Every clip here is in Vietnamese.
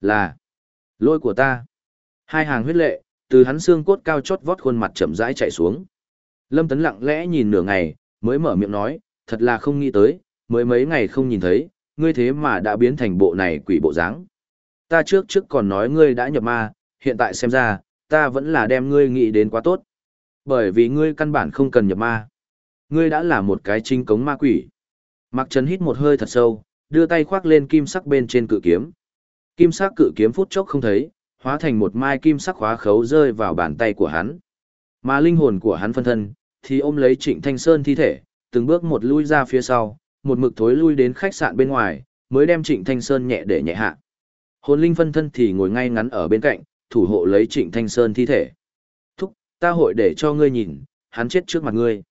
Là lôi của ta. Hai hàng huyết lệ, từ hắn xương cốt cao chót vót khuôn mặt chậm rãi chạy xuống. Lâm Tấn lặng lẽ nhìn nửa ngày, mới mở miệng nói, thật là không nghĩ tới, mới mấy ngày không nhìn thấy, ngươi thế mà đã biến thành bộ này quỷ bộ dáng. Ta trước trước còn nói ngươi đã nhập ma, hiện tại xem ra, ta vẫn là đem ngươi nghĩ đến quá tốt. Bởi vì ngươi căn bản không cần nhập ma. Ngươi đã là một cái chính cống ma quỷ. Mặc Trần hít một hơi thật sâu, đưa tay khoác lên kim sắc bên trên cự kiếm. Kim sắc cự kiếm phút chốc không thấy, hóa thành một mai kim sắc khóa khấu rơi vào bàn tay của hắn. Mà linh hồn của hắn phân thân, thì ôm lấy Trịnh Thanh Sơn thi thể, từng bước một lui ra phía sau, một mực thối lui đến khách sạn bên ngoài, mới đem Trịnh Thanh Sơn nhẹ để nhẹ hạ. Hồn linh phân thân thì ngồi ngay ngắn ở bên cạnh, thủ hộ lấy Trịnh Thanh Sơn thi thể. Thúc, ta hội để cho ngươi nhìn, hắn chết trước mặt ngươi.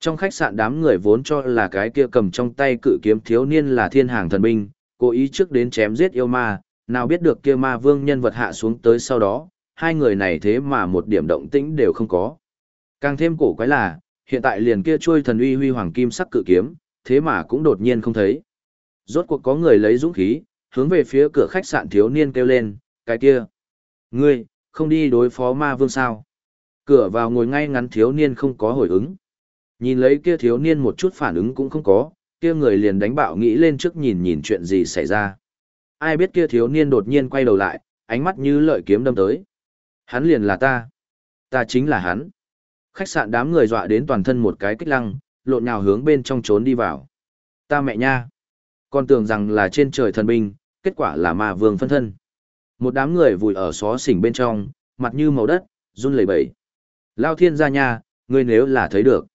Trong khách sạn đám người vốn cho là cái kia cầm trong tay cự kiếm thiếu niên là thiên hàng thần binh, cố ý trước đến chém giết yêu ma, nào biết được kia ma vương nhân vật hạ xuống tới sau đó, hai người này thế mà một điểm động tĩnh đều không có. Càng thêm cổ quái là, hiện tại liền kia trôi thần uy huy hoàng kim sắc cự kiếm, thế mà cũng đột nhiên không thấy. Rốt cuộc có người lấy dũng khí, hướng về phía cửa khách sạn thiếu niên kêu lên, cái kia. Ngươi, không đi đối phó ma vương sao? Cửa vào ngồi ngay ngắn thiếu niên không có hồi ứng. Nhìn lấy kia thiếu niên một chút phản ứng cũng không có, kia người liền đánh bạo nghĩ lên trước nhìn nhìn chuyện gì xảy ra. Ai biết kia thiếu niên đột nhiên quay đầu lại, ánh mắt như lợi kiếm đâm tới. Hắn liền là ta. Ta chính là hắn. Khách sạn đám người dọa đến toàn thân một cái kích lăng, lộn nhào hướng bên trong trốn đi vào. Ta mẹ nha. Con tưởng rằng là trên trời thần binh, kết quả là ma vương phân thân. Một đám người vùi ở xó xỉnh bên trong, mặt như màu đất, run lẩy bẩy. Lao thiên gia nha, ngươi nếu là thấy được.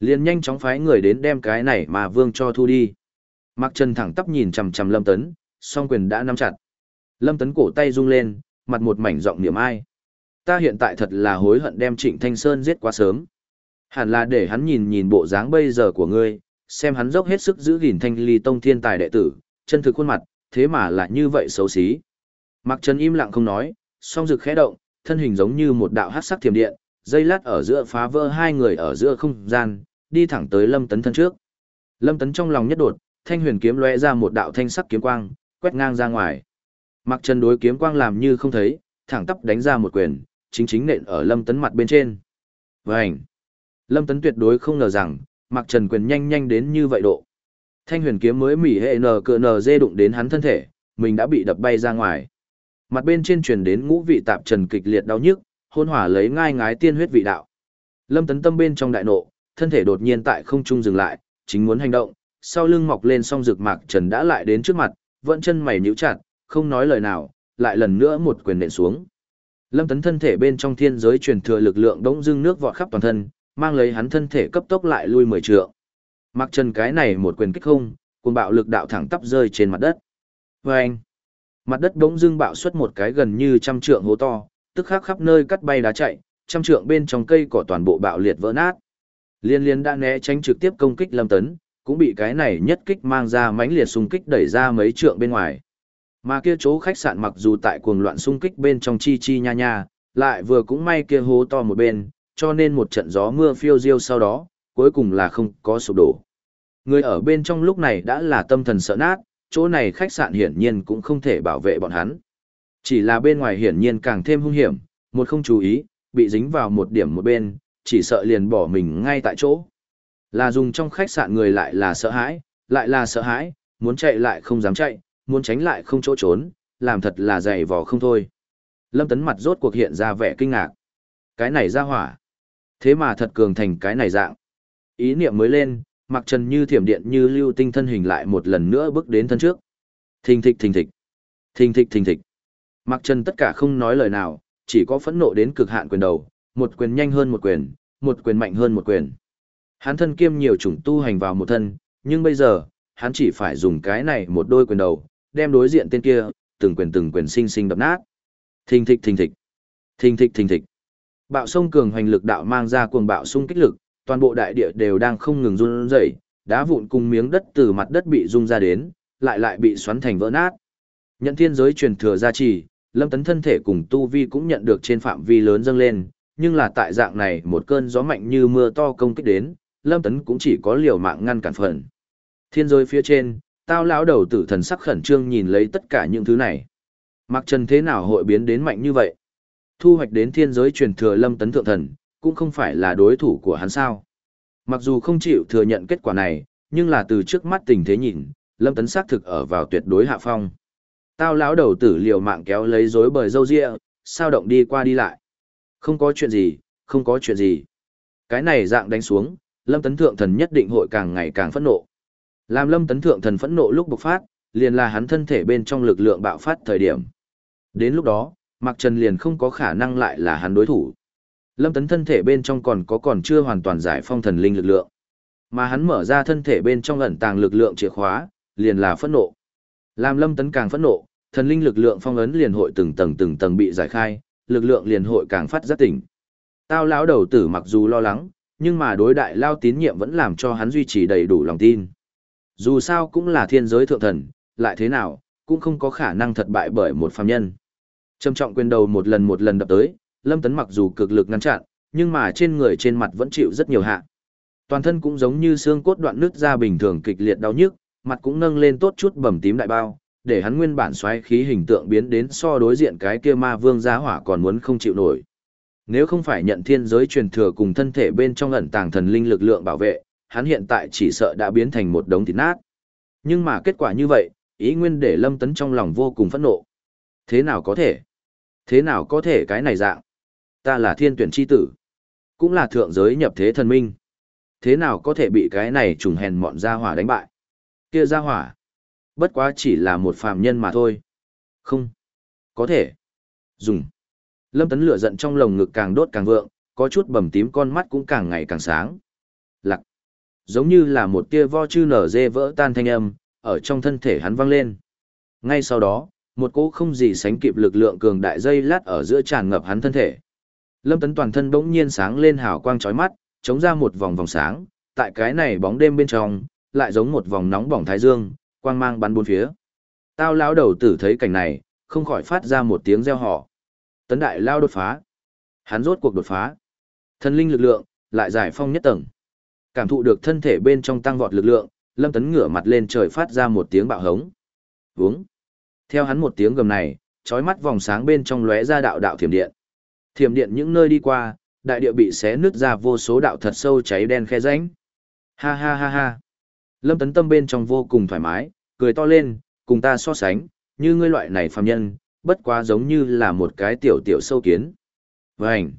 liền nhanh chóng phái người đến đem cái này mà vương cho thu đi. Mặc Trần thẳng tắp nhìn chằm chằm Lâm Tấn, song quyền đã nắm chặt. Lâm Tấn cổ tay rung lên, mặt một mảnh giọng niệm ai. Ta hiện tại thật là hối hận đem Trịnh Thanh Sơn giết quá sớm. Hẳn là để hắn nhìn nhìn bộ dáng bây giờ của ngươi, xem hắn dốc hết sức giữ gìn thanh ly tông thiên tài đệ tử, chân thực khuôn mặt, thế mà lại như vậy xấu xí. Mặc Trần im lặng không nói, song rực khẽ động, thân hình giống như một đạo hắc sắc thiểm điện, dây lát ở giữa phá vỡ hai người ở giữa không gian, đi thẳng tới Lâm Tấn thân trước. Lâm Tấn trong lòng nhất đột, thanh huyền kiếm lóe ra một đạo thanh sắc kiếm quang, quét ngang ra ngoài. Mặc Trần đối kiếm quang làm như không thấy, thẳng tắp đánh ra một quyền, chính chính nện ở Lâm Tấn mặt bên trên. Vành! Lâm Tấn tuyệt đối không ngờ rằng, Mặc Trần quyền nhanh nhanh đến như vậy độ. Thanh huyền kiếm mới mỉ hệ nờ cờ nờ dê đụng đến hắn thân thể, mình đã bị đập bay ra ngoài. Mặt bên trên truyền đến ngũ vị tạp trần kịch liệt đau nhức, hôn hỏa lấy ngai ngái tiên huyết vị đạo. Lâm Tấn tâm bên trong đại nộ, thân thể đột nhiên tại không trung dừng lại, chính muốn hành động, sau lưng mọc lên song rực mạc trần đã lại đến trước mặt, vẫn chân mày nhíu chặt, không nói lời nào, lại lần nữa một quyền nện xuống. Lâm Tấn thân thể bên trong thiên giới truyền thừa lực lượng đống dưng nước vọt khắp toàn thân, mang lấy hắn thân thể cấp tốc lại lui mười trượng. Mặc Trần cái này một quyền kích không, cuồng bạo lực đạo thẳng tắp rơi trên mặt đất. Vâng! Mặt đất đống dưng bạo xuất một cái gần như trăm trượng hố to, tức khắc khắp nơi cắt bay đá chạy, trăm trượng bên trong cây cỏ toàn bộ bạo liệt vỡ nát. Liên liên đã né tránh trực tiếp công kích Lâm Tấn, cũng bị cái này nhất kích mang ra mãnh liệt xung kích đẩy ra mấy trượng bên ngoài. Mà kia chỗ khách sạn mặc dù tại cuồng loạn xung kích bên trong chi chi nha nha, lại vừa cũng may kia hố to một bên, cho nên một trận gió mưa phiêu diêu sau đó, cuối cùng là không có sụp đổ. Người ở bên trong lúc này đã là tâm thần sợ nát, chỗ này khách sạn hiển nhiên cũng không thể bảo vệ bọn hắn. Chỉ là bên ngoài hiển nhiên càng thêm hung hiểm, một không chú ý, bị dính vào một điểm một bên, chỉ sợ liền bỏ mình ngay tại chỗ. Là dùng trong khách sạn người lại là sợ hãi, lại là sợ hãi, muốn chạy lại không dám chạy, muốn tránh lại không chỗ trốn, làm thật là dày vò không thôi. Lâm Tấn mặt rốt cuộc hiện ra vẻ kinh ngạc. Cái này ra hỏa. Thế mà thật cường thành cái này dạng. Ý niệm mới lên, mặc trần như thiểm điện như lưu tinh thân hình lại một lần nữa bước đến thân trước. Thình thịch thình thịch. Thình thịch thình thịch. Mặc trần tất cả không nói lời nào, chỉ có phẫn nộ đến cực hạn quyền đầu, một quyền nhanh hơn một quyền, một quyền mạnh hơn một quyền. Hắn thân kiêm nhiều chủng tu hành vào một thân, nhưng bây giờ, hắn chỉ phải dùng cái này một đôi quyền đầu, đem đối diện tên kia, từng quyền từng quyền sinh sinh đập nát. Thình thịch thình thịch. Thình thịch thình thịch. Bạo sông cường hoành lực đạo mang ra cuồng bạo xung kích lực, toàn bộ đại địa đều đang không ngừng run rẩy, đá vụn cùng miếng đất từ mặt đất bị rung ra đến, lại lại bị xoắn thành vỡ nát. Nhận thiên giới truyền thừa gia trì, Lâm Tấn thân thể cùng tu vi cũng nhận được trên phạm vi lớn dâng lên, nhưng là tại dạng này một cơn gió mạnh như mưa to công kích đến, Lâm Tấn cũng chỉ có liều mạng ngăn cản phần. Thiên giới phía trên, tao lão đầu tử thần sắc khẩn trương nhìn lấy tất cả những thứ này. Mặc Trần thế nào hội biến đến mạnh như vậy? Thu hoạch đến thiên giới truyền thừa lâm tấn thượng thần, cũng không phải là đối thủ của hắn sao. Mặc dù không chịu thừa nhận kết quả này, nhưng là từ trước mắt tình thế nhìn, lâm tấn xác thực ở vào tuyệt đối hạ phong. Tao lão đầu tử liều mạng kéo lấy rối bời dâu ria, sao động đi qua đi lại. Không có chuyện gì, không có chuyện gì. Cái này dạng đánh xuống, lâm tấn thượng thần nhất định hội càng ngày càng phẫn nộ. Làm lâm tấn thượng thần phẫn nộ lúc bộc phát, liền là hắn thân thể bên trong lực lượng bạo phát thời điểm. Đến lúc đó, Mặc Trần liền không có khả năng lại là hắn đối thủ. Lâm Tấn thân thể bên trong còn có còn chưa hoàn toàn giải phong thần linh lực lượng. Mà hắn mở ra thân thể bên trong ẩn tàng lực lượng chìa khóa, liền là phẫn nộ. Làm Lâm Tấn càng phẫn nộ, thần linh lực lượng phong ấn liền hội từng tầng từng tầng bị giải khai, lực lượng liền hội càng phát giác tỉnh. Tao lão đầu tử mặc dù lo lắng, nhưng mà đối đại lao tín nhiệm vẫn làm cho hắn duy trì đầy đủ lòng tin. Dù sao cũng là thiên giới thượng thần, lại thế nào, cũng không có khả năng thật bại bởi một phàm nhân. Trầm trọng quyền đầu một lần một lần đập tới, Lâm Tấn mặc dù cực lực ngăn chặn, nhưng mà trên người trên mặt vẫn chịu rất nhiều hạ. Toàn thân cũng giống như xương cốt đoạn nứt ra bình thường kịch liệt đau nhức, mặt cũng nâng lên tốt chút bầm tím đại bao, để hắn nguyên bản xoáy khí hình tượng biến đến so đối diện cái kia ma vương giá hỏa còn muốn không chịu nổi. Nếu không phải nhận thiên giới truyền thừa cùng thân thể bên trong ẩn tàng thần linh lực lượng bảo vệ, hắn hiện tại chỉ sợ đã biến thành một đống thịt nát. Nhưng mà kết quả như vậy, ý nguyên để Lâm Tấn trong lòng vô cùng phẫn nộ. Thế nào có thể? Thế nào có thể cái này dạng? Ta là thiên tuyển chi tử. Cũng là thượng giới nhập thế thần minh. Thế nào có thể bị cái này trùng hèn mọn ra hỏa đánh bại? Kia ra hỏa. Bất quá chỉ là một phàm nhân mà thôi. Không. Có thể. Dùng. Lâm Tấn lửa giận trong lồng ngực càng đốt càng vượng, có chút bầm tím con mắt cũng càng ngày càng sáng. Lặc. Giống như là một tia vo chư nở dê vỡ tan thanh âm, ở trong thân thể hắn vang lên. Ngay sau đó, một cỗ không gì sánh kịp lực lượng cường đại dây lát ở giữa tràn ngập hắn thân thể. Lâm Tấn toàn thân bỗng nhiên sáng lên hào quang chói mắt, chống ra một vòng vòng sáng, tại cái này bóng đêm bên trong, lại giống một vòng nóng bỏng thái dương, quang mang bắn bốn phía. Tao lão đầu tử thấy cảnh này, không khỏi phát ra một tiếng reo hò. Tấn đại lao đột phá. Hắn rốt cuộc đột phá. Thân linh lực lượng, lại giải phong nhất tầng. Cảm thụ được thân thể bên trong tăng vọt lực lượng, Lâm Tấn ngửa mặt lên trời phát ra một tiếng bạo hống. Vúng. Theo hắn một tiếng gầm này, trói mắt vòng sáng bên trong lóe ra đạo đạo thiểm điện. Thiểm điện những nơi đi qua, đại địa bị xé nứt ra vô số đạo thật sâu cháy đen khe rãnh. Ha ha ha ha. Lâm Tấn Tâm bên trong vô cùng thoải mái, cười to lên, cùng ta so sánh, như ngươi loại này phàm nhân, bất quá giống như là một cái tiểu tiểu sâu kiến. Vành.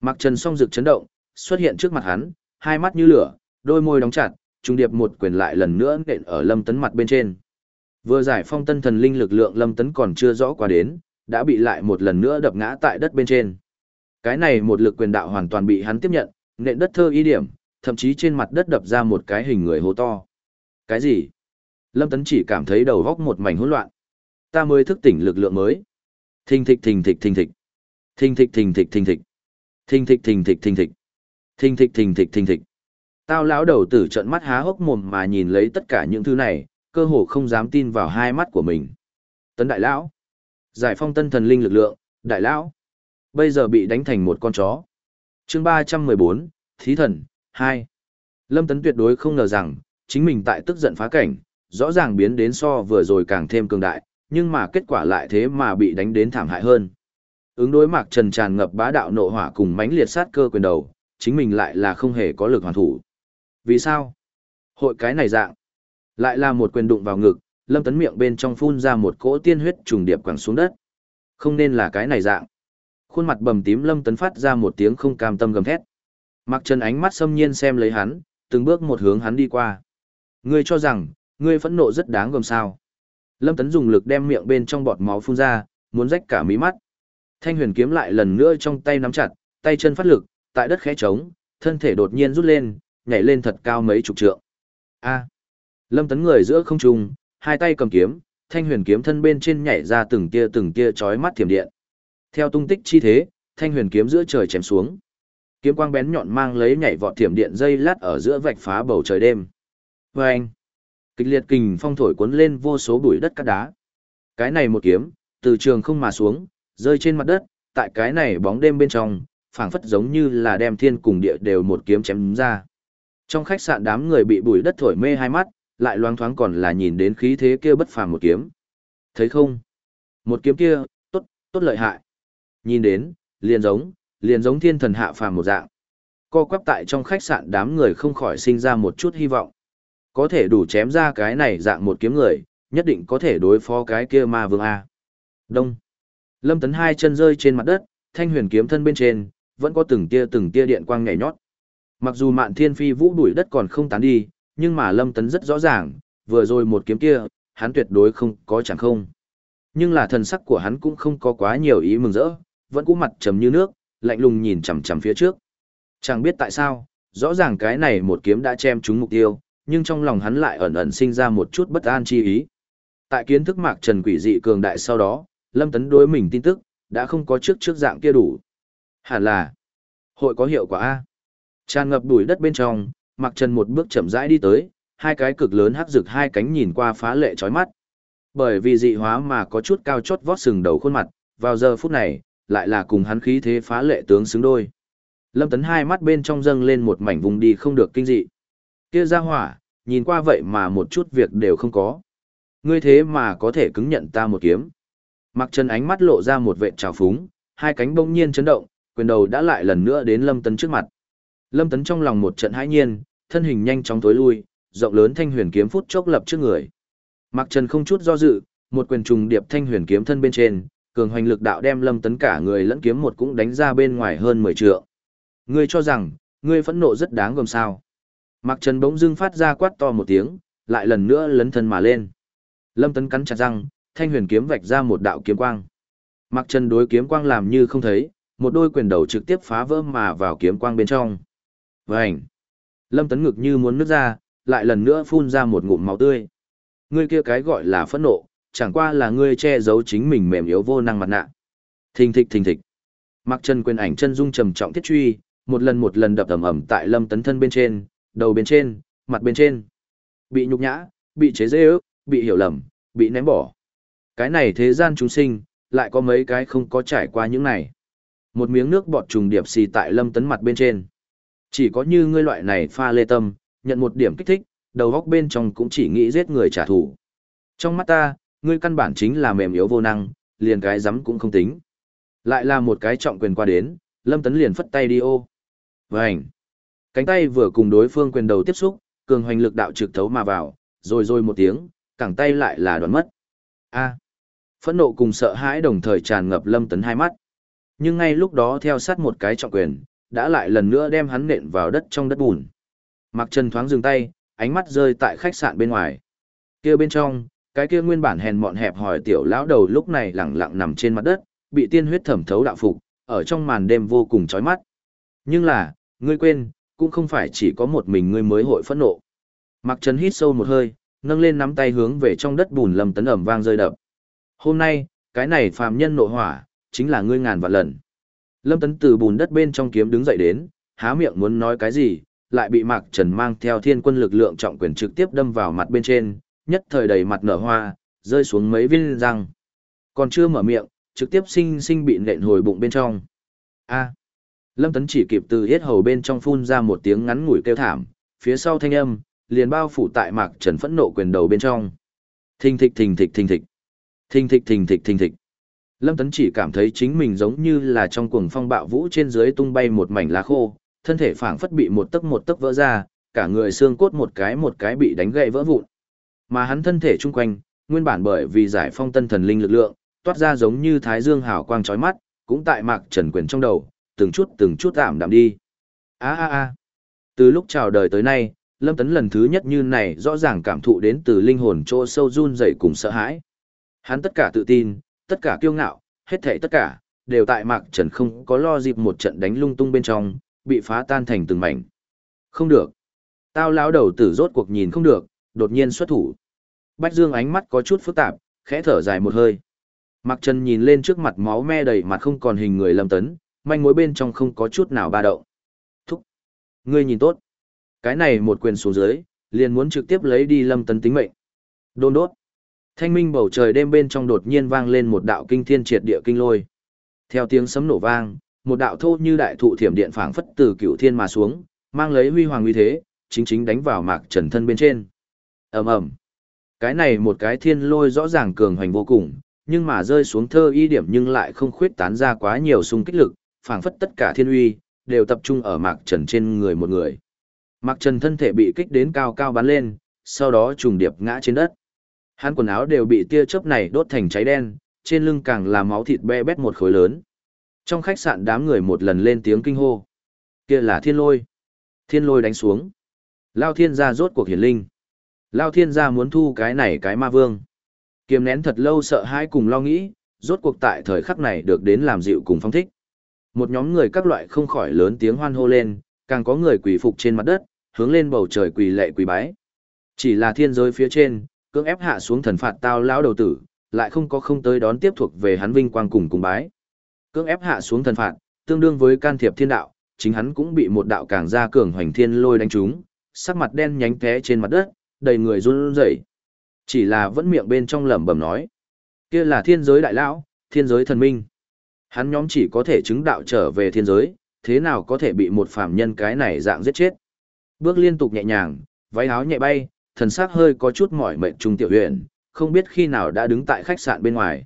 Mặc Trần song rực chấn động, xuất hiện trước mặt hắn, hai mắt như lửa, đôi môi đóng chặt, trung điệp một quyền lại lần nữa nện ở Lâm Tấn mặt bên trên. Vừa giải phong tân thần linh lực lượng Lâm Tấn còn chưa rõ qua đến, đã bị lại một lần nữa đập ngã tại đất bên trên. Cái này một lực quyền đạo hoàn toàn bị hắn tiếp nhận, nện đất thơ ý điểm, thậm chí trên mặt đất đập ra một cái hình người hố to. Cái gì? Lâm Tấn chỉ cảm thấy đầu góc một mảnh hỗn loạn. Ta mới thức tỉnh lực lượng mới. Thình thịch thình thịch thình thịch. Thình thịch thình thịch thình thịch. Thình thịch thình thịch thình thịch. Thình thịch thình thịch thình thịch. Tao lão đầu tử trợn mắt há hốc mồm mà nhìn lấy tất cả những thứ này, cơ hồ không dám tin vào hai mắt của mình. Tấn đại lão. Giải phong tân thần linh lực lượng, đại lão. Bây giờ bị đánh thành một con chó. chương 314, Thí thần, 2. Lâm Tấn tuyệt đối không ngờ rằng, chính mình tại tức giận phá cảnh, rõ ràng biến đến so vừa rồi càng thêm cường đại, nhưng mà kết quả lại thế mà bị đánh đến thảm hại hơn. Ứng đối mạc trần tràn ngập bá đạo nộ hỏa cùng mãnh liệt sát cơ quyền đầu, chính mình lại là không hề có lực hoàn thủ. Vì sao? Hội cái này dạng. Lại là một quyền đụng vào ngực, lâm tấn miệng bên trong phun ra một cỗ tiên huyết trùng điệp quẳng xuống đất. Không nên là cái này dạng. Khuôn mặt bầm tím lâm tấn phát ra một tiếng không cam tâm gầm thét. Mặc trần ánh mắt xâm nhiên xem lấy hắn, từng bước một hướng hắn đi qua. Ngươi cho rằng, ngươi phẫn nộ rất đáng gầm sao. Lâm tấn dùng lực đem miệng bên trong bọt máu phun ra, muốn rách cả mí mắt. Thanh huyền kiếm lại lần nữa trong tay nắm chặt, tay chân phát lực, tại đất khẽ trống, thân thể đột nhiên rút lên, nhảy lên thật cao mấy chục trượng. A. Lâm Tấn người giữa không trung, hai tay cầm kiếm, thanh huyền kiếm thân bên trên nhảy ra từng tia từng tia chói mắt thiểm điện. Theo tung tích chi thế, thanh huyền kiếm giữa trời chém xuống. Kiếm quang bén nhọn mang lấy nhảy vọt thiểm điện dây lát ở giữa vạch phá bầu trời đêm. Vâng! Kịch liệt kình phong thổi cuốn lên vô số bụi đất cát đá. Cái này một kiếm, từ trường không mà xuống, rơi trên mặt đất, tại cái này bóng đêm bên trong, phảng phất giống như là đem thiên cùng địa đều một kiếm chém ra. Trong khách sạn đám người bị bụi đất thổi mê hai mắt, lại loáng thoáng còn là nhìn đến khí thế kia bất phàm một kiếm. Thấy không? Một kiếm kia, tốt, tốt lợi hại. Nhìn đến, liền giống, liền giống thiên thần hạ phàm một dạng. Co quắp tại trong khách sạn đám người không khỏi sinh ra một chút hy vọng. Có thể đủ chém ra cái này dạng một kiếm người, nhất định có thể đối phó cái kia ma vương A. Đông. Lâm Tấn hai chân rơi trên mặt đất, thanh huyền kiếm thân bên trên, vẫn có từng tia từng tia điện quang nhảy nhót. Mặc dù mạn thiên phi vũ đuổi đất còn không tán đi, nhưng mà Lâm Tấn rất rõ ràng, vừa rồi một kiếm kia, hắn tuyệt đối không có chẳng không. Nhưng là thần sắc của hắn cũng không có quá nhiều ý mừng rỡ, vẫn cũ mặt trầm như nước, lạnh lùng nhìn chằm chằm phía trước. Chẳng biết tại sao, rõ ràng cái này một kiếm đã chém trúng mục tiêu, nhưng trong lòng hắn lại ẩn ẩn sinh ra một chút bất an chi ý. Tại kiến thức mạc trần quỷ dị cường đại sau đó, Lâm Tấn đối mình tin tức, đã không có trước trước dạng kia đủ. Hẳn là, hội có hiệu quả A. Tràn ngập đùi đất bên trong, Mạc Trần một bước chậm rãi đi tới, hai cái cực lớn hắc rực hai cánh nhìn qua phá lệ chói mắt. Bởi vì dị hóa mà có chút cao chót vót sừng đầu khuôn mặt, vào giờ phút này, lại là cùng hắn khí thế phá lệ tướng xứng đôi. Lâm Tấn hai mắt bên trong dâng lên một mảnh vùng đi không được kinh dị. Kia ra hỏa, nhìn qua vậy mà một chút việc đều không có. Ngươi thế mà có thể cứng nhận ta một kiếm. Mặc Trần ánh mắt lộ ra một vệt trào phúng, hai cánh bỗng nhiên chấn động, quyền đầu đã lại lần nữa đến Lâm Tấn trước mặt. Lâm Tấn trong lòng một trận hãi nhiên, thân hình nhanh chóng tối lui, rộng lớn thanh huyền kiếm phút chốc lập trước người. Mặc Trần không chút do dự, một quyền trùng điệp thanh huyền kiếm thân bên trên, cường hoành lực đạo đem Lâm Tấn cả người lẫn kiếm một cũng đánh ra bên ngoài hơn 10 trượng. Ngươi cho rằng, ngươi phẫn nộ rất đáng gồm sao. Mạc Trần bỗng dưng phát ra quát to một tiếng, lại lần nữa lấn thân mà lên. Lâm Tấn cắn chặt răng, thanh huyền kiếm vạch ra một đạo kiếm quang. Mạc Trần đối kiếm quang làm như không thấy, một đôi quyền đầu trực tiếp phá vỡ mà vào kiếm quang bên trong. Vành! Lâm Tấn ngực như muốn nứt ra, lại lần nữa phun ra một ngụm máu tươi. Ngươi kia cái gọi là phẫn nộ, chẳng qua là ngươi che giấu chính mình mềm yếu vô năng mặt nạ. Thình thịch thình thịch. Mạc Trần quyền ảnh chân dung trầm trọng thiết truy, một lần một lần đập ầm ầm tại Lâm Tấn thân bên trên, đầu bên trên, mặt bên trên. Bị nhục nhã, bị chế giễu, bị hiểu lầm, bị ném bỏ. Cái này thế gian chúng sinh, lại có mấy cái không có trải qua những này. Một miếng nước bọt trùng điệp xì tại Lâm Tấn mặt bên trên. Chỉ có như ngươi loại này pha lê tâm, nhận một điểm kích thích, đầu góc bên trong cũng chỉ nghĩ giết người trả thù. Trong mắt ta, ngươi căn bản chính là mềm yếu vô năng, liền cái dám cũng không tính. Lại là một cái trọng quyền qua đến, Lâm Tấn liền phất tay đi ô. Vânh! Cánh tay vừa cùng đối phương quyền đầu tiếp xúc, cường hoành lực đạo trực thấu mà vào, rồi rồi một tiếng, cẳng tay lại là đoạn mất. A. À. Phẫn nộ cùng sợ hãi đồng thời tràn ngập Lâm Tấn hai mắt. Nhưng ngay lúc đó theo sát một cái trọng quyền, đã lại lần nữa đem hắn nện vào đất trong đất bùn. Mặc Trần thoáng dừng tay, ánh mắt rơi tại khách sạn bên ngoài. Kia bên trong, cái kia nguyên bản hèn mọn hẹp hỏi tiểu lão đầu lúc này lẳng lặng nằm trên mặt đất, bị tiên huyết thẩm thấu đạo phục, ở trong màn đêm vô cùng chói mắt. Nhưng là, ngươi quên, cũng không phải chỉ có một mình ngươi mới hội phẫn nộ. Mặc Trần hít sâu một hơi, nâng lên nắm tay hướng về trong đất bùn lầm tấn ẩm vang rơi đập. Hôm nay, cái này phàm nhân nộ hỏa, chính là ngươi ngàn vạn lần. Lâm Tấn từ bùn đất bên trong kiếm đứng dậy đến, há miệng muốn nói cái gì, lại bị Mạc Trần mang theo thiên quân lực lượng trọng quyền trực tiếp đâm vào mặt bên trên, nhất thời đầy mặt nở hoa, rơi xuống mấy viên răng. Còn chưa mở miệng, trực tiếp sinh sinh bị nện hồi bụng bên trong. A. Lâm Tấn chỉ kịp từ hết hầu bên trong phun ra một tiếng ngắn ngủi kêu thảm, phía sau thanh âm, liền bao phủ tại Mạc Trần phẫn nộ quyền đầu bên trong. Thình thịch thình thịch thình thịch. Thình thịch thình thịch thình thịch. Lâm Tấn chỉ cảm thấy chính mình giống như là trong cuồng phong bạo vũ trên dưới tung bay một mảnh lá khô, thân thể phảng phất bị một tấc một tấc vỡ ra, cả người xương cốt một cái một cái bị đánh gãy vỡ vụn. Mà hắn thân thể chung quanh, nguyên bản bởi vì giải phong tân thần linh lực lượng, toát ra giống như thái dương hào quang chói mắt, cũng tại Mạc Trần quyền trong đầu, từng chút từng chút giảm đạm đi. A a a. Từ lúc chào đời tới nay, Lâm Tấn lần thứ nhất như này rõ ràng cảm thụ đến từ linh hồn chỗ sâu run rẩy cùng sợ hãi. Hắn tất cả tự tin, tất cả kiêu ngạo, hết thảy tất cả, đều tại Mạc Trần không có lo dịp một trận đánh lung tung bên trong, bị phá tan thành từng mảnh. Không được. Tao lão đầu tử rốt cuộc nhìn không được, đột nhiên xuất thủ. Bách Dương ánh mắt có chút phức tạp, khẽ thở dài một hơi. Mạc Trần nhìn lên trước mặt máu me đầy mặt không còn hình người Lâm Tấn, manh mối bên trong không có chút nào ba động. Thúc. Ngươi nhìn tốt. Cái này một quyền xuống dưới, liền muốn trực tiếp lấy đi Lâm Tấn tính mệnh. Đôn đốt. Thanh minh bầu trời đêm bên trong đột nhiên vang lên một đạo kinh thiên triệt địa kinh lôi. Theo tiếng sấm nổ vang, một đạo thô như đại thụ thiểm điện phảng phất từ cựu thiên mà xuống, mang lấy huy hoàng uy thế, chính chính đánh vào mạc trần thân bên trên. Ầm ầm. Cái này một cái thiên lôi rõ ràng cường hoành vô cùng, nhưng mà rơi xuống thơ y điểm nhưng lại không khuyết tán ra quá nhiều xung kích lực, phảng phất tất cả thiên uy, đều tập trung ở Mạc Trần trên người một người. Mạc Trần thân thể bị kích đến cao cao bắn lên, sau đó trùng điệp ngã trên đất. Hắn quần áo đều bị tia chớp này đốt thành cháy đen, trên lưng càng là máu thịt be bét một khối lớn. Trong khách sạn đám người một lần lên tiếng kinh hô. Kia là thiên lôi. Thiên lôi đánh xuống. Lao thiên gia rốt cuộc hiển linh. Lao thiên gia muốn thu cái này cái ma vương. Kiềm nén thật lâu sợ hãi cùng lo nghĩ, rốt cuộc tại thời khắc này được đến làm dịu cùng phong thích. Một nhóm người các loại không khỏi lớn tiếng hoan hô lên, càng có người quỳ phục trên mặt đất, hướng lên bầu trời quỳ lệ quỳ bái. Chỉ là thiên giới phía trên, cưỡng ép hạ xuống thần phạt tao lão đầu tử, lại không có không tới đón tiếp thuộc về hắn vinh quang cùng cùng bái. Cưỡng ép hạ xuống thần phạt, tương đương với can thiệp thiên đạo, chính hắn cũng bị một đạo càng gia cường hoành thiên lôi đánh trúng, sắc mặt đen nhánh té trên mặt đất, đầy người run rẩy. Chỉ là vẫn miệng bên trong lẩm bẩm nói, kia là thiên giới đại lão, thiên giới thần minh. Hắn nhóm chỉ có thể chứng đạo trở về thiên giới, thế nào có thể bị một phàm nhân cái này dạng giết chết. Bước liên tục nhẹ nhàng, váy áo nhẹ bay, thần sắc hơi có chút mỏi mệt trung tiểu huyền, không biết khi nào đã đứng tại khách sạn bên ngoài.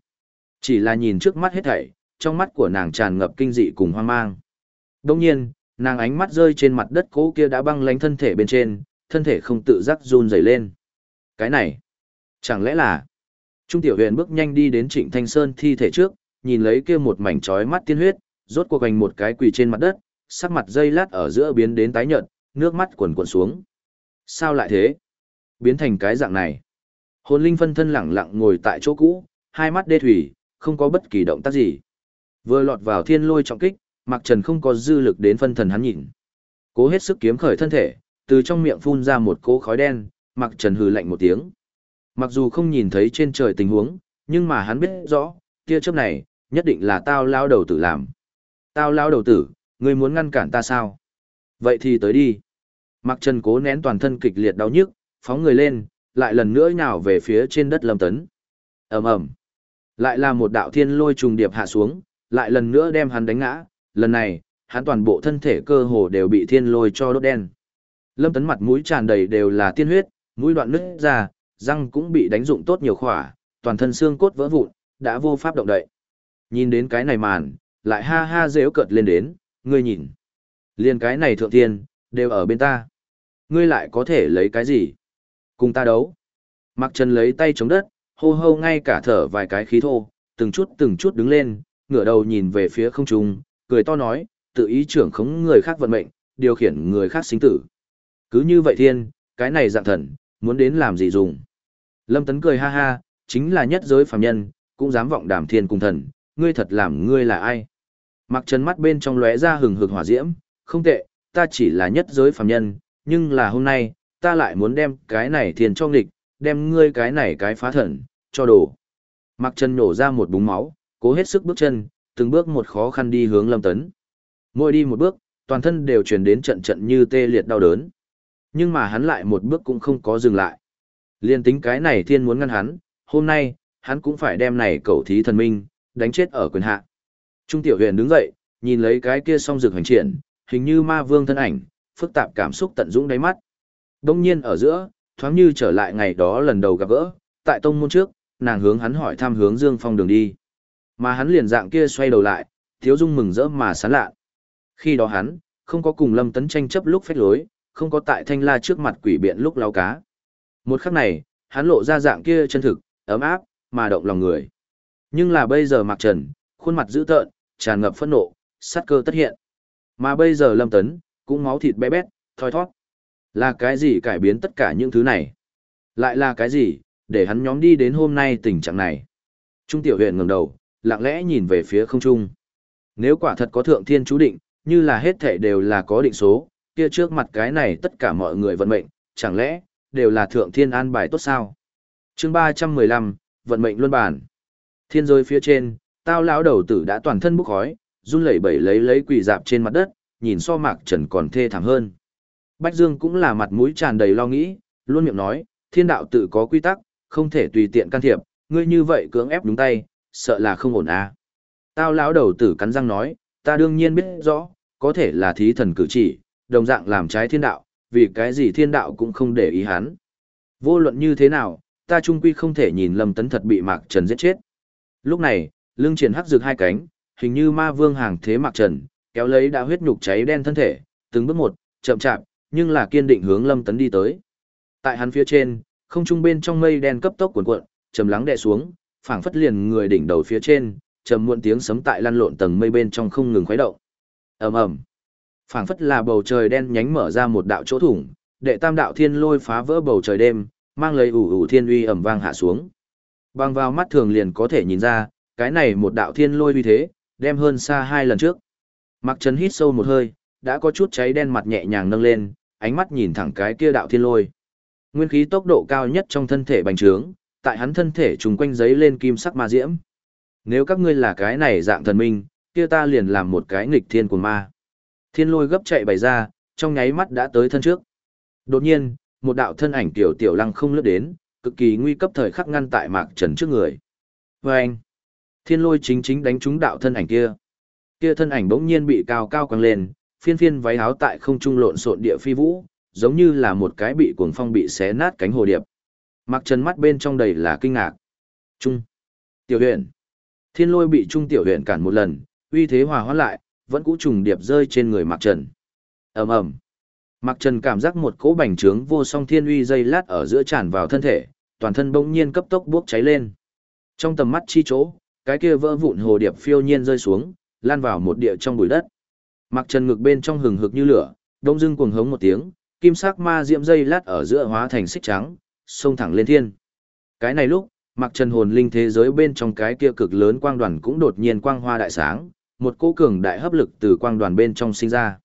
Chỉ là nhìn trước mắt hết thảy, trong mắt của nàng tràn ngập kinh dị cùng hoang mang. Đồng nhiên, nàng ánh mắt rơi trên mặt đất cố kia đã băng lánh thân thể bên trên, thân thể không tự giác run rẩy lên. Cái này, chẳng lẽ là... Trung tiểu huyền bước nhanh đi đến trịnh Thanh Sơn thi thể trước, nhìn lấy kia một mảnh trói mắt tiên huyết, rốt cuộc hành một cái quỳ trên mặt đất, sắc mặt dây lát ở giữa biến đến tái nhợt, nước mắt quần quần xuống. Sao lại thế? Biến thành cái dạng này. Hồn linh phân thân lẳng lặng ngồi tại chỗ cũ, hai mắt đê thủy, không có bất kỳ động tác gì. Vừa lọt vào thiên lôi trọng kích, Mạc Trần không có dư lực đến phân thần hắn nhìn. Cố hết sức kiếm khởi thân thể, từ trong miệng phun ra một cỗ khói đen, Mạc Trần hừ lạnh một tiếng. Mặc dù không nhìn thấy trên trời tình huống, nhưng mà hắn biết rõ, kia chớp này, nhất định là tao lao đầu tử làm. Tao lao đầu tử, ngươi muốn ngăn cản ta sao? Vậy thì tới đi. Mạc Trần cố nén toàn thân kịch liệt đau nhức, phóng người lên, lại lần nữa nhào về phía trên đất lâm tấn. ầm ầm Lại là một đạo thiên lôi trùng điệp hạ xuống, lại lần nữa đem hắn đánh ngã, lần này, hắn toàn bộ thân thể cơ hồ đều bị thiên lôi cho đốt đen. Lâm tấn mặt mũi tràn đầy đều là tiên huyết, mũi đoạn nứt ra, răng cũng bị đánh dụng tốt nhiều khỏa, toàn thân xương cốt vỡ vụn, đã vô pháp động đậy. Nhìn đến cái này màn, lại ha ha dễu cợt lên đến, ngươi nhìn. Liên cái này thượng thiên, đều ở bên ta. Ngươi lại có thể lấy cái gì? Cùng ta đấu. Mặc Trần lấy tay chống đất, hô hô ngay cả thở vài cái khí thô, từng chút từng chút đứng lên, ngửa đầu nhìn về phía không trung, cười to nói, tự ý trưởng khống người khác vận mệnh, điều khiển người khác sinh tử. Cứ như vậy thiên, cái này dạng thần, muốn đến làm gì dùng. Lâm Tấn cười ha ha, chính là nhất giới phàm nhân, cũng dám vọng đàm thiên cùng thần, ngươi thật làm ngươi là ai. Mặc trần mắt bên trong lóe ra hừng hực hỏa diễm, không tệ, ta chỉ là nhất giới phàm nhân, nhưng là hôm nay, ta lại muốn đem cái này thiền cho nghịch, đem ngươi cái này cái phá thần, cho đổ. Mặc trần nổ ra một búng máu, cố hết sức bước chân, từng bước một khó khăn đi hướng lâm tấn. Mỗi đi một bước, toàn thân đều truyền đến trận trận như tê liệt đau đớn. Nhưng mà hắn lại một bước cũng không có dừng lại. Liên tính cái này thiên muốn ngăn hắn, hôm nay, hắn cũng phải đem này cầu thí thần minh, đánh chết ở quyền hạ. Trung tiểu huyền đứng dậy, nhìn lấy cái kia song rực hành triển, hình như ma vương thân ảnh, phức tạp cảm xúc tận dũng đáy mắt. Đông nhiên ở giữa, thoáng như trở lại ngày đó lần đầu gặp gỡ, tại tông môn trước, nàng hướng hắn hỏi thăm hướng Dương Phong đường đi. Mà hắn liền dạng kia xoay đầu lại, thiếu dung mừng rỡ mà sán lạ. Khi đó hắn, không có cùng Lâm Tấn tranh chấp lúc phách lối, không có tại thanh la trước mặt quỷ biện lúc lao cá. Một khắc này, hắn lộ ra dạng kia chân thực, ấm áp, mà động lòng người. Nhưng là bây giờ Mạc Trần, khuôn mặt dữ tợn, tràn ngập phẫn nộ, sát cơ tất hiện. Mà bây giờ Lâm Tấn, cũng máu thịt bé bét, thoi thoát. Là cái gì cải biến tất cả những thứ này? Lại là cái gì, để hắn nhóm đi đến hôm nay tình trạng này? Trung tiểu huyện ngẩng đầu, lặng lẽ nhìn về phía không trung. Nếu quả thật có thượng thiên chú định, như là hết thể đều là có định số, kia trước mặt cái này tất cả mọi người vận mệnh, chẳng lẽ, đều là thượng thiên an bài tốt sao? chương 315, vận mệnh luân bản. Thiên giới phía trên, tao lão đầu tử đã toàn thân bốc khói, run lẩy bẩy lấy lấy quỳ dạp trên mặt đất, nhìn so mạc trần còn thê thảm hơn. Bách Dương cũng là mặt mũi tràn đầy lo nghĩ, luôn miệng nói, thiên đạo tự có quy tắc, không thể tùy tiện can thiệp, ngươi như vậy cưỡng ép đúng tay, sợ là không ổn à. Tao lão đầu tử cắn răng nói, ta đương nhiên biết rõ, có thể là thí thần cử chỉ, đồng dạng làm trái thiên đạo, vì cái gì thiên đạo cũng không để ý hắn. Vô luận như thế nào, ta trung quy không thể nhìn Lâm Tấn thật bị Mạc Trần giết chết. Lúc này, lưng triển hắc rực hai cánh, hình như ma vương hàng thế mặc trần, kéo lấy đã huyết nhục cháy đen thân thể, từng bước một, chậm chạp, nhưng là kiên định hướng Lâm Tấn đi tới. Tại hắn phía trên, không trung bên trong mây đen cấp tốc cuộn cuộn, trầm lắng đè xuống, phảng phất liền người đỉnh đầu phía trên, trầm muộn tiếng sấm tại lăn lộn tầng mây bên trong không ngừng khuấy động. Ầm ầm. Phảng phất là bầu trời đen nhánh mở ra một đạo chỗ thủng, đệ tam đạo thiên lôi phá vỡ bầu trời đêm, mang lấy ủ ủ thiên uy ầm vang hạ xuống. Bằng vào mắt thường liền có thể nhìn ra, cái này một đạo thiên lôi uy thế, đem hơn xa hai lần trước. Mặc Trần hít sâu một hơi, đã có chút cháy đen mặt nhẹ nhàng nâng lên, ánh mắt nhìn thẳng cái kia đạo thiên lôi. Nguyên khí tốc độ cao nhất trong thân thể bành trướng, tại hắn thân thể trùng quanh giấy lên kim sắc ma diễm. Nếu các ngươi là cái này dạng thần minh, kia ta liền làm một cái nghịch thiên của ma. Thiên lôi gấp chạy bày ra, trong nháy mắt đã tới thân trước. Đột nhiên, một đạo thân ảnh tiểu tiểu lăng không lướt đến, cực kỳ nguy cấp thời khắc ngăn tại Mạc Trần trước người. vê anh, thiên lôi chính chính đánh trúng đạo thân ảnh kia. Kia thân ảnh bỗng nhiên bị cao cao quăng lên, phiên phiên váy áo tại không trung lộn xộn địa phi vũ, giống như là một cái bị cuồng phong bị xé nát cánh hồ điệp. mặc Trần mắt bên trong đầy là kinh ngạc. Trung. Tiểu huyện. Thiên lôi bị Trung Tiểu huyện cản một lần, uy thế hòa hoãn lại, vẫn cũ trùng điệp rơi trên người mặc Trần. ầm ầm mặc Trần cảm giác một cỗ bành trướng vô song thiên uy dây lát ở giữa tràn vào thân thể, toàn thân bỗng nhiên cấp tốc bốc cháy lên. Trong tầm mắt chi chỗ, cái kia vỡ vụn hồ điệp phiêu nhiên rơi xuống, lan vào một địa trong bụi đất. Mặc Trần ngực bên trong hừng hực như lửa, đông dưng cuồng hống một tiếng, kim sắc ma diễm dây lát ở giữa hóa thành xích trắng, xông thẳng lên thiên. Cái này lúc, mặc Trần hồn linh thế giới bên trong cái kia cực lớn quang đoàn cũng đột nhiên quang hoa đại sáng, một cỗ cường đại hấp lực từ quang đoàn bên trong sinh ra.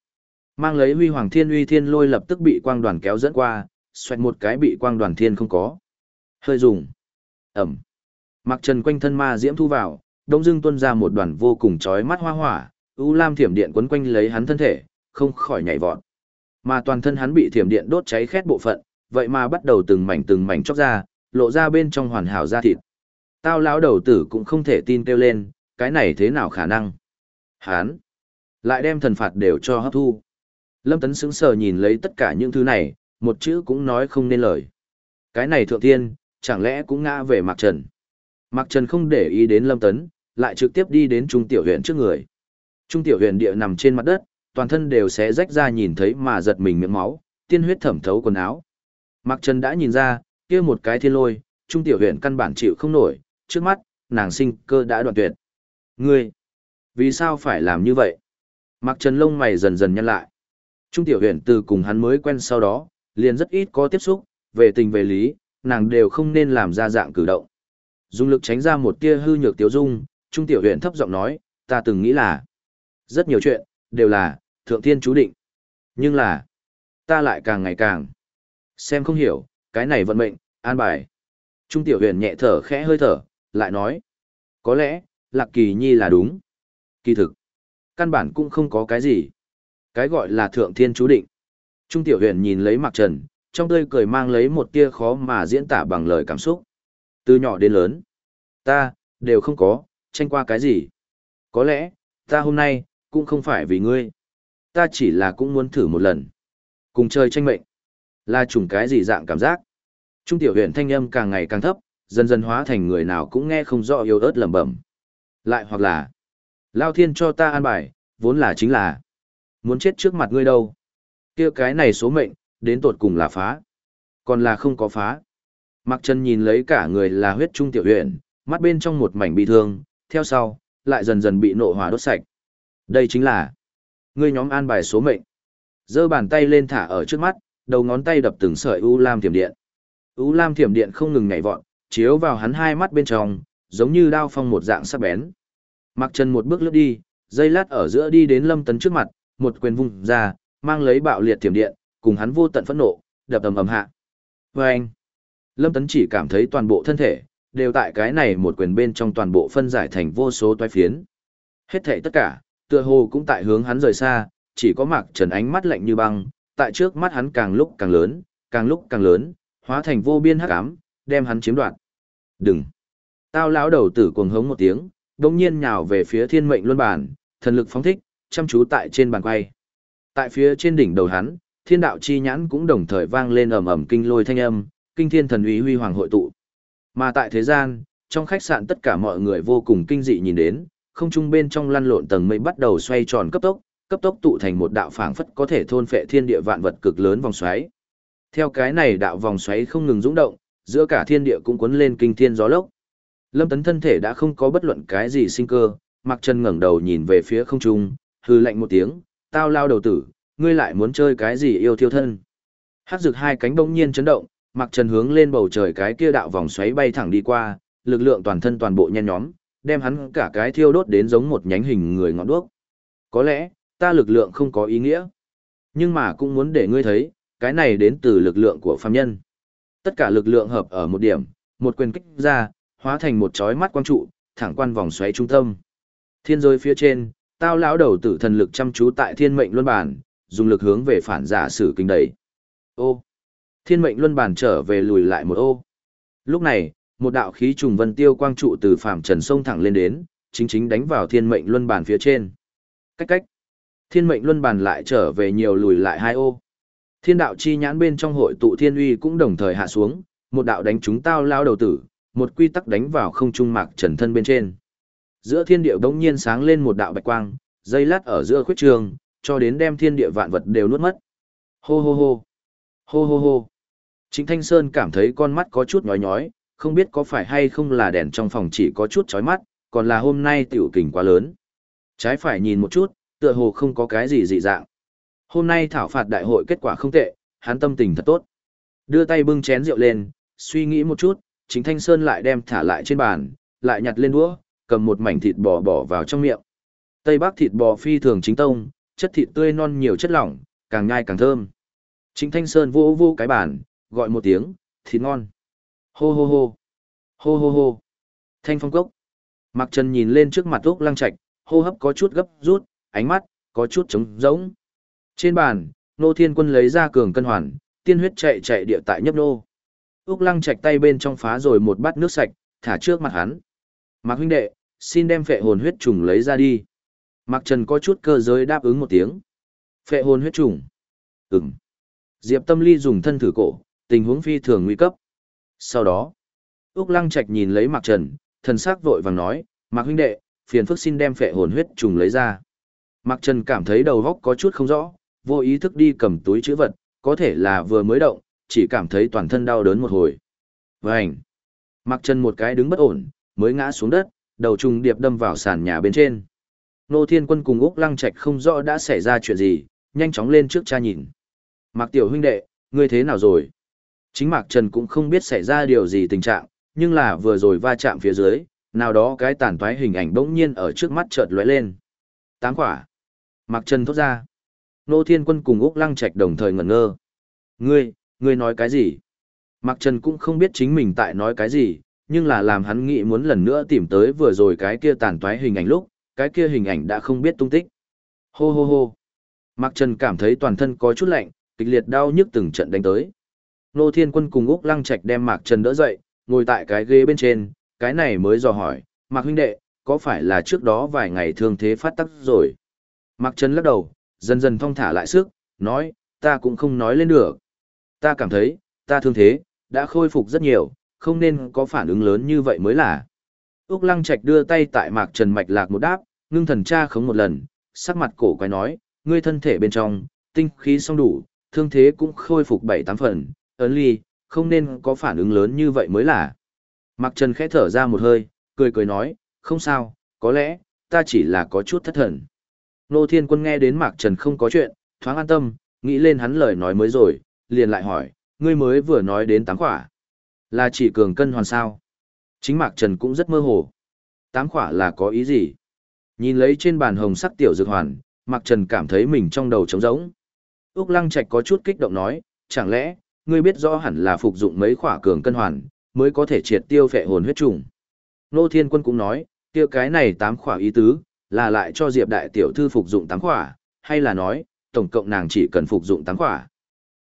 Mang lấy huy hoàng thiên uy thiên lôi lập tức bị quang đoàn kéo dẫn qua, xoẹt một cái bị quang đoàn thiên không có. Hơi dùng. Ẩm. Mặc trần quanh thân ma diễm thu vào, đông dưng tuôn ra một đoàn vô cùng chói mắt hoa hỏa, u lam thiểm điện quấn quanh lấy hắn thân thể, không khỏi nhảy vọt. Mà toàn thân hắn bị thiểm điện đốt cháy khét bộ phận, vậy mà bắt đầu từng mảnh từng mảnh chóc ra, lộ ra bên trong hoàn hảo da thịt. Tao lão đầu tử cũng không thể tin kêu lên, cái này thế nào khả năng? Hán! Lại đem thần phạt đều cho hấp thu. Lâm Tấn sững sờ nhìn lấy tất cả những thứ này, một chữ cũng nói không nên lời. Cái này thượng tiên, chẳng lẽ cũng ngã về Mạc Trần. Mạc Trần không để ý đến Lâm Tấn, lại trực tiếp đi đến Trung Tiểu huyện trước người. Trung Tiểu huyện địa nằm trên mặt đất, toàn thân đều sẽ rách ra nhìn thấy mà giật mình miệng máu, tiên huyết thẩm thấu quần áo. Mạc Trần đã nhìn ra, kia một cái thiên lôi, Trung Tiểu huyện căn bản chịu không nổi, trước mắt, nàng sinh cơ đã đoạn tuyệt. Ngươi, vì sao phải làm như vậy? Mạc Trần lông mày dần dần nhăn lại. Trung tiểu huyện từ cùng hắn mới quen sau đó, liền rất ít có tiếp xúc, về tình về lý, nàng đều không nên làm ra dạng cử động. Dung lực tránh ra một tia hư nhược tiếu dung, Trung tiểu huyện thấp giọng nói, ta từng nghĩ là, rất nhiều chuyện, đều là, thượng thiên chú định. Nhưng là, ta lại càng ngày càng, xem không hiểu, cái này vận mệnh, an bài. Trung tiểu huyền nhẹ thở khẽ hơi thở, lại nói, có lẽ, Lạc Kỳ Nhi là đúng. Kỳ thực, căn bản cũng không có cái gì. Cái gọi là thượng thiên chú định. Trung tiểu huyền nhìn lấy Mạc Trần, trong tươi cười mang lấy một tia khó mà diễn tả bằng lời cảm xúc. Từ nhỏ đến lớn, ta, đều không có, tranh qua cái gì. Có lẽ, ta hôm nay, cũng không phải vì ngươi. Ta chỉ là cũng muốn thử một lần. Cùng chơi tranh mệnh. Là chủng cái gì dạng cảm giác. Trung tiểu huyện thanh âm càng ngày càng thấp, dần dần hóa thành người nào cũng nghe không rõ yếu ớt lẩm bẩm. Lại hoặc là, Lao Thiên cho ta an bài, vốn là chính là Muốn chết trước mặt ngươi đâu? kia cái này số mệnh, đến tột cùng là phá. Còn là không có phá. Mặc Trần nhìn lấy cả người là huyết trung tiểu huyện, mắt bên trong một mảnh bị thương, theo sau, lại dần dần bị nộ hỏa đốt sạch. Đây chính là ngươi nhóm an bài số mệnh. giơ bàn tay lên thả ở trước mắt, đầu ngón tay đập từng sợi u lam thiểm điện. U lam thiểm điện không ngừng nhảy vọt, chiếu vào hắn hai mắt bên trong, giống như đao phong một dạng sắc bén. Mặc Trần một bước lướt đi, dây lát ở giữa đi đến Lâm Tấn trước mặt, một quyền vung ra, mang lấy bạo liệt thiểm điện, cùng hắn vô tận phẫn nộ, đập ầm ầm hạ. Và anh, Lâm Tấn chỉ cảm thấy toàn bộ thân thể, đều tại cái này một quyền bên trong toàn bộ phân giải thành vô số toái phiến. Hết thảy tất cả, tựa hồ cũng tại hướng hắn rời xa, chỉ có Mạc Trần ánh mắt lạnh như băng, tại trước mắt hắn càng lúc càng lớn, càng lúc càng lớn, hóa thành vô biên hắc ám, đem hắn chiếm đoạt. Đừng! Tao lão đầu tử cuồng hống một tiếng, đột nhiên nhào về phía thiên mệnh luân bản, thần lực phóng thích, chăm chú tại trên bàn quay. Tại phía trên đỉnh đầu hắn, thiên đạo chi nhãn cũng đồng thời vang lên ầm ầm kinh lôi thanh âm, kinh thiên thần uy huy hoàng hội tụ. Mà tại thế gian, trong khách sạn tất cả mọi người vô cùng kinh dị nhìn đến, không trung bên trong lăn lộn tầng mây bắt đầu xoay tròn cấp tốc, cấp tốc tụ thành một đạo phảng phất có thể thôn phệ thiên địa vạn vật cực lớn vòng xoáy. Theo cái này đạo vòng xoáy không ngừng rung động, giữa cả thiên địa cũng cuốn lên kinh thiên gió lốc. Lâm Tấn thân thể đã không có bất luận cái gì sinh cơ, Mặc Trần ngẩng đầu nhìn về phía không trung, hư lạnh một tiếng, "Tao lao đầu tử, ngươi lại muốn chơi cái gì yêu thiêu thân?" Hát rực hai cánh bỗng nhiên chấn động, Mặc Trần hướng lên bầu trời cái kia đạo vòng xoáy bay thẳng đi qua, lực lượng toàn thân toàn bộ nhen nhóm, đem hắn cả cái thiêu đốt đến giống một nhánh hình người ngọn đuốc. Có lẽ, ta lực lượng không có ý nghĩa, nhưng mà cũng muốn để ngươi thấy, cái này đến từ lực lượng của phàm nhân. Tất cả lực lượng hợp ở một điểm, một quyền kích ra, hóa thành một chói mắt quang trụ, thẳng quan vòng xoáy trung tâm. Thiên giới phía trên, tao lão đầu tử thần lực chăm chú tại thiên mệnh luân bản, dùng lực hướng về phản giả sử kinh đẩy. Ô! Thiên mệnh luân bàn trở về lùi lại một ô. Lúc này, một đạo khí trùng vân tiêu quang trụ từ phàm trần sông thẳng lên đến, chính chính đánh vào thiên mệnh luân bàn phía trên. Cách cách. Thiên mệnh luân bàn lại trở về nhiều lùi lại hai ô. Thiên đạo chi nhãn bên trong hội tụ thiên uy cũng đồng thời hạ xuống, một đạo đánh chúng tao lao đầu tử, một quy tắc đánh vào không trung mạc trần thân bên trên. Giữa thiên địa đống nhiên sáng lên một đạo bạch quang, dây lát ở giữa khuyết trường, cho đến đem thiên địa vạn vật đều nuốt mất. Hô hô hô. Hô hô hô. Trịnh Thanh Sơn cảm thấy con mắt có chút nhói nhói, không biết có phải hay không là đèn trong phòng chỉ có chút chói mắt, còn là hôm nay tiểu kình quá lớn. Trái phải nhìn một chút, tựa hồ không có cái gì dị dạng. Hôm nay thảo phạt đại hội kết quả không tệ, hắn tâm tình thật tốt. Đưa tay bưng chén rượu lên, suy nghĩ một chút, chính Thanh Sơn lại đem thả lại trên bàn, lại nhặt lên đũa, cầm một mảnh thịt bò bỏ vào trong miệng. Tây Bắc thịt bò phi thường chính tông, chất thịt tươi non nhiều chất lỏng, càng nhai càng thơm. Trịnh Thanh Sơn vô vô cái bàn, gọi một tiếng, thịt ngon. Hô hô hô. Hô hô hô. Thanh phong cốc. Mặc Trần nhìn lên trước mặt Úc Lăng Trạch, hô hấp có chút gấp rút, ánh mắt có chút trống rỗng. Trên bàn, Nô Thiên Quân lấy ra cường cân hoàn, tiên huyết chạy chạy địa tại nhấp nô. Úc Lăng Trạch tay bên trong phá rồi một bát nước sạch, thả trước mặt hắn. Mạc huynh đệ, xin đem phệ hồn huyết trùng lấy ra đi. Mạc Trần có chút cơ giới đáp ứng một tiếng. Phệ hồn huyết trùng. Ừm. Diệp Tâm Ly dùng thân thử cổ, tình huống phi thường nguy cấp. Sau đó, Úc Lăng Trạch nhìn lấy Mạc Trần, thần sắc vội vàng nói, Mạc huynh đệ, phiền phức xin đem phệ hồn huyết trùng lấy ra. Mạc Trần cảm thấy đầu góc có chút không rõ, vô ý thức đi cầm túi chữ vật, có thể là vừa mới động, chỉ cảm thấy toàn thân đau đớn một hồi. Vành! Mạc Trần một cái đứng bất ổn, mới ngã xuống đất, đầu trùng điệp đâm vào sàn nhà bên trên. Nô Thiên Quân cùng Úc Lăng Trạch không rõ đã xảy ra chuyện gì, nhanh chóng lên trước cha nhìn. Mạc Tiểu huynh đệ, ngươi thế nào rồi? Chính Mạc Trần cũng không biết xảy ra điều gì tình trạng, nhưng là vừa rồi va chạm phía dưới, nào đó cái tàn toái hình ảnh bỗng nhiên ở trước mắt chợt lóe lên. Tám quả. Mạc Trần thốt ra. Nô Thiên Quân cùng Úc Lăng Trạch đồng thời ngẩn ngơ. Ngươi, ngươi nói cái gì? Mạc Trần cũng không biết chính mình tại nói cái gì, nhưng là làm hắn nghĩ muốn lần nữa tìm tới vừa rồi cái kia tàn toái hình ảnh lúc, cái kia hình ảnh đã không biết tung tích. Hô hô hô. Mạc Trần cảm thấy toàn thân có chút lạnh, kịch liệt đau nhức từng trận đánh tới. Nô Thiên Quân cùng Úc Lăng Trạch đem Mạc Trần đỡ dậy, ngồi tại cái ghế bên trên, cái này mới dò hỏi, Mạc huynh đệ, có phải là trước đó vài ngày thương thế phát tắc rồi? Mạc Trần lắc đầu, dần dần thong thả lại sức, nói, ta cũng không nói lên được. Ta cảm thấy, ta thương thế, đã khôi phục rất nhiều, không nên có phản ứng lớn như vậy mới là. Úc Lăng Trạch đưa tay tại Mạc Trần mạch lạc một đáp, ngưng thần tra khống một lần, sắc mặt cổ quái nói, ngươi thân thể bên trong, tinh khí song đủ, thương thế cũng khôi phục bảy tám phần, ấn ly, không nên có phản ứng lớn như vậy mới là. Mạc Trần khẽ thở ra một hơi, cười cười nói, không sao, có lẽ, ta chỉ là có chút thất thần. Nô Thiên Quân nghe đến Mạc Trần không có chuyện, thoáng an tâm, nghĩ lên hắn lời nói mới rồi, liền lại hỏi, ngươi mới vừa nói đến tám quả, Là chỉ cường cân hoàn sao? Chính Mạc Trần cũng rất mơ hồ. Tám khỏa là có ý gì? Nhìn lấy trên bàn hồng sắc tiểu dược hoàn, Mạc Trần cảm thấy mình trong đầu trống rỗng. Úc Lăng Trạch có chút kích động nói, chẳng lẽ, ngươi biết rõ hẳn là phục dụng mấy khỏa cường cân hoàn, mới có thể triệt tiêu phệ hồn huyết trùng. Nô Thiên Quân cũng nói, tiêu cái này tám khỏa ý tứ, là lại cho Diệp đại tiểu thư phục dụng tám khỏa, hay là nói, tổng cộng nàng chỉ cần phục dụng tám khỏa.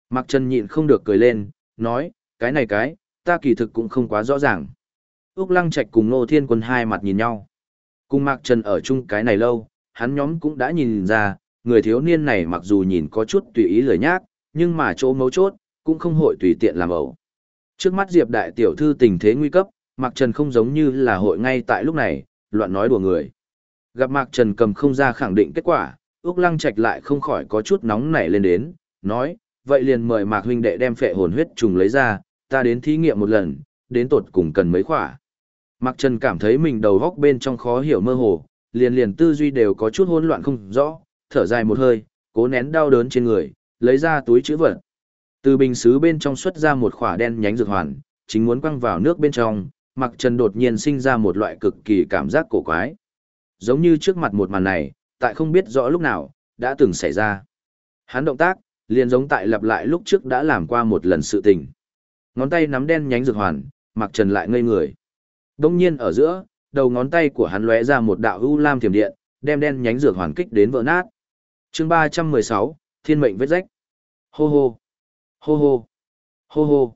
Mạc Trần nhịn không được cười lên, nói, cái này cái, ta kỳ thực cũng không quá rõ ràng. Úc Lăng Trạch cùng Nô Thiên Quân hai mặt nhìn nhau. Cùng Mạc Trần ở chung cái này lâu, hắn nhóm cũng đã nhìn ra, người thiếu niên này mặc dù nhìn có chút tùy ý lười nhác, nhưng mà chỗ mấu chốt, cũng không hội tùy tiện làm ẩu. Trước mắt Diệp đại tiểu thư tình thế nguy cấp, Mạc Trần không giống như là hội ngay tại lúc này, loạn nói đùa người. Gặp Mạc Trần cầm không ra khẳng định kết quả, Úc Lăng Trạch lại không khỏi có chút nóng nảy lên đến, nói, vậy liền mời Mạc huynh đệ đem phệ hồn huyết trùng lấy ra, ta đến thí nghiệm một lần, đến tột cùng cần mấy khỏa. Mạc Trần cảm thấy mình đầu góc bên trong khó hiểu mơ hồ, liền liền tư duy đều có chút hỗn loạn không rõ, thở dài một hơi, cố nén đau đớn trên người, lấy ra túi chữ vật. Từ bình xứ bên trong xuất ra một khỏa đen nhánh dược hoàn, chính muốn quăng vào nước bên trong, Mạc Trần đột nhiên sinh ra một loại cực kỳ cảm giác cổ quái. Giống như trước mặt một màn này, tại không biết rõ lúc nào, đã từng xảy ra. Hắn động tác, liền giống tại lặp lại lúc trước đã làm qua một lần sự tình. Ngón tay nắm đen nhánh dược hoàn, Mạc Trần lại ngây người. Đông nhiên ở giữa, đầu ngón tay của hắn lóe ra một đạo u lam thiểm điện, đem đen nhánh dược hoàn kích đến vỡ nát. Chương 316, Thiên mệnh vết rách. Hô hô, hô hô, hô hô.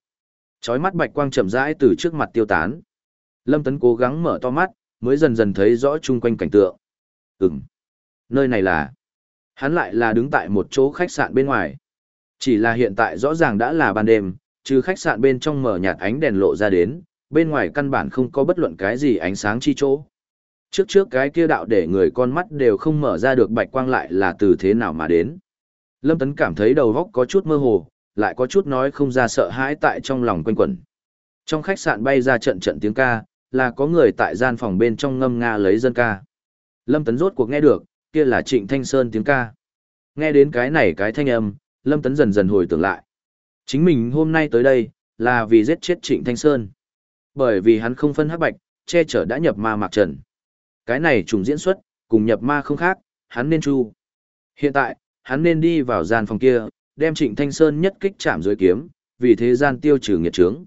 Chói mắt bạch quang chậm rãi từ trước mặt tiêu tán. Lâm Tấn cố gắng mở to mắt, mới dần dần thấy rõ chung quanh cảnh tượng. Ừm, nơi này là... Hắn lại là đứng tại một chỗ khách sạn bên ngoài. Chỉ là hiện tại rõ ràng đã là ban đêm, trừ khách sạn bên trong mở nhạt ánh đèn lộ ra đến, bên ngoài căn bản không có bất luận cái gì ánh sáng chi chỗ. Trước trước cái kia đạo để người con mắt đều không mở ra được bạch quang lại là từ thế nào mà đến. Lâm Tấn cảm thấy đầu góc có chút mơ hồ, lại có chút nói không ra sợ hãi tại trong lòng quanh quẩn. Trong khách sạn bay ra trận trận tiếng ca, là có người tại gian phòng bên trong ngâm nga lấy dân ca. Lâm Tấn rốt cuộc nghe được, kia là Trịnh Thanh Sơn tiếng ca. Nghe đến cái này cái thanh âm, Lâm Tấn dần dần hồi tưởng lại. Chính mình hôm nay tới đây, là vì giết chết Trịnh Thanh Sơn. Bởi vì hắn không phân hắc bạch, che chở đã nhập ma mạc trần. Cái này trùng diễn xuất, cùng nhập ma không khác, hắn nên chu. Hiện tại, hắn nên đi vào gian phòng kia, đem Trịnh Thanh Sơn nhất kích chạm dưới kiếm, vì thế gian tiêu trừ nghiệt trướng.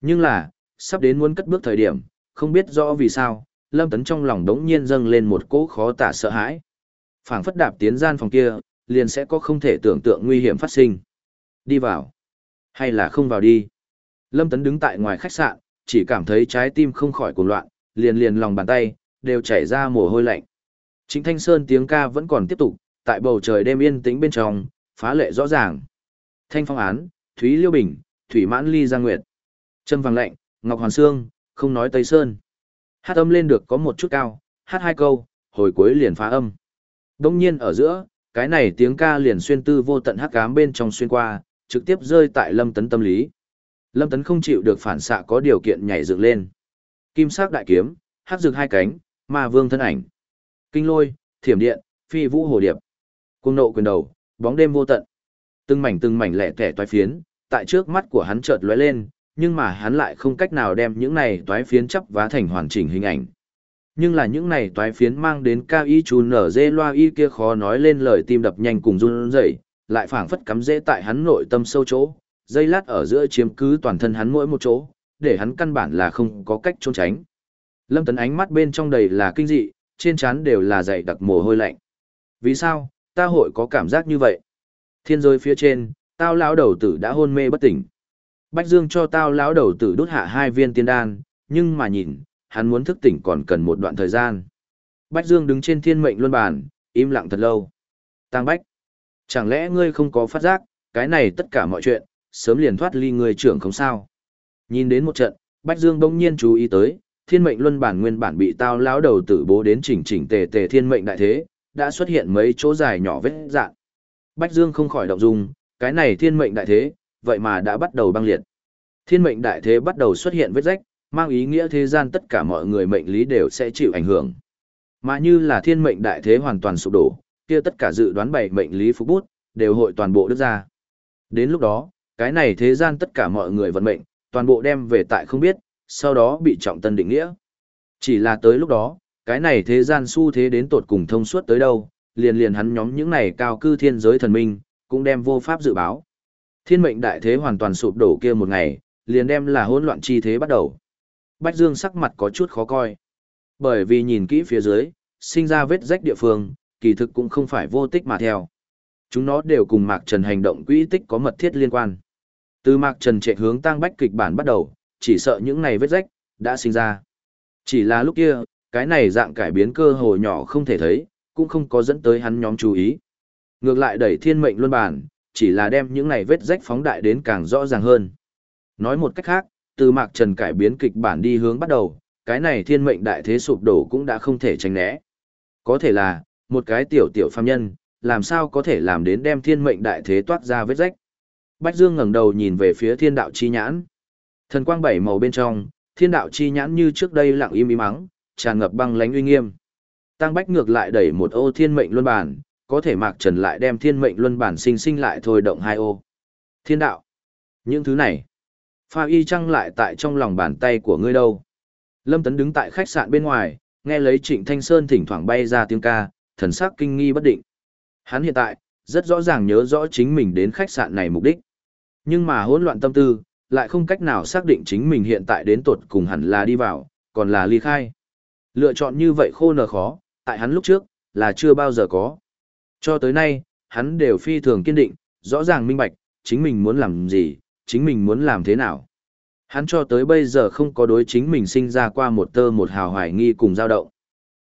Nhưng là, sắp đến muốn cất bước thời điểm, không biết rõ vì sao, Lâm Tấn trong lòng đống nhiên dâng lên một cỗ khó tả sợ hãi. phảng phất đạp tiến gian phòng kia, liền sẽ có không thể tưởng tượng nguy hiểm phát sinh. Đi vào. Hay là không vào đi. Lâm Tấn đứng tại ngoài khách sạn, chỉ cảm thấy trái tim không khỏi cuồng loạn, liền liền lòng bàn tay, đều chảy ra mồ hôi lạnh. Trịnh Thanh Sơn tiếng ca vẫn còn tiếp tục, tại bầu trời đêm yên tĩnh bên trong, phá lệ rõ ràng. Thanh Phong Án, Thúy Liêu Bình, Thủy Mãn Ly Giang Nguyệt. Trâm Vàng Lạnh, Ngọc Hoàn Sương, không nói Tây Sơn. Hát âm lên được có một chút cao, hát hai câu, hồi cuối liền phá âm. Đông nhiên ở giữa, cái này tiếng ca liền xuyên tư vô tận hắc ám bên trong xuyên qua, trực tiếp rơi tại Lâm Tấn tâm lý. Lâm Tấn không chịu được phản xạ có điều kiện nhảy dựng lên. Kim sắc đại kiếm, hắc rực hai cánh, ma vương thân ảnh. Kinh lôi, thiểm điện, phi vũ hồ điệp. Cung nộ quyền đầu, bóng đêm vô tận. Từng mảnh từng mảnh lẻ tẻ toái phiến, tại trước mắt của hắn chợt lóe lên, nhưng mà hắn lại không cách nào đem những này toái phiến chấp vá thành hoàn chỉnh hình ảnh. Nhưng là những này toái phiến mang đến cao y chú nở dê loa y kia khó nói lên lời tim đập nhanh cùng run rẩy, lại phảng phất cắm dễ tại hắn nội tâm sâu chỗ, dây lát ở giữa chiếm cứ toàn thân hắn mỗi một chỗ, để hắn căn bản là không có cách trốn tránh. Lâm Tấn ánh mắt bên trong đầy là kinh dị, trên trán đều là dày đặc mồ hôi lạnh. Vì sao, ta hội có cảm giác như vậy? Thiên giới phía trên, tao lão đầu tử đã hôn mê bất tỉnh. Bách Dương cho tao lão đầu tử đốt hạ hai viên tiên đan, nhưng mà nhìn, hắn muốn thức tỉnh còn cần một đoạn thời gian. Bách Dương đứng trên thiên mệnh luân bàn, im lặng thật lâu. Tăng Bách, chẳng lẽ ngươi không có phát giác, cái này tất cả mọi chuyện, sớm liền thoát ly người trưởng không sao. Nhìn đến một trận, Bách Dương bỗng nhiên chú ý tới, thiên mệnh luân bản nguyên bản bị tao lão đầu tử bố đến chỉnh chỉnh tề tề thiên mệnh đại thế, đã xuất hiện mấy chỗ dài nhỏ vết dạng. Bách Dương không khỏi động dung, cái này thiên mệnh đại thế, vậy mà đã bắt đầu băng liệt. Thiên mệnh đại thế bắt đầu xuất hiện vết rách, mang ý nghĩa thế gian tất cả mọi người mệnh lý đều sẽ chịu ảnh hưởng. Mà như là thiên mệnh đại thế hoàn toàn sụp đổ, kia tất cả dự đoán bảy mệnh lý phục bút, đều hội toàn bộ đứt ra. Đến lúc đó, cái này thế gian tất cả mọi người vận mệnh, toàn bộ đem về tại không biết, sau đó bị trọng tân định nghĩa. Chỉ là tới lúc đó, cái này thế gian xu thế đến tột cùng thông suốt tới đâu, liền liền hắn nhóm những này cao cư thiên giới thần minh, cũng đem vô pháp dự báo. Thiên mệnh đại thế hoàn toàn sụp đổ kia một ngày, liền đem là hỗn loạn chi thế bắt đầu. Bách Dương sắc mặt có chút khó coi. Bởi vì nhìn kỹ phía dưới, sinh ra vết rách địa phương, kỳ thực cũng không phải vô tích mà theo. Chúng nó đều cùng Mạc Trần hành động quỹ tích có mật thiết liên quan. Từ Mạc Trần chạy hướng tăng bách kịch bản bắt đầu, chỉ sợ những này vết rách, đã sinh ra. Chỉ là lúc kia, cái này dạng cải biến cơ hồ nhỏ không thể thấy, cũng không có dẫn tới hắn nhóm chú ý. Ngược lại đẩy thiên mệnh luân bản, chỉ là đem những này vết rách phóng đại đến càng rõ ràng hơn. Nói một cách khác, từ Mạc Trần cải biến kịch bản đi hướng bắt đầu, cái này thiên mệnh đại thế sụp đổ cũng đã không thể tránh né. Có thể là, một cái tiểu tiểu phàm nhân, làm sao có thể làm đến đem thiên mệnh đại thế toát ra vết rách. Bách Dương ngẩng đầu nhìn về phía thiên đạo chi nhãn. Thần quang bảy màu bên trong, thiên đạo chi nhãn như trước đây lặng im im mắng, tràn ngập băng lãnh uy nghiêm. Tăng Bách ngược lại đẩy một ô thiên mệnh luân bản, có thể Mạc Trần lại đem thiên mệnh luân bản sinh sinh lại thôi động hai ô. Thiên đạo. Những thứ này. Pha y trăng lại tại trong lòng bàn tay của ngươi đâu. Lâm Tấn đứng tại khách sạn bên ngoài, nghe lấy Trịnh Thanh Sơn thỉnh thoảng bay ra tiếng ca, thần sắc kinh nghi bất định. Hắn hiện tại, rất rõ ràng nhớ rõ chính mình đến khách sạn này mục đích. Nhưng mà hỗn loạn tâm tư, lại không cách nào xác định chính mình hiện tại đến tuột cùng hẳn là đi vào, còn là ly khai. Lựa chọn như vậy khô nở khó, tại hắn lúc trước, là chưa bao giờ có. Cho tới nay, hắn đều phi thường kiên định, rõ ràng minh bạch, chính mình muốn làm gì, chính mình muốn làm thế nào. Hắn cho tới bây giờ không có đối chính mình sinh ra qua một tơ một hào hoài nghi cùng dao động.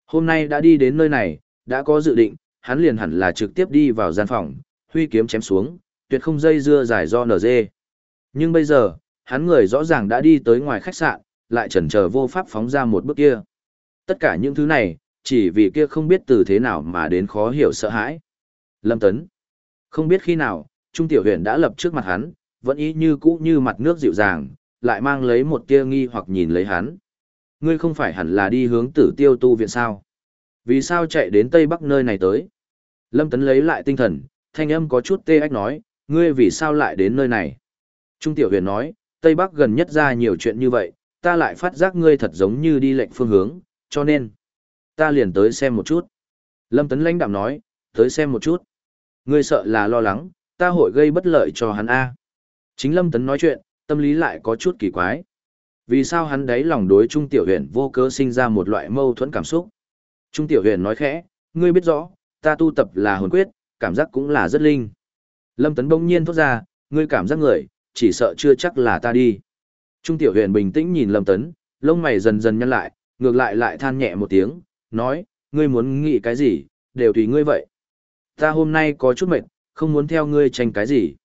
Hôm nay đã đi đến nơi này, đã có dự định, hắn liền hẳn là trực tiếp đi vào gian phòng, huy kiếm chém xuống, tuyệt không dây dưa dài do nở dê. Nhưng bây giờ, hắn người rõ ràng đã đi tới ngoài khách sạn, lại chần chờ vô pháp phóng ra một bước kia. Tất cả những thứ này, chỉ vì kia không biết từ thế nào mà đến khó hiểu sợ hãi. Lâm Tấn. Không biết khi nào, Trung Tiểu Huyền đã lập trước mặt hắn, vẫn ý như cũ như mặt nước dịu dàng, lại mang lấy một tia nghi hoặc nhìn lấy hắn. Ngươi không phải hẳn là đi hướng tử tiêu tu viện sao? Vì sao chạy đến Tây Bắc nơi này tới? Lâm Tấn lấy lại tinh thần, thanh âm có chút tê ách nói, ngươi vì sao lại đến nơi này? Trung Tiểu Huyền nói, Tây Bắc gần nhất ra nhiều chuyện như vậy, ta lại phát giác ngươi thật giống như đi lệnh phương hướng, cho nên, ta liền tới xem một chút. Lâm Tấn lãnh đạm nói, tới xem một chút. Ngươi sợ là lo lắng, ta hội gây bất lợi cho hắn A. Chính Lâm Tấn nói chuyện, tâm lý lại có chút kỳ quái. Vì sao hắn đấy lòng đối Trung Tiểu Huyền vô cớ sinh ra một loại mâu thuẫn cảm xúc? Trung Tiểu Huyền nói khẽ, ngươi biết rõ, ta tu tập là hồn quyết, cảm giác cũng là rất linh. Lâm Tấn bỗng nhiên thốt ra, ngươi cảm giác người, chỉ sợ chưa chắc là ta đi. Trung Tiểu Huyền bình tĩnh nhìn Lâm Tấn, lông mày dần dần nhăn lại, ngược lại lại than nhẹ một tiếng, nói, ngươi muốn nghĩ cái gì, đều tùy ngươi vậy. Ta hôm nay có chút mệt, không muốn theo ngươi tranh cái gì.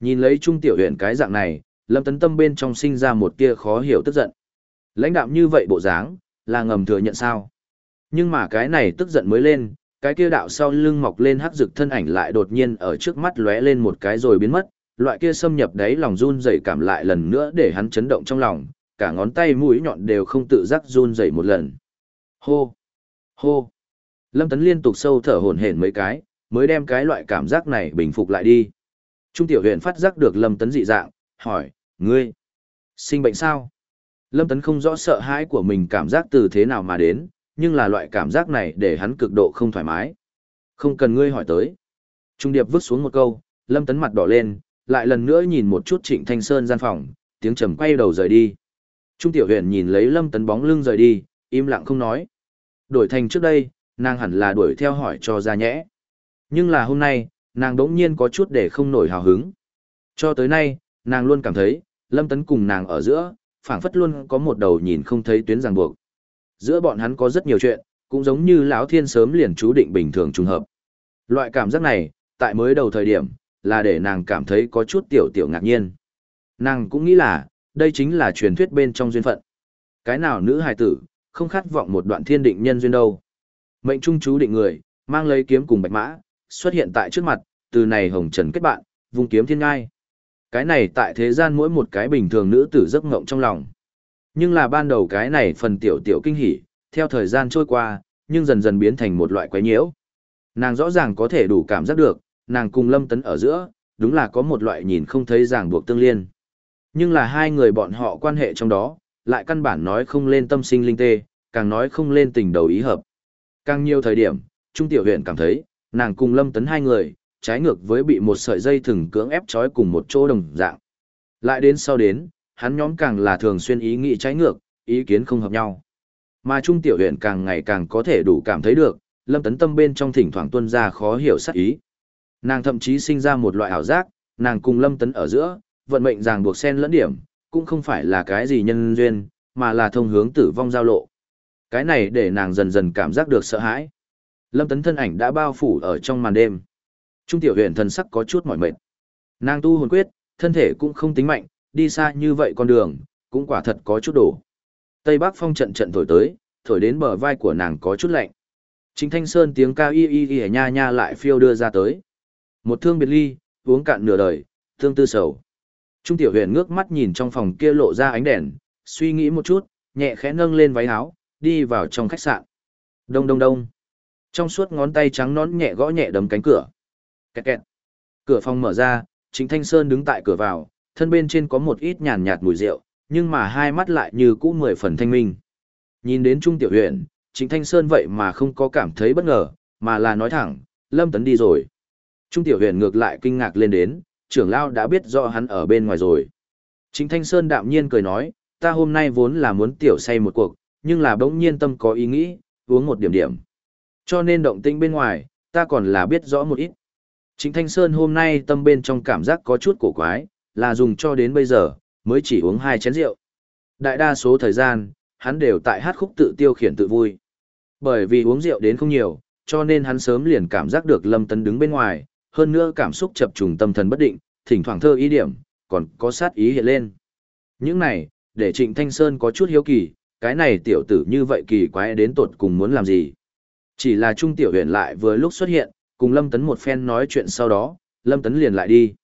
Nhìn lấy Trung Tiểu Huyền cái dạng này, Lâm Tấn Tâm bên trong sinh ra một tia khó hiểu tức giận. Lãnh đạm như vậy bộ dáng, là ngầm thừa nhận sao? Nhưng mà cái này tức giận mới lên, cái kia đạo sau lưng mọc lên hắc rực thân ảnh lại đột nhiên ở trước mắt lóe lên một cái rồi biến mất, loại kia xâm nhập đáy lòng run rẩy cảm lại lần nữa để hắn chấn động trong lòng, cả ngón tay mũi nhọn đều không tự giác run rẩy một lần. Hô! Hô! Lâm Tấn liên tục sâu thở hổn hển mấy cái, mới đem cái loại cảm giác này bình phục lại đi. Trung tiểu huyện phát giác được Lâm Tấn dị dạng, hỏi, ngươi, sinh bệnh sao? Lâm Tấn không rõ sợ hãi của mình cảm giác từ thế nào mà đến, nhưng là loại cảm giác này để hắn cực độ không thoải mái. Không cần ngươi hỏi tới. Trung điệp vứt xuống một câu, Lâm Tấn mặt đỏ lên, lại lần nữa nhìn một chút Trịnh Thanh Sơn gian phòng, tiếng trầm quay đầu rời đi. Trung Tiểu Huyền nhìn lấy Lâm Tấn bóng lưng rời đi, im lặng không nói. Đổi thành trước đây, nàng hẳn là đuổi theo hỏi cho ra nhẽ. Nhưng là hôm nay, nàng đống nhiên có chút để không nổi hào hứng. Cho tới nay, nàng luôn cảm thấy, Lâm Tấn cùng nàng ở giữa, phảng phất luôn có một đầu nhìn không thấy tuyến ràng buộc. Giữa bọn hắn có rất nhiều chuyện, cũng giống như lão thiên sớm liền chú định bình thường trùng hợp. Loại cảm giác này, tại mới đầu thời điểm, là để nàng cảm thấy có chút tiểu tiểu ngạc nhiên. Nàng cũng nghĩ là, đây chính là truyền thuyết bên trong duyên phận. Cái nào nữ hài tử, không khát vọng một đoạn thiên định nhân duyên đâu. Mệnh trung chú định người, mang lấy kiếm cùng bạch mã, xuất hiện tại trước mặt, từ này hồng trần kết bạn, vùng kiếm thiên ngai. Cái này tại thế gian mỗi một cái bình thường nữ tử giấc ngộng trong lòng. Nhưng là ban đầu cái này phần tiểu tiểu kinh hỉ, theo thời gian trôi qua, nhưng dần dần biến thành một loại quái nhiễu. Nàng rõ ràng có thể đủ cảm giác được, nàng cùng Lâm Tấn ở giữa, đúng là có một loại nhìn không thấy ràng buộc tương liên. Nhưng là hai người bọn họ quan hệ trong đó, lại căn bản nói không lên tâm sinh linh tê, càng nói không lên tình đầu ý hợp. Càng nhiều thời điểm, Trung Tiểu Huyện cảm thấy, nàng cùng Lâm Tấn hai người, trái ngược với bị một sợi dây thừng cưỡng ép trói cùng một chỗ đồng dạng. Lại đến sau đến, hắn nhóm càng là thường xuyên ý nghĩ trái ngược, ý kiến không hợp nhau. Mà Trung Tiểu Huyền càng ngày càng có thể đủ cảm thấy được, Lâm Tấn Tâm bên trong thỉnh thoảng tuân ra khó hiểu sát ý. Nàng thậm chí sinh ra một loại ảo giác, nàng cùng Lâm Tấn ở giữa, vận mệnh ràng buộc sen lẫn điểm, cũng không phải là cái gì nhân duyên, mà là thông hướng tử vong giao lộ. Cái này để nàng dần dần cảm giác được sợ hãi. Lâm Tấn thân ảnh đã bao phủ ở trong màn đêm. Trung tiểu huyền thần sắc có chút mỏi mệt. Nàng tu hồn quyết, thân thể cũng không tính mạnh, đi xa như vậy con đường, cũng quả thật có chút đổ. Tây Bắc phong trận trận thổi tới, thổi đến bờ vai của nàng có chút lạnh. Chính Thanh Sơn tiếng ca y y y nha nha lại phiêu đưa ra tới. Một thương biệt ly, uống cạn nửa đời, thương tư sầu. Trung tiểu huyền ngước mắt nhìn trong phòng kia lộ ra ánh đèn, suy nghĩ một chút, nhẹ khẽ nâng lên váy áo, đi vào trong khách sạn. Đông đông đông. Trong suốt ngón tay trắng nón nhẹ gõ nhẹ đấm cánh cửa. Kẹt kẹt. Cửa phòng mở ra, Chính Thanh Sơn đứng tại cửa vào, thân bên trên có một ít nhàn nhạt mùi rượu, nhưng mà hai mắt lại như cũ mười phần thanh minh. Nhìn đến Trung Tiểu Huyền, Trịnh Thanh Sơn vậy mà không có cảm thấy bất ngờ, mà là nói thẳng, Lâm Tấn đi rồi. Trung Tiểu Huyền ngược lại kinh ngạc lên đến, trưởng lao đã biết rõ hắn ở bên ngoài rồi. Trịnh Thanh Sơn đạm nhiên cười nói, ta hôm nay vốn là muốn tiểu say một cuộc, nhưng là bỗng nhiên tâm có ý nghĩ, uống một điểm điểm. Cho nên động tĩnh bên ngoài, ta còn là biết rõ một ít. Trịnh Thanh Sơn hôm nay tâm bên trong cảm giác có chút cổ quái, là dùng cho đến bây giờ, mới chỉ uống hai chén rượu. Đại đa số thời gian, hắn đều tại hát khúc tự tiêu khiển tự vui. Bởi vì uống rượu đến không nhiều, cho nên hắn sớm liền cảm giác được Lâm Tấn đứng bên ngoài, hơn nữa cảm xúc chập trùng tâm thần bất định, thỉnh thoảng thơ ý điểm, còn có sát ý hiện lên. Những này, để Trịnh Thanh Sơn có chút hiếu kỳ, cái này tiểu tử như vậy kỳ quái đến tột cùng muốn làm gì. Chỉ là Trung Tiểu Huyền lại vừa lúc xuất hiện, cùng Lâm Tấn một phen nói chuyện sau đó, Lâm Tấn liền lại đi.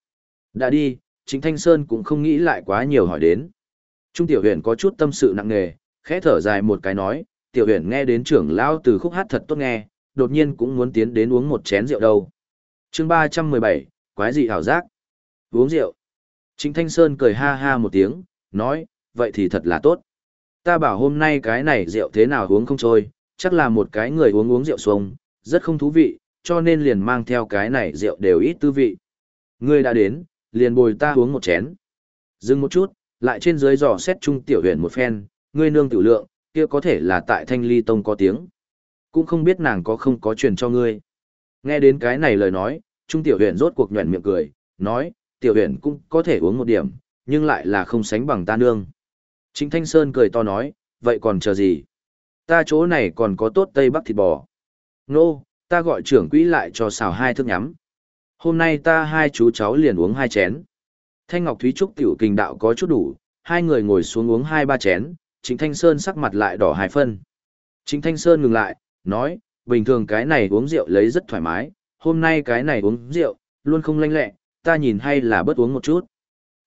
Đã đi, Trịnh Thanh Sơn cũng không nghĩ lại quá nhiều hỏi đến. Trung Tiểu Huyền có chút tâm sự nặng nề, khẽ thở dài một cái nói, Tiểu Huyền nghe đến trưởng lão từ khúc hát thật tốt nghe, đột nhiên cũng muốn tiến đến uống một chén rượu đâu. chương ba trăm mười bảy quái dị hảo giác. Uống rượu. Trịnh Thanh Sơn cười ha ha một tiếng, nói, vậy thì thật là tốt. Ta bảo hôm nay cái này rượu thế nào uống không trôi, chắc là một cái người uống uống rượu xuông, rất không thú vị, cho nên liền mang theo cái này rượu đều ít tư vị. Ngươi đã đến, liền bồi ta uống một chén. Dừng một chút, lại trên dưới dò xét trung tiểu huyện một phen, ngươi nương tiểu lượng, kia có thể là tại thanh ly tông có tiếng. Cũng không biết nàng có không có truyền cho ngươi. Nghe đến cái này lời nói, trung tiểu huyện rốt cuộc nhuẩn miệng cười, nói, tiểu huyện cũng có thể uống một điểm, nhưng lại là không sánh bằng ta nương. Trịnh Thanh Sơn cười to nói, vậy còn chờ gì? Ta chỗ này còn có tốt Tây Bắc thịt bò. Nô, ta gọi trưởng quỹ lại cho xào hai thức nhắm. Hôm nay ta hai chú cháu liền uống hai chén. Thanh Ngọc Thúy Trúc tiểu kình đạo có chút đủ, hai người ngồi xuống uống hai ba chén, Trịnh Thanh Sơn sắc mặt lại đỏ hai phân. Trịnh Thanh Sơn ngừng lại, nói, bình thường cái này uống rượu lấy rất thoải mái, hôm nay cái này uống rượu, luôn không lanh lẹ, ta nhìn hay là bớt uống một chút.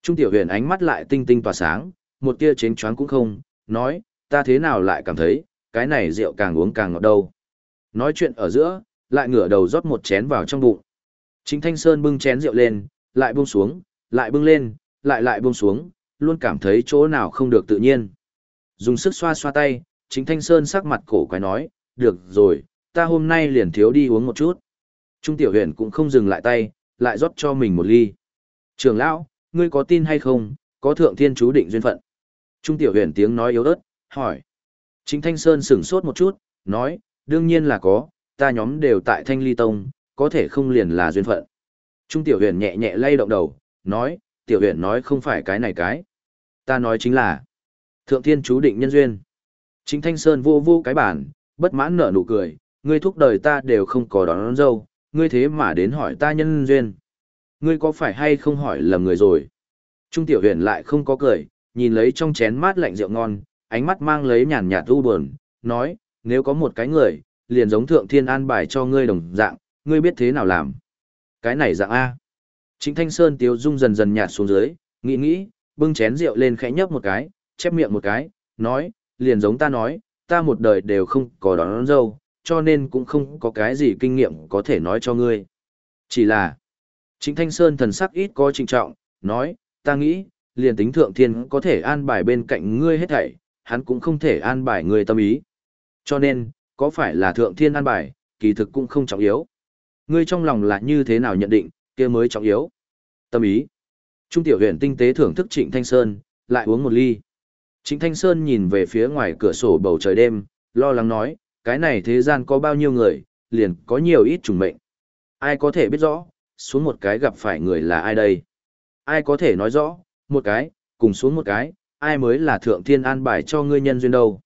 Trung tiểu huyền ánh mắt lại tinh tinh tỏa sáng, một tia chến choáng cũng không, nói, ta thế nào lại cảm thấy, cái này rượu càng uống càng ngọt đâu. Nói chuyện ở giữa, lại ngửa đầu rót một chén vào trong bụng. Chính Thanh Sơn bưng chén rượu lên, lại buông xuống, lại bưng lên, lại lại buông xuống, luôn cảm thấy chỗ nào không được tự nhiên. Dùng sức xoa xoa tay, chính Thanh Sơn sắc mặt cổ quái nói, được rồi, ta hôm nay liền thiếu đi uống một chút. Trung Tiểu Huyền cũng không dừng lại tay, lại rót cho mình một ly. Trường lão, ngươi có tin hay không, có thượng thiên chú định duyên phận. Trung Tiểu Huyền tiếng nói yếu ớt, hỏi. Chính Thanh Sơn sửng sốt một chút, nói, đương nhiên là có, ta nhóm đều tại Thanh Ly Tông, có thể không liền là duyên phận. Trung Tiểu Huyền nhẹ nhẹ lay động đầu, nói, Tiểu Huyền nói không phải cái này cái. Ta nói chính là, Thượng Thiên chú định nhân duyên. Chính Thanh Sơn vô vô cái bản, bất mãn nở nụ cười, ngươi thúc đời ta đều không có đón, đón dâu, ngươi thế mà đến hỏi ta nhân duyên. Ngươi có phải hay không hỏi lầm người rồi? Trung Tiểu Huyền lại không có cười, nhìn lấy trong chén mát lạnh rượu ngon, ánh mắt mang lấy nhàn nhạt u buồn, nói, nếu có một cái người, liền giống thượng thiên an bài cho ngươi đồng dạng, ngươi biết thế nào làm. Cái này dạng A. Trịnh Thanh Sơn tiếu dung dần dần nhạt xuống dưới, nghĩ nghĩ, bưng chén rượu lên khẽ nhấp một cái, chép miệng một cái, nói, liền giống ta nói, ta một đời đều không có đón, đón dâu, cho nên cũng không có cái gì kinh nghiệm có thể nói cho ngươi. Chỉ là, Trịnh Thanh Sơn thần sắc ít có trịnh trọng, nói, ta nghĩ, liền tính thượng thiên có thể an bài bên cạnh ngươi hết thảy, hắn cũng không thể an bài ngươi tâm ý. Cho nên, có phải là thượng thiên an bài, kỳ thực cũng không trọng yếu. Ngươi trong lòng là như thế nào nhận định, kia mới trọng yếu. Tâm ý. Trung tiểu huyện tinh tế thưởng thức Trịnh Thanh Sơn, lại uống một ly. Trịnh Thanh Sơn nhìn về phía ngoài cửa sổ bầu trời đêm, lo lắng nói, cái này thế gian có bao nhiêu người, liền có nhiều ít trùng mệnh. Ai có thể biết rõ, xuống một cái gặp phải người là ai đây? Ai có thể nói rõ, một cái, cùng xuống một cái, ai mới là thượng thiên an bài cho ngươi nhân duyên đâu.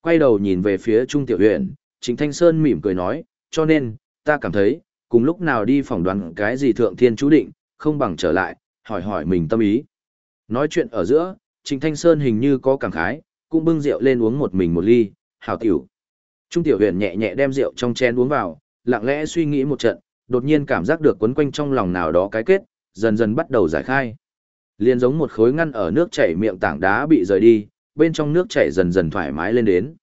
Quay đầu nhìn về phía Trung Tiểu Huyện, Trịnh Thanh Sơn mỉm cười nói, cho nên, ta cảm thấy, cùng lúc nào đi phỏng đoán cái gì thượng thiên chú định, không bằng trở lại, hỏi hỏi mình tâm ý. Nói chuyện ở giữa, Trịnh Thanh Sơn hình như có cảm khái, cũng bưng rượu lên uống một mình một ly, hảo tiểu. Trung tiểu huyền nhẹ nhẹ đem rượu trong chén uống vào, lặng lẽ suy nghĩ một trận, đột nhiên cảm giác được quấn quanh trong lòng nào đó cái kết, dần dần bắt đầu giải khai. Liên giống một khối ngăn ở nước chảy miệng tảng đá bị rời đi, bên trong nước chảy dần dần thoải mái lên đến.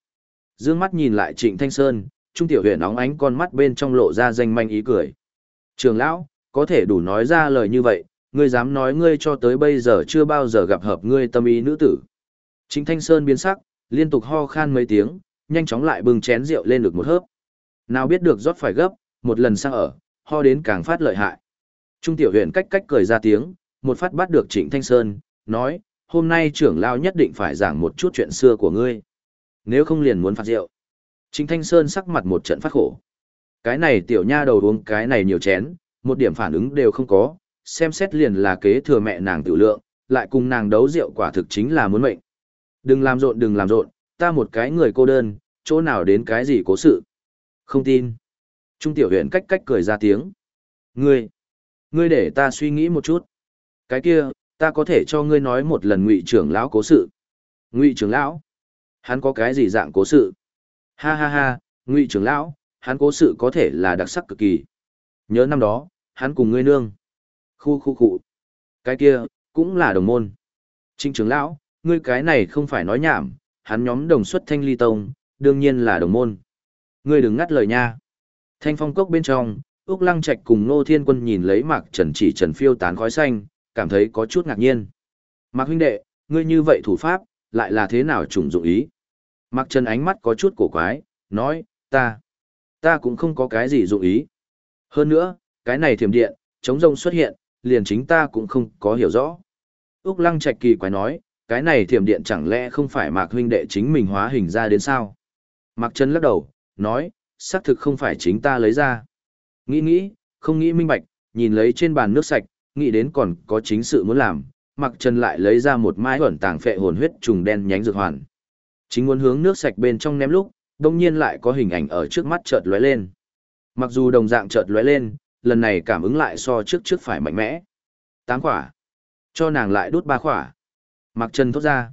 Dương mắt nhìn lại Trịnh Thanh Sơn, Trung tiểu huyền óng ánh con mắt bên trong lộ ra danh manh ý cười. Trường lão, có thể đủ nói ra lời như vậy, ngươi dám nói ngươi cho tới bây giờ chưa bao giờ gặp hợp ngươi tâm ý nữ tử. Trịnh Thanh Sơn biến sắc, liên tục ho khan mấy tiếng, nhanh chóng lại bưng chén rượu lên được một hớp. Nào biết được rót phải gấp, một lần sang ở, ho đến càng phát lợi hại. Trung tiểu huyền cách cách cười ra tiếng, một phát bắt được Trịnh Thanh Sơn, nói, hôm nay trưởng lao nhất định phải giảng một chút chuyện xưa của ngươi. Nếu không liền muốn phạt rượu. Trịnh Thanh Sơn sắc mặt một trận phát khổ. Cái này tiểu nha đầu uống cái này nhiều chén, một điểm phản ứng đều không có, xem xét liền là kế thừa mẹ nàng tiểu lượng, lại cùng nàng đấu rượu quả thực chính là muốn mệnh. Đừng làm rộn đừng làm rộn, ta một cái người cô đơn, chỗ nào đến cái gì cố sự. Không tin. Trung tiểu huyện cách cách cười ra tiếng. Ngươi, ngươi để ta suy nghĩ một chút. Cái kia, ta có thể cho ngươi nói một lần ngụy trưởng lão cố sự. Ngụy trưởng lão? Hắn có cái gì dạng cố sự? Ha ha ha, ngụy trưởng lão, hắn cố sự có thể là đặc sắc cực kỳ. Nhớ năm đó, hắn cùng ngươi nương. Khu khu khu. Cái kia, cũng là đồng môn. Trinh trưởng lão, ngươi cái này không phải nói nhảm, hắn nhóm đồng xuất thanh ly tông, đương nhiên là đồng môn. Ngươi đừng ngắt lời nha. Thanh phong cốc bên trong, Úc Lăng Trạch cùng Nô Thiên Quân nhìn lấy Mạc Trần chỉ trần phiêu tán khói xanh, cảm thấy có chút ngạc nhiên. Mạc huynh đệ, ngươi như vậy thủ pháp, lại là thế nào trùng dụng ý? Mạc Trần ánh mắt có chút cổ quái, nói, ta, ta cũng không có cái gì dụng ý. Hơn nữa, cái này thiểm điện, chống rông xuất hiện, liền chính ta cũng không có hiểu rõ. Úc Lăng Trạch kỳ quái nói, cái này thiểm điện chẳng lẽ không phải Mạc huynh đệ chính mình hóa hình ra đến sao? Mạc Trần lắc đầu, nói, xác thực không phải chính ta lấy ra. Nghĩ nghĩ, không nghĩ minh bạch, nhìn lấy trên bàn nước sạch, nghĩ đến còn có chính sự muốn làm, Mạc Trần lại lấy ra một mai ẩn tàng phệ hồn huyết trùng đen nhánh dược hoàn. Chính muốn hướng nước sạch bên trong ném lúc, đông nhiên lại có hình ảnh ở trước mắt chợt lóe lên. Mặc dù đồng dạng chợt lóe lên, lần này cảm ứng lại so trước trước phải mạnh mẽ. Tám quả. Cho nàng lại đút ba quả. Mặc chân thốt ra.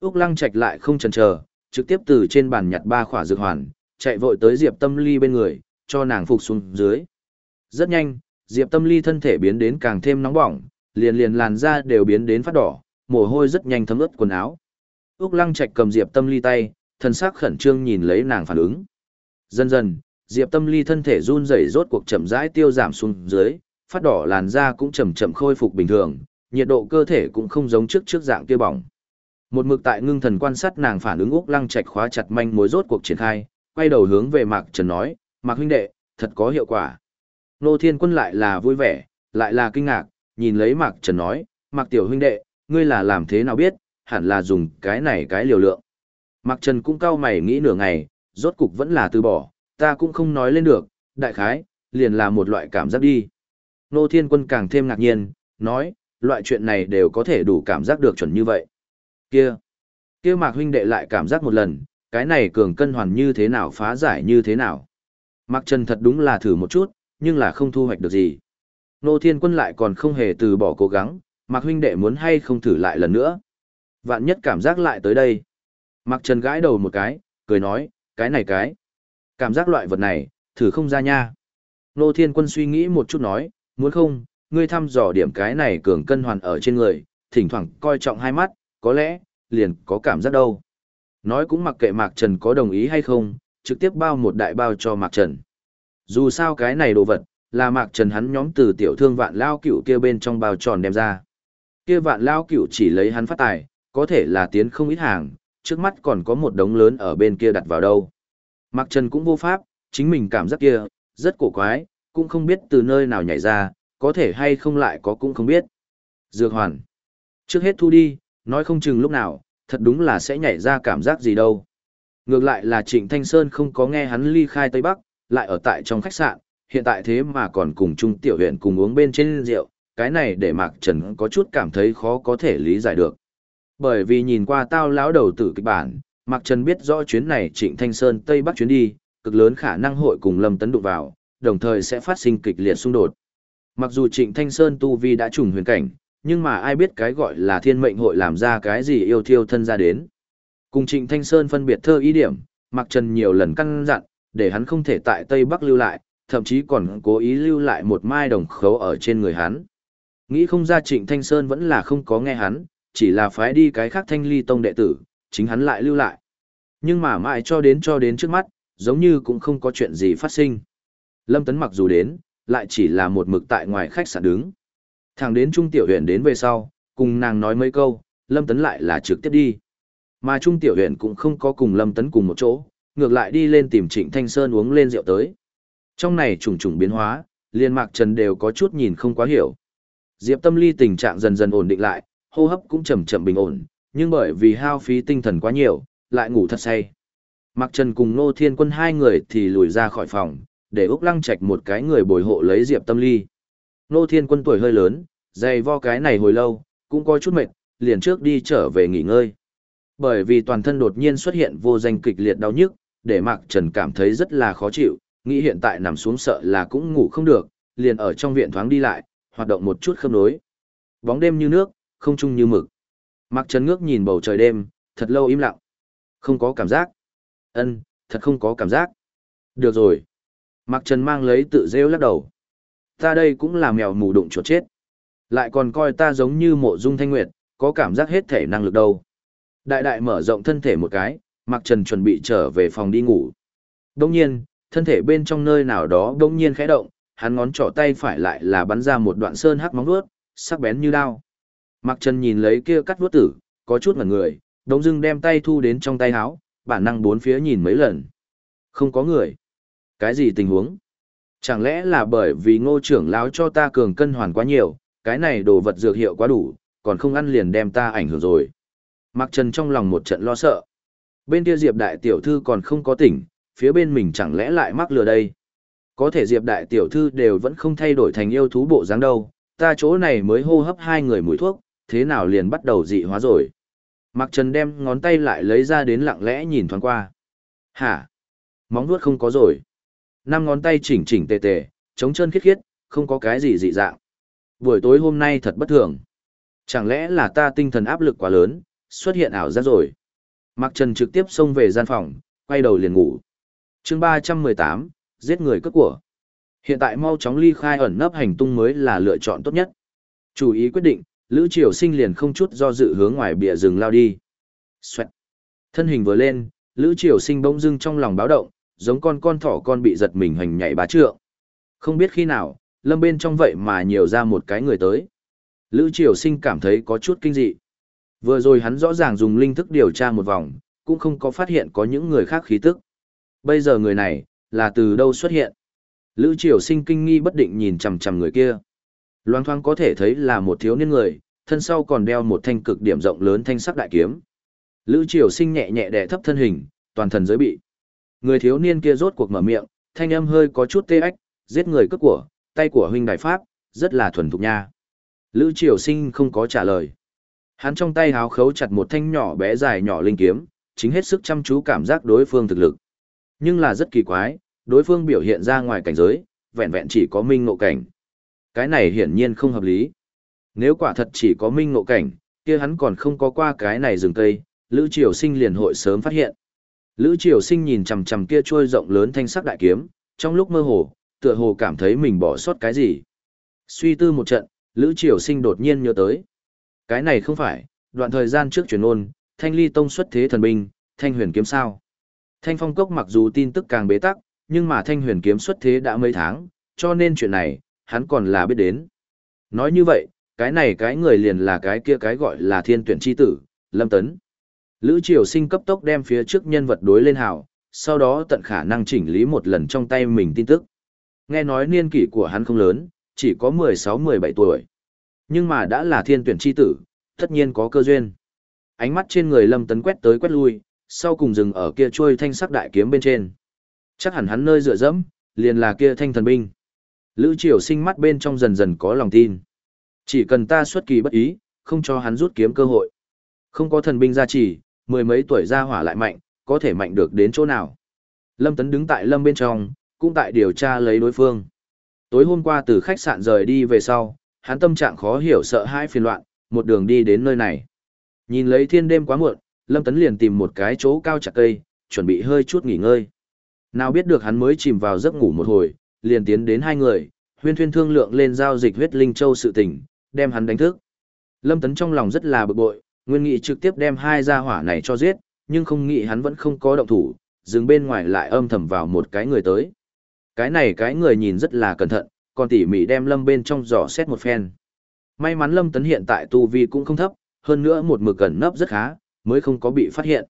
Úc Lăng Trạch lại không chần chờ, trực tiếp từ trên bàn nhặt ba quả dược hoàn, chạy vội tới Diệp Tâm Ly bên người, cho nàng phục xuống dưới. Rất nhanh, Diệp Tâm Ly thân thể biến đến càng thêm nóng bỏng, liền liền làn da đều biến đến phát đỏ, mồ hôi rất nhanh thấm ướt quần áo. Úc Lăng Trạch cầm Diệp Tâm Ly tay, thân xác khẩn trương nhìn lấy nàng phản ứng. Dần dần, Diệp Tâm Ly thân thể run rẩy rốt cuộc chậm rãi tiêu giảm xuống dưới, phát đỏ làn da cũng chậm chậm khôi phục bình thường, nhiệt độ cơ thể cũng không giống trước trước dạng kia bỏng. Một mực tại ngưng thần quan sát nàng phản ứng Úc Lăng Trạch khóa chặt manh mối rốt cuộc triển khai, quay đầu hướng về Mạc Trần nói, Mạc huynh đệ, thật có hiệu quả. Nô Thiên Quân lại là vui vẻ, lại là kinh ngạc, nhìn lấy Mạc Trần nói, Mạc tiểu huynh đệ, ngươi là làm thế nào biết, hẳn là dùng cái này cái liều lượng. Mạc Trần cũng cau mày nghĩ nửa ngày, rốt cục vẫn là từ bỏ, ta cũng không nói lên được, đại khái, liền là một loại cảm giác đi. Nô Thiên Quân càng thêm ngạc nhiên, nói, loại chuyện này đều có thể đủ cảm giác được chuẩn như vậy. Kia, kia Mạc huynh đệ lại cảm giác một lần, cái này cường cân hoàn như thế nào phá giải như thế nào. Mạc Trần thật đúng là thử một chút, nhưng là không thu hoạch được gì. Nô Thiên Quân lại còn không hề từ bỏ cố gắng, Mạc huynh đệ muốn hay không thử lại lần nữa. Vạn nhất cảm giác lại tới đây. Mạc Trần gãi đầu một cái, cười nói, cái này cái. Cảm giác loại vật này, thử không ra nha. Nô Thiên Quân suy nghĩ một chút nói, muốn không, ngươi thăm dò điểm cái này cường cân hoàn ở trên người, thỉnh thoảng coi trọng hai mắt, có lẽ, liền có cảm giác đâu. Nói cũng mặc kệ Mạc Trần có đồng ý hay không, trực tiếp bao một đại bao cho Mạc Trần. Dù sao cái này đồ vật, là Mạc Trần hắn nhóm từ tiểu thương vạn lao cửu kia bên trong bao tròn đem ra. Kia vạn lao cửu chỉ lấy hắn phát tài, có thể là tiến không ít hàng, trước mắt còn có một đống lớn ở bên kia đặt vào đâu. Mạc Trần cũng vô pháp, chính mình cảm giác kia, rất cổ quái, cũng không biết từ nơi nào nhảy ra, có thể hay không lại có cũng không biết. Dược hoàn. Trước hết thu đi, nói không chừng lúc nào, thật đúng là sẽ nhảy ra cảm giác gì đâu. Ngược lại là Trịnh Thanh Sơn không có nghe hắn ly khai Tây Bắc, lại ở tại trong khách sạn, hiện tại thế mà còn cùng Trung Tiểu huyện cùng uống bên trên rượu, cái này để Mạc Trần có chút cảm thấy khó có thể lý giải được. Bởi vì nhìn qua tao lão đầu tử kịch bản, Mạc Trần biết rõ chuyến này Trịnh Thanh Sơn Tây Bắc chuyến đi, cực lớn khả năng hội cùng Lâm Tấn đụng vào, đồng thời sẽ phát sinh kịch liệt xung đột. Mặc dù Trịnh Thanh Sơn tu vi đã trùng huyền cảnh, nhưng mà ai biết cái gọi là thiên mệnh hội làm ra cái gì yêu thiêu thân ra đến. Cùng Trịnh Thanh Sơn phân biệt thơ ý điểm, Mạc Trần nhiều lần căn dặn, để hắn không thể tại Tây Bắc lưu lại, thậm chí còn cố ý lưu lại một mai đồng khấu ở trên người hắn. Nghĩ không ra Trịnh Thanh Sơn vẫn là không có nghe hắn, chỉ là phái đi cái khác thanh ly tông đệ tử, chính hắn lại lưu lại. Nhưng mà mãi cho đến cho đến trước mắt, giống như cũng không có chuyện gì phát sinh. Lâm Tấn mặc dù đến, lại chỉ là một mực tại ngoài khách sạn đứng. Thằng đến Trung Tiểu Huyền đến về sau, cùng nàng nói mấy câu, Lâm Tấn lại là trực tiếp đi. Mà Trung Tiểu Huyền cũng không có cùng Lâm Tấn cùng một chỗ, ngược lại đi lên tìm Trịnh Thanh Sơn uống lên rượu tới. Trong này trùng trùng biến hóa, liên mạc trần đều có chút nhìn không quá hiểu. Diệp tâm ly tình trạng dần dần ổn định lại, hô hấp cũng chậm chậm bình ổn, nhưng bởi vì hao phí tinh thần quá nhiều, lại ngủ thật say. Mạc Trần cùng Nô Thiên Quân hai người thì lùi ra khỏi phòng, để Úc Lăng Trạch một cái người bồi hộ lấy Diệp Tâm Ly. Nô Thiên Quân tuổi hơi lớn, dày vo cái này hồi lâu, cũng có chút mệt, liền trước đi trở về nghỉ ngơi. Bởi vì toàn thân đột nhiên xuất hiện vô danh kịch liệt đau nhức, để Mạc Trần cảm thấy rất là khó chịu, nghĩ hiện tại nằm xuống sợ là cũng ngủ không được, liền ở trong viện thoáng đi lại, hoạt động một chút khớp nối. Bóng đêm như nước, không chung như mực. Mạc Trần ngước nhìn bầu trời đêm, thật lâu im lặng. Không có cảm giác. Ân, thật không có cảm giác. Được rồi. Mạc Trần mang lấy tự rêu lắc đầu. Ta đây cũng là mèo mù đụng chuột chết. Lại còn coi ta giống như mộ dung thanh nguyệt, có cảm giác hết thể năng lực đâu. Đại đại mở rộng thân thể một cái, Mạc Trần chuẩn bị trở về phòng đi ngủ. Đông nhiên, thân thể bên trong nơi nào đó đông nhiên khẽ động, hắn ngón trỏ tay phải lại là bắn ra một đoạn sơn hắc móng vuốt, sắc bén như đao. Mạc Trần nhìn lấy kia cắt vuốt tử, có chút ngẩn người, đống dưng đem tay thu đến trong tay áo, bản năng bốn phía nhìn mấy lần. Không có người. Cái gì tình huống? Chẳng lẽ là bởi vì ngô trưởng lão cho ta cường cân hoàn quá nhiều, cái này đồ vật dược hiệu quá đủ, còn không ăn liền đem ta ảnh hưởng rồi. Mạc Trần trong lòng một trận lo sợ. Bên kia Diệp đại tiểu thư còn không có tỉnh, phía bên mình chẳng lẽ lại mắc lừa đây. Có thể Diệp đại tiểu thư đều vẫn không thay đổi thành yêu thú bộ dáng đâu, ta chỗ này mới hô hấp hai người mùi thuốc, thế nào liền bắt đầu dị hóa rồi. Mạc Trần đem ngón tay lại lấy ra đến lặng lẽ nhìn thoáng qua. Hả? Móng vuốt không có rồi. Năm ngón tay chỉnh chỉnh tề tề, chống chân khiết khiết, không có cái gì dị dạng. Buổi tối hôm nay thật bất thường. Chẳng lẽ là ta tinh thần áp lực quá lớn, xuất hiện ảo giác rồi. Mạc Trần trực tiếp xông về gian phòng, quay đầu liền ngủ. chương 318, giết người cướp của. Hiện tại mau chóng ly khai ẩn nấp hành tung mới là lựa chọn tốt nhất. Chủ ý quyết định, Lữ Triều Sinh liền không chút do dự hướng ngoài bìa rừng lao đi. Xoẹt. Thân hình vừa lên, Lữ Triều Sinh bỗng dưng trong lòng báo động, giống con con thỏ con bị giật mình hành nhảy bá trượng. Không biết khi nào, lâm bên trong vậy mà nhiều ra một cái người tới. Lữ Triều Sinh cảm thấy có chút kinh dị. Vừa rồi hắn rõ ràng dùng linh thức điều tra một vòng, cũng không có phát hiện có những người khác khí tức. Bây giờ người này, là từ đâu xuất hiện? Lữ Triều Sinh kinh nghi bất định nhìn chằm chằm người kia. Loang thoang có thể thấy là một thiếu niên người, thân sau còn đeo một thanh cực điểm rộng lớn thanh sắc đại kiếm. Lữ Triều Sinh nhẹ nhẹ đè thấp thân hình, toàn thần giới bị. Người thiếu niên kia rốt cuộc mở miệng, thanh âm hơi có chút tê ách, giết người cướp của, tay của huynh đại pháp, rất là thuần thục nha. Lữ Triều Sinh không có trả lời. Hắn trong tay háo khấu chặt một thanh nhỏ bé dài nhỏ linh kiếm, chính hết sức chăm chú cảm giác đối phương thực lực. Nhưng là rất kỳ quái, đối phương biểu hiện ra ngoài cảnh giới, vẹn vẹn chỉ có minh ngộ cảnh. Cái này hiển nhiên không hợp lý. Nếu quả thật chỉ có minh ngộ cảnh, kia hắn còn không có qua cái này rừng cây, Lữ Triều Sinh liền hội sớm phát hiện. Lữ Triều Sinh nhìn chằm chằm kia trôi rộng lớn thanh sắc đại kiếm, trong lúc mơ hồ, tựa hồ cảm thấy mình bỏ sót cái gì. Suy tư một trận, Lữ Triều Sinh đột nhiên nhớ tới. Cái này không phải, đoạn thời gian trước truyền ôn, Thanh Ly Tông xuất thế thần binh, Thanh Huyền kiếm sao? Thanh Phong Cốc mặc dù tin tức càng bế tắc, nhưng mà Thanh Huyền kiếm xuất thế đã mấy tháng, cho nên chuyện này, hắn còn là biết đến. Nói như vậy, cái này cái người liền là cái kia cái gọi là thiên tuyển chi tử, Lâm Tấn. Lữ Triều Sinh cấp tốc đem phía trước nhân vật đối lên hào, sau đó tận khả năng chỉnh lý một lần trong tay mình tin tức. Nghe nói niên kỷ của hắn không lớn, chỉ có 16-17 tuổi. Nhưng mà đã là thiên tuyển chi tử, tất nhiên có cơ duyên. Ánh mắt trên người Lâm Tấn quét tới quét lui, sau cùng dừng ở kia trôi thanh sắc đại kiếm bên trên. Chắc hẳn hắn nơi dựa dẫm, liền là kia thanh thần binh. Lữ Triều Sinh mắt bên trong dần dần có lòng tin. Chỉ cần ta xuất kỳ bất ý, không cho hắn rút kiếm cơ hội. Không có thần binh gia trì, mười mấy tuổi ra hỏa lại mạnh, có thể mạnh được đến chỗ nào. Lâm Tấn đứng tại Lâm bên trong, cũng tại điều tra lấy đối phương. Tối hôm qua từ khách sạn rời đi về sau, hắn tâm trạng khó hiểu sợ hãi phiền loạn, một đường đi đến nơi này. Nhìn lấy thiên đêm quá muộn, Lâm Tấn liền tìm một cái chỗ cao chặt cây, chuẩn bị hơi chút nghỉ ngơi. Nào biết được hắn mới chìm vào giấc ngủ một hồi, liền tiến đến hai người, huyên thuyên thương lượng lên giao dịch huyết linh châu sự tình, đem hắn đánh thức. Lâm Tấn trong lòng rất là bực bội, nguyên nghị trực tiếp đem hai gia hỏa này cho giết, nhưng không nghĩ hắn vẫn không có động thủ, dừng bên ngoài lại âm thầm vào một cái người tới. Cái này cái người nhìn rất là cẩn thận, còn tỉ mỉ đem Lâm bên trong giỏ xét một phen. May mắn Lâm Tấn hiện tại tu vi cũng không thấp, hơn nữa một mực cẩn nấp rất khá, mới không có bị phát hiện.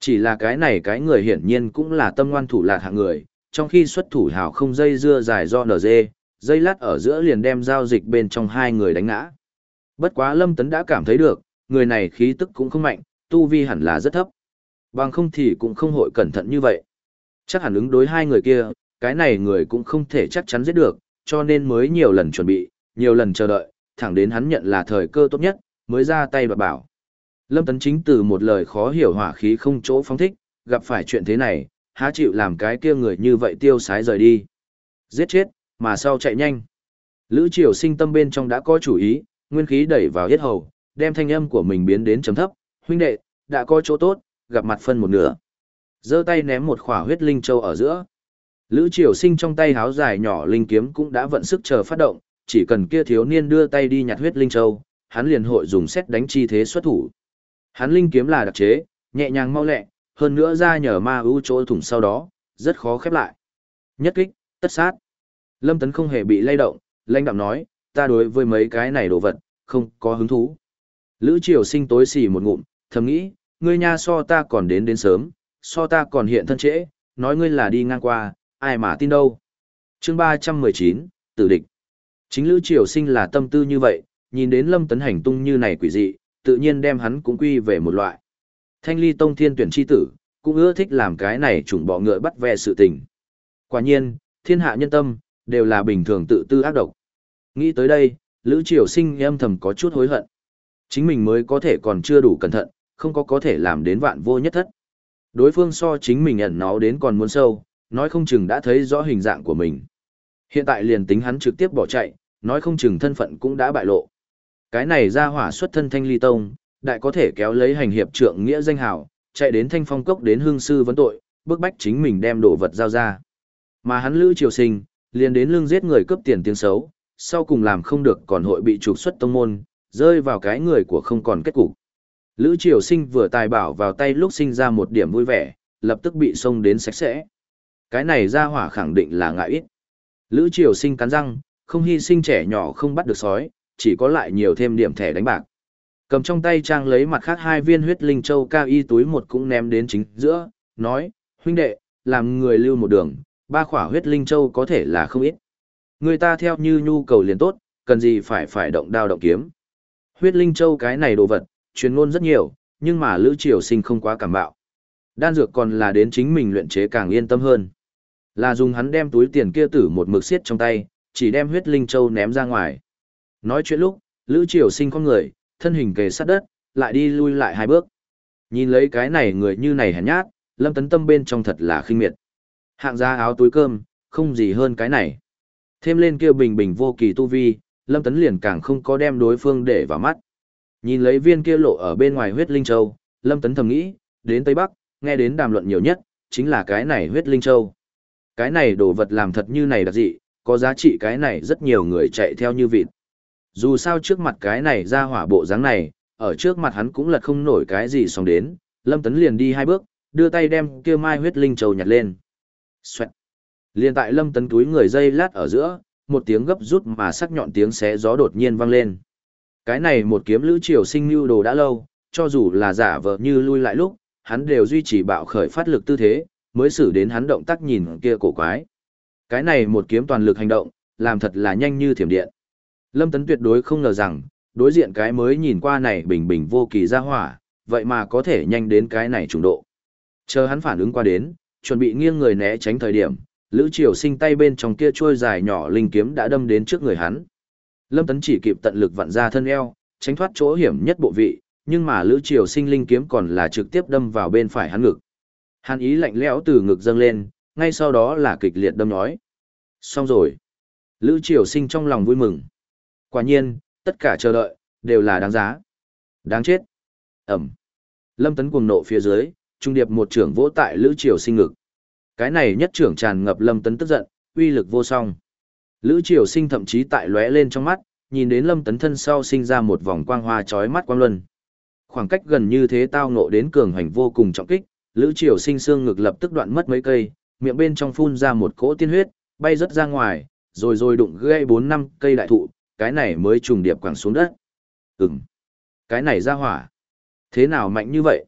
Chỉ là cái này cái người hiển nhiên cũng là tâm ngoan thủ lạc hạng người, trong khi xuất thủ hào không dây dưa dài do nở dê, dây lát ở giữa liền đem giao dịch bên trong hai người đánh ngã. Bất quá Lâm Tấn đã cảm thấy được, người này khí tức cũng không mạnh, tu vi hẳn là rất thấp. Bằng không thì cũng không hội cẩn thận như vậy. Chắc hẳn ứng đối hai người kia, cái này người cũng không thể chắc chắn giết được, cho nên mới nhiều lần chuẩn bị, nhiều lần chờ đợi, thẳng đến hắn nhận là thời cơ tốt nhất, mới ra tay và bảo. Lâm Tấn chính từ một lời khó hiểu hỏa khí không chỗ phóng thích, gặp phải chuyện thế này, há chịu làm cái kia người như vậy tiêu sái rời đi. Giết chết, mà sau chạy nhanh. Lữ Triều sinh tâm bên trong đã có chủ ý, nguyên khí đẩy vào hết hầu, đem thanh âm của mình biến đến chấm thấp, huynh đệ, đã có chỗ tốt, gặp mặt phân một nửa. giơ tay ném một khỏa huyết linh châu ở giữa. Lữ Triều Sinh trong tay háo dài nhỏ linh kiếm cũng đã vận sức chờ phát động, chỉ cần kia thiếu niên đưa tay đi nhặt huyết linh châu, hắn liền hội dùng xét đánh chi thế xuất thủ. Hắn linh kiếm là đặc chế, nhẹ nhàng mau lẹ, hơn nữa ra nhờ ma ưu chỗ thủng sau đó, rất khó khép lại. Nhất kích, tất sát. Lâm Tấn không hề bị lay động, lãnh đạm nói, ta đối với mấy cái này đồ vật, không có hứng thú. Lữ Triều Sinh tối xì một ngụm, thầm nghĩ, ngươi nha so ta còn đến đến sớm, so ta còn hiện thân trễ, nói ngươi là đi ngang qua, ai mà tin đâu. chương 319, tử địch. Chính Lữ Triều Sinh là tâm tư như vậy, nhìn đến Lâm Tấn hành tung như này quỷ dị, tự nhiên đem hắn cũng quy về một loại. Thanh ly tông thiên tuyển chi tử, cũng ưa thích làm cái này chủng bọ ngựa bắt ve sự tình. Quả nhiên, thiên hạ nhân tâm, đều là bình thường tự tư ác độc. Nghĩ tới đây, Lữ Triều Sinh âm thầm có chút hối hận. Chính mình mới có thể còn chưa đủ cẩn thận, không có có thể làm đến vạn vô nhất thất. Đối phương so chính mình ẩn nó đến còn muốn sâu, nói không chừng đã thấy rõ hình dạng của mình. Hiện tại liền tính hắn trực tiếp bỏ chạy, nói không chừng thân phận cũng đã bại lộ. Cái này ra hỏa xuất thân thanh ly tông, đại có thể kéo lấy hành hiệp trượng nghĩa danh hào, chạy đến thanh phong cốc đến hương sư vấn tội, bức bách chính mình đem đồ vật giao ra. Mà hắn lữ triều sinh, liền đến lương giết người cướp tiền tiếng xấu, sau cùng làm không được còn hội bị trục xuất tông môn, rơi vào cái người của không còn kết cục. Lữ Triều Sinh vừa tài bảo vào tay lúc sinh ra một điểm vui vẻ, lập tức bị xông đến sạch sẽ. Cái này ra hỏa khẳng định là ngại ít. Lữ Triều Sinh cắn răng, không hy sinh trẻ nhỏ không bắt được sói, chỉ có lại nhiều thêm điểm thẻ đánh bạc. Cầm trong tay trang lấy mặt khác hai viên huyết linh châu cao y túi một cũng ném đến chính giữa, nói, huynh đệ, làm người lưu một đường, ba khỏa huyết linh châu có thể là không ít. Người ta theo như nhu cầu liền tốt, cần gì phải phải động đao động kiếm. Huyết linh châu cái này đồ vật, truyền ngôn rất nhiều, nhưng mà Lữ Triều Sinh không quá cảm bạo. Đan dược còn là đến chính mình luyện chế càng yên tâm hơn. Là dùng hắn đem túi tiền kia tử một mực xiết trong tay, chỉ đem huyết linh châu ném ra ngoài. Nói chuyện lúc, Lữ Triều Sinh con người, thân hình kề sát đất, lại đi lui lại hai bước. Nhìn lấy cái này người như này hèn nhát, Lâm Tấn Tâm bên trong thật là khinh miệt. Hạng giá áo túi cơm, không gì hơn cái này. Thêm lên kia bình bình vô kỳ tu vi, Lâm Tấn liền càng không có đem đối phương để vào mắt. Nhìn lấy viên kia lộ ở bên ngoài huyết linh châu, Lâm Tấn thầm nghĩ, đến Tây Bắc, nghe đến đàm luận nhiều nhất, chính là cái này huyết linh châu. Cái này đồ vật làm thật như này đặc dị, có giá trị cái này rất nhiều người chạy theo như vịt. Dù sao trước mặt cái này ra hỏa bộ dáng này, ở trước mặt hắn cũng lật không nổi cái gì xong đến, Lâm Tấn liền đi hai bước, đưa tay đem kia mai huyết linh châu nhặt lên. Xoẹt. Liền tại Lâm Tấn túi người dây lát ở giữa, một tiếng gấp rút mà sắc nhọn tiếng xé gió đột nhiên vang lên. Cái này một kiếm lữ triều sinh lưu đồ đã lâu, cho dù là giả vờ như lui lại lúc, hắn đều duy trì bạo khởi phát lực tư thế, mới xử đến hắn động tác nhìn kia cổ quái. Cái này một kiếm toàn lực hành động, làm thật là nhanh như thiểm điện. Lâm Tấn tuyệt đối không ngờ rằng, đối diện cái mới nhìn qua này bình bình vô kỳ ra hỏa, vậy mà có thể nhanh đến cái này trùng độ. Chờ hắn phản ứng qua đến, chuẩn bị nghiêng người né tránh thời điểm, Lữ Triều sinh tay bên trong kia trôi dài nhỏ linh kiếm đã đâm đến trước người hắn. Lâm Tấn chỉ kịp tận lực vặn ra thân eo, tránh thoát chỗ hiểm nhất bộ vị, nhưng mà Lữ Triều Sinh linh kiếm còn là trực tiếp đâm vào bên phải hắn ngực. Hắn ý lạnh lẽo từ ngực dâng lên, ngay sau đó là kịch liệt đâm nhói. Xong rồi. Lữ Triều Sinh trong lòng vui mừng. Quả nhiên, tất cả chờ đợi, đều là đáng giá. Đáng chết. Ẩm. Lâm Tấn cuồng nộ phía dưới, trung điệp một trưởng vỗ tại Lữ Triều sinh ngực. Cái này nhất trưởng tràn ngập Lâm Tấn tức giận, uy lực vô song. Lữ Triều sinh thậm chí tại lóe lên trong mắt, nhìn đến Lâm Tấn thân sau sinh ra một vòng quang hoa chói mắt quang luân. Khoảng cách gần như thế tao ngộ đến cường hành vô cùng trọng kích, Lữ Triều sinh xương ngực lập tức đoạn mất mấy cây, miệng bên trong phun ra một cỗ tiên huyết, bay rất ra ngoài, rồi rồi đụng gây bốn năm cây đại thụ, cái này mới trùng điệp quẳng xuống đất. Ừm, cái này ra hỏa. Thế nào mạnh như vậy?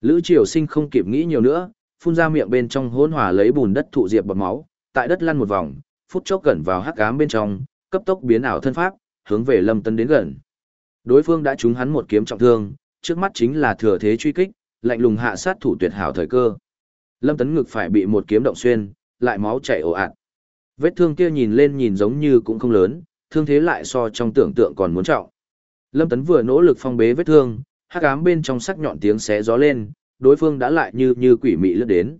Lữ Triều Sinh không kịp nghĩ nhiều nữa, phun ra miệng bên trong hỗn hòa lấy bùn đất thụ diệp bọt máu, tại đất lăn một vòng, phút chốc gần vào hắc ám bên trong, cấp tốc biến ảo thân pháp, hướng về Lâm Tấn đến gần. Đối phương đã trúng hắn một kiếm trọng thương, trước mắt chính là thừa thế truy kích, lạnh lùng hạ sát thủ tuyệt hảo thời cơ. Lâm Tấn ngực phải bị một kiếm động xuyên, lại máu chảy ồ ạt. Vết thương kia nhìn lên nhìn giống như cũng không lớn, thương thế lại so trong tưởng tượng còn muốn trọng. Lâm Tấn vừa nỗ lực phong bế vết thương, hắc ám bên trong sắc nhọn tiếng xé gió lên, đối phương đã lại như như quỷ mị lướt đến.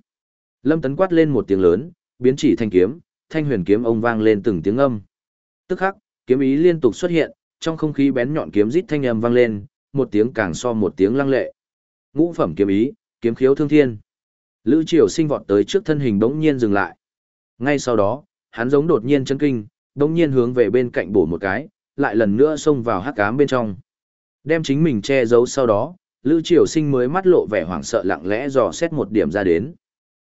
Lâm Tấn quát lên một tiếng lớn, biến chỉ thanh kiếm, thanh huyền kiếm ông vang lên từng tiếng âm. Tức khắc, kiếm ý liên tục xuất hiện, trong không khí bén nhọn kiếm rít thanh âm vang lên, một tiếng càng so một tiếng lăng lệ. Ngũ phẩm kiếm ý, kiếm khiếu thương thiên. Lữ Triều sinh vọt tới trước thân hình bỗng nhiên dừng lại. Ngay sau đó, hắn giống đột nhiên chấn kinh, đồng nhiên hướng về bên cạnh bổ một cái, lại lần nữa xông vào hắc ám bên trong. Đem chính mình che giấu sau đó, Lữ Triều Sinh mới mắt lộ vẻ hoảng sợ lặng lẽ dò xét một điểm ra đến.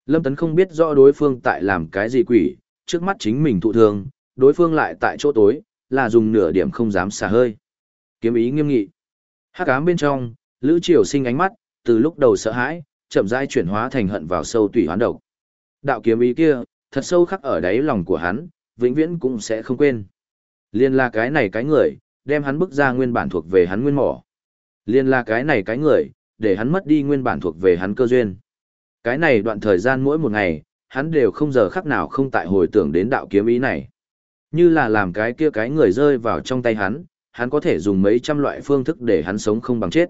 Lâm Tấn không biết rõ đối phương tại làm cái gì quỷ, trước mắt chính mình thụ thương, đối phương lại tại chỗ tối, là dùng nửa điểm không dám xả hơi. Kiếm ý nghiêm nghị. Hắc ám bên trong, Lữ Triều Sinh ánh mắt, từ lúc đầu sợ hãi, chậm rãi chuyển hóa thành hận vào sâu tủy hoán độc. Đạo kiếm ý kia, thật sâu khắc ở đáy lòng của hắn, vĩnh viễn cũng sẽ không quên. Liên là cái này cái người, đem hắn bức ra nguyên bản thuộc về hắn nguyên mỏ. Liên là cái này cái người, để hắn mất đi nguyên bản thuộc về hắn cơ duyên. Cái này đoạn thời gian mỗi một ngày, hắn đều không giờ khắc nào không tại hồi tưởng đến đạo kiếm ý này. Như là làm cái kia cái người rơi vào trong tay hắn, hắn có thể dùng mấy trăm loại phương thức để hắn sống không bằng chết.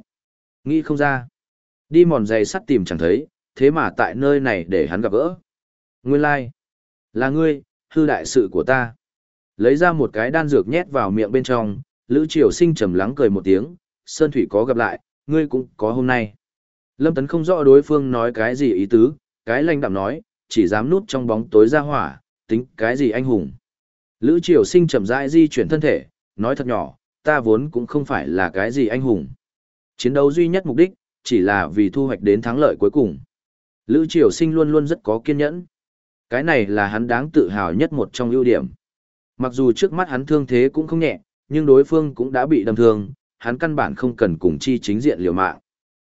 Nghĩ không ra. Đi mòn giày sắt tìm chẳng thấy, thế mà tại nơi này để hắn gặp gỡ. Nguyên lai, like. là ngươi, hư đại sự của ta. Lấy ra một cái đan dược nhét vào miệng bên trong, Lữ Triều Sinh trầm lắng cười một tiếng, Sơn Thủy có gặp lại, ngươi cũng có hôm nay. Lâm Tấn không rõ đối phương nói cái gì ý tứ, cái lanh đạm nói, chỉ dám núp trong bóng tối ra hỏa, tính cái gì anh hùng. Lữ Triều Sinh chậm rãi di chuyển thân thể, nói thật nhỏ, ta vốn cũng không phải là cái gì anh hùng. Chiến đấu duy nhất mục đích, chỉ là vì thu hoạch đến thắng lợi cuối cùng. Lữ Triều Sinh luôn luôn rất có kiên nhẫn. Cái này là hắn đáng tự hào nhất một trong ưu điểm. Mặc dù trước mắt hắn thương thế cũng không nhẹ, nhưng đối phương cũng đã bị đâm thương, hắn căn bản không cần cùng chi chính diện liều mạng.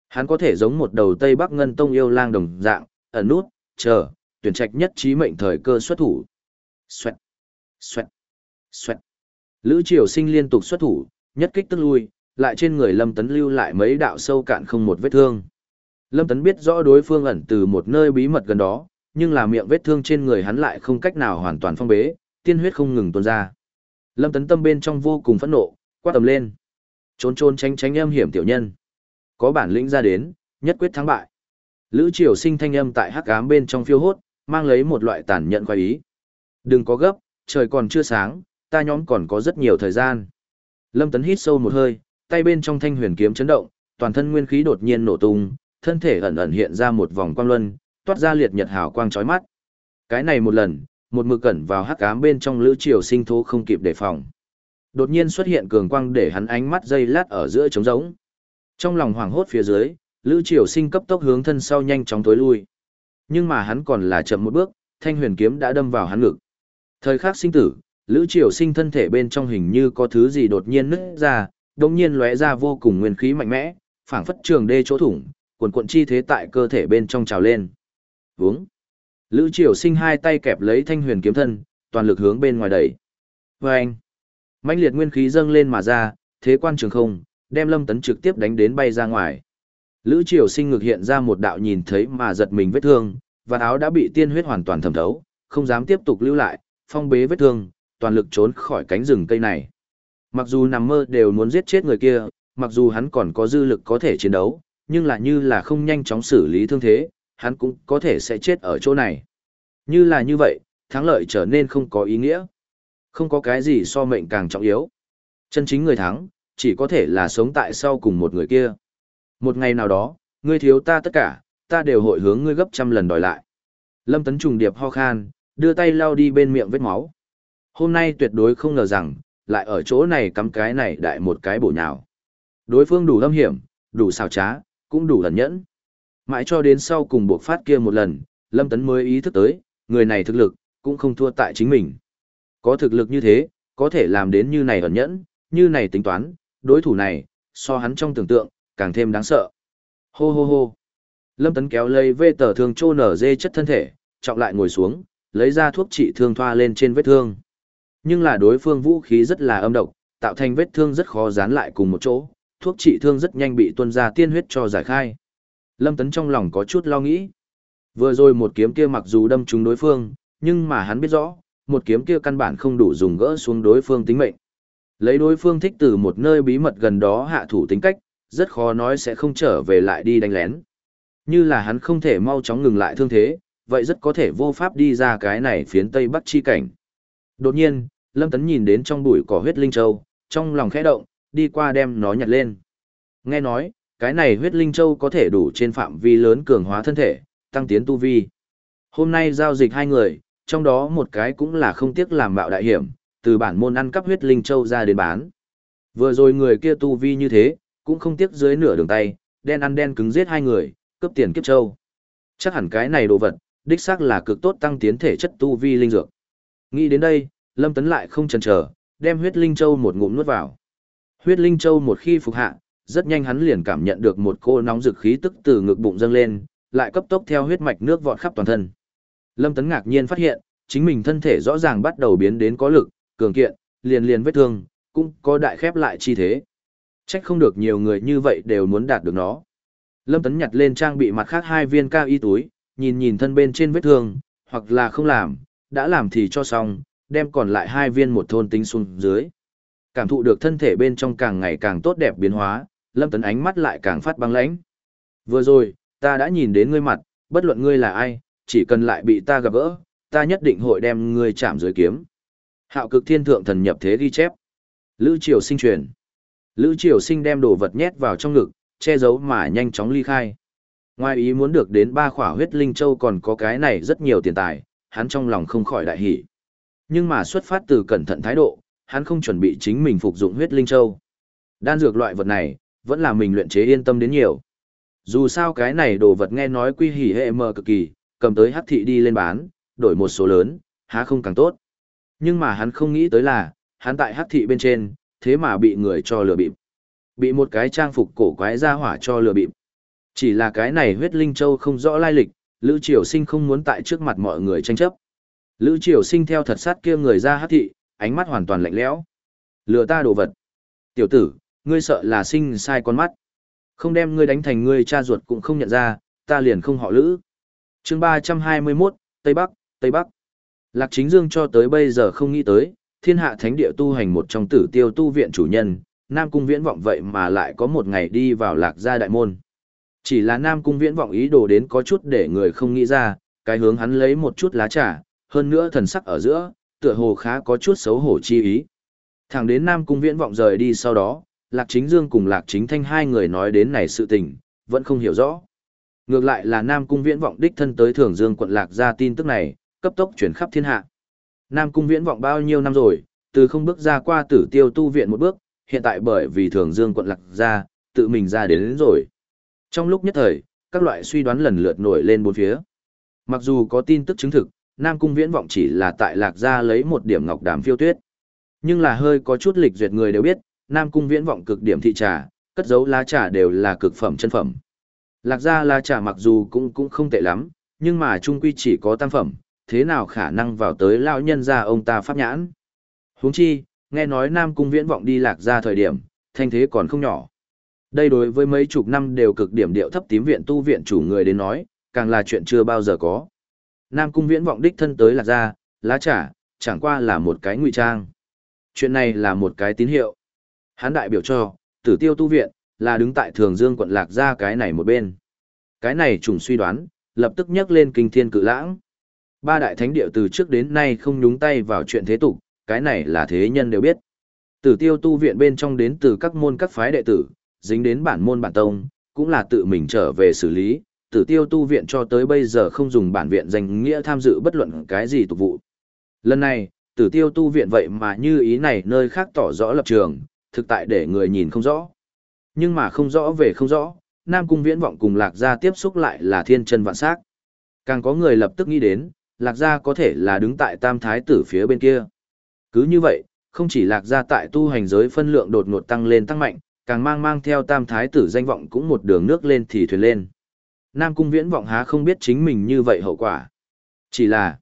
Hắn có thể giống một đầu Tây Bắc Ngân Tông yêu lang đồng dạng, ẩn nút, chờ, tuyển trạch nhất trí mệnh thời cơ xuất thủ. Xoẹt, xoẹt, xoẹt. Lữ Triều Sinh liên tục xuất thủ, nhất kích tức lui, lại trên người Lâm Tấn lưu lại mấy đạo sâu cạn không một vết thương. Lâm Tấn biết rõ đối phương ẩn từ một nơi bí mật gần đó, nhưng là miệng vết thương trên người hắn lại không cách nào hoàn toàn phong bế, tiên huyết không ngừng tuôn ra. Lâm Tấn tâm bên trong vô cùng phẫn nộ, quát tầm lên. Trốn trốn tránh tránh âm hiểm tiểu nhân. Có bản lĩnh ra đến, nhất quyết thắng bại. Lữ Triều Sinh thanh âm tại hắc ám bên trong phiêu hốt, mang lấy một loại tàn nhẫn khoái ý. Đừng có gấp, trời còn chưa sáng, ta nhóm còn có rất nhiều thời gian. Lâm Tấn hít sâu một hơi, tay bên trong thanh huyền kiếm chấn động, toàn thân nguyên khí đột nhiên nổ tung, thân thể ẩn ẩn hiện ra một vòng quang luân, toát ra liệt nhật hào quang chói mắt. Cái này một lần, một mực cẩn vào hắc ám bên trong lữ triều sinh thố không kịp đề phòng. Đột nhiên xuất hiện cường quang để hắn ánh mắt dây lát ở giữa trống rỗng. Trong lòng hoảng hốt phía dưới, lữ triều sinh cấp tốc hướng thân sau nhanh chóng tối lui. Nhưng mà hắn còn là chậm một bước, thanh huyền kiếm đã đâm vào hắn ngực. Thời khắc sinh tử, lữ triều sinh thân thể bên trong hình như có thứ gì đột nhiên nứt ra, đột nhiên lóe ra vô cùng nguyên khí mạnh mẽ, phảng phất trường đê chỗ thủng, cuộn cuộn chi thế tại cơ thể bên trong trào lên uống Lữ Triều Sinh hai tay kẹp lấy thanh huyền kiếm thân, toàn lực hướng bên ngoài đẩy. vê anh, mãnh liệt nguyên khí dâng lên mà ra, thế quan trường không, đem Lâm Tấn trực tiếp đánh đến bay ra ngoài. Lữ Triều Sinh ngược hiện ra một đạo nhìn thấy mà giật mình vết thương, và áo đã bị tiên huyết hoàn toàn thẩm thấu, không dám tiếp tục lưu lại, phong bế vết thương, toàn lực trốn khỏi cánh rừng cây này. Mặc dù nằm mơ đều muốn giết chết người kia, mặc dù hắn còn có dư lực có thể chiến đấu, nhưng là như là không nhanh chóng xử lý thương thế, hắn cũng có thể sẽ chết ở chỗ này. Như là như vậy, thắng lợi trở nên không có ý nghĩa. Không có cái gì so mệnh càng trọng yếu. Chân chính người thắng, chỉ có thể là sống tại sau cùng một người kia. Một ngày nào đó, ngươi thiếu ta tất cả, ta đều hội hướng ngươi gấp trăm lần đòi lại. Lâm Tấn trùng điệp ho khan, đưa tay lau đi bên miệng vết máu. Hôm nay tuyệt đối không ngờ rằng, lại ở chỗ này cắm cái này đại một cái bổ nhào. Đối phương đủ lâm hiểm, đủ xào trá, cũng đủ lần nhẫn. Mãi cho đến sau cùng buộc phát kia một lần, Lâm Tấn mới ý thức tới, người này thực lực, cũng không thua tại chính mình. Có thực lực như thế, có thể làm đến như này ẩn nhẫn, như này tính toán, đối thủ này, so hắn trong tưởng tượng, càng thêm đáng sợ. Hô hô hô. Lâm Tấn kéo lấy vê tờ thương trô nở dê chất thân thể, trọng lại ngồi xuống, lấy ra thuốc trị thương thoa lên trên vết thương. Nhưng là đối phương vũ khí rất là âm độc, tạo thành vết thương rất khó dán lại cùng một chỗ, thuốc trị thương rất nhanh bị tuân ra tiên huyết cho giải khai. Lâm Tấn trong lòng có chút lo nghĩ. Vừa rồi một kiếm kia mặc dù đâm trúng đối phương, nhưng mà hắn biết rõ, một kiếm kia căn bản không đủ dùng gỡ xuống đối phương tính mệnh. Lấy đối phương thích từ một nơi bí mật gần đó hạ thủ tính cách, rất khó nói sẽ không trở về lại đi đánh lén. Như là hắn không thể mau chóng ngừng lại thương thế, vậy rất có thể vô pháp đi ra cái này phiến tây bắc chi cảnh. Đột nhiên, Lâm Tấn nhìn đến trong bụi cỏ huyết linh châu, trong lòng khẽ động, đi qua đem nó nhặt lên. Nghe nói, cái này huyết linh châu có thể đủ trên phạm vi lớn cường hóa thân thể, tăng tiến tu vi. Hôm nay giao dịch hai người, trong đó một cái cũng là không tiếc làm bạo đại hiểm, từ bản môn ăn cắp huyết linh châu ra đến bán. Vừa rồi người kia tu vi như thế, cũng không tiếc dưới nửa đường tay, đen ăn đen cứng giết hai người, cướp tiền kiếp châu. Chắc hẳn cái này đồ vật, đích xác là cực tốt tăng tiến thể chất tu vi linh dược. Nghĩ đến đây, Lâm Tấn lại không chần chờ, đem huyết linh châu một ngụm nuốt vào. Huyết linh châu một khi phục hạ, rất nhanh hắn liền cảm nhận được một cô nóng dực khí tức từ ngực bụng dâng lên, lại cấp tốc theo huyết mạch nước vọt khắp toàn thân. Lâm Tấn ngạc nhiên phát hiện, chính mình thân thể rõ ràng bắt đầu biến đến có lực, cường kiện, liền liền vết thương, cũng có đại khép lại chi thế. Trách không được nhiều người như vậy đều muốn đạt được nó. Lâm Tấn nhặt lên trang bị mặt khác hai viên cao y túi, nhìn nhìn thân bên trên vết thương, hoặc là không làm, đã làm thì cho xong, đem còn lại hai viên một thôn tính xuống dưới. Cảm thụ được thân thể bên trong càng ngày càng tốt đẹp biến hóa, Lâm Tấn ánh mắt lại càng phát băng lãnh. Vừa rồi, ta đã nhìn đến ngươi mặt, bất luận ngươi là ai, chỉ cần lại bị ta gặp gỡ, ta nhất định hội đem ngươi chạm dưới kiếm. Hạo cực thiên thượng thần nhập thế ghi chép. Lữ triều sinh truyền. Lữ triều sinh đem đồ vật nhét vào trong ngực, che giấu mà nhanh chóng ly khai. Ngoài ý muốn được đến ba khỏa huyết linh châu còn có cái này rất nhiều tiền tài, hắn trong lòng không khỏi đại hỉ. Nhưng mà xuất phát từ cẩn thận thái độ, hắn không chuẩn bị chính mình phục dụng huyết linh châu. Đan dược loại vật này, vẫn là mình luyện chế yên tâm đến nhiều. Dù sao cái này đồ vật nghe nói quy hỉ hệ mờ cực kỳ, cầm tới hắc thị đi lên bán, đổi một số lớn, há không càng tốt. Nhưng mà hắn không nghĩ tới là, hắn tại hắc thị bên trên, thế mà bị người cho lừa bịp. Bị một cái trang phục cổ quái ra hỏa cho lừa bịp. Chỉ là cái này huyết linh châu không rõ lai lịch, Lữ Triều Sinh không muốn tại trước mặt mọi người tranh chấp. Lữ Triều Sinh theo thật sát kia người ra hắc thị, ánh mắt hoàn toàn lạnh lẽo. Lừa ta đồ vật. Tiểu tử, ngươi sợ là sinh sai con mắt. Không đem ngươi đánh thành ngươi cha ruột cũng không nhận ra, ta liền không họ Lữ. Chương 321, Tây Bắc, Tây Bắc. Lạc Chính Dương cho tới bây giờ không nghĩ tới, thiên hạ thánh địa tu hành một trong tử tiêu tu viện chủ nhân, Nam Cung Viễn vọng vậy mà lại có một ngày đi vào Lạc gia đại môn. Chỉ là Nam Cung Viễn vọng ý đồ đến có chút để người không nghĩ ra, cái hướng hắn lấy một chút lá trà, hơn nữa thần sắc ở giữa, tựa hồ khá có chút xấu hổ chi ý. Thẳng đến Nam Cung Viễn vọng rời đi sau đó, Lạc Chính Dương cùng Lạc Chính Thanh hai người nói đến này sự tình, vẫn không hiểu rõ. Ngược lại là Nam Cung Viễn vọng đích thân tới Thường Dương quận Lạc ra tin tức này, cấp tốc chuyển khắp thiên hạ. Nam Cung Viễn vọng bao nhiêu năm rồi, từ không bước ra qua tử tiêu tu viện một bước, hiện tại bởi vì Thường Dương quận Lạc ra, tự mình ra đến, đến rồi. Trong lúc nhất thời, các loại suy đoán lần lượt nổi lên bốn phía. Mặc dù có tin tức chứng thực, Nam Cung Viễn vọng chỉ là tại Lạc Gia lấy một điểm ngọc đàm phiêu tuyết. Nhưng là hơi có chút lịch duyệt người đều biết, Nam Cung Viễn vọng cực điểm thị trà, cất giấu lá trà đều là cực phẩm chân phẩm. Lạc Gia lá trà mặc dù cũng cũng không tệ lắm, nhưng mà trung quy chỉ có tam phẩm, thế nào khả năng vào tới lão nhân gia ông ta pháp nhãn. Huống chi, nghe nói Nam Cung Viễn vọng đi Lạc Gia thời điểm, thanh thế còn không nhỏ. Đây đối với mấy chục năm đều cực điểm điệu thấp tím viện tu viện chủ người đến nói, càng là chuyện chưa bao giờ có. Nam Cung Viễn vọng đích thân tới Lạc Gia, lá trả, chẳng qua là một cái ngụy trang. Chuyện này là một cái tín hiệu. Hán đại biểu cho, tử tiêu tu viện, là đứng tại thường dương quận Lạc Gia cái này một bên. Cái này trùng suy đoán, lập tức nhắc lên kinh thiên cự lãng. Ba đại thánh địa từ trước đến nay không nhúng tay vào chuyện thế tục, cái này là thế nhân đều biết. Tử tiêu tu viện bên trong đến từ các môn các phái đệ tử, dính đến bản môn bản tông, cũng là tự mình trở về xử lý. Tử tiêu tu viện cho tới bây giờ không dùng bản viện danh nghĩa tham dự bất luận cái gì tục vụ. Lần này, tử tiêu tu viện vậy mà như ý này nơi khác tỏ rõ lập trường, thực tại để người nhìn không rõ. Nhưng mà không rõ về không rõ, Nam Cung Viễn Vọng cùng Lạc Gia tiếp xúc lại là thiên chân vạn sắc. Càng có người lập tức nghĩ đến, Lạc Gia có thể là đứng tại Tam Thái tử phía bên kia. Cứ như vậy, không chỉ Lạc Gia tại tu hành giới phân lượng đột ngột tăng lên tăng mạnh, càng mang mang theo Tam Thái tử danh vọng cũng một đường nước lên thì thuyền lên. Nam Cung Viễn Vọng há không biết chính mình như vậy hậu quả. Chỉ là,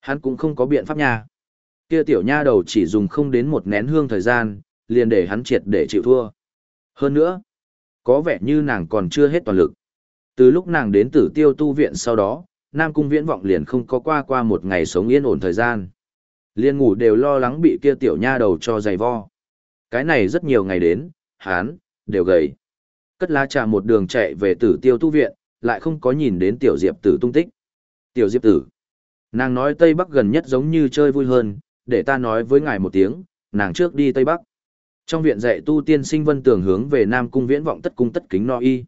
hắn cũng không có biện pháp nha. Kia tiểu nha đầu chỉ dùng không đến một nén hương thời gian, liền để hắn triệt để chịu thua. Hơn nữa, có vẻ như nàng còn chưa hết toàn lực. Từ lúc nàng đến tử tiêu tu viện sau đó, Nam Cung Viễn Vọng liền không có qua qua một ngày sống yên ổn thời gian. Liên ngủ đều lo lắng bị kia tiểu nha đầu cho giày vo. Cái này rất nhiều ngày đến, hắn đều gầy. Cất lá trà một đường chạy về tử tiêu tu viện, lại không có nhìn đến tiểu diệp tử tung tích. Tiểu diệp tử. Nàng nói Tây Bắc gần nhất giống như chơi vui hơn, để ta nói với ngài một tiếng, nàng trước đi Tây Bắc. Trong viện dạy tu tiên sinh vân tường hướng về Nam Cung viễn vọng tất cung tất kính no y.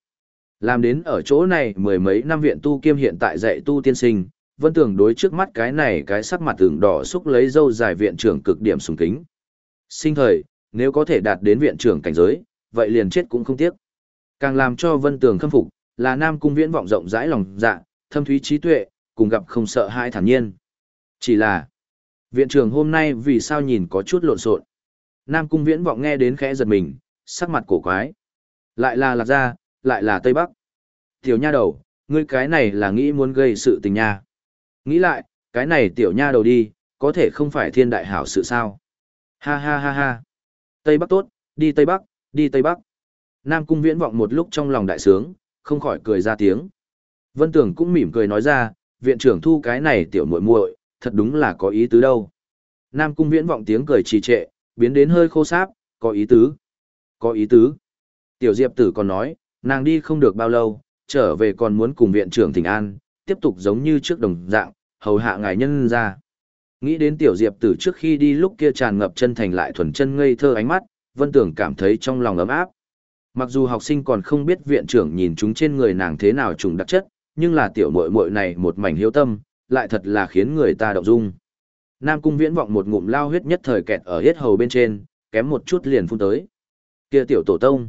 Làm đến ở chỗ này mười mấy năm viện tu kiêm hiện tại dạy tu tiên sinh, vân tường đối trước mắt cái này cái sắc mặt tường đỏ xúc lấy dâu dài viện trưởng cực điểm sùng kính. Sinh thời, nếu có thể đạt đến viện trưởng cảnh giới, vậy liền chết cũng không tiếc. Càng làm cho vân tường khâm phục, là Nam Cung viễn vọng rộng rãi lòng dạ, thâm thúy trí tuệ, cùng gặp không sợ hai thản nhiên. Chỉ là, viện trưởng hôm nay vì sao nhìn có chút lộn xộn Nam Cung Viễn vọng nghe đến khẽ giật mình, sắc mặt cổ quái. Lại là lạc gia, lại là Tây Bắc. Tiểu nha đầu, ngươi cái này là nghĩ muốn gây sự tình nha. Nghĩ lại, cái này tiểu nha đầu đi, có thể không phải thiên đại hảo sự sao. Ha ha ha ha. Tây Bắc tốt, đi Tây Bắc, đi Tây Bắc. Nam Cung Viễn vọng một lúc trong lòng đại sướng, không khỏi cười ra tiếng. Vân Tưởng cũng mỉm cười nói ra, viện trưởng thu cái này tiểu muội muội, thật đúng là có ý tứ đâu. Nam Cung Viễn vọng tiếng cười trì trệ, biến đến hơi khô sáp, có ý tứ. Có ý tứ. Tiểu Diệp tử còn nói, nàng đi không được bao lâu, trở về còn muốn cùng viện trưởng Thịnh An, tiếp tục giống như trước đồng dạng, hầu hạ ngài nhân ra. Nghĩ đến Tiểu Diệp tử trước khi đi lúc kia tràn ngập chân thành lại thuần chân ngây thơ ánh mắt, Vân Tưởng cảm thấy trong lòng ấm áp. Mặc dù học sinh còn không biết viện trưởng nhìn chúng trên người nàng thế nào trùng đặc chất, nhưng là tiểu muội muội này một mảnh hiếu tâm, lại thật là khiến người ta động dung. Nam Cung Viễn vọng một ngụm lao huyết nhất thời kẹt ở hết hầu bên trên, kém một chút liền phun tới. Kia tiểu tổ tông,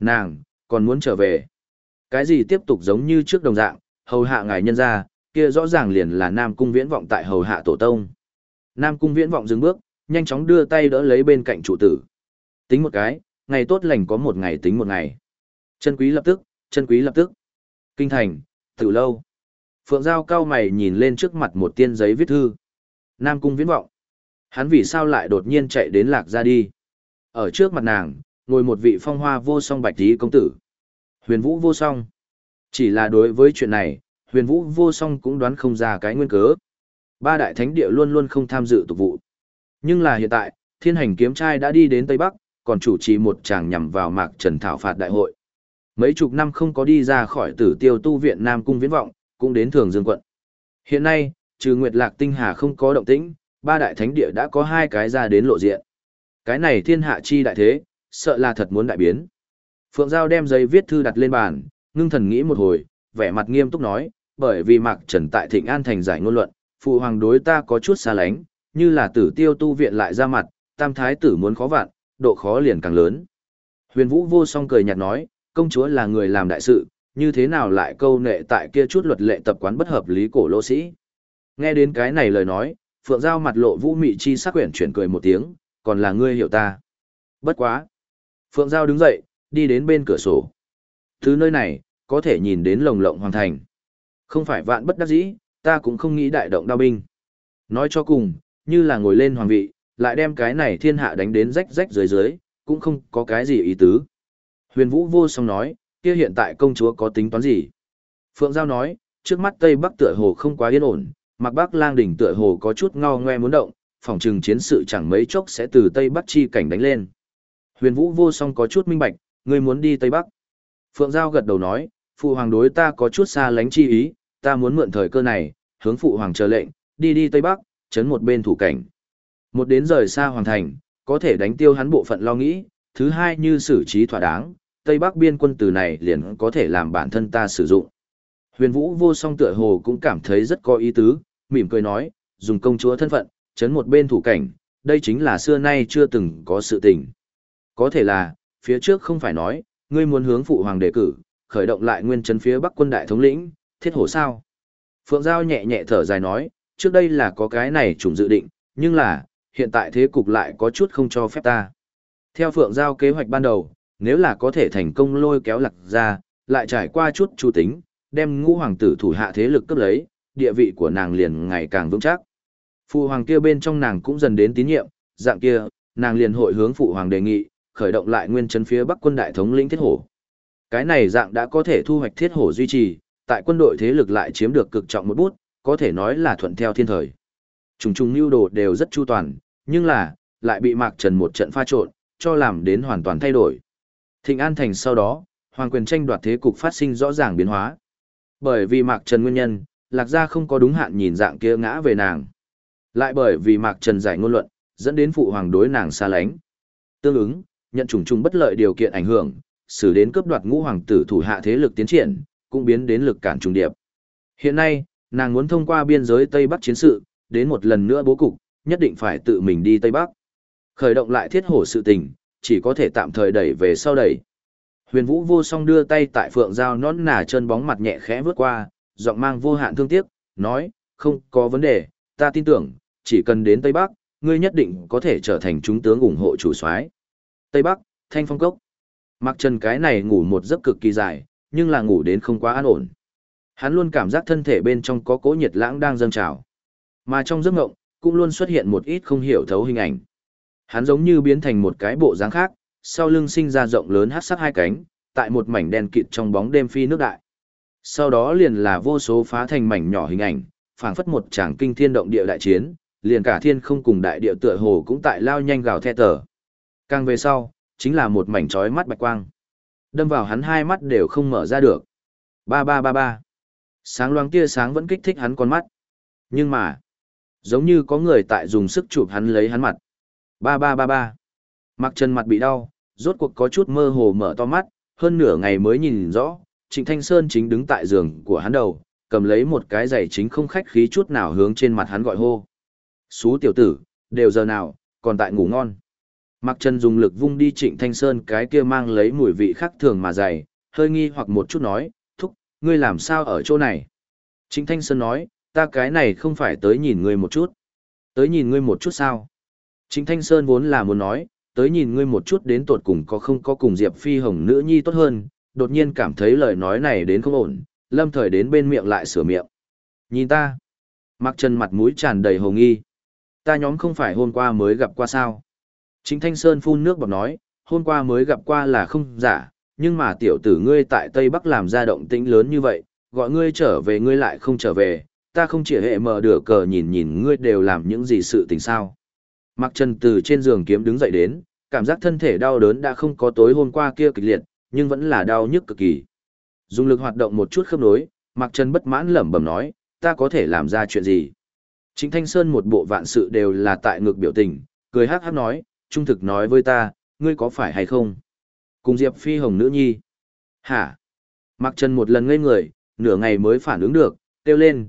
nàng còn muốn trở về. Cái gì tiếp tục giống như trước đồng dạng, hầu hạ ngài nhân gia kia rõ ràng liền là Nam Cung Viễn vọng tại hầu hạ tổ tông. Nam Cung Viễn vọng dừng bước, nhanh chóng đưa tay đỡ lấy bên cạnh trụ tử. Tính một cái, ngày tốt lành có một ngày tính một ngày. Chân quý lập tức, chân quý lập tức. Kinh thành, tử lâu. Phượng Giao cao mày nhìn lên trước mặt một tiên giấy viết thư. Nam cung viễn vọng. Hắn vì sao lại đột nhiên chạy đến lạc ra đi. Ở trước mặt nàng, ngồi một vị phong hoa vô song bạch tí công tử. Huyền vũ vô song. Chỉ là đối với chuyện này, huyền vũ vô song cũng đoán không ra cái nguyên cớ. Ba đại thánh địa luôn luôn không tham dự tục vụ. Nhưng là hiện tại, thiên hành kiếm trai đã đi đến Tây Bắc, còn chủ trì một chàng nhằm vào mạc trần thảo phạt đại hội. Mấy chục năm không có đi ra khỏi tử tiêu tu viện Nam Cung Viễn Vọng, cũng đến Thường Dương quận. Hiện nay, trừ Nguyệt Lạc Tinh Hà không có động tĩnh, ba đại thánh địa đã có hai cái ra đến lộ diện. Cái này thiên hạ chi đại thế, sợ là thật muốn đại biến. Phượng Giao đem giấy viết thư đặt lên bàn, ngưng thần nghĩ một hồi, vẻ mặt nghiêm túc nói, bởi vì Mạc Trần tại Thịnh An thành giải ngôn luận, phụ hoàng đối ta có chút xa lánh, như là tử tiêu tu viện lại ra mặt, tam thái tử muốn khó vạn, độ khó liền càng lớn. Huyền Vũ vô song cười nhạt nói, công chúa là người làm đại sự, như thế nào lại câu nệ tại kia chút luật lệ tập quán bất hợp lý cổ lỗ sĩ. Nghe đến cái này lời nói, Phượng Giao mặt lộ vũ mị chi sắc quyển chuyển cười một tiếng, còn là ngươi hiểu ta. Bất quá. Phượng Giao đứng dậy, đi đến bên cửa sổ. Thứ nơi này, có thể nhìn đến lồng lộng hoàn thành. Không phải vạn bất đắc dĩ, ta cũng không nghĩ đại động đao binh. Nói cho cùng, như là ngồi lên hoàng vị, lại đem cái này thiên hạ đánh đến rách rách dưới dưới, cũng không có cái gì ý tứ. Huyền Vũ vô song nói, kia hiện tại công chúa có tính toán gì? Phượng Giao nói, trước mắt Tây Bắc tựa hồ không quá yên ổn, Mặc Bắc Lang đỉnh tựa hồ có chút ngao ngoe muốn động, phòng trừng chiến sự chẳng mấy chốc sẽ từ Tây Bắc chi cảnh đánh lên. Huyền Vũ vô song có chút minh bạch, ngươi muốn đi Tây Bắc. Phượng Giao gật đầu nói, phụ hoàng đối ta có chút xa lánh chi ý, ta muốn mượn thời cơ này, hướng phụ hoàng chờ lệnh, đi đi Tây Bắc, chấn một bên thủ cảnh. Một đến rời xa hoàng thành, có thể đánh tiêu hắn bộ phận lo nghĩ, thứ hai như xử trí thỏa đáng, Tây Bắc biên quân từ này liền có thể làm bản thân ta sử dụng. Huyền Vũ vô song tựa hồ cũng cảm thấy rất có ý tứ, mỉm cười nói, dùng công chúa thân phận, chấn một bên thủ cảnh, đây chính là xưa nay chưa từng có sự tình. Có thể là, phía trước không phải nói, ngươi muốn hướng phụ hoàng đề cử, khởi động lại nguyên chấn phía Bắc quân đại thống lĩnh, thiết hổ sao. Phượng Giao nhẹ nhẹ thở dài nói, trước đây là có cái này trùng dự định, nhưng là, hiện tại thế cục lại có chút không cho phép ta. Theo Phượng Giao kế hoạch ban đầu, nếu là có thể thành công lôi kéo lạc ra, lại trải qua chút chủ tính, đem ngũ hoàng tử thủ hạ thế lực cấp lấy, địa vị của nàng liền ngày càng vững chắc. Phụ hoàng kia bên trong nàng cũng dần đến tín nhiệm, dạng kia, nàng liền hội hướng phụ hoàng đề nghị, khởi động lại nguyên chân phía bắc quân đại thống lĩnh thiết hổ. Cái này dạng đã có thể thu hoạch thiết hổ duy trì, tại quân đội thế lực lại chiếm được cực trọng một bút, có thể nói là thuận theo thiên thời. Trùng trùng lưu đồ đều rất chu toàn, nhưng là, lại bị Mạc Trần một trận pha trộn, cho làm đến hoàn toàn thay đổi. Thịnh An Thành sau đó, hoàng quyền tranh đoạt thế cục phát sinh rõ ràng biến hóa. Bởi vì Mạc Trần nguyên nhân, Lạc Gia không có đúng hạn nhìn dạng kia ngã về nàng. Lại bởi vì Mạc Trần giải ngôn luận, dẫn đến phụ hoàng đối nàng xa lánh. Tương ứng, nhận trùng trùng bất lợi điều kiện ảnh hưởng, xử đến cướp đoạt ngũ hoàng tử thủ hạ thế lực tiến triển, cũng biến đến lực cản trùng điệp. Hiện nay, nàng muốn thông qua biên giới Tây Bắc chiến sự, đến một lần nữa bố cục, nhất định phải tự mình đi Tây Bắc. Khởi động lại thiết hổ sự tình, chỉ có thể tạm thời đẩy về sau đẩy. Huyền Vũ vô song đưa tay tại phượng dao nón nà chân bóng mặt nhẹ khẽ vướt qua, giọng mang vô hạn thương tiếc, nói, không có vấn đề, ta tin tưởng, chỉ cần đến Tây Bắc, ngươi nhất định có thể trở thành chúng tướng ủng hộ chủ soái. Tây Bắc, Thanh Phong Cốc. Mặc Trần cái này ngủ một giấc cực kỳ dài, nhưng là ngủ đến không quá an ổn. Hắn luôn cảm giác thân thể bên trong có cỗ nhiệt lãng đang dâng trào. Mà trong giấc ngộng, cũng luôn xuất hiện một ít không hiểu thấu hình ảnh. Hắn giống như biến thành một cái bộ dáng khác, sau lưng sinh ra rộng lớn hát sắc hai cánh, tại một mảnh đen kịt trong bóng đêm phi nước đại. Sau đó liền là vô số phá thành mảnh nhỏ hình ảnh, phảng phất một tràng kinh thiên động địa đại chiến, liền cả thiên không cùng đại địa tựa hồ cũng tại lao nhanh gào the tờ. Càng về sau, chính là một mảnh chói mắt bạch quang. Đâm vào hắn hai mắt đều không mở ra được. Ba ba ba ba. Sáng loáng tia sáng vẫn kích thích hắn con mắt. Nhưng mà, giống như có người tại dùng sức chụp hắn lấy hắn mặt. Ba ba ba ba. Mặc chân mặt bị đau, rốt cuộc có chút mơ hồ mở to mắt, hơn nửa ngày mới nhìn rõ, Trịnh Thanh Sơn chính đứng tại giường của hắn đầu, cầm lấy một cái giày chính không khách khí chút nào hướng trên mặt hắn gọi hô. Xú tiểu tử, đều giờ nào, còn tại ngủ ngon. Mặc chân dùng lực vung đi Trịnh Thanh Sơn cái kia mang lấy mùi vị khác thường mà dày, hơi nghi hoặc một chút nói, thúc, ngươi làm sao ở chỗ này? Trịnh Thanh Sơn nói, ta cái này không phải tới nhìn ngươi một chút. Tới nhìn ngươi một chút sao? Chính Thanh Sơn vốn là muốn nói, tới nhìn ngươi một chút đến tột cùng có không có cùng Diệp Phi Hồng nữ nhi tốt hơn, đột nhiên cảm thấy lời nói này đến không ổn, lâm thời đến bên miệng lại sửa miệng. Nhìn ta. Mặc chân mặt mũi tràn đầy hồng nghi. Ta nhóm không phải hôm qua mới gặp qua sao. Chính Thanh Sơn phun nước bọc nói, hôm qua mới gặp qua là không giả, nhưng mà tiểu tử ngươi tại Tây Bắc làm ra động tĩnh lớn như vậy, gọi ngươi trở về ngươi lại không trở về, ta không chỉ hệ mở đửa cờ nhìn nhìn ngươi đều làm những gì sự tình sao. Mặc Trần từ trên giường kiếm đứng dậy đến, cảm giác thân thể đau đớn đã không có tối hôm qua kia kịch liệt, nhưng vẫn là đau nhức cực kỳ. Dùng lực hoạt động một chút khớp nối, Mặc Trần bất mãn lẩm bẩm nói, ta có thể làm ra chuyện gì? Trịnh Thanh Sơn một bộ vạn sự đều là tại ngược biểu tình, cười hắc hắc nói, trung thực nói với ta, ngươi có phải hay không? Cùng Diệp Phi Hồng nữ nhi. Hả? Mặc Trần một lần ngây người, nửa ngày mới phản ứng được, kêu lên,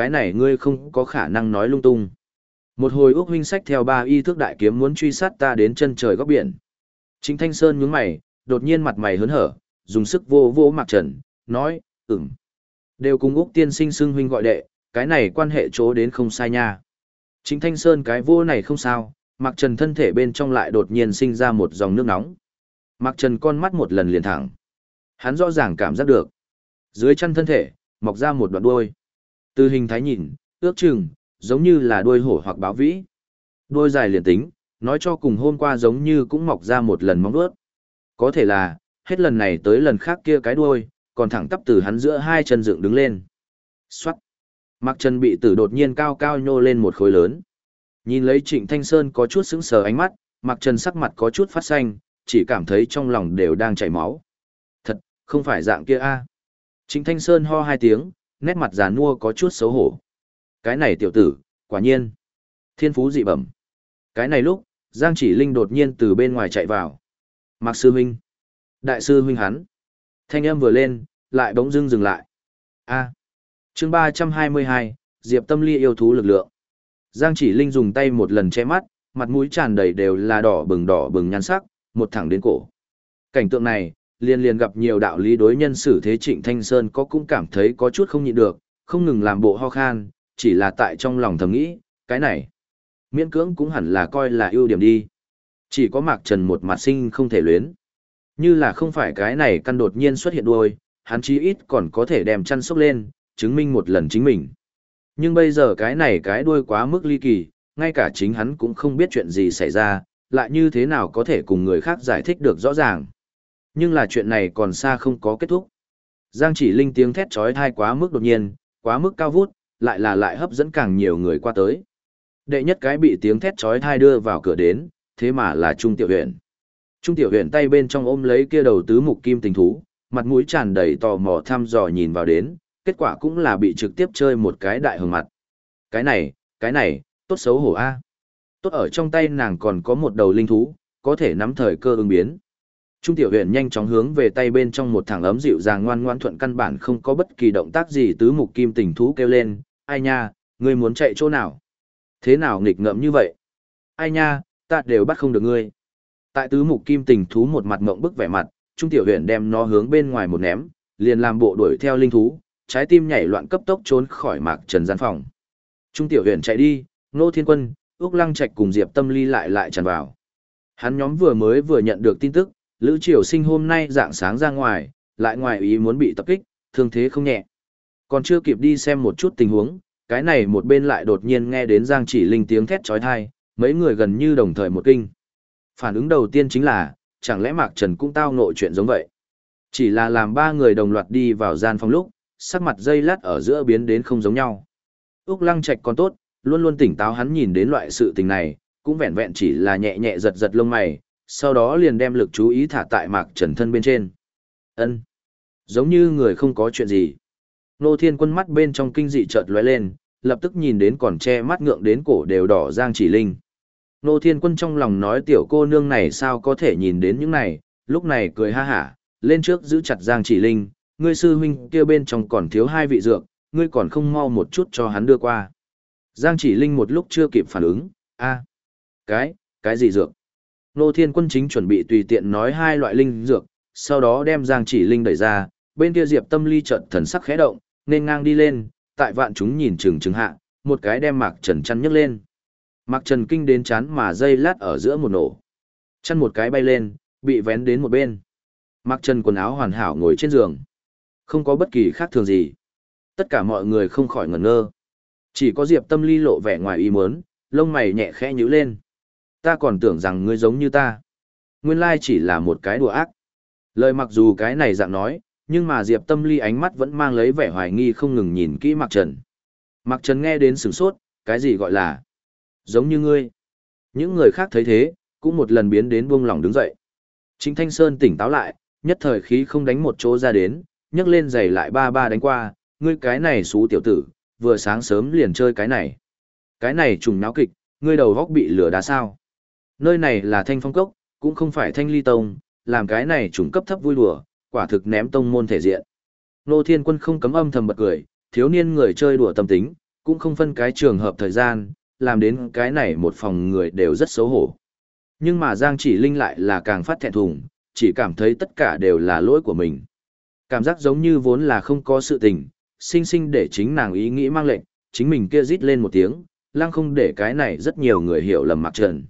cái này ngươi không có khả năng nói lung tung. Một hồi Úc huynh sách theo ba y thước đại kiếm muốn truy sát ta đến chân trời góc biển. Chính Thanh Sơn nhướng mày, đột nhiên mặt mày hớn hở, dùng sức vô vô Mạc Trần, nói, ừm. Đều cùng Úc tiên sinh xưng huynh gọi đệ, cái này quan hệ chỗ đến không sai nha. Chính Thanh Sơn cái vô này không sao, Mạc Trần thân thể bên trong lại đột nhiên sinh ra một dòng nước nóng. Mạc Trần con mắt một lần liền thẳng. Hắn rõ ràng cảm giác được. Dưới chân thân thể, mọc ra một đoạn đuôi. Từ hình thái nhìn, ước chừng, giống như là đuôi hổ hoặc báo vĩ. Đuôi dài liền tính, nói cho cùng hôm qua giống như cũng mọc ra một lần móng vuốt. Có thể là, hết lần này tới lần khác kia cái đuôi, còn thẳng tắp từ hắn giữa hai chân dựng đứng lên. Xoát. Mặc chân bị tử đột nhiên cao cao nhô lên một khối lớn. Nhìn lấy Trịnh Thanh Sơn có chút sững sờ ánh mắt, Mặc chân sắc mặt có chút phát xanh, chỉ cảm thấy trong lòng đều đang chảy máu. Thật, không phải dạng kia a. Trịnh Thanh Sơn ho hai tiếng, nét mặt già nua có chút xấu hổ. Cái này tiểu tử, quả nhiên. Thiên phú dị bẩm. Cái này lúc, Giang chỉ linh đột nhiên từ bên ngoài chạy vào. Mạc sư huynh. Đại sư huynh hắn. Thanh âm vừa lên, lại bỗng dưng dừng lại. A. chương ba trăm hai mươi hai, Diệp Tâm Ly yêu thú lực lượng. Giang chỉ linh dùng tay một lần che mắt, mặt mũi tràn đầy đều là đỏ bừng đỏ bừng nhan sắc, một thẳng đến cổ. Cảnh tượng này, liên liên gặp nhiều đạo lý đối nhân xử thế Trịnh Thanh Sơn có cũng cảm thấy có chút không nhịn được, không ngừng làm bộ ho khan, chỉ là tại trong lòng thầm nghĩ, cái này, miễn cưỡng cũng hẳn là coi là ưu điểm đi. Chỉ có Mạc Trần một mặt sinh không thể luyến. Như là không phải cái này căn đột nhiên xuất hiện đuôi, hắn chí ít còn có thể đem chăn sốc lên, chứng minh một lần chính mình. Nhưng bây giờ cái này cái đuôi quá mức ly kỳ, ngay cả chính hắn cũng không biết chuyện gì xảy ra, lại như thế nào có thể cùng người khác giải thích được rõ ràng. Nhưng là chuyện này còn xa không có kết thúc. Giang chỉ linh tiếng thét trói thai quá mức đột nhiên, quá mức cao vút, lại là lại hấp dẫn càng nhiều người qua tới. Đệ nhất cái bị tiếng thét trói thai đưa vào cửa đến, thế mà là Trung Tiểu Huyền. Trung Tiểu Huyền tay bên trong ôm lấy kia đầu tứ mục kim tình thú, mặt mũi tràn đầy tò mò thăm dò nhìn vào đến, kết quả cũng là bị trực tiếp chơi một cái đại hồng mặt. Cái này, cái này, tốt xấu hổ a. Tốt ở trong tay nàng còn có một đầu linh thú, có thể nắm thời cơ ứng biến. Trung tiểu huyền nhanh chóng hướng về tay bên trong một thằng ấm dịu dàng ngoan ngoan thuận căn bản không có bất kỳ động tác gì tứ mục kim tình thú kêu lên, ai nha, ngươi muốn chạy chỗ nào? Thế nào nghịch ngợm như vậy? Ai nha, ta đều bắt không được ngươi. Tại tứ mục kim tình thú một mặt mộng bức vẻ mặt, Trung tiểu huyền đem nó hướng bên ngoài một ném, liền làm bộ đuổi theo linh thú, trái tim nhảy loạn cấp tốc trốn khỏi mạc trần gian phòng. Trung tiểu huyền chạy đi, Nô Thiên Quân, ước Lăng Trạch cùng Diệp Tâm Ly lại lại tràn vào. Hắn nhóm vừa mới vừa nhận được tin tức, Lữ Triều Sinh hôm nay dạng sáng ra ngoài, lại ngoài ý muốn bị tập kích, thương thế không nhẹ. Còn chưa kịp đi xem một chút tình huống, cái này một bên lại đột nhiên nghe đến Giang Chỉ Linh tiếng thét chói tai, mấy người gần như đồng thời một kinh. Phản ứng đầu tiên chính là, chẳng lẽ Mạc Trần cũng tao ngộ chuyện giống vậy? Chỉ là làm ba người đồng loạt đi vào gian phòng lúc, sắc mặt dây lát ở giữa biến đến không giống nhau. Úc Lăng Trạch còn tốt, luôn luôn tỉnh táo hắn nhìn đến loại sự tình này, cũng vẹn vẹn chỉ là nhẹ nhẹ giật giật lông mày, sau đó liền đem lực chú ý thả tại Mạc Trần thân bên trên. Ân, Giống như người không có chuyện gì. Nô Thiên Quân mắt bên trong kinh dị chợt lóe lên, lập tức nhìn đến còn che mắt ngượng đến cổ đều đỏ Giang Chỉ Linh. Nô Thiên Quân trong lòng nói tiểu cô nương này sao có thể nhìn đến những này, lúc này cười ha hả, lên trước giữ chặt Giang Chỉ Linh, ngươi sư huynh kia bên trong còn thiếu hai vị dược, ngươi còn không mau một chút cho hắn đưa qua. Giang chỉ linh một lúc chưa kịp phản ứng, a cái, cái gì dược? Nô Thiên Quân chính chuẩn bị tùy tiện nói hai loại linh dược, sau đó đem Giang chỉ linh đẩy ra, bên kia Diệp Tâm Ly chợt thần sắc khẽ động, nên ngang đi lên, tại vạn chúng nhìn chừng chừng hạ, một cái đem Mạc Trần chăn nhấc lên. Mạc Trần kinh đến chán mà dây lát ở giữa một nổ. Chăn một cái bay lên, bị vén đến một bên. Mạc Trần quần áo hoàn hảo ngồi trên giường. Không có bất kỳ khác thường gì. Tất cả mọi người không khỏi ngẩn ngơ. Chỉ có Diệp Tâm Ly lộ vẻ ngoài ý muốn, lông mày nhẹ khẽ nhíu lên. Ta còn tưởng rằng ngươi giống như ta. Nguyên lai chỉ là một cái đùa ác. Lời mặc dù cái này dạng nói, nhưng mà Diệp Tâm Ly ánh mắt vẫn mang lấy vẻ hoài nghi không ngừng nhìn kỹ Mạc Trần. Mạc Trần nghe đến sửng sốt, cái gì gọi là giống như ngươi. Những người khác thấy thế, cũng một lần biến đến buông lòng đứng dậy. Chính Thanh Sơn tỉnh táo lại, nhất thời khí không đánh một chỗ ra đến, nhấc lên giày lại ba ba đánh qua, ngươi cái này xú tiểu tử, vừa sáng sớm liền chơi cái này. Cái này trùng náo kịch, ngươi đầu góc bị lửa đá sao. Nơi này là thanh phong cốc, cũng không phải thanh ly tông, làm cái này trùng cấp thấp vui đùa, quả thực ném tông môn thể diện. Nô Thiên Quân không cấm âm thầm bật cười, thiếu niên người chơi đùa tâm tính, cũng không phân cái trường hợp thời gian, làm đến cái này một phòng người đều rất xấu hổ. Nhưng mà Giang Chỉ Linh lại là càng phát thẹn thùng, chỉ cảm thấy tất cả đều là lỗi của mình. Cảm giác giống như vốn là không có sự tình, sinh sinh để chính nàng ý nghĩ mang lệnh, chính mình kia rít lên một tiếng, lang không để cái này rất nhiều người hiểu lầm mặc trần.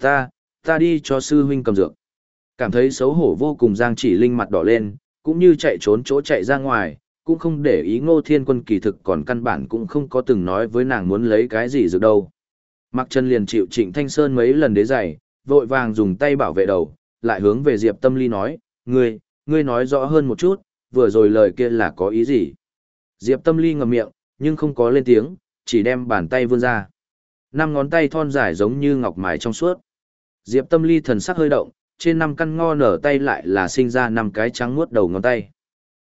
Ta, ta đi cho sư huynh cầm dược. Cảm thấy xấu hổ vô cùng Giang chỉ linh mặt đỏ lên, cũng như chạy trốn chỗ chạy ra ngoài, cũng không để ý ngô thiên quân kỳ thực còn căn bản cũng không có từng nói với nàng muốn lấy cái gì dược đâu. Mặc chân liền chịu trịnh thanh sơn mấy lần đế giày, vội vàng dùng tay bảo vệ đầu, lại hướng về Diệp Tâm Ly nói, ngươi, ngươi nói rõ hơn một chút, vừa rồi lời kia là có ý gì? Diệp Tâm Ly ngậm miệng, nhưng không có lên tiếng, chỉ đem bàn tay vươn ra. Năm ngón tay thon dài giống như ngọc mài trong suốt. Diệp Tâm Ly thần sắc hơi động, trên năm căn ngo nở tay lại là sinh ra năm cái trắng muốt đầu ngón tay.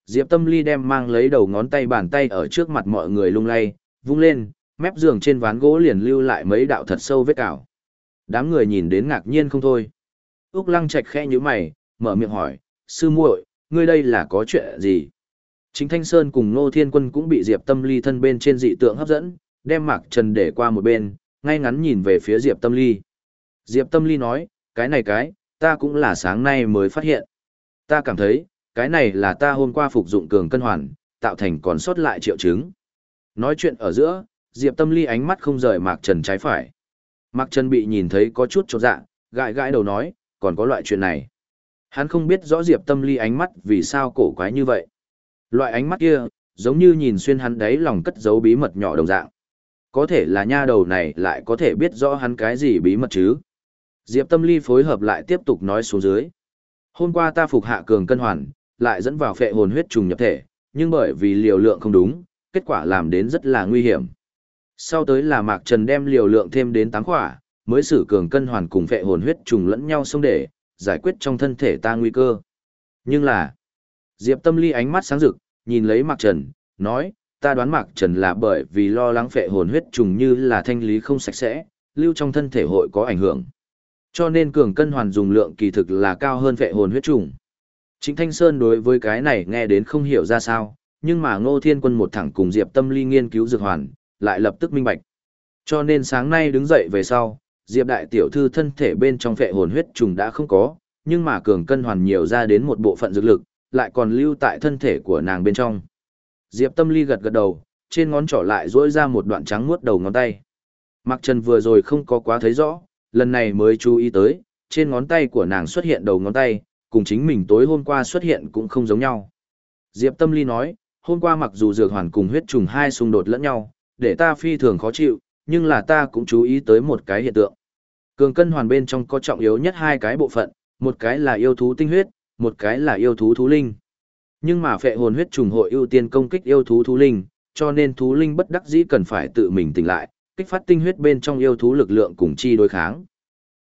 Diệp Tâm Ly đem mang lấy đầu ngón tay bàn tay ở trước mặt mọi người lung lay, vung lên, mép giường trên ván gỗ liền lưu lại mấy đạo thật sâu vết cào. Đám người nhìn đến ngạc nhiên không thôi. Úc Lăng Trạch khẽ nhíu mày, mở miệng hỏi, sư muội, ngươi đây là có chuyện gì? Chính Thanh Sơn cùng Ngô Thiên Quân cũng bị Diệp Tâm Ly thân bên trên dị tượng hấp dẫn, đem Mạc Trần để qua một bên, ngay ngắn nhìn về phía Diệp Tâm Ly. Diệp Tâm Ly nói, cái này cái, ta cũng là sáng nay mới phát hiện. Ta cảm thấy, cái này là ta hôm qua phục dụng cường cân hoàn, tạo thành còn sót lại triệu chứng. Nói chuyện ở giữa, Diệp Tâm Ly ánh mắt không rời Mạc Trần trái phải. Mạc Trần bị nhìn thấy có chút chột dạ, gãi gãi đầu nói, còn có loại chuyện này. Hắn không biết rõ Diệp Tâm Ly ánh mắt vì sao cổ quái như vậy. Loại ánh mắt kia, giống như nhìn xuyên hắn đấy lòng cất giấu bí mật nhỏ đồng dạng. Có thể là nha đầu này lại có thể biết rõ hắn cái gì bí mật chứ. Diệp Tâm Ly phối hợp lại tiếp tục nói xuống dưới. Hôm qua ta phục hạ cường cân hoàn, lại dẫn vào phệ hồn huyết trùng nhập thể, nhưng bởi vì liều lượng không đúng, kết quả làm đến rất là nguy hiểm. Sau tới là Mạc Trần đem liều lượng thêm đến 8 quả, mới sử cường cân hoàn cùng phệ hồn huyết trùng lẫn nhau xông để, giải quyết trong thân thể ta nguy cơ. Nhưng là, Diệp Tâm Ly ánh mắt sáng rực, nhìn lấy Mạc Trần, nói, ta đoán Mạc Trần là bởi vì lo lắng phệ hồn huyết trùng như là thanh lý không sạch sẽ, lưu trong thân thể hội có ảnh hưởng. Cho nên cường cân hoàn dùng lượng kỳ thực là cao hơn vệ hồn huyết trùng. Trịnh Thanh Sơn đối với cái này nghe đến không hiểu ra sao, nhưng mà Ngô Thiên Quân một thẳng cùng Diệp Tâm Ly nghiên cứu dược hoàn, lại lập tức minh bạch. Cho nên sáng nay đứng dậy về sau, Diệp đại tiểu thư thân thể bên trong vệ hồn huyết trùng đã không có, nhưng mà cường cân hoàn nhiều ra đến một bộ phận dược lực, lại còn lưu tại thân thể của nàng bên trong. Diệp Tâm Ly gật gật đầu, trên ngón trỏ lại duỗi ra một đoạn trắng muốt đầu ngón tay. Mặc Trần vừa rồi không có quá thấy rõ, lần này mới chú ý tới, trên ngón tay của nàng xuất hiện đầu ngón tay, cùng chính mình tối hôm qua xuất hiện cũng không giống nhau. Diệp Tâm Ly nói, hôm qua mặc dù dược hoàn cùng huyết trùng hai xung đột lẫn nhau, để ta phi thường khó chịu, nhưng là ta cũng chú ý tới một cái hiện tượng. Cường cân hoàn bên trong có trọng yếu nhất hai cái bộ phận, một cái là yêu thú tinh huyết, một cái là yêu thú thú linh. Nhưng mà phệ hồn huyết trùng hội ưu tiên công kích yêu thú thú linh, cho nên thú linh bất đắc dĩ cần phải tự mình tỉnh lại, kích phát tinh huyết bên trong yêu thú lực lượng cùng chi đối kháng.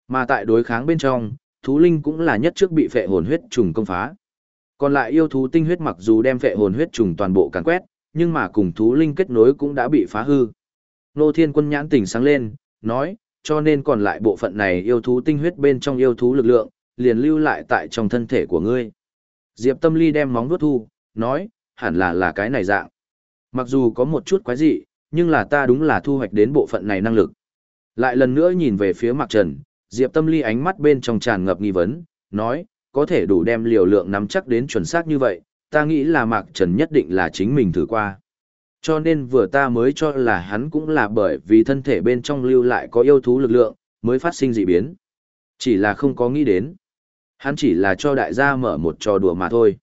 Mà tại đối kháng bên trong, thú linh cũng là nhất trước bị phệ hồn huyết trùng công phá. Còn lại yêu thú tinh huyết mặc dù đem phệ hồn huyết trùng toàn bộ càn quét, nhưng mà cùng thú linh kết nối cũng đã bị phá hư. Nô Thiên Quân nhãn tỉnh sáng lên, nói, cho nên còn lại bộ phận này yêu thú tinh huyết bên trong yêu thú lực lượng, liền lưu lại tại trong thân thể của ngươi. Diệp Tâm Ly đem móng vuốt thu, nói, hẳn là là cái này dạng. Mặc dù có một chút quái dị, nhưng là ta đúng là thu hoạch đến bộ phận này năng lực. Lại lần nữa nhìn về phía Mạc Trần, Diệp Tâm Ly ánh mắt bên trong tràn ngập nghi vấn, nói, có thể đủ đem liều lượng nắm chắc đến chuẩn xác như vậy, ta nghĩ là Mạc Trần nhất định là chính mình thử qua. Cho nên vừa ta mới cho là hắn cũng là bởi vì thân thể bên trong lưu lại có yêu thú lực lượng, mới phát sinh dị biến. Chỉ là không có nghĩ đến. Hắn chỉ là cho đại gia mở một trò đùa mà thôi.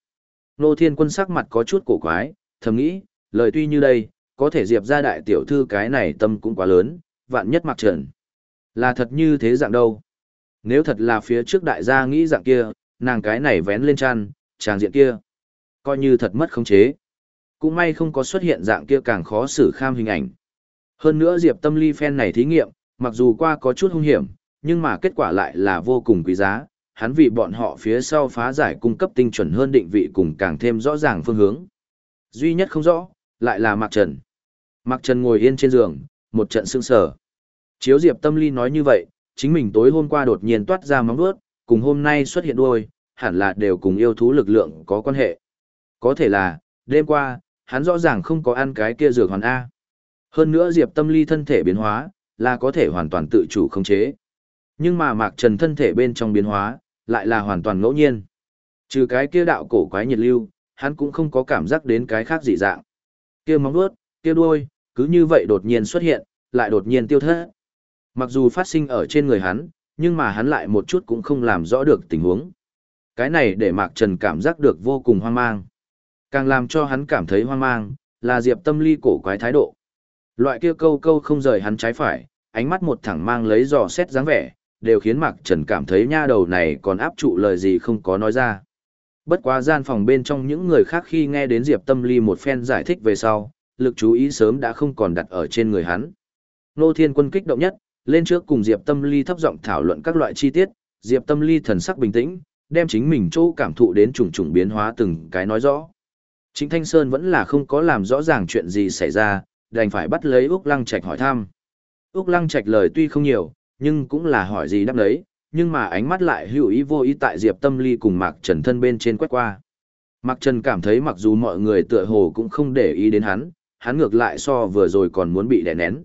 Nô Thiên Quân sắc mặt có chút cổ quái, thầm nghĩ, lời tuy như đây, có thể diệp ra đại tiểu thư cái này tâm cũng quá lớn, vạn nhất mặc trần. Là thật như thế dạng đâu. Nếu thật là phía trước đại gia nghĩ dạng kia, nàng cái này vén lên chăn, chàng diện kia. Coi như thật mất khống chế. Cũng may không có xuất hiện dạng kia càng khó xử kham hình ảnh. Hơn nữa diệp tâm ly phen này thí nghiệm, mặc dù qua có chút hung hiểm, nhưng mà kết quả lại là vô cùng quý giá. Hắn vì bọn họ phía sau phá giải cung cấp tinh chuẩn hơn định vị cùng càng thêm rõ ràng phương hướng. Duy nhất không rõ, lại là Mạc Trần. Mạc Trần ngồi yên trên giường, một trận sương sở. Chiếu Diệp Tâm Ly nói như vậy, chính mình tối hôm qua đột nhiên toát ra móng vuốt, cùng hôm nay xuất hiện đuôi, hẳn là đều cùng yêu thú lực lượng có quan hệ. Có thể là, đêm qua, hắn rõ ràng không có ăn cái kia dược hoàn A. Hơn nữa Diệp Tâm Ly thân thể biến hóa, là có thể hoàn toàn tự chủ khống chế. Nhưng mà Mạc Trần thân thể bên trong biến hóa, lại là hoàn toàn ngẫu nhiên. Trừ cái kia đạo cổ quái nhiệt lưu, hắn cũng không có cảm giác đến cái khác dị dạng. Kia móng vuốt, kia đuôi, cứ như vậy đột nhiên xuất hiện, lại đột nhiên tiêu thất. Mặc dù phát sinh ở trên người hắn, nhưng mà hắn lại một chút cũng không làm rõ được tình huống. Cái này để Mạc Trần cảm giác được vô cùng hoang mang. Càng làm cho hắn cảm thấy hoang mang, là Diệp Tâm Ly cổ quái thái độ. Loại kia câu câu không rời hắn trái phải, ánh mắt một thẳng mang lấy dò xét dáng vẻ, đều khiến Mạc Trần cảm thấy nha đầu này còn áp trụ lời gì không có nói ra. Bất quá gian phòng bên trong những người khác khi nghe đến Diệp Tâm Ly một phen giải thích về sau, lực chú ý sớm đã không còn đặt ở trên người hắn. Nô Thiên Quân kích động nhất, lên trước cùng Diệp Tâm Ly thấp giọng thảo luận các loại chi tiết, Diệp Tâm Ly thần sắc bình tĩnh, đem chính mình chỗ cảm thụ đến trùng trùng biến hóa từng cái nói rõ. Chính Thanh Sơn vẫn là không có làm rõ ràng chuyện gì xảy ra, đành phải bắt lấy Úc Lăng Trạch hỏi thăm. Úc Lăng Trạch lời tuy không nhiều, nhưng cũng là hỏi gì đáp đấy, nhưng mà ánh mắt lại hữu ý vô ý tại Diệp Tâm Ly cùng Mạc Trần thân bên trên quét qua. Mạc Trần cảm thấy mặc dù mọi người tựa hồ cũng không để ý đến hắn, hắn ngược lại so vừa rồi còn muốn bị đè nén.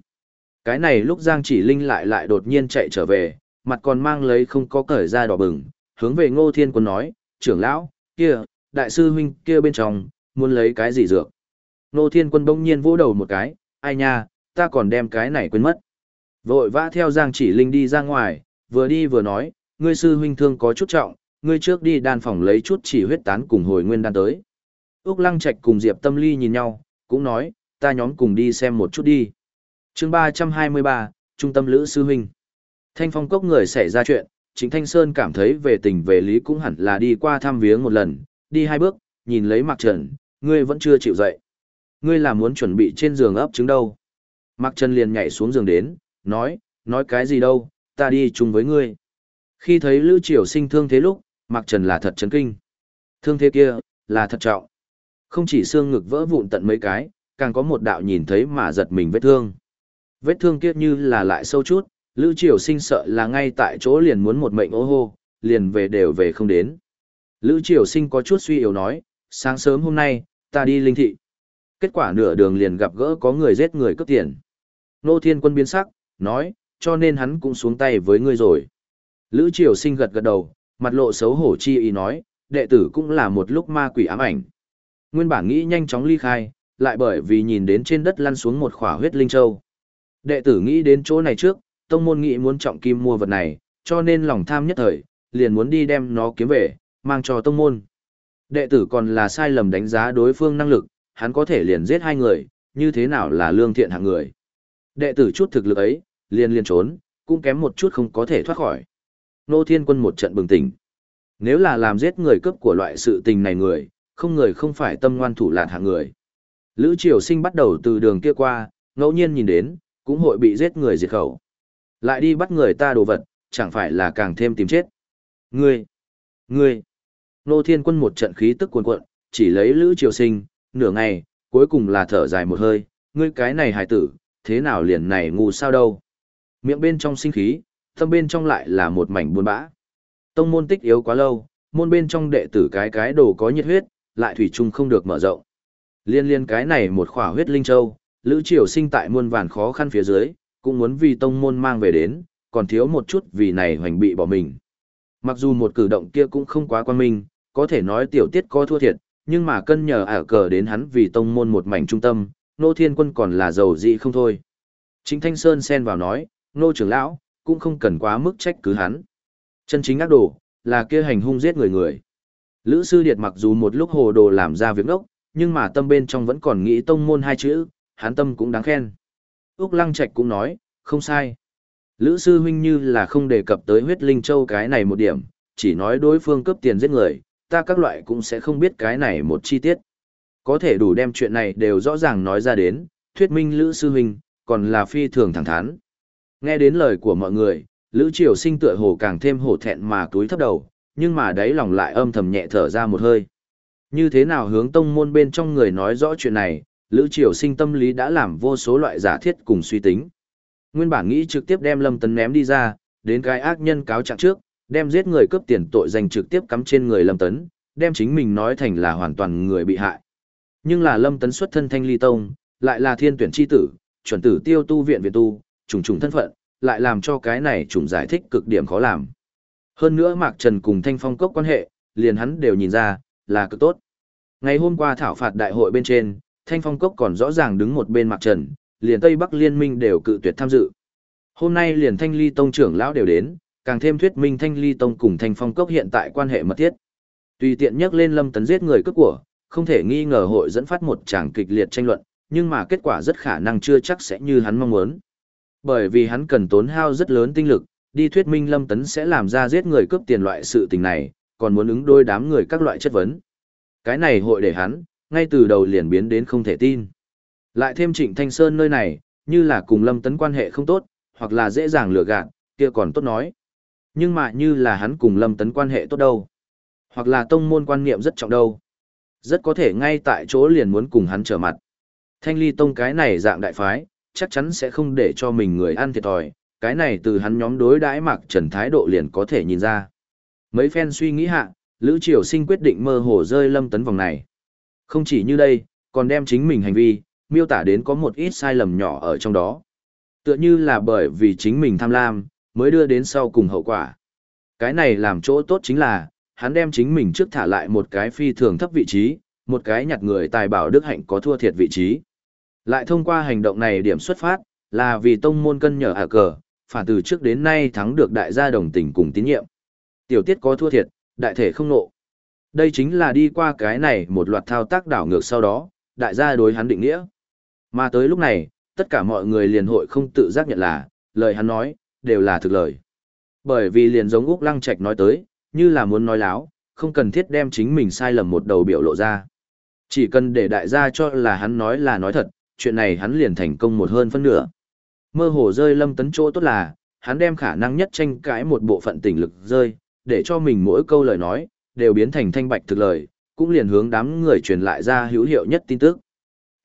Cái này lúc Giang Chỉ Linh lại lại đột nhiên chạy trở về, mặt còn mang lấy không có cởi ra đỏ bừng, hướng về Ngô Thiên Quân nói, trưởng lão, kia, đại sư huynh kia bên trong, muốn lấy cái gì dược. Ngô Thiên Quân bỗng nhiên vỗ đầu một cái, ai nha, ta còn đem cái này quên mất. Vội vã theo Giang Chỉ Linh đi ra ngoài, vừa đi vừa nói, ngươi sư huynh thương có chút trọng, ngươi trước đi đan phòng lấy chút chỉ huyết tán cùng hồi nguyên đan tới. Úc Lăng Trạch cùng Diệp Tâm Ly nhìn nhau, cũng nói, ta nhóm cùng đi xem một chút đi. chương 323, Trung tâm Lữ Sư Huynh. Thanh phong cốc người xảy ra chuyện, chính Thanh Sơn cảm thấy về tình về lý cũng hẳn là đi qua thăm viếng một lần, đi hai bước, nhìn lấy Mạc Trần, ngươi vẫn chưa chịu dậy. Ngươi là muốn chuẩn bị trên giường ấp trứng đâu. Mạc Trần liền nhảy xuống giường đến, nói, nói cái gì đâu, ta đi chung với ngươi. Khi thấy Lữ Triều sinh thương thế lúc, Mạc Trần là thật chấn kinh. Thương thế kia, là thật trọng. Không chỉ xương ngực vỡ vụn tận mấy cái, càng có một đạo nhìn thấy mà giật mình vết thương. Vết thương kia như là lại sâu chút, Lữ Triều sinh sợ là ngay tại chỗ liền muốn một mệnh ô hô, liền về đều về không đến. Lữ Triều sinh có chút suy yếu nói, sáng sớm hôm nay, ta đi linh thị. Kết quả nửa đường liền gặp gỡ có người giết người cướp tiền. Nô Thiên Quân biến sắc, nói, cho nên hắn cũng xuống tay với ngươi rồi. Lữ Triều sinh gật gật đầu, mặt lộ xấu hổ chi ý nói, đệ tử cũng là một lúc ma quỷ ám ảnh. Nguyên bản nghĩ nhanh chóng ly khai, lại bởi vì nhìn đến trên đất lăn xuống một khỏa huyết linh châu. Đệ tử nghĩ đến chỗ này trước, tông môn nghĩ muốn trọng kim mua vật này, cho nên lòng tham nhất thời, liền muốn đi đem nó kiếm về, mang cho tông môn. Đệ tử còn là sai lầm đánh giá đối phương năng lực, hắn có thể liền giết hai người, như thế nào là lương thiện hạng người. Đệ tử chút thực lực ấy, liền liền trốn, cũng kém một chút không có thể thoát khỏi. Nô Thiên Quân một trận bừng tỉnh. Nếu là làm giết người cướp của loại sự tình này người, không người không phải tâm ngoan thủ lạn hạng người. Lữ Triều Sinh bắt đầu từ đường kia qua, ngẫu nhiên nhìn đến, cũng hội bị giết người diệt khẩu. Lại đi bắt người ta đồ vật, chẳng phải là càng thêm tìm chết. Ngươi! Ngươi! Nô Thiên Quân một trận khí tức cuồn cuộn, chỉ lấy Lữ Triều Sinh, nửa ngày, cuối cùng là thở dài một hơi, ngươi cái này hài tử, thế nào liền này ngu sao đâu. Miệng bên trong sinh khí, tâm bên trong lại là một mảnh buồn bã. Tông môn tích yếu quá lâu, môn bên trong đệ tử cái cái đồ có nhiệt huyết, lại thủy chung không được mở rộng. Liên liên cái này một khỏa huyết linh châu, Lữ Triều sinh tại muôn vàn khó khăn phía dưới, cũng muốn vì tông môn mang về đến, còn thiếu một chút vì này hoành bị bỏ mình. Mặc dù một cử động kia cũng không quá quan minh, có thể nói tiểu tiết có thua thiệt, nhưng mà cân nhờ ả cờ đến hắn vì tông môn một mảnh trung tâm, nô thiên quân còn là giàu dị không thôi. Chính Thanh Sơn xen vào nói, nô trưởng lão, cũng không cần quá mức trách cứ hắn. Chân chính ác đồ, là kia hành hung giết người người. Lữ sư điệt mặc dù một lúc hồ đồ làm ra việc ốc, nhưng mà tâm bên trong vẫn còn nghĩ tông môn hai chữ, hắn tâm cũng đáng khen. Úc Lăng Trạch cũng nói, không sai. Lữ sư huynh như là không đề cập tới huyết linh châu cái này một điểm, chỉ nói đối phương cấp tiền giết người, ta các loại cũng sẽ không biết cái này một chi tiết. Có thể đủ đem chuyện này đều rõ ràng nói ra đến, thuyết minh Lữ sư huynh, còn là phi thường thẳng thắn. Nghe đến lời của mọi người, Lữ Triều Sinh tựa hồ càng thêm hổ thẹn mà túi thấp đầu, nhưng mà đáy lòng lại âm thầm nhẹ thở ra một hơi. Như thế nào hướng tông môn bên trong người nói rõ chuyện này, Lữ Triều Sinh tâm lý đã làm vô số loại giả thiết cùng suy tính. Nguyên bản nghĩ trực tiếp đem Lâm Tấn ném đi ra, đến cái ác nhân cáo trạng trước, đem giết người cướp tiền tội danh trực tiếp cắm trên người Lâm Tấn, đem chính mình nói thành là hoàn toàn người bị hại. Nhưng là Lâm Tấn xuất thân thanh ly tông, lại là thiên tuyển chi tử, chuẩn tử tiêu tu viện viện tu, trùng trùng thân phận, lại làm cho cái này trùng giải thích cực điểm khó làm. Hơn nữa Mạc Trần cùng Thanh Phong Cốc quan hệ, liền hắn đều nhìn ra, là cực tốt. Ngày hôm qua thảo phạt đại hội bên trên, Thanh Phong Cốc còn rõ ràng đứng một bên Mạc Trần, liền Tây Bắc Liên minh đều cự tuyệt tham dự. Hôm nay liền Thanh Ly Tông trưởng lão đều đến, càng thêm thuyết minh Thanh Ly Tông cùng Thanh Phong Cốc hiện tại quan hệ mật thiết. Tùy tiện nhắc lên Lâm Tấn giết người cướp của, không thể nghi ngờ hội dẫn phát một tràng kịch liệt tranh luận, nhưng mà kết quả rất khả năng chưa chắc sẽ như hắn mong muốn. Bởi vì hắn cần tốn hao rất lớn tinh lực, đi thuyết minh Lâm Tấn sẽ làm ra giết người cướp tiền loại sự tình này, còn muốn ứng đôi đám người các loại chất vấn. Cái này hội để hắn, ngay từ đầu liền biến đến không thể tin. Lại thêm Trịnh Thanh Sơn nơi này, như là cùng Lâm Tấn quan hệ không tốt, hoặc là dễ dàng lừa gạt, kia còn tốt nói. Nhưng mà như là hắn cùng Lâm Tấn quan hệ tốt đâu, hoặc là tông môn quan niệm rất trọng đâu. Rất có thể ngay tại chỗ liền muốn cùng hắn trở mặt. Thanh ly tông cái này dạng đại phái, chắc chắn sẽ không để cho mình người ăn thiệt thòi, cái này từ hắn nhóm đối đãi Mạc Trần thái độ liền có thể nhìn ra. Mấy phen suy nghĩ hạ, Lữ Triều Sinh quyết định mơ hồ rơi Lâm Tấn vòng này. Không chỉ như đây, còn đem chính mình hành vi, miêu tả đến có một ít sai lầm nhỏ ở trong đó. Tựa như là bởi vì chính mình tham lam, mới đưa đến sau cùng hậu quả. Cái này làm chỗ tốt chính là, hắn đem chính mình trước thả lại một cái phi thường thấp vị trí, một cái nhặt người tài bảo đức hạnh có thua thiệt vị trí. Lại thông qua hành động này điểm xuất phát, là vì tông môn cân nhở hạ cờ, phản từ trước đến nay thắng được đại gia đồng tình cùng tín nhiệm. Tiểu tiết có thua thiệt, đại thể không nộ. Đây chính là đi qua cái này một loạt thao tác đảo ngược sau đó, đại gia đối hắn định nghĩa. Mà tới lúc này, tất cả mọi người liền hội không tự giác nhận là, lời hắn nói, đều là thực lời. Bởi vì liền giống Úc Lăng Trạch nói tới, như là muốn nói láo, không cần thiết đem chính mình sai lầm một đầu biểu lộ ra. Chỉ cần để đại gia cho là hắn nói là nói thật, chuyện này hắn liền thành công một hơn phân nửa. Mơ hồ rơi lâm tấn chỗ tốt là, hắn đem khả năng nhất tranh cãi một bộ phận tỉnh lực rơi, để cho mình mỗi câu lời nói, đều biến thành thanh bạch thực lời, cũng liền hướng đám người truyền lại ra hữu hiệu nhất tin tức.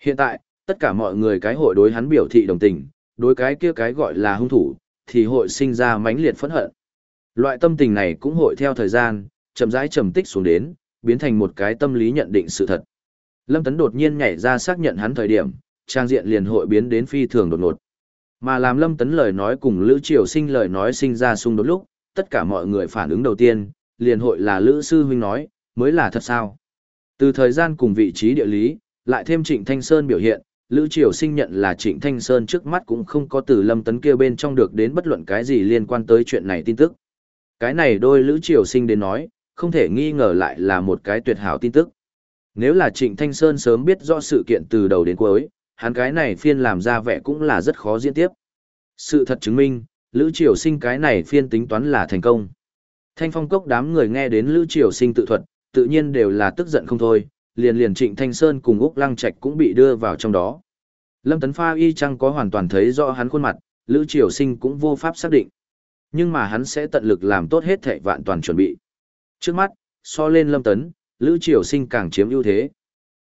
Hiện tại, tất cả mọi người cái hội đối hắn biểu thị đồng tình, đối cái kia cái gọi là hung thủ, thì hội sinh ra mãnh liệt phẫn hận. Loại tâm tình này cũng hội theo thời gian, chậm rãi trầm tích xuống đến, biến thành một cái tâm lý nhận định sự thật. Lâm Tấn đột nhiên nhảy ra xác nhận hắn thời điểm, trang diện liền hội biến đến phi thường đột ngột. Mà làm Lâm Tấn lời nói cùng Lữ Triều Sinh lời nói sinh ra xung đột lúc, tất cả mọi người phản ứng đầu tiên, liền hội là Lữ Sư Huynh nói, mới là thật sao. Từ thời gian cùng vị trí địa lý, lại thêm Trịnh Thanh Sơn biểu hiện, Lữ Triều Sinh nhận là Trịnh Thanh Sơn trước mắt cũng không có từ Lâm Tấn kia bên trong được đến bất luận cái gì liên quan tới chuyện này tin tức. Cái này đôi Lữ Triều Sinh đến nói, không thể nghi ngờ lại là một cái tuyệt hảo tin tức. Nếu là Trịnh Thanh Sơn sớm biết rõ sự kiện từ đầu đến cuối, hắn cái này phiên làm ra vẻ cũng là rất khó diễn tiếp. Sự thật chứng minh, Lữ Triều Sinh cái này phiên tính toán là thành công. Thanh phong cốc đám người nghe đến Lữ Triều Sinh tự thuật, tự nhiên đều là tức giận không thôi, liền liền Trịnh Thanh Sơn cùng Úc Lăng Trạch cũng bị đưa vào trong đó. Lâm Tấn Pha y chăng có hoàn toàn thấy rõ hắn khuôn mặt, Lữ Triều Sinh cũng vô pháp xác định. Nhưng mà hắn sẽ tận lực làm tốt hết thảy vạn toàn chuẩn bị. Trước mắt, so lên Lâm Tấn, Lữ Triều Sinh càng chiếm ưu thế.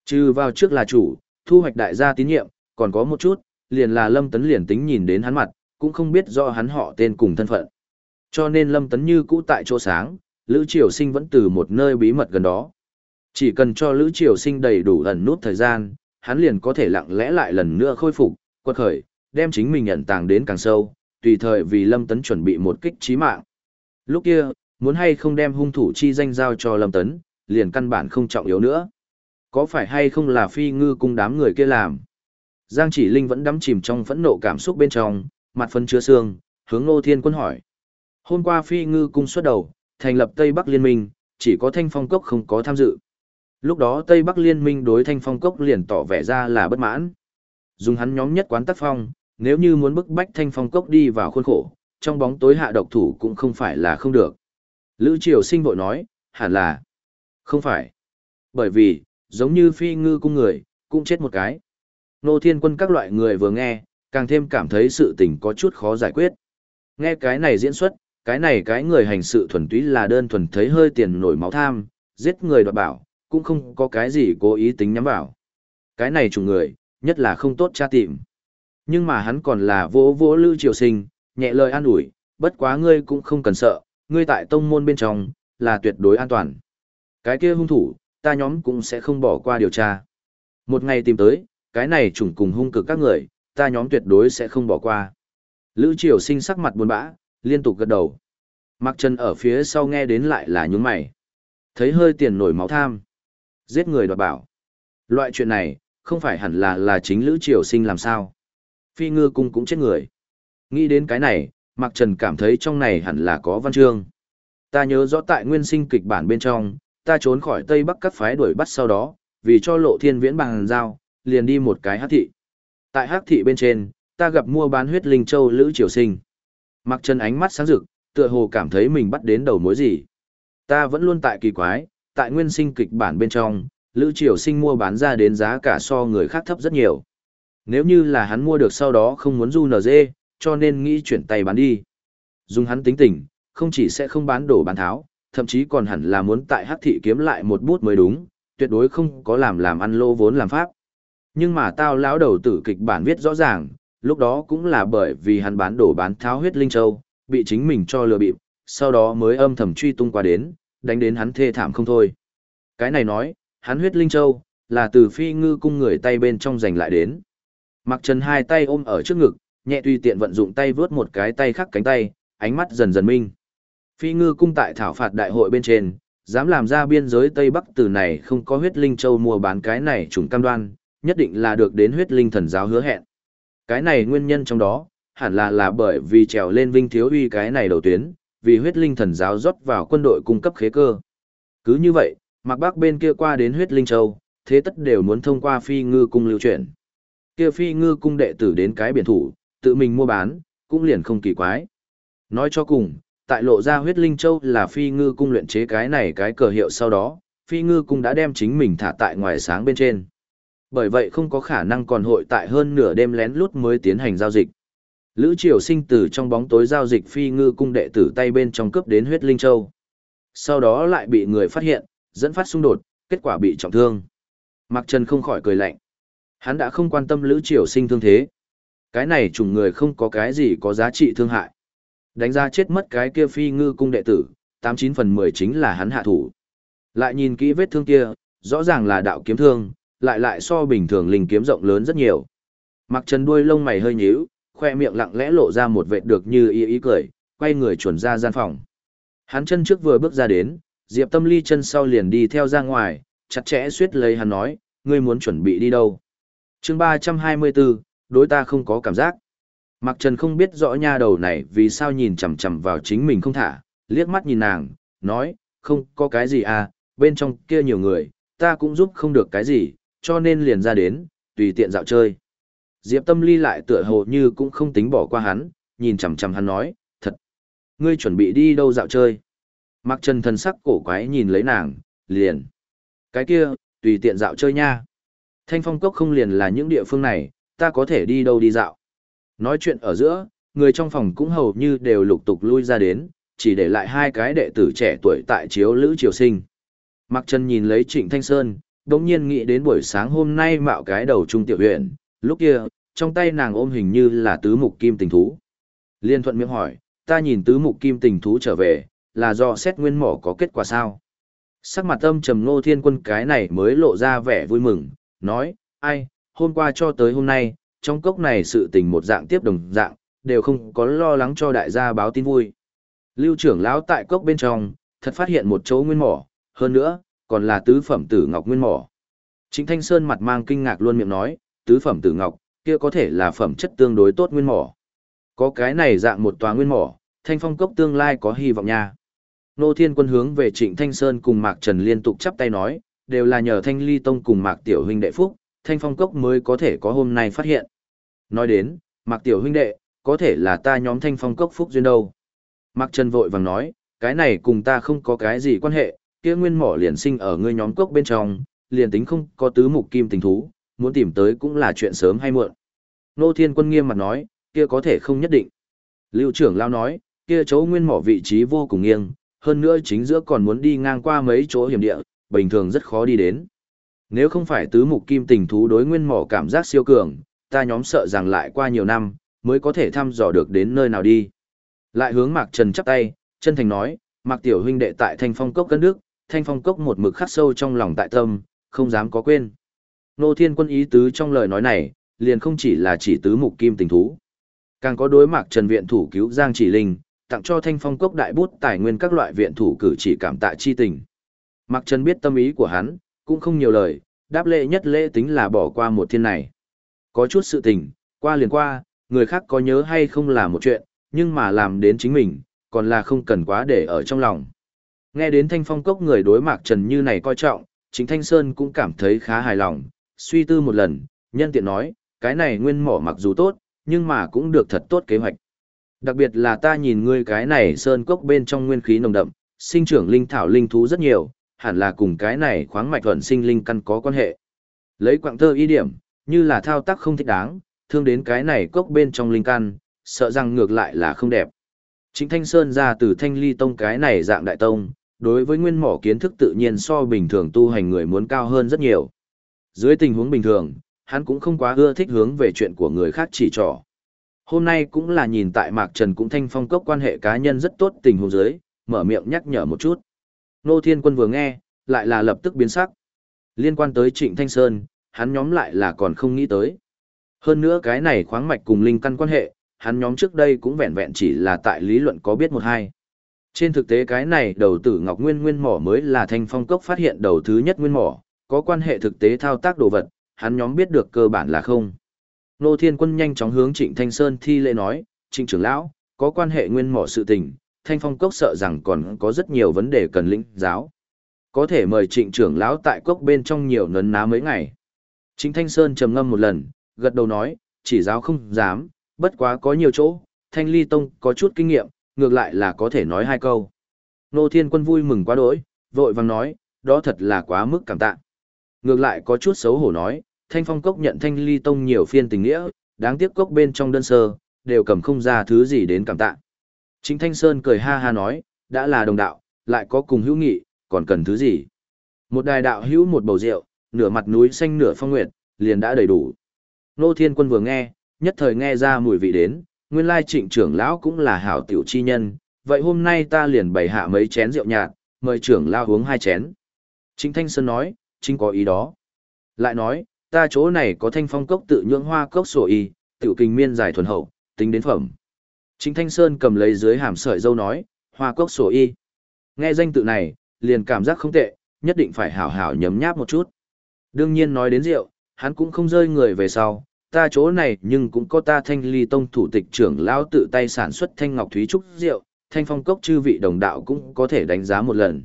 Trừ vào trước là chủ, thu hoạch đại gia tín nhiệm, còn có một chút, liền là Lâm Tấn liền tính nhìn đến hắn mặt, cũng không biết do hắn họ tên cùng thân phận. Cho nên Lâm Tấn như cũ tại chỗ sáng, Lữ Triều Sinh vẫn từ một nơi bí mật gần đó. Chỉ cần cho Lữ Triều Sinh đầy đủ ẩn nút thời gian, hắn liền có thể lặng lẽ lại lần nữa khôi phục, quật khởi, đem chính mình ẩn tàng đến càng sâu, tùy thời vì Lâm Tấn chuẩn bị một kích chí mạng. Lúc kia, muốn hay không đem hung thủ chi danh giao cho Lâm Tấn, liền căn bản không trọng yếu nữa. Có phải hay không là phi ngư cung đám người kia làm? Giang chỉ linh vẫn đắm chìm trong phẫn nộ cảm xúc bên trong, mặt phân chứa xương, hướng Ngô Thiên Quân hỏi. Hôm qua phi ngư cung xuất đầu, thành lập Tây Bắc Liên minh, chỉ có Thanh Phong Cốc không có tham dự. Lúc đó Tây Bắc Liên minh đối Thanh Phong Cốc liền tỏ vẻ ra là bất mãn. Dùng hắn nhóm nhất quán tác phong, nếu như muốn bức bách Thanh Phong Cốc đi vào khuôn khổ, trong bóng tối hạ độc thủ cũng không phải là không được. Lữ Triều Sinh vội nói, hẳn là, không phải. Bởi vì, giống như phi ngư cung người, cũng chết một cái. Nô thiên quân các loại người vừa nghe, càng thêm cảm thấy sự tình có chút khó giải quyết. Nghe cái này diễn xuất, cái này cái người hành sự thuần túy là đơn thuần thấy hơi tiền nổi máu tham, giết người đoạt bảo, cũng không có cái gì cố ý tính nhắm vào. Cái này chủ người, nhất là không tốt tra tìm. Nhưng mà hắn còn là vỗ vỗ lưu triều sinh, nhẹ lời an ủi, bất quá ngươi cũng không cần sợ, ngươi tại tông môn bên trong, là tuyệt đối an toàn. Cái kia hung thủ, ta nhóm cũng sẽ không bỏ qua điều tra. Một ngày tìm tới, cái này chủng cùng hung cực các người, ta nhóm tuyệt đối sẽ không bỏ qua. Lữ Triều sinh sắc mặt buồn bã, liên tục gật đầu. Mặc chân ở phía sau nghe đến lại là nhúng mày. Thấy hơi tiền nổi máu tham. Giết người đoạt bảo. Loại chuyện này, không phải hẳn là là chính Lữ Triều sinh làm sao. Phi ngư cung cũng chết người. Nghĩ đến cái này, Mạc Trần cảm thấy trong này hẳn là có văn chương. Ta nhớ rõ tại nguyên sinh kịch bản bên trong, ta trốn khỏi Tây Bắc các phái đuổi bắt sau đó, vì cho lộ thiên viễn bằng giao, liền đi một cái hát thị. Tại hắc thị bên trên, ta gặp mua bán huyết linh châu Lữ Triều Sinh. Mặc chân ánh mắt sáng rực, tựa hồ cảm thấy mình bắt đến đầu mối gì. Ta vẫn luôn tại kỳ quái, tại nguyên sinh kịch bản bên trong, Lữ Triều Sinh mua bán ra đến giá cả so người khác thấp rất nhiều. Nếu như là hắn mua được sau đó không muốn du nở dê, cho nên nghĩ chuyển tay bán đi. Dùng hắn tính tình, không chỉ sẽ không bán đổ bán tháo, thậm chí còn hẳn là muốn tại hắc thị kiếm lại một bút mới đúng, tuyệt đối không có làm làm ăn lô vốn làm pháp. Nhưng mà tao lão đầu tử kịch bản viết rõ ràng, lúc đó cũng là bởi vì hắn bán đổ bán tháo huyết linh châu, bị chính mình cho lừa bịp, sau đó mới âm thầm truy tung qua đến, đánh đến hắn thê thảm không thôi. Cái này nói, hắn huyết linh châu, là từ phi ngư cung người tay bên trong giành lại đến. Mặc trần hai tay ôm ở trước ngực, nhẹ tùy tiện vận dụng tay vướt một cái tay khác cánh tay, ánh mắt dần dần minh. Phi ngư cung tại thảo phạt đại hội bên trên, dám làm ra biên giới Tây Bắc từ này không có huyết linh châu mua bán cái này trùng cam đoan, nhất định là được đến huyết linh thần giáo hứa hẹn. Cái này nguyên nhân trong đó, hẳn là là bởi vì trèo lên vinh thiếu uy cái này đầu tuyến, vì huyết linh thần giáo rót vào quân đội cung cấp khế cơ. Cứ như vậy, mặc bác bên kia qua đến huyết linh châu, thế tất đều muốn thông qua phi ngư cung lưu chuyển. Kia phi ngư cung đệ tử đến cái biển thủ, tự mình mua bán, cũng liền không kỳ quái. Nói cho cùng, tại lộ ra huyết linh châu là phi ngư cung luyện chế cái này cái cờ hiệu sau đó, phi ngư cung đã đem chính mình thả tại ngoài sáng bên trên. Bởi vậy không có khả năng còn hội tại hơn nửa đêm lén lút mới tiến hành giao dịch. Lữ Triều Sinh từ trong bóng tối giao dịch phi ngư cung đệ tử tay bên trong cướp đến huyết linh châu. Sau đó lại bị người phát hiện, dẫn phát xung đột, kết quả bị trọng thương. Mạc Trần không khỏi cười lạnh. Hắn đã không quan tâm Lữ Triều Sinh thương thế. Cái này chủng người không có cái gì có giá trị thương hại. Đánh ra chết mất cái kia phi ngư cung đệ tử, 89 phần 10 chính là hắn hạ thủ. Lại nhìn kỹ vết thương kia, rõ ràng là đạo kiếm thương, lại lại so bình thường linh kiếm rộng lớn rất nhiều. Mặc trần đuôi lông mày hơi nhíu, khoe miệng lặng lẽ lộ ra một vệt được như ý ý cười, quay người chuẩn ra gian phòng. Hắn chân trước vừa bước ra đến, Diệp Tâm Ly chân sau liền đi theo ra ngoài, chặt chẽ suýt lấy hắn nói, ngươi muốn chuẩn bị đi đâu. chương 324, đối ta không có cảm giác. Mặc Trần không biết rõ nha đầu này vì sao nhìn chằm chằm vào chính mình không thả, liếc mắt nhìn nàng, nói, không có cái gì à, bên trong kia nhiều người, ta cũng giúp không được cái gì, cho nên liền ra đến, tùy tiện dạo chơi. Diệp Tâm Ly lại tựa hồ như cũng không tính bỏ qua hắn, nhìn chằm chằm hắn nói, thật. Ngươi chuẩn bị đi đâu dạo chơi? Mặc Trần thần sắc cổ quái nhìn lấy nàng, liền. Cái kia, tùy tiện dạo chơi nha. Thanh phong cốc không liền là những địa phương này, ta có thể đi đâu đi dạo. Nói chuyện ở giữa, người trong phòng cũng hầu như đều lục tục lui ra đến, chỉ để lại hai cái đệ tử trẻ tuổi tại chiếu lữ triều sinh. Mặc Trần nhìn lấy Trịnh Thanh Sơn, đống nhiên nghĩ đến buổi sáng hôm nay mạo cái đầu trung tiểu huyện, lúc kia, trong tay nàng ôm hình như là tứ mục kim tình thú. Liên thuận miệng hỏi, ta nhìn tứ mục kim tình thú trở về, là do xét nguyên mỏ có kết quả sao? Sắc mặt âm trầm ngô thiên quân cái này mới lộ ra vẻ vui mừng, nói, ai, hôm qua cho tới hôm nay, trong cốc này sự tình một dạng tiếp đồng dạng, đều không có lo lắng cho đại gia báo tin vui. Lưu trưởng lão tại cốc bên trong, thật phát hiện một chỗ nguyên mỏ, hơn nữa, còn là tứ phẩm tử ngọc nguyên mỏ. Trịnh Thanh Sơn mặt mang kinh ngạc luôn miệng nói, tứ phẩm tử ngọc, kia có thể là phẩm chất tương đối tốt nguyên mỏ. Có cái này dạng một tòa nguyên mỏ, thanh phong cốc tương lai có hy vọng nha. Nô Thiên Quân hướng về Trịnh Thanh Sơn cùng Mạc Trần liên tục chắp tay nói, đều là nhờ Thanh Ly Tông cùng Mạc Tiểu huynh đệ phúc, Thanh Phong cốc mới có thể có hôm nay phát hiện. Nói đến, Mạc Tiểu huynh đệ, có thể là ta nhóm Thanh Phong cốc phúc duyên đâu. Mạc Trần vội vàng nói, cái này cùng ta không có cái gì quan hệ, kia nguyên mỏ liền sinh ở ngươi nhóm cốc bên trong, liền tính không có tứ mục kim tình thú, muốn tìm tới cũng là chuyện sớm hay muộn. Nô Thiên Quân nghiêm mặt nói, kia có thể không nhất định. Lưu trưởng lao nói, kia chỗ nguyên mỏ vị trí vô cùng nghiêng, hơn nữa chính giữa còn muốn đi ngang qua mấy chỗ hiểm địa, bình thường rất khó đi đến. Nếu không phải tứ mục kim tình thú đối nguyên mỏ cảm giác siêu cường, ta nhóm sợ rằng lại qua nhiều năm, mới có thể thăm dò được đến nơi nào đi. Lại hướng Mạc Trần chắp tay, chân thành nói, Mạc Tiểu huynh đệ tại Thanh Phong Cốc cân nước, Thanh Phong Cốc một mực khắc sâu trong lòng tại tâm, không dám có quên. Nô Thiên Quân ý tứ trong lời nói này, liền không chỉ là chỉ tứ mục kim tình thú. Càng có đối Mạc Trần viện thủ cứu Giang Chỉ Linh, tặng cho Thanh Phong Cốc đại bút tài nguyên các loại viện thủ cử chỉ cảm tạ chi tình. Mạc Trần biết tâm ý của hắn, cũng không nhiều lời, đáp lễ nhất lễ tính là bỏ qua một thiên này. Có chút sự tình, qua liền qua, người khác có nhớ hay không là một chuyện, nhưng mà làm đến chính mình, còn là không cần quá để ở trong lòng. Nghe đến thanh phong cốc người đối mạc trần như này coi trọng, chính Thanh Sơn cũng cảm thấy khá hài lòng, suy tư một lần, nhân tiện nói, cái này nguyên mỏ mặc dù tốt, nhưng mà cũng được thật tốt kế hoạch. Đặc biệt là ta nhìn ngươi cái này sơn cốc bên trong nguyên khí nồng đậm, sinh trưởng linh thảo linh thú rất nhiều, hẳn là cùng cái này khoáng mạch thuận sinh linh căn có quan hệ. Lấy quạng thơ ý điểm, như là thao tác không thích đáng, thương đến cái này cốc bên trong linh căn, sợ rằng ngược lại là không đẹp. Chính Thanh Sơn ra từ Thanh Ly Tông cái này dạng đại tông, đối với nguyên mỏ kiến thức tự nhiên so bình thường tu hành người muốn cao hơn rất nhiều. Dưới tình huống bình thường, hắn cũng không quá ưa thích hướng về chuyện của người khác chỉ trỏ, Hôm nay cũng là nhìn tại Mạc Trần cũng thanh phong cốc quan hệ cá nhân rất tốt tình huống dưới, mở miệng nhắc nhở một chút. Nô Thiên Quân vừa nghe, lại là lập tức biến sắc. Liên quan tới Trịnh Thanh Sơn, hắn nhóm lại là còn không nghĩ tới. Hơn nữa cái này khoáng mạch cùng linh căn quan hệ, hắn nhóm trước đây cũng vẹn vẹn chỉ là tại lý luận có biết một hai. Trên thực tế cái này đầu tử Ngọc Nguyên nguyên mỏ mới là thanh phong cốc phát hiện đầu thứ nhất nguyên mỏ, có quan hệ thực tế thao tác đồ vật, hắn nhóm biết được cơ bản là không. Nô Thiên Quân nhanh chóng hướng Trịnh Thanh Sơn thi lễ nói, Trịnh trưởng lão, có quan hệ nguyên mỏ sự tình, thanh phong cốc sợ rằng còn có rất nhiều vấn đề cần lĩnh giáo. Có thể mời trịnh trưởng lão tại cốc bên trong nhiều nấn ná mấy ngày. Trịnh Thanh Sơn trầm ngâm một lần, gật đầu nói, chỉ giáo không dám, bất quá có nhiều chỗ, thanh ly tông có chút kinh nghiệm, ngược lại là có thể nói hai câu. Nô Thiên Quân vui mừng quá đỗi, vội vàng nói, đó thật là quá mức cảm tạ. Ngược lại có chút xấu hổ nói, thanh phong cốc nhận thanh ly tông nhiều phiên tình nghĩa, đáng tiếc cốc bên trong đơn sơ, đều cầm không ra thứ gì đến cảm tạ. Chính Thanh Sơn cười ha ha nói, đã là đồng đạo, lại có cùng hữu nghị, còn cần thứ gì? Một đài đạo hữu một bầu rượu, nửa mặt núi xanh nửa phong nguyệt, liền đã đầy đủ. Nô Thiên Quân vừa nghe, nhất thời nghe ra mùi vị đến, nguyên lai trịnh trưởng lão cũng là hảo tiểu chi nhân, vậy hôm nay ta liền bày hạ mấy chén rượu nhạt, mời trưởng lão uống hai chén. Trịnh Thanh Sơn nói, chính có ý đó. Lại nói, ta chỗ này có thanh phong cốc tự nhưỡng hoa cốc sổ y, tiểu kinh miên dài thuần hậu, tính đến phẩm. Trịnh Thanh Sơn cầm lấy dưới hàm sợi dâu nói, hoa cốc sổ y. Nghe danh tự này, liền cảm giác không tệ, nhất định phải hảo hảo nhấm nháp một chút. Đương nhiên nói đến rượu, hắn cũng không rơi người về sau, ta chỗ này nhưng cũng có ta thanh ly tông thủ tịch trưởng lão tự tay sản xuất thanh ngọc thúy trúc rượu, thanh phong cốc chư vị đồng đạo cũng có thể đánh giá một lần.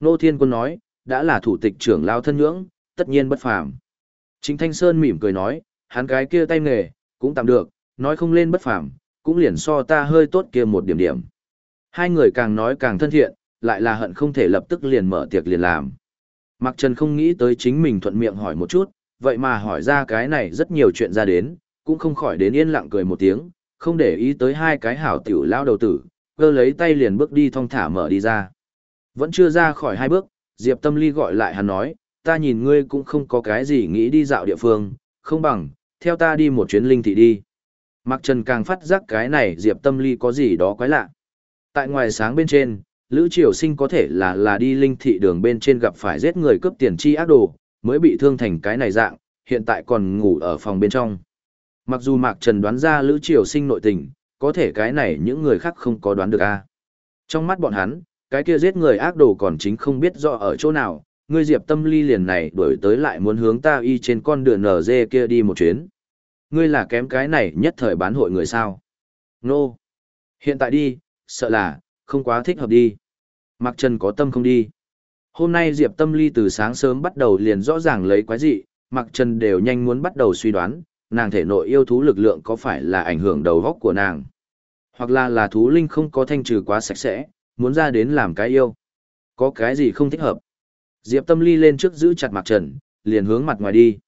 Nô Thiên Quân nói, đã là thủ tịch trưởng lão thân nhưỡng, tất nhiên bất phàm. Chính Thanh Sơn mỉm cười nói, hắn cái kia tay nghề, cũng tạm được, nói không lên bất phàm, cũng liền so ta hơi tốt kia một điểm điểm. Hai người càng nói càng thân thiện, lại là hận không thể lập tức liền mở tiệc liền làm. Mạc Trần không nghĩ tới chính mình thuận miệng hỏi một chút, vậy mà hỏi ra cái này rất nhiều chuyện ra đến, cũng không khỏi đến yên lặng cười một tiếng, không để ý tới hai cái hảo tiểu lao đầu tử, cơ lấy tay liền bước đi thong thả mở đi ra. Vẫn chưa ra khỏi hai bước, Diệp Tâm Ly gọi lại hắn nói, ta nhìn ngươi cũng không có cái gì nghĩ đi dạo địa phương, không bằng, theo ta đi một chuyến linh thị đi. Mạc Trần càng phát giác cái này Diệp Tâm Ly có gì đó quái lạ. Tại ngoài sáng bên trên, Lữ Triều Sinh có thể là là đi linh thị đường bên trên gặp phải giết người cướp tiền chi ác đồ, mới bị thương thành cái này dạng, hiện tại còn ngủ ở phòng bên trong. Mặc dù Mạc Trần đoán ra Lữ Triều Sinh nội tình, có thể cái này những người khác không có đoán được a. Trong mắt bọn hắn, cái kia giết người ác đồ còn chính không biết rõ ở chỗ nào, ngươi Diệp Tâm Ly liền này đuổi tới lại muốn hướng ta y trên con đường nở dê kia đi một chuyến. Ngươi là kém cái này nhất thời bán hội người sao? Nô. No. Hiện tại đi, sợ là, không quá thích hợp đi. Mạc Trần có tâm không đi. Hôm nay Diệp Tâm Ly từ sáng sớm bắt đầu liền rõ ràng lấy quái dị, Mặc Trần đều nhanh muốn bắt đầu suy đoán, nàng thể nội yêu thú lực lượng có phải là ảnh hưởng đầu góc của nàng. Hoặc là là thú linh không có thanh trừ quá sạch sẽ, muốn ra đến làm cái yêu. Có cái gì không thích hợp. Diệp Tâm Ly lên trước giữ chặt Mặc Trần, liền hướng mặt ngoài đi.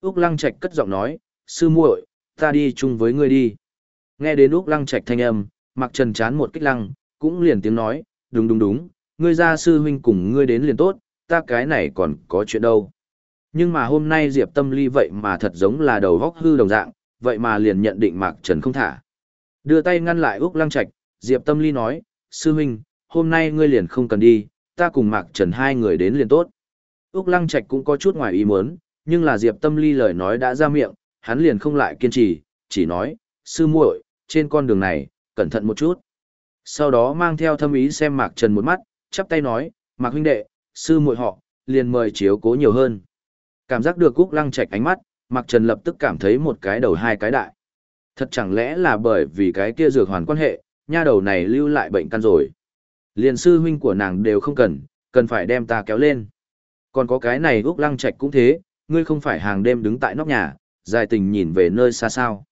Úc Lăng Trạch cất giọng nói, sư muội, ta đi chung với ngươi đi. Nghe đến Úc Lăng Trạch thanh âm, Mặc Trần chán một kích lăng, cũng liền tiếng nói, đúng đúng đúng, ngươi ra sư huynh cùng ngươi đến liền tốt, ta cái này còn có chuyện đâu. Nhưng mà hôm nay Diệp Tâm Ly vậy mà thật giống là đầu góc hư đồng dạng, vậy mà liền nhận định Mạc Trần không thả. Đưa tay ngăn lại Úc Lăng Trạch, Diệp Tâm Ly nói, sư huynh, hôm nay ngươi liền không cần đi, ta cùng Mạc Trần hai người đến liền tốt. Úc Lăng Trạch cũng có chút ngoài ý muốn, nhưng là Diệp Tâm Ly lời nói đã ra miệng, hắn liền không lại kiên trì, chỉ nói, sư muội, trên con đường này, cẩn thận một chút. Sau đó mang theo thâm ý xem Mạc Trần một mắt, chắp tay nói, Mạc huynh đệ, sư muội họ, liền mời chiếu cố nhiều hơn. Cảm giác được Cúc Lăng Trạch ánh mắt, Mạc Trần lập tức cảm thấy một cái đầu hai cái đại. Thật chẳng lẽ là bởi vì cái kia dược hoàn quan hệ, nha đầu này lưu lại bệnh căn rồi. Liền sư huynh của nàng đều không cần, cần phải đem ta kéo lên. Còn có cái này Úc Lăng Trạch cũng thế, ngươi không phải hàng đêm đứng tại nóc nhà, dài tình nhìn về nơi xa sao.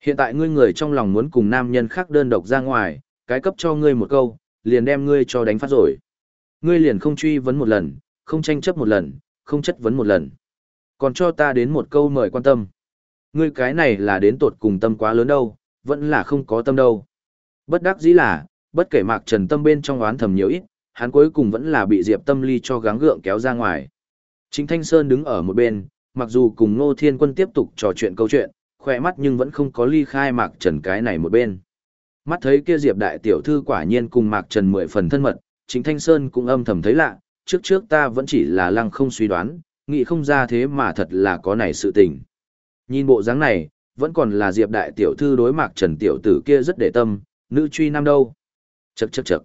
Hiện tại ngươi người trong lòng muốn cùng nam nhân khác đơn độc ra ngoài, cái cấp cho ngươi một câu, liền đem ngươi cho đánh phát rồi. Ngươi liền không truy vấn một lần, không tranh chấp một lần, không chất vấn một lần. Còn cho ta đến một câu mời quan tâm. Ngươi cái này là đến tột cùng tâm quá lớn đâu, vẫn là không có tâm đâu. Bất đắc dĩ là, bất kể mạc trần tâm bên trong oán thầm nhiều ít, hắn cuối cùng vẫn là bị diệp tâm ly cho gắng gượng kéo ra ngoài. Chính Thanh Sơn đứng ở một bên, mặc dù cùng Ngô Thiên Quân tiếp tục trò chuyện câu chuyện, khỏe mắt nhưng vẫn không có ly khai Mạc Trần cái này một bên. Mắt thấy kia Diệp đại tiểu thư quả nhiên cùng Mạc Trần mười phần thân mật, chính Thanh Sơn cũng âm thầm thấy lạ, trước trước ta vẫn chỉ là lăng không suy đoán, nghĩ không ra thế mà thật là có này sự tình. Nhìn bộ dáng này, vẫn còn là Diệp đại tiểu thư đối Mạc Trần tiểu tử kia rất để tâm, nữ truy nam đâu. Chậc chậc chậc.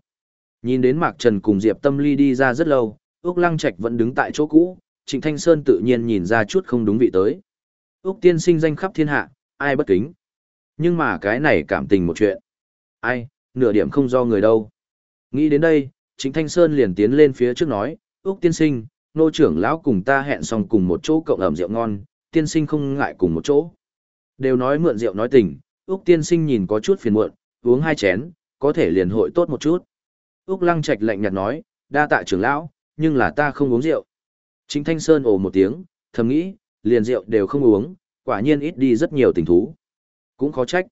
Nhìn đến Mạc Trần cùng Diệp Tâm Ly đi ra rất lâu, Úc Lăng Trạch vẫn đứng tại chỗ cũ, Trịnh Thanh Sơn tự nhiên nhìn ra chút không đúng vị tới. Úc tiên sinh danh khắp thiên hạ, ai bất kính. Nhưng mà cái này cảm tình một chuyện. Ai, nửa điểm không do người đâu. Nghĩ đến đây, Trịnh Thanh Sơn liền tiến lên phía trước nói, Úc tiên sinh, nô trưởng lão cùng ta hẹn xong cùng một chỗ cộng ẩm rượu ngon, tiên sinh không ngại cùng một chỗ. Đều nói mượn rượu nói tình, Úc tiên sinh nhìn có chút phiền muộn, uống hai chén, có thể liền hội tốt một chút. Úc Lăng Trạch lạnh nhạt nói, đa tạ trưởng lão, nhưng là ta không uống rượu. Trịnh Thanh Sơn ồ một tiếng, thầm nghĩ, liền rượu đều không uống, quả nhiên ít đi rất nhiều tình thú. Cũng khó trách.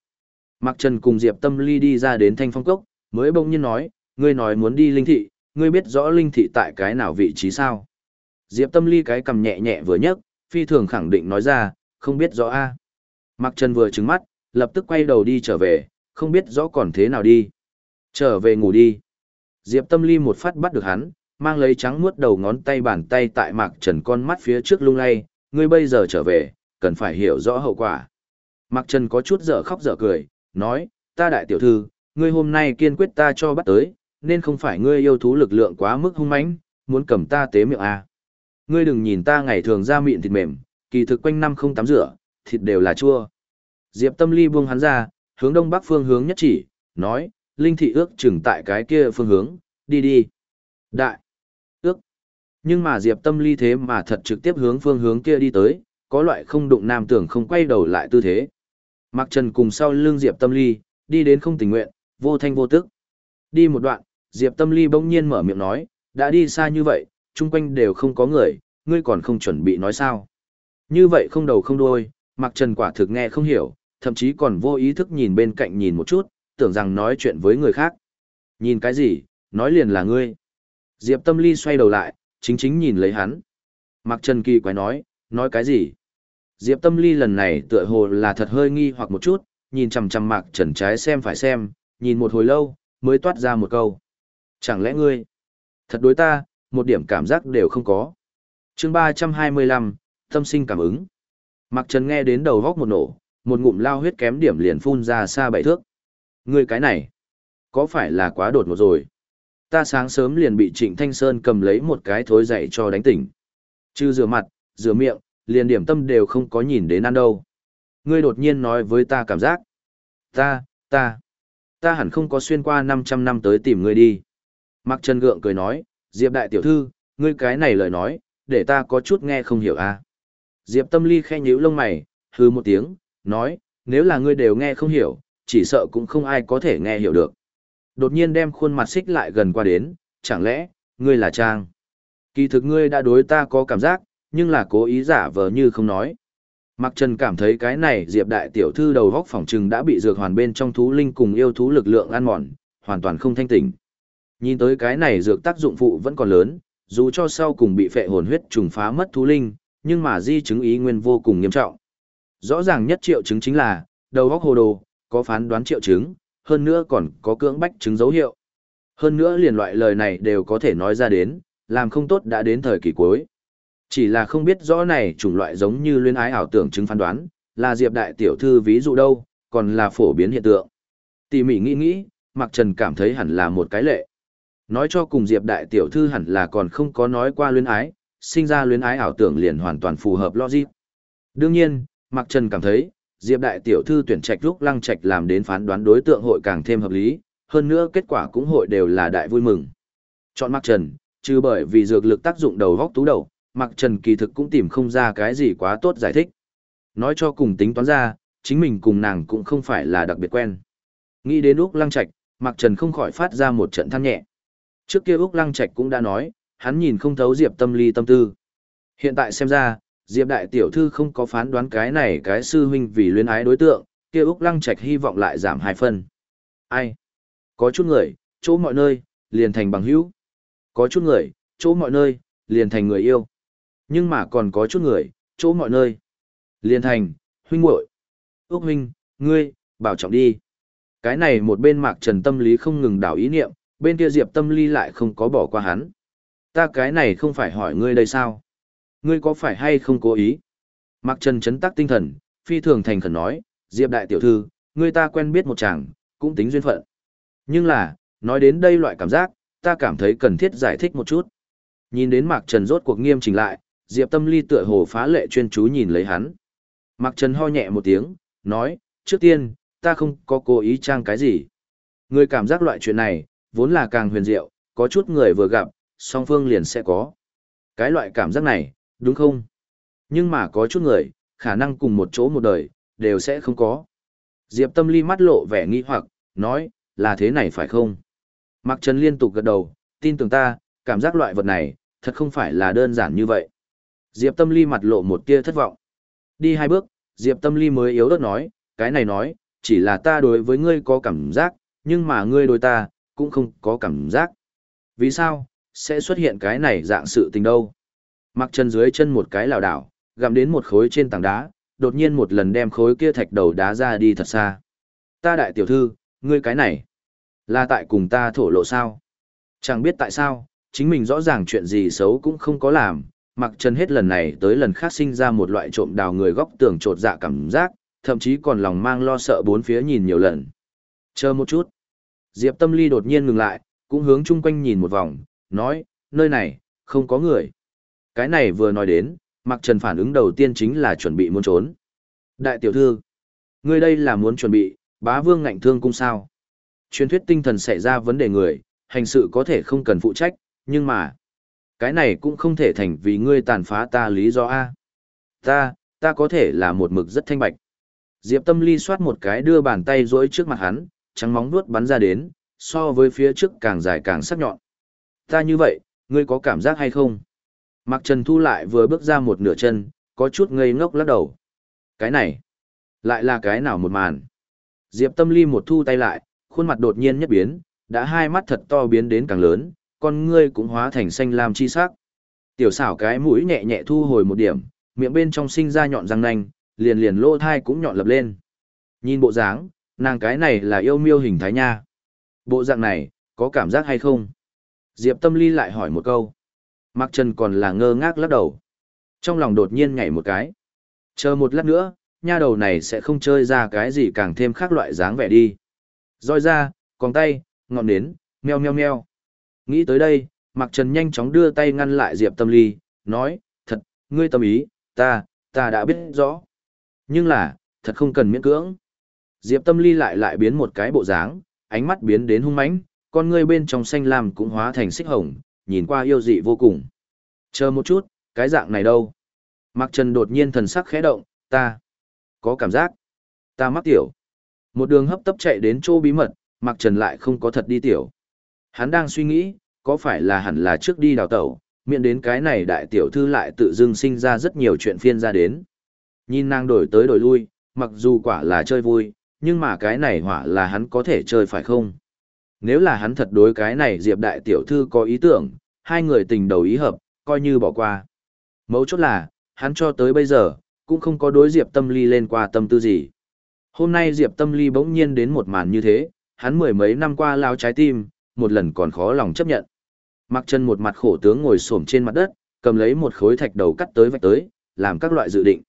Mạc Trần cùng Diệp Tâm Ly đi ra đến Thanh Phong Cốc, mới bỗng nhiên nói, ngươi nói muốn đi linh thị, ngươi biết rõ linh thị tại cái nào vị trí sao? Diệp Tâm Ly cái cầm nhẹ nhẹ vừa nhấc, phi thường khẳng định nói ra, không biết rõ a. Mạc Trần vừa trừng mắt, lập tức quay đầu đi trở về, không biết rõ còn thế nào đi. Trở về ngủ đi. Diệp Tâm Ly một phát bắt được hắn, mang lấy trắng muốt đầu ngón tay bàn tay tại Mạc Trần con mắt phía trước lung lay, ngươi bây giờ trở về, cần phải hiểu rõ hậu quả. Mạc Trần có chút dở khóc dở cười, nói, ta đại tiểu thư, ngươi hôm nay kiên quyết ta cho bắt tới, nên không phải ngươi yêu thú lực lượng quá mức hung mãnh, muốn cầm ta tế miệng à. Ngươi đừng nhìn ta ngày thường ra miệng thịt mềm, kỳ thực quanh năm không tắm rửa, thịt đều là chua. Diệp Tâm Ly buông hắn ra, hướng đông bắc phương hướng nhất chỉ, nói, Linh thị ước chừng tại cái kia phương hướng, đi đi. Đại, ước. Nhưng mà Diệp Tâm Ly thế mà thật trực tiếp hướng phương hướng kia đi tới, có loại không đụng nam tưởng không quay đầu lại tư thế. Mạc Trần cùng sau lưng Diệp Tâm Ly, đi đến không tình nguyện, vô thanh vô tức. Đi một đoạn, Diệp Tâm Ly bỗng nhiên mở miệng nói, đã đi xa như vậy, chung quanh đều không có người, ngươi còn không chuẩn bị nói sao. Như vậy không đầu không đuôi, Mạc Trần quả thực nghe không hiểu, thậm chí còn vô ý thức nhìn bên cạnh nhìn một chút, tưởng rằng nói chuyện với người khác. Nhìn cái gì, nói liền là ngươi. Diệp Tâm Ly xoay đầu lại, chính chính nhìn lấy hắn. Mạc Trần kỳ quái nói, nói cái gì? Diệp Tâm Ly lần này tựa hồ là thật hơi nghi hoặc một chút, nhìn chằm chằm Mạc Trần trái xem phải xem, nhìn một hồi lâu, mới toát ra một câu. Chẳng lẽ ngươi, thật đối ta, một điểm cảm giác đều không có. chương 325, tâm sinh cảm ứng. Mạc Trần nghe đến đầu góc một nổ, một ngụm lao huyết kém điểm liền phun ra xa bảy thước. Ngươi cái này, có phải là quá đột ngột rồi? Ta sáng sớm liền bị Trịnh Thanh Sơn cầm lấy một cái thối dậy cho đánh tỉnh. Chứ rửa mặt, rửa miệng, liền điểm tâm đều không có nhìn đến ăn đâu. Ngươi đột nhiên nói với ta cảm giác. Ta, ta, ta hẳn không có xuyên qua 500 năm tới tìm ngươi đi. Mạc Trần Gượng cười nói, Diệp đại tiểu thư, ngươi cái này lời nói, để ta có chút nghe không hiểu à. Diệp tâm ly khe nhíu lông mày, hừ một tiếng, nói, nếu là ngươi đều nghe không hiểu, chỉ sợ cũng không ai có thể nghe hiểu được. Đột nhiên đem khuôn mặt xích lại gần qua đến, chẳng lẽ, ngươi là Trang? Kỳ thực ngươi đã đối ta có cảm giác, nhưng là cố ý giả vờ như không nói. Mạc Trần cảm thấy cái này Diệp đại tiểu thư đầu góc phòng trừng đã bị dược hoàn bên trong thú linh cùng yêu thú lực lượng ăn mòn, hoàn toàn không thanh tỉnh. Nhìn tới cái này dược tác dụng phụ vẫn còn lớn, dù cho sau cùng bị phệ hồn huyết trùng phá mất thú linh, nhưng mà di chứng ý nguyên vô cùng nghiêm trọng. Rõ ràng nhất triệu chứng chính là, đầu góc hồ đồ, có phán đoán triệu chứng, hơn nữa còn có cưỡng bách chứng dấu hiệu. Hơn nữa liền loại lời này đều có thể nói ra đến, làm không tốt đã đến thời kỳ cuối. Chỉ là không biết rõ này chủng loại giống như luyến ái ảo tưởng chứng phán đoán, là Diệp đại tiểu thư ví dụ đâu, còn là phổ biến hiện tượng. Tỉ mỉ nghĩ nghĩ, Mạc Trần cảm thấy hẳn là một cái lệ. Nói cho cùng Diệp đại tiểu thư hẳn là còn không có nói qua luyến ái, sinh ra luyến ái ảo tưởng liền hoàn toàn phù hợp logic. Đương nhiên, Mạc Trần cảm thấy, Diệp đại tiểu thư tuyển trạch lúc lăng trạch làm đến phán đoán đối tượng hội càng thêm hợp lý, hơn nữa kết quả cũng hội đều là đại vui mừng. Chọn Mạc Trần, trừ bởi vì dược lực tác dụng đầu góc tú đầu, Mạc Trần kỳ thực cũng tìm không ra cái gì quá tốt giải thích. Nói cho cùng tính toán ra, chính mình cùng nàng cũng không phải là đặc biệt quen. Nghĩ đến Úc lăng trạch, Mạc Trần không khỏi phát ra một trận than nhẹ. Trước kia Úc Lăng Trạch cũng đã nói, hắn nhìn không thấu Diệp Tâm Ly tâm tư. Hiện tại xem ra, Diệp đại tiểu thư không có phán đoán cái này cái sư huynh vì luyến ái đối tượng, kia Úc Lăng Trạch hy vọng lại giảm hai phân. Ai? Có chút người, chỗ mọi nơi, liền thành bằng hữu. Có chút người, chỗ mọi nơi, liền thành người yêu. Nhưng mà còn có chút người, chỗ mọi nơi, liên thành huynh muội. ước huynh, ngươi, bảo trọng đi. Cái này một bên Mạc Trần tâm lý không ngừng đảo ý niệm, bên kia Diệp tâm lý lại không có bỏ qua hắn. Ta cái này không phải hỏi ngươi đây sao? Ngươi có phải hay không cố ý? Mạc Trần chấn tắc tinh thần, phi thường thành khẩn nói, Diệp đại tiểu thư, ngươi ta quen biết một chàng, cũng tính duyên phận. Nhưng là, nói đến đây loại cảm giác, ta cảm thấy cần thiết giải thích một chút. Nhìn đến Mạc Trần rốt cuộc nghiêm chỉnh lại, Diệp Tâm Ly tựa hồ phá lệ chuyên chú nhìn lấy hắn. Mạc Trần ho nhẹ một tiếng, nói, trước tiên, ta không có cố ý trang cái gì. Người cảm giác loại chuyện này, vốn là càng huyền diệu, có chút người vừa gặp, song phương liền sẽ có. Cái loại cảm giác này, đúng không? Nhưng mà có chút người, khả năng cùng một chỗ một đời, đều sẽ không có. Diệp Tâm Ly mắt lộ vẻ nghi hoặc, nói, là thế này phải không? Mạc Trần liên tục gật đầu, tin tưởng ta, cảm giác loại vật này, thật không phải là đơn giản như vậy. Diệp Tâm Ly mặt lộ một tia thất vọng. Đi hai bước, Diệp Tâm Ly mới yếu ớt nói, cái này nói, chỉ là ta đối với ngươi có cảm giác, nhưng mà ngươi đối ta, cũng không có cảm giác. Vì sao, sẽ xuất hiện cái này dạng sự tình đâu? Mặc chân dưới chân một cái lảo đảo, gặm đến một khối trên tảng đá, đột nhiên một lần đem khối kia thạch đầu đá ra đi thật xa. Ta đại tiểu thư, ngươi cái này, là tại cùng ta thổ lộ sao? Chẳng biết tại sao, chính mình rõ ràng chuyện gì xấu cũng không có làm, mặc Trần hết lần này tới lần khác sinh ra một loại trộm đào người góc tường trột dạ cảm giác, thậm chí còn lòng mang lo sợ bốn phía nhìn nhiều lần. Chờ một chút. Diệp Tâm Ly đột nhiên ngừng lại, cũng hướng chung quanh nhìn một vòng, nói, nơi này, không có người. Cái này vừa nói đến, Mạc Trần phản ứng đầu tiên chính là chuẩn bị muốn trốn. Đại tiểu thư, ngươi đây là muốn chuẩn bị, bá vương ngạnh thương cung sao. Truyền thuyết tinh thần xảy ra vấn đề người, hành sự có thể không cần phụ trách, nhưng mà, cái này cũng không thể thành vì ngươi tàn phá ta lý do A. Ta, ta có thể là một mực rất thanh bạch. Diệp Tâm Ly xoát một cái đưa bàn tay rỗi trước mặt hắn, trắng móng nuốt bắn ra đến, so với phía trước càng dài càng sắc nhọn. Ta như vậy, ngươi có cảm giác hay không? mặc Trần Thu lại vừa bước ra một nửa chân, có chút ngây ngốc lắc đầu. Cái này, lại là cái nào một màn? Diệp Tâm Ly một thu tay lại, khuôn mặt đột nhiên nhất biến, đã hai mắt thật to biến đến càng lớn, con ngươi cũng hóa thành xanh lam chi sắc. Tiểu xảo cái mũi nhẹ nhẹ thu hồi một điểm, miệng bên trong sinh ra nhọn răng nanh, liền liền lỗ thai cũng nhọn lập lên. Nhìn bộ dáng, nàng cái này là yêu miêu hình thái nha. Bộ dạng này, có cảm giác hay không? Diệp Tâm Ly lại hỏi một câu. Mạc Trần còn là ngơ ngác lắc đầu. Trong lòng đột nhiên nhảy một cái. Chờ một lát nữa, nha đầu này sẽ không chơi ra cái gì càng thêm khác loại dáng vẻ đi. Roi ra, còn tay, ngọn nến, meo meo meo. Nghĩ tới đây, Mạc Trần nhanh chóng đưa tay ngăn lại Diệp Tâm Ly, nói, thật, ngươi tâm ý, ta, ta đã biết rõ. Nhưng là, thật không cần miễn cưỡng. Diệp Tâm Ly lại lại biến một cái bộ dáng, ánh mắt biến đến hung mãnh, con ngươi bên trong xanh lam cũng hóa thành xích hồng, nhìn qua yêu dị vô cùng. Chờ một chút, cái dạng này đâu? Mạc Trần đột nhiên thần sắc khẽ động, ta có cảm giác, ta mắc tiểu. Một đường hấp tấp chạy đến chỗ bí mật, Mạc Trần lại không có thật đi tiểu. Hắn đang suy nghĩ, có phải là hẳn là trước đi đào tẩu, miệng đến cái này đại tiểu thư lại tự dưng sinh ra rất nhiều chuyện phiên ra đến. Nhìn nàng đổi tới đổi lui, mặc dù quả là chơi vui, nhưng mà cái này hỏa là hắn có thể chơi phải không? Nếu là hắn thật đối cái này Diệp đại tiểu thư có ý tưởng, hai người tình đầu ý hợp, coi như bỏ qua. Mấu chốt là, hắn cho tới bây giờ, cũng không có đối Diệp tâm ly lên qua tâm tư gì. Hôm nay Diệp tâm ly bỗng nhiên đến một màn như thế, hắn mười mấy năm qua lao trái tim, một lần còn khó lòng chấp nhận. Mặc chân một mặt khổ tướng ngồi xổm trên mặt đất, cầm lấy một khối thạch đầu cắt tới vạch tới, làm các loại dự định.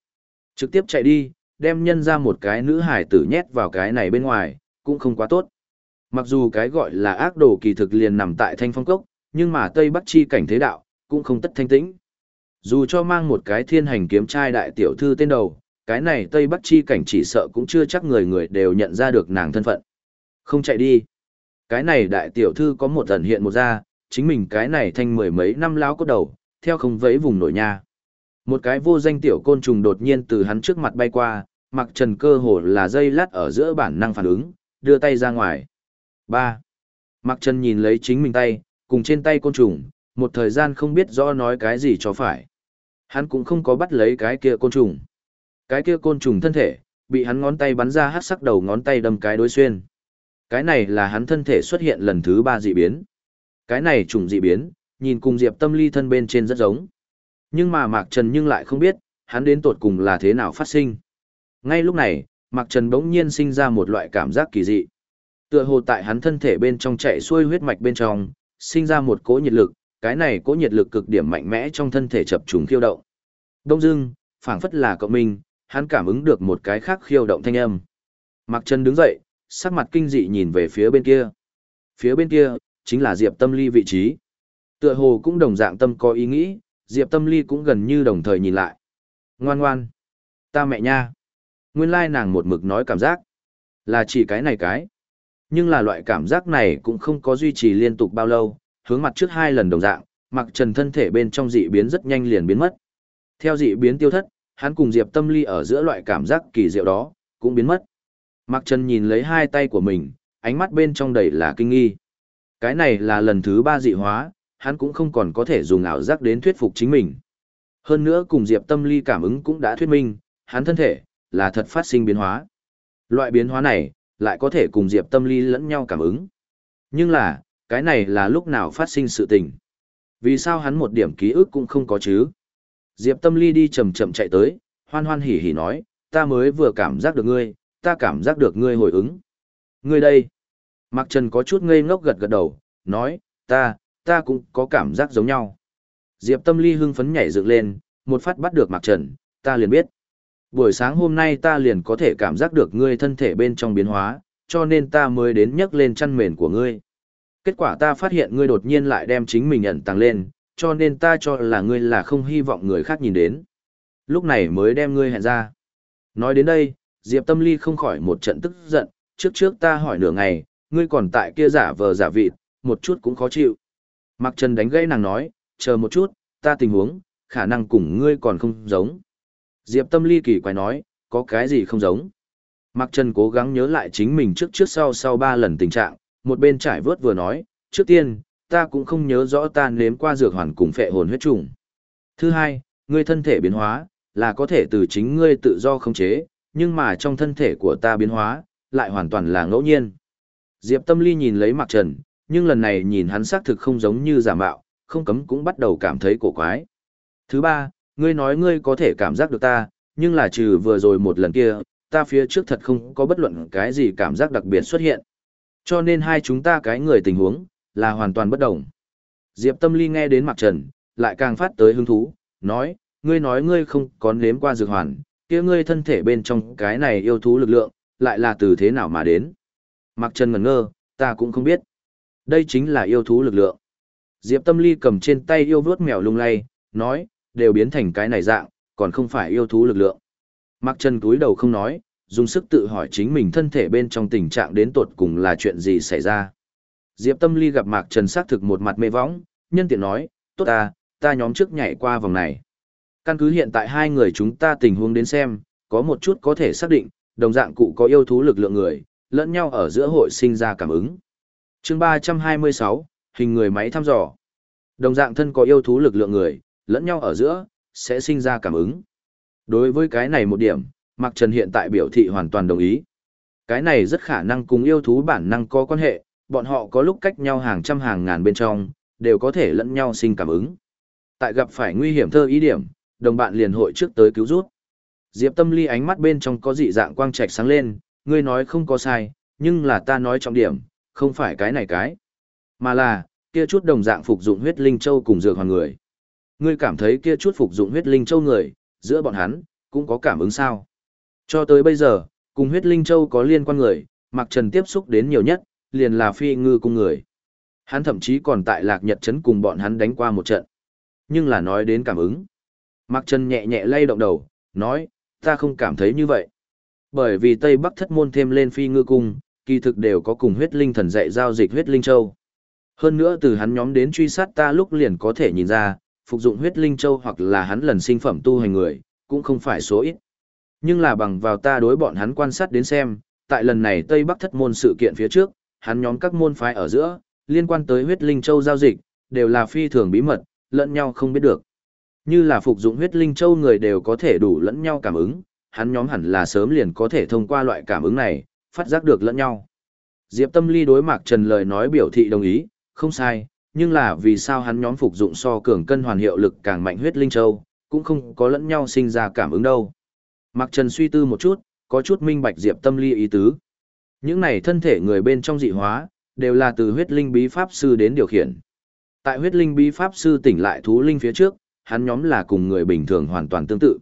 Trực tiếp chạy đi, đem nhân ra một cái nữ hải tử nhét vào cái này bên ngoài, cũng không quá tốt. Mặc dù cái gọi là ác đồ kỳ thực liền nằm tại thanh phong cốc, nhưng mà Tây Bắc chi cảnh thế đạo, cũng không tất thanh tĩnh. Dù cho mang một cái thiên hành kiếm trai đại tiểu thư tên đầu, cái này Tây Bắc chi cảnh chỉ sợ cũng chưa chắc người người đều nhận ra được nàng thân phận. Không chạy đi. Cái này đại tiểu thư có một ẩn hiện một ra, chính mình cái này thanh mười mấy năm láo cốt đầu, theo không vấy vùng nổi nha. Một cái vô danh tiểu côn trùng đột nhiên từ hắn trước mặt bay qua, mặc trần cơ hồ là dây lát ở giữa bản năng phản ứng, đưa tay ra ngoài. ba Mặc trần nhìn lấy chính mình tay, cùng trên tay côn trùng, một thời gian không biết rõ nói cái gì cho phải. Hắn cũng không có bắt lấy cái kia côn trùng. Cái kia côn trùng thân thể, bị hắn ngón tay bắn ra hát sắc đầu ngón tay đâm cái đối xuyên. Cái này là hắn thân thể xuất hiện lần thứ ba dị biến. Cái này trùng dị biến, nhìn cùng Diệp Tâm Ly thân bên trên rất giống. Nhưng mà Mạc Trần nhưng lại không biết, hắn đến tột cùng là thế nào phát sinh. Ngay lúc này, Mạc Trần bỗng nhiên sinh ra một loại cảm giác kỳ dị. Tựa hồ tại hắn thân thể bên trong chạy xuôi huyết mạch bên trong, sinh ra một cỗ nhiệt lực, cái này cỗ nhiệt lực cực điểm mạnh mẽ trong thân thể chập trùng khiêu động. Đông dưng, phảng phất là cậu minh, hắn cảm ứng được một cái khác khiêu động thanh âm. Mạc Trần đứng dậy, sắc mặt kinh dị nhìn về phía bên kia. Phía bên kia, chính là Diệp Tâm Ly vị trí. Tựa hồ cũng đồng dạng tâm có ý nghĩ, Diệp Tâm Ly cũng gần như đồng thời nhìn lại. Ngoan ngoan. Ta mẹ nha. Nguyên lai nàng một mực nói cảm giác. Là chỉ cái này cái. Nhưng là loại cảm giác này cũng không có duy trì liên tục bao lâu, hướng mặt trước hai lần đồng dạng, mặc trần thân thể bên trong dị biến rất nhanh liền biến mất. Theo dị biến tiêu thất, hắn cùng Diệp Tâm Ly ở giữa loại cảm giác kỳ diệu đó, cũng biến mất. Mặc trần nhìn lấy hai tay của mình, ánh mắt bên trong đầy là kinh nghi. Cái này là lần thứ ba dị hóa, hắn cũng không còn có thể dùng ảo giác đến thuyết phục chính mình. Hơn nữa cùng Diệp Tâm Ly cảm ứng cũng đã thuyết minh, hắn thân thể, là thật phát sinh biến hóa. Loại biến hóa này, lại có thể cùng Diệp Tâm Ly lẫn nhau cảm ứng. Nhưng là, cái này là lúc nào phát sinh sự tình. Vì sao hắn một điểm ký ức cũng không có chứ? Diệp Tâm Ly đi chậm chậm chạy tới, hoan hoan hỉ hỉ nói, ta mới vừa cảm giác được ngươi, ta cảm giác được ngươi hồi ứng. Ngươi đây. Mạc Trần có chút ngây ngốc gật gật đầu, nói, ta, ta cũng có cảm giác giống nhau. Diệp Tâm Ly hưng phấn nhảy dựng lên, một phát bắt được Mạc Trần, ta liền biết. Buổi sáng hôm nay ta liền có thể cảm giác được ngươi thân thể bên trong biến hóa, cho nên ta mới đến nhấc lên chăn mền của ngươi. Kết quả ta phát hiện ngươi đột nhiên lại đem chính mình ẩn tàng lên, cho nên ta cho là ngươi là không hy vọng người khác nhìn đến. Lúc này mới đem ngươi hẹn ra. Nói đến đây, Diệp Tâm Ly không khỏi một trận tức giận, trước trước ta hỏi nửa ngày, ngươi còn tại kia giả vờ giả vịt, một chút cũng khó chịu. Mặc Trần đánh gãy nàng nói, chờ một chút, ta tình huống, khả năng cùng ngươi còn không giống. Diệp Tâm Ly kỳ quái nói, có cái gì không giống. Mặc Trần cố gắng nhớ lại chính mình trước trước sau sau ba lần tình trạng, một bên trải vớt vừa nói, trước tiên, ta cũng không nhớ rõ ta nếm qua dược hoàn cùng phệ hồn huyết trùng. Thứ hai, ngươi thân thể biến hóa, là có thể từ chính ngươi tự do khống chế, nhưng mà trong thân thể của ta biến hóa, lại hoàn toàn là ngẫu nhiên. Diệp Tâm Ly nhìn lấy Mạc Trần, nhưng lần này nhìn hắn xác thực không giống như giả mạo, không cấm cũng bắt đầu cảm thấy cổ quái. Thứ ba, ngươi nói ngươi có thể cảm giác được ta, nhưng là trừ vừa rồi một lần kia, ta phía trước thật không có bất luận cái gì cảm giác đặc biệt xuất hiện. Cho nên hai chúng ta cái người tình huống, là hoàn toàn bất đồng. Diệp Tâm Ly nghe đến Mạc Trần, lại càng phát tới hứng thú, nói, ngươi nói ngươi không có nếm qua dược hoàn, kia ngươi thân thể bên trong cái này yêu thú lực lượng, lại là từ thế nào mà đến. Mặc Trần ngẩn ngơ, ta cũng không biết. Đây chính là yêu thú lực lượng. Diệp Tâm Ly cầm trên tay yêu vuốt mèo lung lay, nói, đều biến thành cái này dạng, còn không phải yêu thú lực lượng. Mặc Trần túi đầu không nói, dùng sức tự hỏi chính mình thân thể bên trong tình trạng đến tột cùng là chuyện gì xảy ra. Diệp Tâm Ly gặp Mạc Trần xác thực một mặt mê võng, nhân tiện nói, tốt ta, ta nhóm trước nhảy qua vòng này. Căn cứ hiện tại hai người chúng ta tình huống đến xem, có một chút có thể xác định, đồng dạng cụ có yêu thú lực lượng người, lẫn nhau ở giữa hội sinh ra cảm ứng. chương 326, hình người máy thăm dò. Đồng dạng thân có yêu thú lực lượng người, lẫn nhau ở giữa, sẽ sinh ra cảm ứng. Đối với cái này một điểm, Mạc Trần hiện tại biểu thị hoàn toàn đồng ý. Cái này rất khả năng cùng yêu thú bản năng có quan hệ, bọn họ có lúc cách nhau hàng trăm hàng ngàn bên trong, đều có thể lẫn nhau sinh cảm ứng. Tại gặp phải nguy hiểm thơ ý điểm, đồng bạn liền hội trước tới cứu rút. Diệp Tâm Ly ánh mắt bên trong có dị dạng quang trạch sáng lên, ngươi nói không có sai, nhưng là ta nói trọng điểm, không phải cái này cái, mà là kia chút đồng dạng phục dụng huyết linh châu cùng dược hoàn người. Ngươi cảm thấy kia chút phục dụng huyết linh châu người, giữa bọn hắn cũng có cảm ứng sao? Cho tới bây giờ, cùng huyết linh châu có liên quan người, Mạc Trần tiếp xúc đến nhiều nhất, liền là phi ngư cùng người. Hắn thậm chí còn tại Lạc Nhật trấn cùng bọn hắn đánh qua một trận. Nhưng là nói đến cảm ứng. Mạc Trần nhẹ nhẹ lay động đầu, nói, ta không cảm thấy như vậy. Bởi vì Tây Bắc thất môn thêm lên phi ngư cung, kỳ thực đều có cùng huyết linh thần dạy giao dịch huyết linh châu. Hơn nữa từ hắn nhóm đến truy sát ta lúc liền có thể nhìn ra, phục dụng huyết linh châu hoặc là hắn lần sinh phẩm tu hành người, cũng không phải số ít. Nhưng là bằng vào ta đối bọn hắn quan sát đến xem, tại lần này Tây Bắc thất môn sự kiện phía trước, hắn nhóm các môn phái ở giữa, liên quan tới huyết linh châu giao dịch, đều là phi thường bí mật, lẫn nhau không biết được. Như là phục dụng huyết linh châu người đều có thể đủ lẫn nhau cảm ứng, hắn nhóm hẳn là sớm liền có thể thông qua loại cảm ứng này, phát giác được lẫn nhau. Diệp Tâm Ly đối Mạc Trần lời nói biểu thị đồng ý, không sai, nhưng là vì sao hắn nhóm phục dụng so cường cân hoàn hiệu lực càng mạnh huyết linh châu, cũng không có lẫn nhau sinh ra cảm ứng đâu. Mạc Trần suy tư một chút, có chút minh bạch Diệp Tâm Ly ý tứ. Những này thân thể người bên trong dị hóa, đều là từ huyết linh bí pháp sư đến điều khiển. Tại huyết linh bí pháp sư tỉnh lại thú linh phía trước, hắn nhóm là cùng người bình thường hoàn toàn tương tự.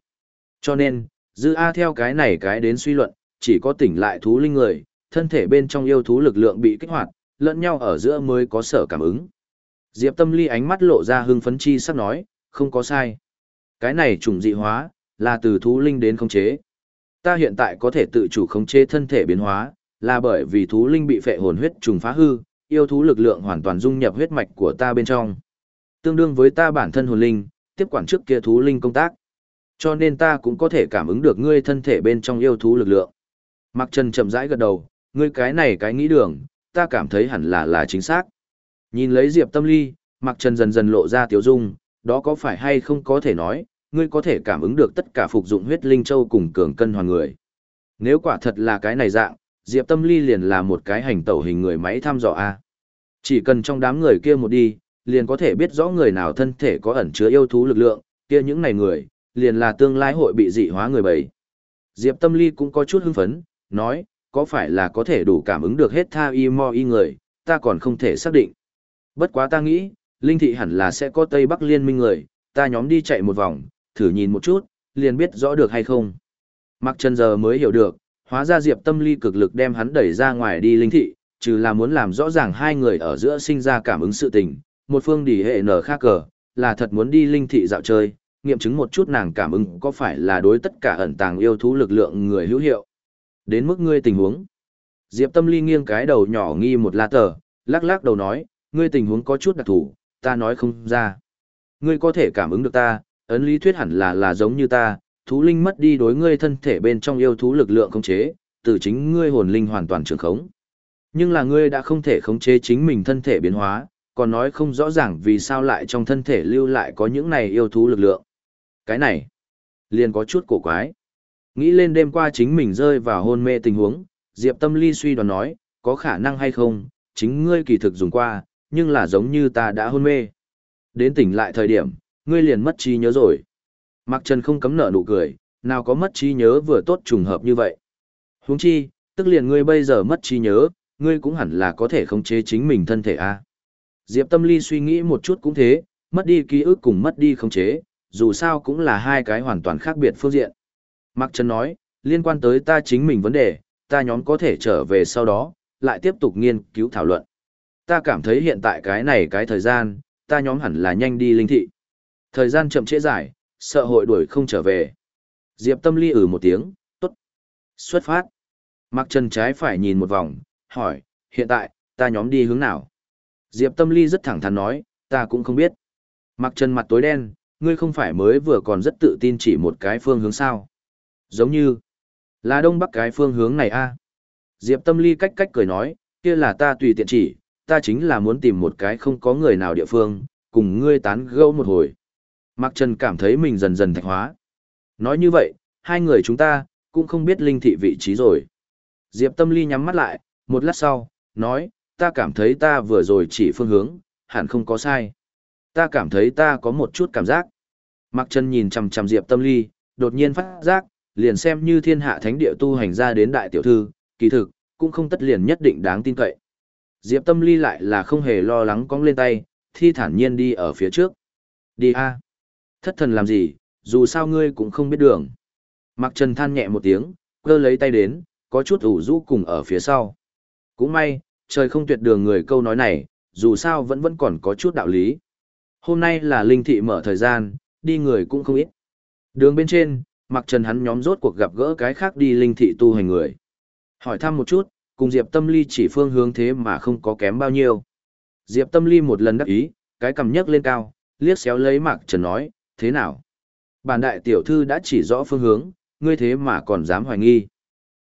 Cho nên, dư A theo cái này cái đến suy luận, chỉ có tỉnh lại thú linh người, thân thể bên trong yêu thú lực lượng bị kích hoạt, lẫn nhau ở giữa mới có sở cảm ứng. Diệp Tâm Ly ánh mắt lộ ra hưng phấn chi sắp nói, không có sai. Cái này trùng dị hóa, là từ thú linh đến khống chế. Ta hiện tại có thể tự chủ khống chế thân thể biến hóa, là bởi vì thú linh bị phệ hồn huyết trùng phá hư, yêu thú lực lượng hoàn toàn dung nhập huyết mạch của ta bên trong. Tương đương với ta bản thân hồn linh, tiếp quản trước kia thú linh công tác. Cho nên ta cũng có thể cảm ứng được ngươi thân thể bên trong yêu thú lực lượng. Mặc Trần chậm rãi gật đầu, ngươi cái này cái nghĩ đường, ta cảm thấy hẳn là là chính xác. Nhìn lấy Diệp Tâm Ly, Mặc Trần dần dần lộ ra tiểu dung, đó có phải hay không có thể nói, ngươi có thể cảm ứng được tất cả phục dụng huyết linh châu cùng cường cân hoàn người. Nếu quả thật là cái này dạng, Diệp Tâm Ly liền là một cái hành tẩu hình người máy thăm dò A. Chỉ cần trong đám người kia một đi, liền có thể biết rõ người nào thân thể có ẩn chứa yêu thú lực lượng, kia những này người, liền là tương lai hội bị dị hóa người bầy Diệp Tâm Ly cũng có chút hưng phấn, nói, có phải là có thể đủ cảm ứng được hết tha y mo y người, ta còn không thể xác định. Bất quá ta nghĩ, Linh Thị hẳn là sẽ có Tây Bắc liên minh người, ta nhóm đi chạy một vòng, thử nhìn một chút, liền biết rõ được hay không. Mặc chân giờ mới hiểu được, hóa ra Diệp Tâm Ly cực lực đem hắn đẩy ra ngoài đi Linh Thị, trừ là muốn làm rõ ràng hai người ở giữa sinh ra cảm ứng sự tình, một phương đỉ hệ nở khác cờ, là thật muốn đi Linh Thị dạo chơi, nghiệm chứng một chút nàng cảm ứng có phải là đối tất cả ẩn tàng yêu thú lực lượng người hữu hiệu. Đến mức ngươi tình huống. Diệp Tâm Ly nghiêng cái đầu nhỏ nghi một la tờ, lắc lắc đầu nói, ngươi tình huống có chút đặc thù, ta nói không ra. Ngươi có thể cảm ứng được ta, ấn lý thuyết hẳn là là giống như ta, thú linh mất đi đối ngươi thân thể bên trong yêu thú lực lượng khống chế, từ chính ngươi hồn linh hoàn toàn trường khống. Nhưng là ngươi đã không thể khống chế chính mình thân thể biến hóa, còn nói không rõ ràng vì sao lại trong thân thể lưu lại có những này yêu thú lực lượng. Cái này, liền có chút cổ quái. Nghĩ lên đêm qua chính mình rơi vào hôn mê tình huống, Diệp Tâm Ly suy đoán nói, có khả năng hay không, chính ngươi kỳ thực dùng qua, nhưng là giống như ta đã hôn mê. Đến tỉnh lại thời điểm, ngươi liền mất trí nhớ rồi. Mạc Trần không cấm nở nụ cười, nào có mất trí nhớ vừa tốt trùng hợp như vậy. Huống chi, tức liền ngươi bây giờ mất trí nhớ, ngươi cũng hẳn là có thể khống chế chính mình thân thể a. Diệp Tâm Ly suy nghĩ một chút cũng thế, mất đi ký ức cùng mất đi khống chế, dù sao cũng là hai cái hoàn toàn khác biệt phương diện. Mạc Trần nói, liên quan tới ta chính mình vấn đề, ta nhóm có thể trở về sau đó, lại tiếp tục nghiên cứu thảo luận. Ta cảm thấy hiện tại cái này cái thời gian, ta nhóm hẳn là nhanh đi linh thị. Thời gian chậm trễ dài, sợ hội đuổi không trở về. Diệp Tâm Ly ử ừ một tiếng, tốt. Xuất phát. Mạc Trần trái phải nhìn một vòng, hỏi, hiện tại, ta nhóm đi hướng nào? Diệp Tâm Ly rất thẳng thắn nói, ta cũng không biết. Mặc Trần mặt tối đen, ngươi không phải mới vừa còn rất tự tin chỉ một cái phương hướng sao. Giống như, là đông bắc cái phương hướng này a Diệp Tâm Ly cách cách cười nói, kia là ta tùy tiện chỉ, ta chính là muốn tìm một cái không có người nào địa phương, cùng ngươi tán gẫu một hồi. Mạc Trần cảm thấy mình dần dần thạch hóa. Nói như vậy, hai người chúng ta, cũng không biết linh thị vị trí rồi. Diệp Tâm Ly nhắm mắt lại, một lát sau, nói, ta cảm thấy ta vừa rồi chỉ phương hướng, hẳn không có sai. Ta cảm thấy ta có một chút cảm giác. Mạc Trần nhìn chằm chằm Diệp Tâm Ly, đột nhiên phát giác, liền xem như thiên hạ thánh địa tu hành ra đến đại tiểu thư, kỳ thực, cũng không tất liền nhất định đáng tin cậy. Diệp Tâm Ly lại là không hề lo lắng cong lên tay, thi thản nhiên đi ở phía trước. Đi a Thất thần làm gì, dù sao ngươi cũng không biết đường. Mặc Trần than nhẹ một tiếng, cơ lấy tay đến, có chút ủ rũ cùng ở phía sau. Cũng may, trời không tuyệt đường người câu nói này, dù sao vẫn vẫn còn có chút đạo lý. Hôm nay là linh thị mở thời gian, đi người cũng không ít. Đường bên trên, Mặc Trần hắn nhóm rốt cuộc gặp gỡ cái khác đi linh thị tu hành người. Hỏi thăm một chút, cùng Diệp Tâm Ly chỉ phương hướng thế mà không có kém bao nhiêu. Diệp Tâm Ly một lần đắc ý, cái cầm nhấc lên cao, liếc xéo lấy Mạc Trần nói, thế nào? Bản đại tiểu thư đã chỉ rõ phương hướng, ngươi thế mà còn dám hoài nghi.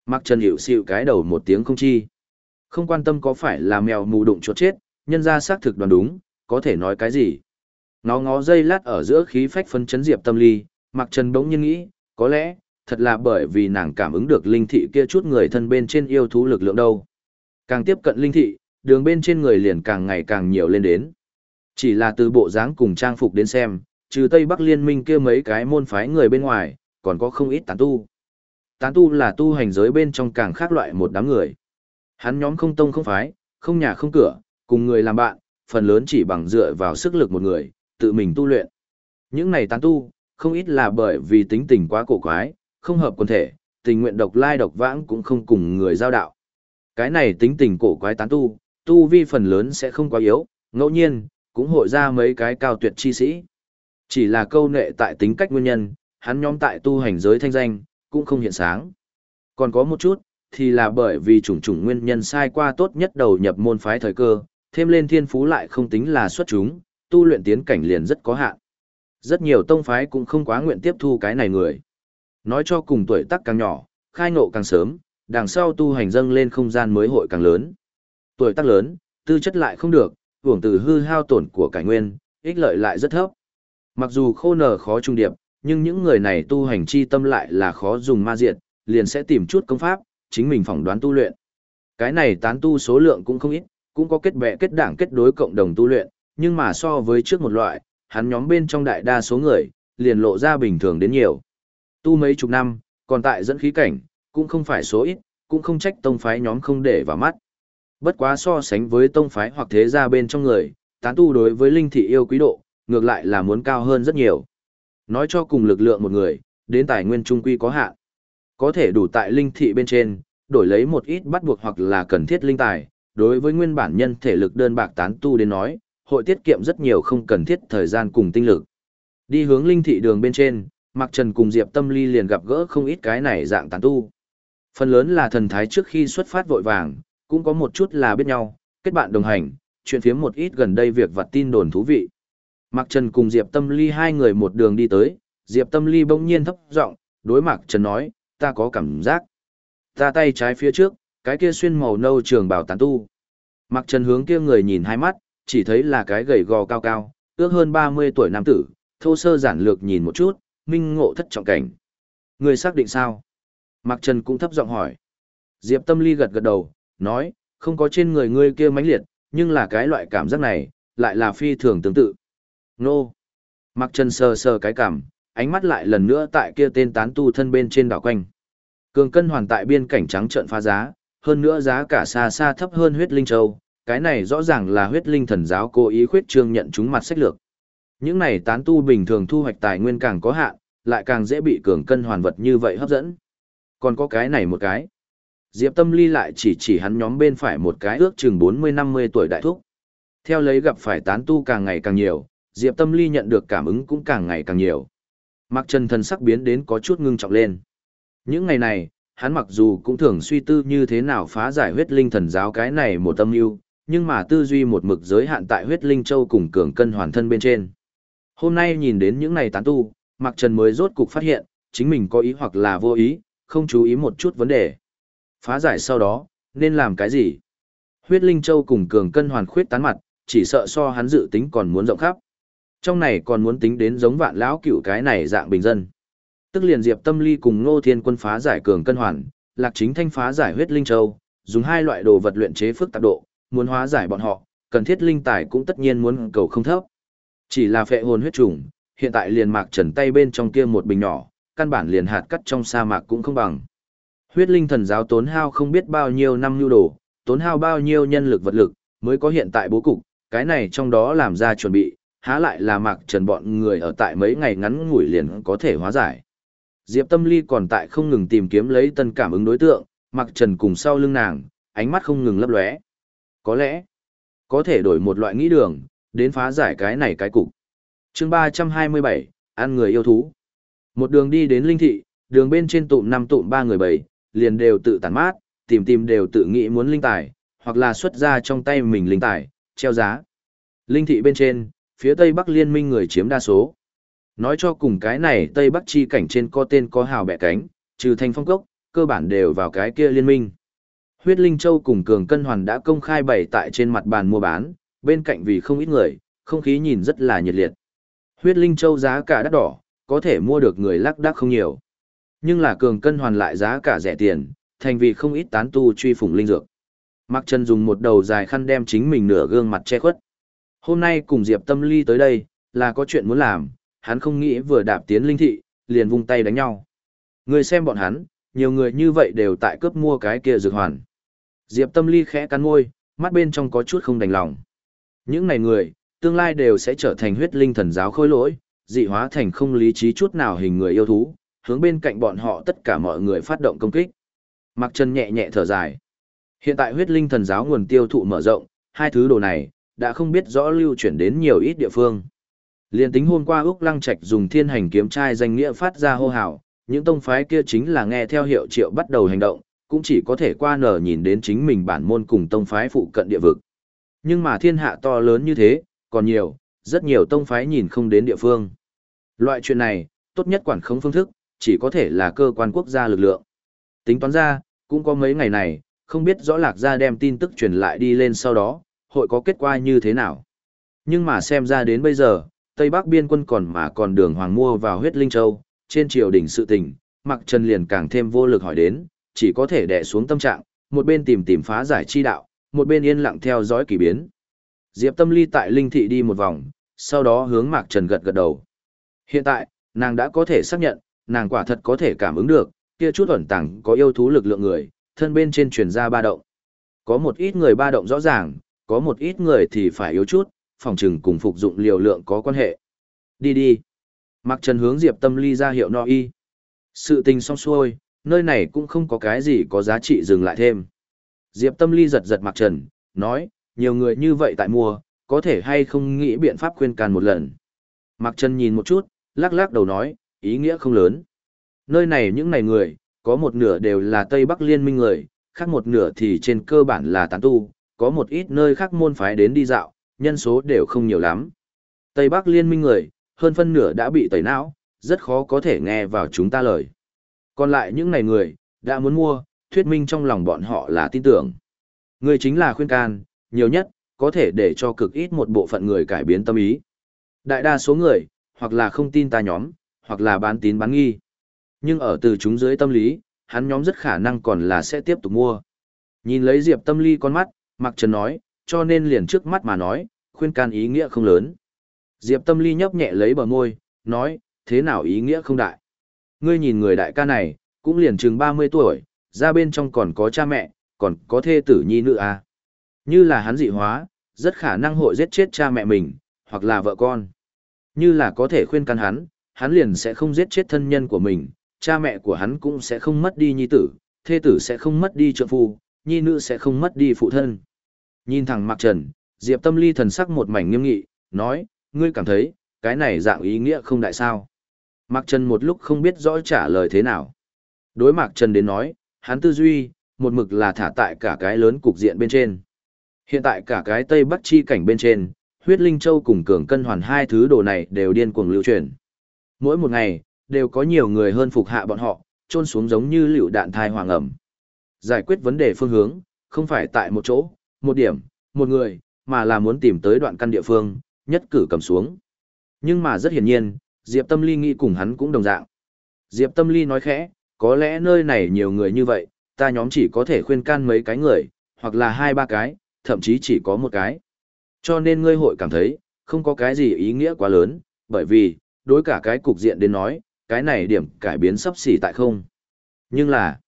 Mạc Trần hiểu xịu cái đầu một tiếng không chi. Không quan tâm có phải là mèo mù đụng chuột chết, nhân ra xác thực đoán đúng, có thể nói cái gì. nó ngó dây lát ở giữa khí phách phân chấn Diệp Tâm Ly, mặc Trần bỗng nhiên nghĩ, có lẽ, thật là bởi vì nàng cảm ứng được linh thị kia chút người thân bên trên yêu thú lực lượng đâu. Càng tiếp cận linh thị, đường bên trên người liền càng ngày càng nhiều lên đến. Chỉ là từ bộ dáng cùng trang phục đến xem, trừ Tây Bắc liên minh kia mấy cái môn phái người bên ngoài, còn có không ít tán tu. tán tu là tu hành giới bên trong càng khác loại một đám người. Hắn nhóm không tông không phái, không nhà không cửa, cùng người làm bạn, phần lớn chỉ bằng dựa vào sức lực một người, tự mình tu luyện. Những này tán tu, không ít là bởi vì tính tình quá cổ quái, không hợp quần thể, tình nguyện độc lai độc vãng cũng không cùng người giao đạo. Cái này tính tình cổ quái tán tu, tu vi phần lớn sẽ không quá yếu, ngẫu nhiên, cũng hội ra mấy cái cao tuyệt chi sĩ. Chỉ là câu nệ tại tính cách nguyên nhân, hắn nhóm tại tu hành giới thanh danh, cũng không hiện sáng. Còn có một chút, thì là bởi vì chủng chủng nguyên nhân sai qua tốt nhất đầu nhập môn phái thời cơ, thêm lên thiên phú lại không tính là xuất chúng, tu luyện tiến cảnh liền rất có hạn. Rất nhiều tông phái cũng không quá nguyện tiếp thu cái này người. Nói cho cùng tuổi tác càng nhỏ, khai ngộ càng sớm, đằng sau tu hành dâng lên không gian mới hội càng lớn. Tuổi tác lớn, tư chất lại không được, hưởng từ hư hao tổn của cải nguyên, ích lợi lại rất thấp. Mặc dù khô nở khó trung điệp, nhưng những người này tu hành chi tâm lại là khó dùng ma diệt, liền sẽ tìm chút công pháp, chính mình phỏng đoán tu luyện. Cái này tán tu số lượng cũng không ít, cũng có kết bè kết đảng kết đối cộng đồng tu luyện, nhưng mà so với trước một loại, hắn nhóm bên trong đại đa số người, liền lộ ra bình thường đến nhiều. Tu mấy chục năm, còn tại dẫn khí cảnh, cũng không phải số ít, cũng không trách tông phái nhóm không để vào mắt. Bất quá so sánh với tông phái hoặc thế gia bên trong người, tán tu đối với linh thị yêu quý độ, ngược lại là muốn cao hơn rất nhiều. Nói cho cùng lực lượng một người, đến tài nguyên trung quy có hạn. Có thể đủ tại linh thị bên trên, đổi lấy một ít bắt buộc hoặc là cần thiết linh tài, đối với nguyên bản nhân thể lực đơn bạc tán tu đến nói, hội tiết kiệm rất nhiều không cần thiết thời gian cùng tinh lực. Đi hướng linh thị đường bên trên, Mạc Trần cùng Diệp Tâm Ly liền gặp gỡ không ít cái này dạng tán tu. Phần lớn là thần thái trước khi xuất phát vội vàng, cũng có một chút là biết nhau, kết bạn đồng hành, chuyện phiếm một ít gần đây việc vặt tin đồn thú vị. Mạc Trần cùng Diệp Tâm Ly hai người một đường đi tới, Diệp Tâm Ly bỗng nhiên thấp giọng, đối Mạc Trần nói, ta có cảm giác. Ta tay trái phía trước, cái kia xuyên màu nâu trường bảo tán tu. mặc Trần hướng kia người nhìn hai mắt, chỉ thấy là cái gầy gò cao cao, ước hơn 30 tuổi nam tử, thô sơ giản lược nhìn một chút, minh ngộ thất trọng cảnh. Người xác định sao? Mạc Trần cũng thấp giọng hỏi. Diệp Tâm Ly gật gật đầu, nói, không có trên người ngươi kia mãnh liệt, nhưng là cái loại cảm giác này, lại là phi thường tương tự. Nô! Mạc Trần sờ sờ cái cảm, ánh mắt lại lần nữa tại kia tên tán tu thân bên trên đảo quanh. Cường cân hoàn tại biên cảnh trắng trợn phá giá, hơn nữa giá cả xa xa thấp hơn huyết linh châu, cái này rõ ràng là huyết linh thần giáo cố ý khuyết trương nhận chúng mặt sách lược. Những này tán tu bình thường thu hoạch tài nguyên càng có hạn, lại càng dễ bị cường cân hoàn vật như vậy hấp dẫn. Còn có cái này một cái. Diệp Tâm Ly lại chỉ chỉ hắn nhóm bên phải một cái ước chừng 40-50 tuổi đại thúc. Theo lấy gặp phải tán tu càng ngày càng nhiều, Diệp Tâm Ly nhận được cảm ứng cũng càng ngày càng nhiều. Mặc Trần thần sắc biến đến có chút ngưng trọng lên. Những ngày này, hắn mặc dù cũng thường suy tư như thế nào phá giải huyết linh thần giáo cái này một tâm yêu, nhưng mà tư duy một mực giới hạn tại huyết linh châu cùng cường cân hoàn thân bên trên. Hôm nay nhìn đến những này tán tu, Mạc Trần mới rốt cục phát hiện, chính mình có ý hoặc là vô ý, không chú ý một chút vấn đề. Phá giải sau đó, nên làm cái gì? Huyết linh châu cùng cường cân hoàn khuyết tán mặt, chỉ sợ so hắn dự tính còn muốn rộng khắp. Trong này còn muốn tính đến giống vạn lão cựu cái này dạng bình dân. Tức liền Diệp Tâm Ly cùng Ngô Thiên Quân phá giải cường cân hoàn, Lạc Chính Thanh phá giải huyết linh châu, dùng hai loại đồ vật luyện chế phức tạp độ, muốn hóa giải bọn họ, cần thiết linh tài cũng tất nhiên muốn cầu không thấp. Chỉ là phệ hồn huyết trùng, hiện tại liền mạc trần tay bên trong kia một bình nhỏ, căn bản liền hạt cắt trong sa mạc cũng không bằng. Huyết linh thần giáo tốn hao không biết bao nhiêu năm nhu đồ, tốn hao bao nhiêu nhân lực vật lực, mới có hiện tại bố cục, cái này trong đó làm ra chuẩn bị, há lại là mạc trần bọn người ở tại mấy ngày ngắn ngủi liền có thể hóa giải. Diệp Tâm Ly còn tại không ngừng tìm kiếm lấy tân cảm ứng đối tượng, mạc trần cùng sau lưng nàng, ánh mắt không ngừng lấp lóe. Có lẽ, có thể đổi một loại nghĩ đường, đến phá giải cái này cái cục. chương 327, ăn người yêu thú. Một đường đi đến linh thị, đường bên trên tụm năm tụm ba người bảy, liền đều tự tản mát, tìm tìm đều tự nghĩ muốn linh tài, hoặc là xuất ra trong tay mình linh tài, treo giá. Linh thị bên trên, phía tây bắc liên minh người chiếm đa số. Nói cho cùng cái này tây bắc chi cảnh trên có tên có hào bẻ cánh, trừ thanh phong cốc, cơ bản đều vào cái kia liên minh. Huyết Linh Châu cùng Cường Cân Hoàn đã công khai bày tại trên mặt bàn mua bán, bên cạnh vì không ít người, không khí nhìn rất là nhiệt liệt. Huyết Linh Châu giá cả đắt đỏ, có thể mua được người lắc đắc không nhiều. Nhưng là Cường Cân Hoàn lại giá cả rẻ tiền, thành vì không ít tán tu truy phủng linh dược. Mạc Trần dùng một đầu dài khăn đem chính mình nửa gương mặt che khuất. Hôm nay cùng Diệp Tâm Ly tới đây, là có chuyện muốn làm, hắn không nghĩ vừa đạp tiến linh thị, liền vung tay đánh nhau. Người xem bọn hắn, nhiều người như vậy đều tại cướp mua cái kia dược hoàn. Diệp Tâm Ly khẽ cắn môi, mắt bên trong có chút không đành lòng. Những này người, tương lai đều sẽ trở thành huyết linh thần giáo khôi lỗi, dị hóa thành không lý trí chút nào hình người yêu thú, hướng bên cạnh bọn họ tất cả mọi người phát động công kích. Mặc Trần nhẹ nhẹ thở dài. Hiện tại huyết linh thần giáo nguồn tiêu thụ mở rộng, hai thứ đồ này đã không biết rõ lưu chuyển đến nhiều ít địa phương. Liên tính hôm qua Úc Lăng Trạch dùng thiên hành kiếm trai danh nghĩa phát ra hô hào, những tông phái kia chính là nghe theo hiệu triệu bắt đầu hành động, cũng chỉ có thể qua nở nhìn đến chính mình bản môn cùng tông phái phụ cận địa vực. Nhưng mà thiên hạ to lớn như thế, còn nhiều, rất nhiều tông phái nhìn không đến địa phương. Loại chuyện này, tốt nhất quản khống phương thức, chỉ có thể là cơ quan quốc gia lực lượng. Tính toán ra, cũng có mấy ngày này, không biết rõ lạc gia đem tin tức truyền lại đi lên sau đó, hội có kết quả như thế nào. Nhưng mà xem ra đến bây giờ, Tây Bắc biên quân còn mà còn đường hoàng mua vào huyết linh châu, trên triều đỉnh sự tình, mặc trần liền càng thêm vô lực hỏi đến, chỉ có thể đè xuống tâm trạng, một bên tìm tìm phá giải chi đạo, một bên yên lặng theo dõi kỳ biến. Diệp Tâm Ly tại linh thị đi một vòng, sau đó hướng Mạc Trần gật gật đầu. Hiện tại, nàng đã có thể xác nhận, nàng quả thật có thể cảm ứng được, kia chút ẩn tàng có yêu thú lực lượng người, thân bên trên truyền ra ba động. Có một ít người ba động rõ ràng, có một ít người thì phải yếu chút, phòng trừng cùng phục dụng liều lượng có quan hệ. Đi đi. Mạc Trần hướng Diệp Tâm Ly ra hiệu no y. Sự tình xong xuôi, nơi này cũng không có cái gì có giá trị dừng lại thêm. Diệp Tâm Ly giật giật Mạc Trần, nói, nhiều người như vậy tại mua, có thể hay không nghĩ biện pháp khuyên can một lần. Mạc Trần nhìn một chút, lắc lắc đầu nói, ý nghĩa không lớn. Nơi này những này người, có một nửa đều là Tây Bắc liên minh người, khác một nửa thì trên cơ bản là tán tu, có một ít nơi khác môn phái đến đi dạo, nhân số đều không nhiều lắm. Tây Bắc liên minh người, hơn phân nửa đã bị tẩy não, rất khó có thể nghe vào chúng ta lời. Còn lại những này người, đã muốn mua, thuyết minh trong lòng bọn họ là tin tưởng. Người chính là khuyên can, nhiều nhất, có thể để cho cực ít một bộ phận người cải biến tâm ý. Đại đa số người, hoặc là không tin ta nhóm, hoặc là bán tín bán nghi. Nhưng ở từ chúng dưới tâm lý, hắn nhóm rất khả năng còn là sẽ tiếp tục mua. Nhìn lấy Diệp Tâm Ly con mắt, Mạc Trần nói, cho nên liền trước mắt mà nói, khuyên can ý nghĩa không lớn. Diệp Tâm Ly nhấp nhẹ lấy bờ môi, nói, thế nào ý nghĩa không đại. Ngươi nhìn người đại ca này, cũng liền chừng 30 tuổi, ra bên trong còn có cha mẹ, còn có thê tử nhi nữ à. Như là hắn dị hóa, rất khả năng hội giết chết cha mẹ mình, hoặc là vợ con. Như là có thể khuyên can hắn, hắn liền sẽ không giết chết thân nhân của mình, cha mẹ của hắn cũng sẽ không mất đi nhi tử, thê tử sẽ không mất đi trợ phu, nhi nữ sẽ không mất đi phụ thân. Nhìn thẳng Mạc Trần, Diệp Tâm Ly thần sắc một mảnh nghiêm nghị, nói, ngươi cảm thấy, cái này dạng ý nghĩa không đại sao. Mạc Trần một lúc không biết rõ trả lời thế nào. Đối Mạc Trần đến nói, hắn tư duy, một mực là thả tại cả cái lớn cục diện bên trên. Hiện tại cả cái Tây Bắc chi cảnh bên trên, huyết linh châu cùng cường cân hoàn hai thứ đồ này đều điên cuồng lưu truyền. Mỗi một ngày, đều có nhiều người hơn phục hạ bọn họ, trôn xuống giống như liều đạn thai hoàng ẩm. Giải quyết vấn đề phương hướng, không phải tại một chỗ, một điểm, một người, mà là muốn tìm tới đoạn căn địa phương, nhất cử cầm xuống. Nhưng mà rất hiển nhiên, Diệp Tâm Ly nghĩ cùng hắn cũng đồng dạng. Diệp Tâm Ly nói khẽ, có lẽ nơi này nhiều người như vậy, ta nhóm chỉ có thể khuyên can mấy cái người, hoặc là hai ba cái, thậm chí chỉ có một cái. Cho nên ngươi hội cảm thấy, không có cái gì ý nghĩa quá lớn, bởi vì, đối cả cái cục diện đến nói, cái này điểm cải biến sắp xỉ tại không. Nhưng là,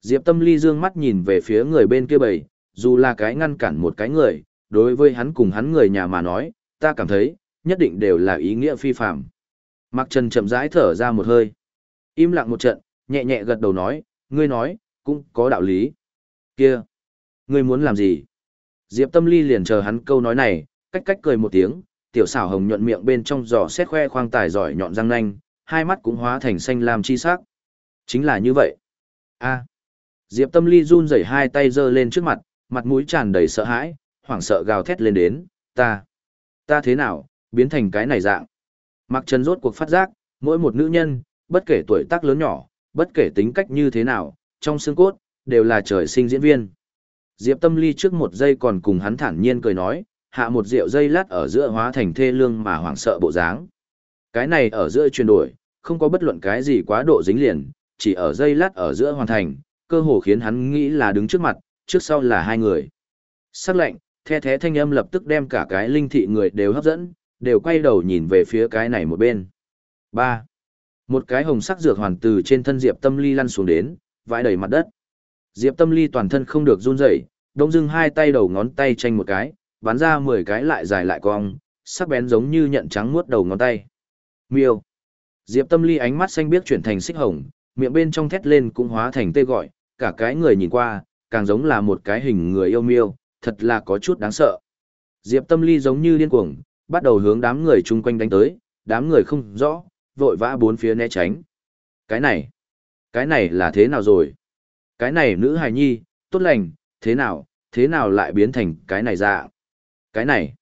Diệp Tâm Ly dương mắt nhìn về phía người bên kia bầy, dù là cái ngăn cản một cái người, đối với hắn cùng hắn người nhà mà nói, ta cảm thấy, nhất định đều là ý nghĩa phi phạm. Mạc Trần chậm rãi thở ra một hơi. Im lặng một trận, nhẹ nhẹ gật đầu nói, ngươi nói, cũng có đạo lý. Kia, ngươi muốn làm gì? Diệp Tâm Ly liền chờ hắn câu nói này, cách cách cười một tiếng, tiểu xảo hồng nhuận miệng bên trong giò xét khoe khoang tài giỏi nhọn răng nanh, hai mắt cũng hóa thành xanh lam chi sắc. Chính là như vậy. A. Diệp Tâm Ly run rẩy hai tay giơ lên trước mặt, mặt mũi tràn đầy sợ hãi, hoảng sợ gào thét lên đến, ta, ta thế nào, biến thành cái này dạng. Mặc Trần rốt cuộc phát giác, mỗi một nữ nhân, bất kể tuổi tác lớn nhỏ, bất kể tính cách như thế nào, trong xương cốt, đều là trời sinh diễn viên. Diệp Tâm Ly trước một giây còn cùng hắn thản nhiên cười nói, hạ một rượu dây lát ở giữa hóa thành thê lương mà hoảng sợ bộ dáng. Cái này ở giữa chuyển đổi, không có bất luận cái gì quá độ dính liền, chỉ ở dây lát ở giữa hoàn thành, cơ hồ khiến hắn nghĩ là đứng trước mặt, trước sau là hai người. Sắc lệnh, the thế thanh âm lập tức đem cả cái linh thị người đều hấp dẫn, đều quay đầu nhìn về phía cái này một bên. 3. Một cái hồng sắc dược hoàn từ trên thân Diệp Tâm Ly lăn xuống đến, vãi đầy mặt đất. Diệp Tâm Ly toàn thân không được run rẩy, đông dưng hai tay đầu ngón tay tranh một cái, bắn ra 10 cái lại dài lại cong, sắc bén giống như nhận trắng muốt đầu ngón tay. Miêu. Diệp Tâm Ly ánh mắt xanh biếc chuyển thành xích hồng, miệng bên trong thét lên cũng hóa thành tê gọi, cả cái người nhìn qua, càng giống là một cái hình người yêu miêu, thật là có chút đáng sợ. Diệp Tâm Ly giống như điên cuồng, bắt đầu hướng đám người chung quanh đánh tới, đám người không rõ, vội vã bốn phía né tránh. Cái này, cái này là thế nào rồi? Cái này nữ hài nhi, tốt lành, thế nào, thế nào lại biến thành cái này dạ? Cái này,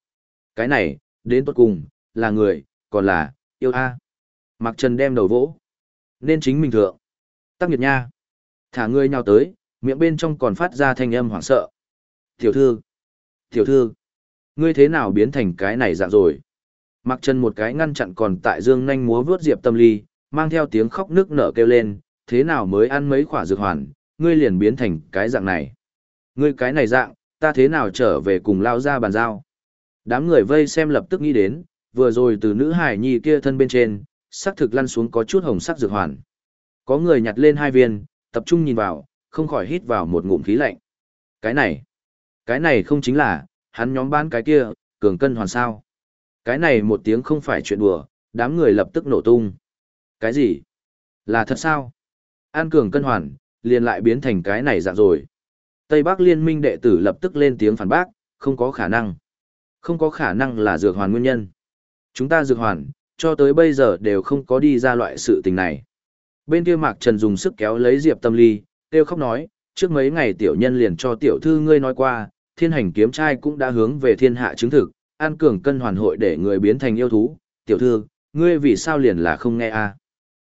cái này, đến tốt cùng, là người, còn là, yêu a. Mặc Trần đem đầu vỗ. Nên chính mình thượng. Tắc nghiệt nha. Thả ngươi nhau tới, miệng bên trong còn phát ra thanh âm hoảng sợ. Tiểu thư, tiểu thư, ngươi thế nào biến thành cái này dạng rồi? Mặc chân một cái ngăn chặn còn tại dương nhanh múa vướt Diệp Tâm Ly, mang theo tiếng khóc nước nở kêu lên, thế nào mới ăn mấy khỏa dược hoàn, ngươi liền biến thành cái dạng này. Ngươi cái này dạng, ta thế nào trở về cùng lao ra bàn giao. Đám người vây xem lập tức nghĩ đến, vừa rồi từ nữ hải nhi kia thân bên trên, sắc thực lăn xuống có chút hồng sắc dược hoàn. Có người nhặt lên hai viên, tập trung nhìn vào, không khỏi hít vào một ngụm khí lạnh. Cái này, cái này không chính là, hắn nhóm bán cái kia, cường cân hoàn sao. Cái này một tiếng không phải chuyện đùa, đám người lập tức nổ tung. Cái gì? Là thật sao? An cường cân hoàn, liền lại biến thành cái này dạng rồi. Tây Bắc Liên minh đệ tử lập tức lên tiếng phản bác, không có khả năng. Không có khả năng là dược hoàn nguyên nhân. Chúng ta dược hoàn, cho tới bây giờ đều không có đi ra loại sự tình này. Bên kia Mạc Trần dùng sức kéo lấy Diệp Tâm Ly, kêu khóc nói, trước mấy ngày tiểu nhân liền cho tiểu thư ngươi nói qua, thiên hành kiếm trai cũng đã hướng về thiên hạ chứng thực, an cường cân hoàn hội để người biến thành yêu thú, tiểu thư, ngươi vì sao liền là không nghe a?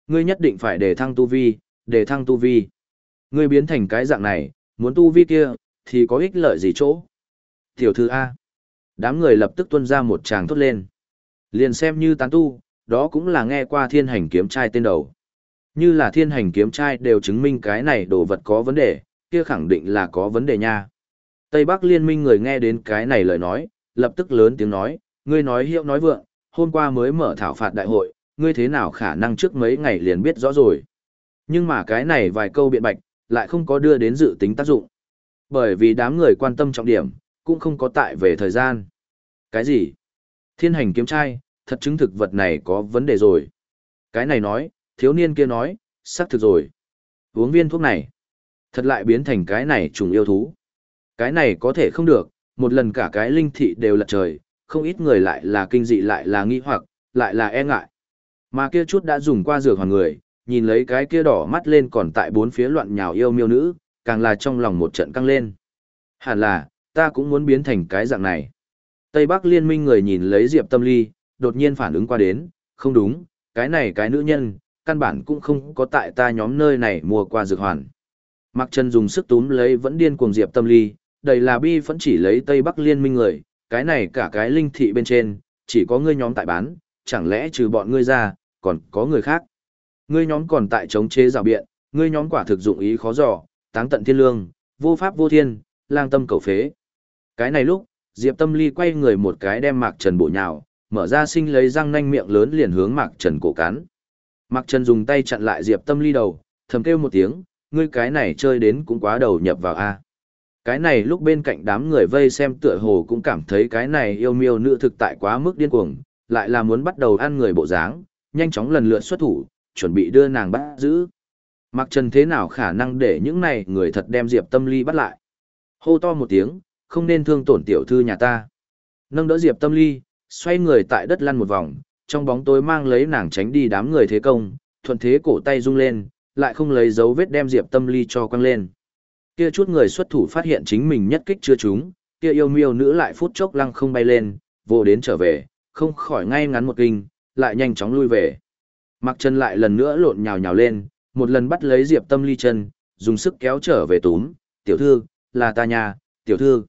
Ngươi nhất định phải để thăng tu vi, để thăng tu vi. Ngươi biến thành cái dạng này, muốn tu vi kia, thì có ích lợi gì chỗ? Tiểu thư A. Đám người lập tức tuân ra một tràng thốt lên. Liền xem như tán tu, đó cũng là nghe qua thiên hành kiếm trai tên đầu. Như là thiên hành kiếm trai đều chứng minh cái này đồ vật có vấn đề, kia khẳng định là có vấn đề nha. Tây Bắc liên minh người nghe đến cái này lời nói, lập tức lớn tiếng nói, ngươi nói hiệu nói vượng, hôm qua mới mở thảo phạt đại hội, ngươi thế nào khả năng trước mấy ngày liền biết rõ rồi. Nhưng mà cái này vài câu biện bạch, lại không có đưa đến dự tính tác dụng. Bởi vì đám người quan tâm trọng điểm, cũng không có tại về thời gian. Cái gì? Thiên hành kiếm trai, thật chứng thực vật này có vấn đề rồi. Cái này nói, thiếu niên kia nói, xác thực rồi. Uống viên thuốc này, thật lại biến thành cái này trùng yêu thú. Cái này có thể không được, một lần cả cái linh thị đều lật trời, không ít người lại là kinh dị lại là nghi hoặc, lại là e ngại. Mà kia chút đã dùng qua dược hoàn người, nhìn lấy cái kia đỏ mắt lên còn tại bốn phía loạn nhào yêu miêu nữ, càng là trong lòng một trận căng lên. Hẳn là, ta cũng muốn biến thành cái dạng này. Tây Bắc liên minh người nhìn lấy Diệp Tâm Ly, đột nhiên phản ứng qua đến, không đúng, cái này cái nữ nhân, căn bản cũng không có tại ta nhóm nơi này mua qua dược hoàn. Mạc Trần dùng sức túm lấy vẫn điên cuồng Diệp Tâm Ly, đầy là bi vẫn chỉ lấy Tây Bắc liên minh người, cái này cả cái linh thị bên trên, chỉ có ngươi nhóm tại bán, chẳng lẽ trừ bọn ngươi ra, còn có người khác. Ngươi nhóm còn tại chống chế rào biện, ngươi nhóm quả thực dụng ý khó dò, táng tận thiên lương, vô pháp vô thiên, lang tâm cầu phế. Cái này lúc, Diệp Tâm Ly quay người một cái đem Mạc Trần bổ nhào, mở ra sinh lấy răng nanh miệng lớn liền hướng Mạc Trần cổ cắn. Mạc Trần dùng tay chặn lại Diệp Tâm Ly đầu, thầm kêu một tiếng, ngươi cái này chơi đến cũng quá đầu nhập vào a. Cái này lúc bên cạnh đám người vây xem tựa hồ cũng cảm thấy cái này yêu miêu nữ thực tại quá mức điên cuồng, lại là muốn bắt đầu ăn người bộ dáng, nhanh chóng lần lượt xuất thủ, chuẩn bị đưa nàng bắt giữ. Mạc Trần thế nào khả năng để những này người thật đem Diệp Tâm Ly bắt lại. Hô to một tiếng, không nên thương tổn tiểu thư nhà ta. Nâng đỡ Diệp Tâm Ly, xoay người tại đất lăn một vòng, trong bóng tối mang lấy nàng tránh đi đám người thế công, thuận thế cổ tay rung lên, lại không lấy dấu vết đem Diệp Tâm Ly cho quăng lên. Kia chút người xuất thủ phát hiện chính mình nhất kích chưa trúng, kia yêu miêu nữ lại phút chốc lăng không bay lên, vô đến trở về, không khỏi ngay ngắn một kinh, lại nhanh chóng lui về. Mặc chân lại lần nữa lộn nhào nhào lên, một lần bắt lấy Diệp Tâm Ly chân, dùng sức kéo trở về túm, tiểu thư, là ta nhà, tiểu thư.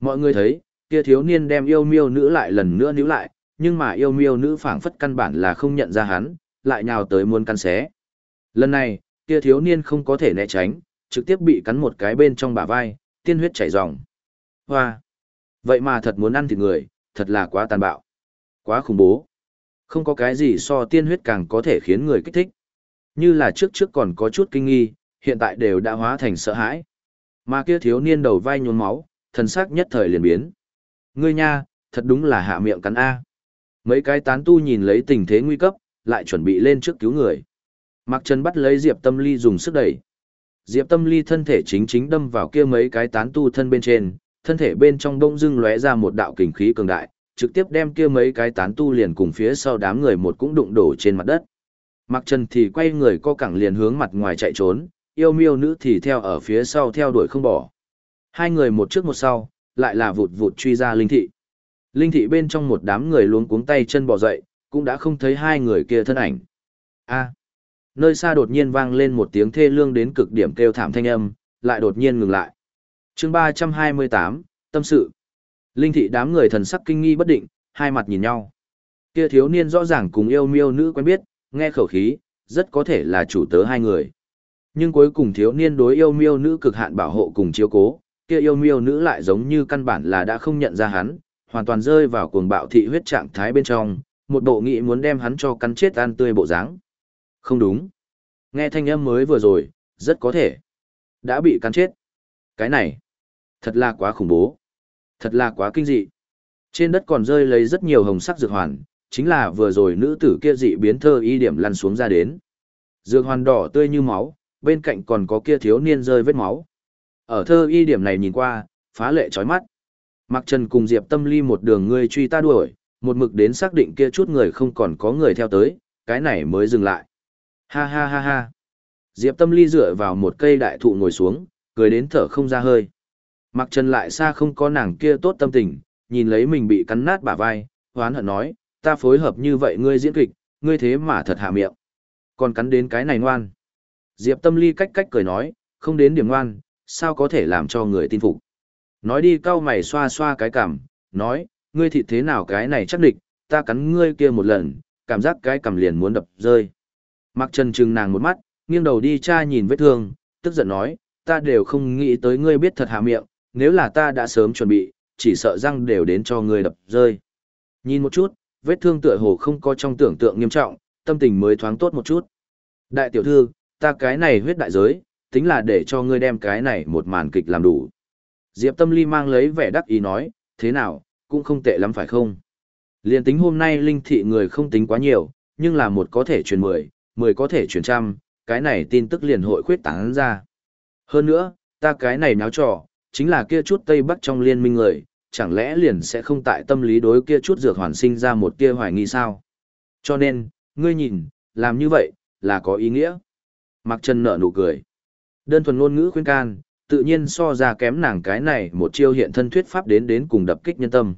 Mọi người thấy, kia thiếu niên đem yêu miêu nữ lại lần nữa níu lại, nhưng mà yêu miêu nữ phảng phất căn bản là không nhận ra hắn, lại nhào tới muốn căn xé. Lần này, kia thiếu niên không có thể né tránh, trực tiếp bị cắn một cái bên trong bả vai, tiên huyết chảy ròng. Hoa! Vậy mà thật muốn ăn thịt người, thật là quá tàn bạo. Quá khủng bố. Không có cái gì so tiên huyết càng có thể khiến người kích thích. Như là trước trước còn có chút kinh nghi, hiện tại đều đã hóa thành sợ hãi. Mà kia thiếu niên đầu vai nhuốm máu, thần sắc nhất thời liền biến. Ngươi nha, thật đúng là hạ miệng cắn A. Mấy cái tán tu nhìn lấy tình thế nguy cấp, lại chuẩn bị lên trước cứu người. Mạc Trần bắt lấy Diệp Tâm Ly dùng sức đẩy. Diệp Tâm Ly thân thể chính chính đâm vào kia mấy cái tán tu thân bên trên, thân thể bên trong bỗng dưng lóe ra một đạo kình khí cường đại, trực tiếp đem kia mấy cái tán tu liền cùng phía sau đám người một cũng đụng đổ trên mặt đất. Mạc Trần thì quay người co cẳng liền hướng mặt ngoài chạy trốn, yêu miêu nữ thì theo ở phía sau theo đuổi không bỏ. Hai người một trước một sau, lại là vụt vụt truy ra linh thị. Linh thị bên trong một đám người luống cuống tay chân bỏ dậy, cũng đã không thấy hai người kia thân ảnh. A. nơi xa đột nhiên vang lên một tiếng thê lương đến cực điểm kêu thảm thanh âm, lại đột nhiên ngừng lại. Chương ba trăm hai mươi tám tâm sự. Linh thị đám người thần sắc kinh nghi bất định, hai mặt nhìn nhau. Kia thiếu niên rõ ràng cùng yêu miêu nữ quen biết, nghe khẩu khí, rất có thể là chủ tớ hai người. Nhưng cuối cùng thiếu niên đối yêu miêu nữ cực hạn bảo hộ cùng chiếu cố, kia yêu miêu nữ lại giống như căn bản là đã không nhận ra hắn, hoàn toàn rơi vào cuồng bạo thị huyết trạng thái bên trong, một bộ nghị muốn đem hắn cho cắn chết ăn tươi bộ dáng. Không đúng. Nghe thanh âm mới vừa rồi, rất có thể. Đã bị cắn chết. Cái này, thật là quá khủng bố. Thật là quá kinh dị. Trên đất còn rơi lấy rất nhiều hồng sắc dược hoàn, chính là vừa rồi nữ tử kia dị biến thơ y điểm lăn xuống ra đến. Dược hoàn đỏ tươi như máu, bên cạnh còn có kia thiếu niên rơi vết máu. Ở thơ y điểm này nhìn qua, phá lệ chói mắt. Mạc Trần cùng Diệp Tâm Ly một đường ngươi truy ta đuổi, một mực đến xác định kia chút người không còn có người theo tới, cái này mới dừng lại. Ha ha ha ha. Diệp Tâm Ly dựa vào một cây đại thụ ngồi xuống, cười đến thở không ra hơi. Mạc Trần lại xa không có nàng kia tốt tâm tình, nhìn lấy mình bị cắn nát bả vai, hoán hận nói, ta phối hợp như vậy ngươi diễn kịch, ngươi thế mà thật hạ miệng. Còn cắn đến cái này ngoan. Diệp Tâm Ly cách cách cười nói, không đến điểm ngoan, sao có thể làm cho người tin phục. Nói đi cau mày xoa xoa cái cằm, nói, ngươi thịt thế nào cái này chắc địch, ta cắn ngươi kia một lần, cảm giác cái cằm liền muốn đập rơi. Mặc Trần trừng nàng một mắt, nghiêng đầu đi cha nhìn vết thương, tức giận nói, ta đều không nghĩ tới ngươi biết thật hạ miệng, nếu là ta đã sớm chuẩn bị, chỉ sợ răng đều đến cho ngươi đập rơi. Nhìn một chút, vết thương tựa hồ không có trong tưởng tượng nghiêm trọng, tâm tình mới thoáng tốt một chút. Đại tiểu thư, ta cái này huyết đại giới, tính là để cho ngươi đem cái này một màn kịch làm đủ. Diệp Tâm Ly mang lấy vẻ đắc ý nói, thế nào, cũng không tệ lắm phải không? Liên tính hôm nay linh thị người không tính quá nhiều, nhưng là một có thể truyền mười, mười có thể truyền trăm, cái này tin tức liền hội khuyết tán ra. Hơn nữa, ta cái này náo trò, chính là kia chút Tây Bắc trong liên minh người, chẳng lẽ liền sẽ không tại tâm lý đối kia chút dược hoàn sinh ra một kia hoài nghi sao? Cho nên, ngươi nhìn, làm như vậy, là có ý nghĩa. Mạc Trần nở nụ cười. Đơn thuần ngôn ngữ khuyên can, tự nhiên so ra kém nàng cái này một chiêu hiện thân thuyết pháp đến đến cùng đập kích nhân tâm.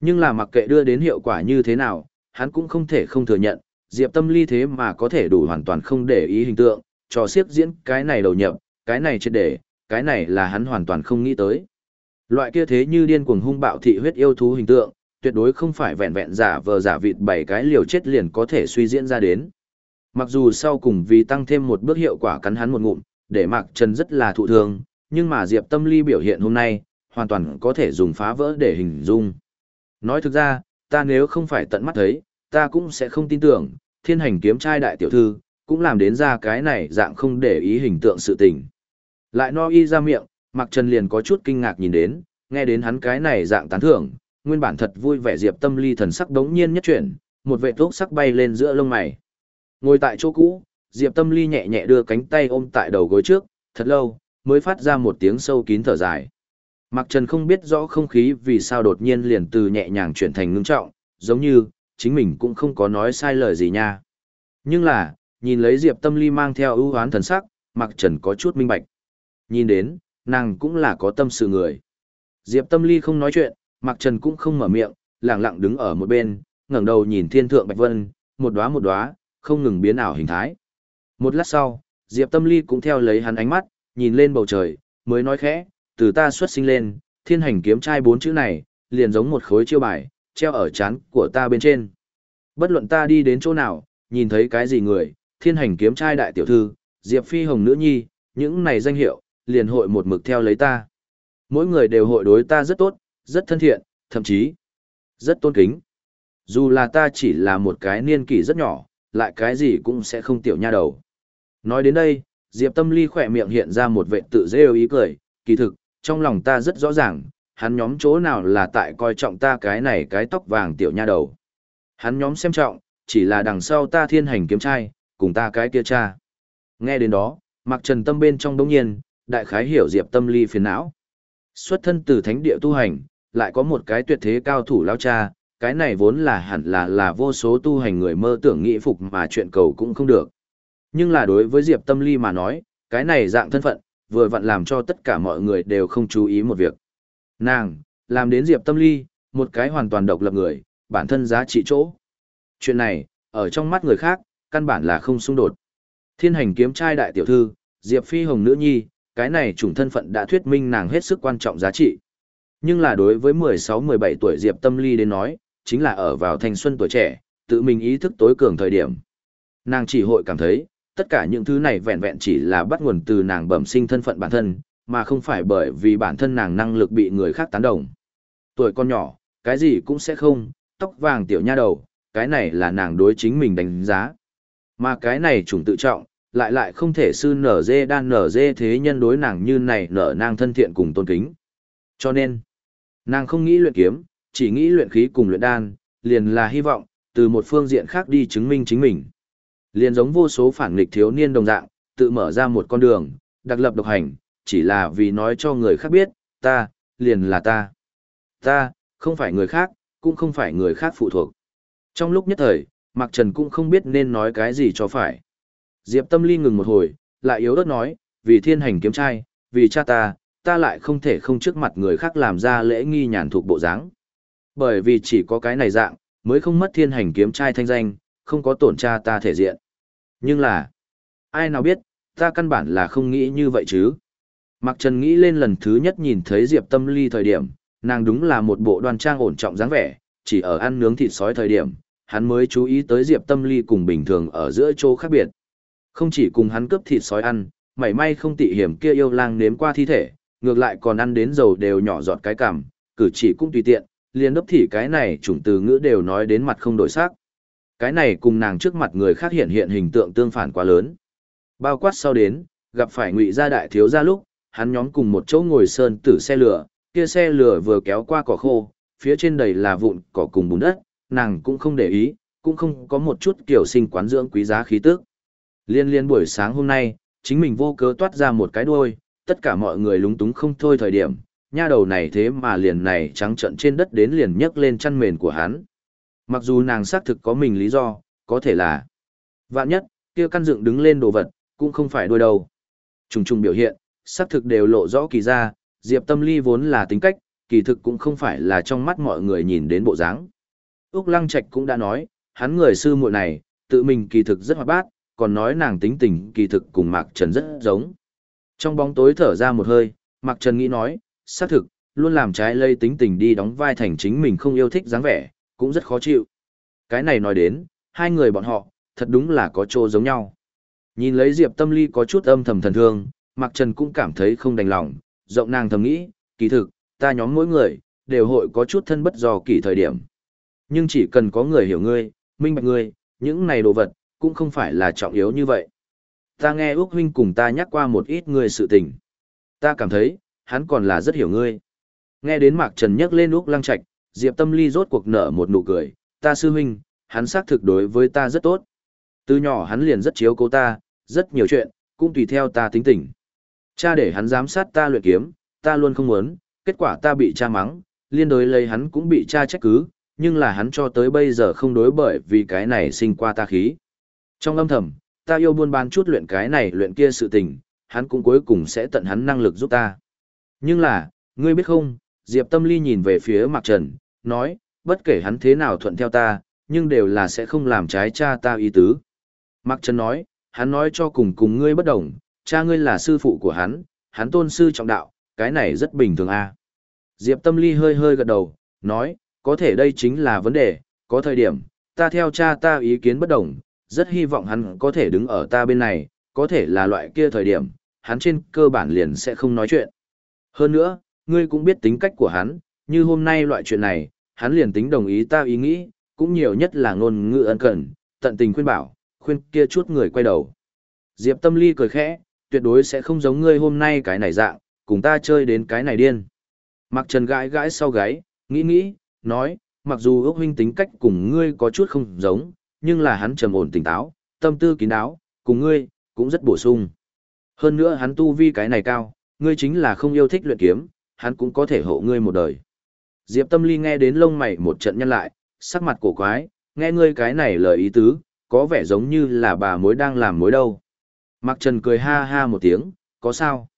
Nhưng là mặc kệ đưa đến hiệu quả như thế nào, hắn cũng không thể không thừa nhận, Diệp Tâm Ly thế mà có thể đủ hoàn toàn không để ý hình tượng, cho siếp diễn cái này đầu nhập, cái này chết để, cái này là hắn hoàn toàn không nghĩ tới. Loại kia thế như điên cuồng hung bạo thị huyết yêu thú hình tượng, tuyệt đối không phải vẹn vẹn giả vờ giả vịt bảy cái liều chết liền có thể suy diễn ra đến. Mặc dù sau cùng vì tăng thêm một bước hiệu quả cắn hắn một ngụm, để Mạc Trần rất là thụ thương, nhưng mà Diệp Tâm Ly biểu hiện hôm nay, hoàn toàn có thể dùng phá vỡ để hình dung. Nói thực ra, ta nếu không phải tận mắt thấy, ta cũng sẽ không tin tưởng, thiên hành kiếm trai đại tiểu thư, cũng làm đến ra cái này dạng không để ý hình tượng sự tình. Lại no y ra miệng, Mạc Trần liền có chút kinh ngạc nhìn đến, nghe đến hắn cái này dạng tán thưởng, nguyên bản thật vui vẻ Diệp Tâm Ly thần sắc đống nhiên nhất chuyển, một vệ thuốc sắc bay lên giữa lông mày. Ngồi tại chỗ cũ, Diệp Tâm Ly nhẹ nhẹ đưa cánh tay ôm tại đầu gối trước, thật lâu, mới phát ra một tiếng sâu kín thở dài. Mạc Trần không biết rõ không khí vì sao đột nhiên liền từ nhẹ nhàng chuyển thành ngưng trọng, giống như, chính mình cũng không có nói sai lời gì nha. Nhưng là, nhìn lấy Diệp Tâm Ly mang theo ưu hoán thần sắc, Mạc Trần có chút minh bạch. Nhìn đến, nàng cũng là có tâm sự người. Diệp Tâm Ly không nói chuyện, Mạc Trần cũng không mở miệng, lặng lặng đứng ở một bên, ngẩng đầu nhìn thiên thượng bạch vân, một đóa một đóa, không ngừng biến ảo hình thái. Một lát sau, Diệp Tâm Ly cũng theo lấy hắn ánh mắt, nhìn lên bầu trời, mới nói khẽ, từ ta xuất sinh lên, thiên hành kiếm trai bốn chữ này, liền giống một khối chiêu bài, treo ở chán của ta bên trên. Bất luận ta đi đến chỗ nào, nhìn thấy cái gì người, thiên hành kiếm trai đại tiểu thư, Diệp Phi Hồng nữ nhi, những này danh hiệu, liền hội một mực theo lấy ta. Mỗi người đều hội đối ta rất tốt, rất thân thiện, thậm chí rất tôn kính. Dù là ta chỉ là một cái niên kỷ rất nhỏ, lại cái gì cũng sẽ không tiểu nha đầu. Nói đến đây, Diệp Tâm Ly khỏe miệng hiện ra một vệ tự dễ ý cười, kỳ thực, trong lòng ta rất rõ ràng, hắn nhóm chỗ nào là tại coi trọng ta cái này cái tóc vàng tiểu nha đầu. Hắn nhóm xem trọng, chỉ là đằng sau ta thiên hành kiếm trai, cùng ta cái kia cha. Nghe đến đó, Mạc Trần Tâm bên trong đống nhiên, đại khái hiểu Diệp Tâm Ly phiền não. Xuất thân từ thánh địa tu hành, lại có một cái tuyệt thế cao thủ lao cha, cái này vốn là hẳn là là vô số tu hành người mơ tưởng nghĩ phục mà chuyện cầu cũng không được. Nhưng là đối với Diệp Tâm Ly mà nói, cái này dạng thân phận, vừa vặn làm cho tất cả mọi người đều không chú ý một việc. Nàng, làm đến Diệp Tâm Ly, một cái hoàn toàn độc lập người, bản thân giá trị chỗ. Chuyện này, ở trong mắt người khác, căn bản là không xung đột. Thiên hành kiếm trai đại tiểu thư, Diệp Phi Hồng nữ nhi, cái này chủng thân phận đã thuyết minh nàng hết sức quan trọng giá trị. Nhưng là đối với 16-17 tuổi Diệp Tâm Ly đến nói, chính là ở vào thanh xuân tuổi trẻ, tự mình ý thức tối cường thời điểm. Nàng chỉ hội cảm thấy, tất cả những thứ này vẹn vẹn chỉ là bắt nguồn từ nàng bẩm sinh thân phận bản thân, mà không phải bởi vì bản thân nàng năng lực bị người khác tán đồng. Tuổi con nhỏ, cái gì cũng sẽ không, tóc vàng tiểu nha đầu, cái này là nàng đối chính mình đánh giá. Mà cái này chủng tự trọng, lại lại không thể sư nở dê đan nở dê thế nhân đối nàng như này nở nàng thân thiện cùng tôn kính. Cho nên, nàng không nghĩ luyện kiếm, chỉ nghĩ luyện khí cùng luyện đan, liền là hy vọng, từ một phương diện khác đi chứng minh chính mình. Liền giống vô số phản nghịch thiếu niên đồng dạng, tự mở ra một con đường, đặc lập độc hành, chỉ là vì nói cho người khác biết, ta, liền là ta. Ta, không phải người khác, cũng không phải người khác phụ thuộc. Trong lúc nhất thời, Mạc Trần cũng không biết nên nói cái gì cho phải. Diệp Tâm Ly ngừng một hồi, lại yếu ớt nói, vì thiên hành kiếm trai, vì cha ta, ta lại không thể không trước mặt người khác làm ra lễ nghi nhàn thuộc bộ dáng. Bởi vì chỉ có cái này dạng, mới không mất thiên hành kiếm trai thanh danh, không có tổn cha ta thể diện. Nhưng là, ai nào biết, ta căn bản là không nghĩ như vậy chứ. Mạc Trần nghĩ lên lần thứ nhất nhìn thấy Diệp Tâm Ly thời điểm, nàng đúng là một bộ đoan trang ổn trọng dáng vẻ, chỉ ở ăn nướng thịt sói thời điểm, hắn mới chú ý tới Diệp Tâm Ly cùng bình thường ở giữa chỗ khác biệt. Không chỉ cùng hắn cướp thịt sói ăn, mảy may không tị hiểm kia yêu lang nếm qua thi thể, ngược lại còn ăn đến dầu đều nhỏ giọt cái cằm, cử chỉ cũng tùy tiện, liền đấp thỉ cái này chủng từ ngữ đều nói đến mặt không đổi sắc. Cái này cùng nàng trước mặt người khác hiện hiện hình tượng tương phản quá lớn. Bao quát sau đến, gặp phải ngụy gia đại thiếu gia lúc, hắn nhóm cùng một chỗ ngồi sơn tử xe lửa, kia xe lửa vừa kéo qua cỏ khô, phía trên đầy là vụn cỏ cùng bùn đất, nàng cũng không để ý, cũng không có một chút kiểu sinh quán dưỡng quý giá khí tức. Liên liên buổi sáng hôm nay, chính mình vô cớ toát ra một cái đuôi, tất cả mọi người lúng túng không thôi thời điểm, nha đầu này thế mà liền này trắng trận trên đất đến liền nhấc lên chăn mền của hắn. Mặc dù nàng xác thực có mình lý do, có thể là vạn nhất, kia căn dựng đứng lên đồ vật, cũng không phải đôi đầu. Trùng trùng biểu hiện, xác thực đều lộ rõ kỳ ra, Diệp Tâm Ly vốn là tính cách, kỳ thực cũng không phải là trong mắt mọi người nhìn đến bộ dáng. Úc Lăng Trạch cũng đã nói, hắn người sư muội này, tự mình kỳ thực rất hoạt bát, còn nói nàng tính tình kỳ thực cùng Mạc Trần rất giống. Trong bóng tối thở ra một hơi, Mạc Trần nghĩ nói, xác thực, luôn làm trái lây tính tình đi đóng vai thành chính mình không yêu thích dáng vẻ, cũng rất khó chịu. Cái này nói đến, hai người bọn họ, thật đúng là có chỗ giống nhau. Nhìn lấy Diệp Tâm Ly có chút âm thầm thần thương, Mạc Trần cũng cảm thấy không đành lòng, rộng nàng thầm nghĩ, kỳ thực, ta nhóm mỗi người, đều hội có chút thân bất do kỳ thời điểm. Nhưng chỉ cần có người hiểu ngươi, minh bạch ngươi, những này đồ vật, cũng không phải là trọng yếu như vậy. Ta nghe Úc Huynh cùng ta nhắc qua một ít người sự tình. Ta cảm thấy, hắn còn là rất hiểu ngươi. Nghe đến Mạc Trần nhắc lên Úc Lăng Trạch, Diệp Tâm Ly rốt cuộc nở một nụ cười, ta sư huynh, hắn xác thực đối với ta rất tốt. Từ nhỏ hắn liền rất chiếu cố ta, rất nhiều chuyện, cũng tùy theo ta tính tình. Cha để hắn giám sát ta luyện kiếm, ta luôn không muốn, kết quả ta bị cha mắng, liên đối lấy hắn cũng bị cha trách cứ, nhưng là hắn cho tới bây giờ không đối bởi vì cái này sinh qua ta khí. Trong âm thầm, ta yêu buôn bán chút luyện cái này luyện kia sự tình, hắn cũng cuối cùng sẽ tận hắn năng lực giúp ta. Nhưng là, ngươi biết không, Diệp Tâm Ly nhìn về phía Mạc Trần, nói, bất kể hắn thế nào thuận theo ta, nhưng đều là sẽ không làm trái cha ta ý tứ. Mạc Trần nói, hắn nói cho cùng cùng ngươi bất đồng, cha ngươi là sư phụ của hắn, hắn tôn sư trọng đạo, cái này rất bình thường a. À. Diệp Tâm Ly hơi hơi gật đầu, nói, có thể đây chính là vấn đề, có thời điểm, ta theo cha ta ý kiến bất đồng, rất hy vọng hắn có thể đứng ở ta bên này, có thể là loại kia thời điểm, hắn trên cơ bản liền sẽ không nói chuyện. Hơn nữa, ngươi cũng biết tính cách của hắn, như hôm nay loại chuyện này, hắn liền tính đồng ý ta ý nghĩ, cũng nhiều nhất là ngôn ngữ ân cần, tận tình khuyên bảo, khuyên kia chút người quay đầu. Diệp Tâm Ly cười khẽ, tuyệt đối sẽ không giống ngươi hôm nay cái này dạng, cùng ta chơi đến cái này điên. Mặc Trần gãi gãi sau gáy, nghĩ nghĩ, nói, mặc dù ước huynh tính cách cùng ngươi có chút không giống, nhưng là hắn trầm ổn tỉnh táo, tâm tư kín đáo, cùng ngươi, cũng rất bổ sung. Hơn nữa hắn tu vi cái này cao, ngươi chính là không yêu thích luyện kiếm, hắn cũng có thể hộ ngươi một đời. Diệp Tâm Ly nghe đến lông mày một trận nhăn lại, sắc mặt cổ quái, nghe ngươi cái này lời ý tứ, có vẻ giống như là bà mối đang làm mối đâu. Mạc Trần cười ha ha một tiếng, có sao?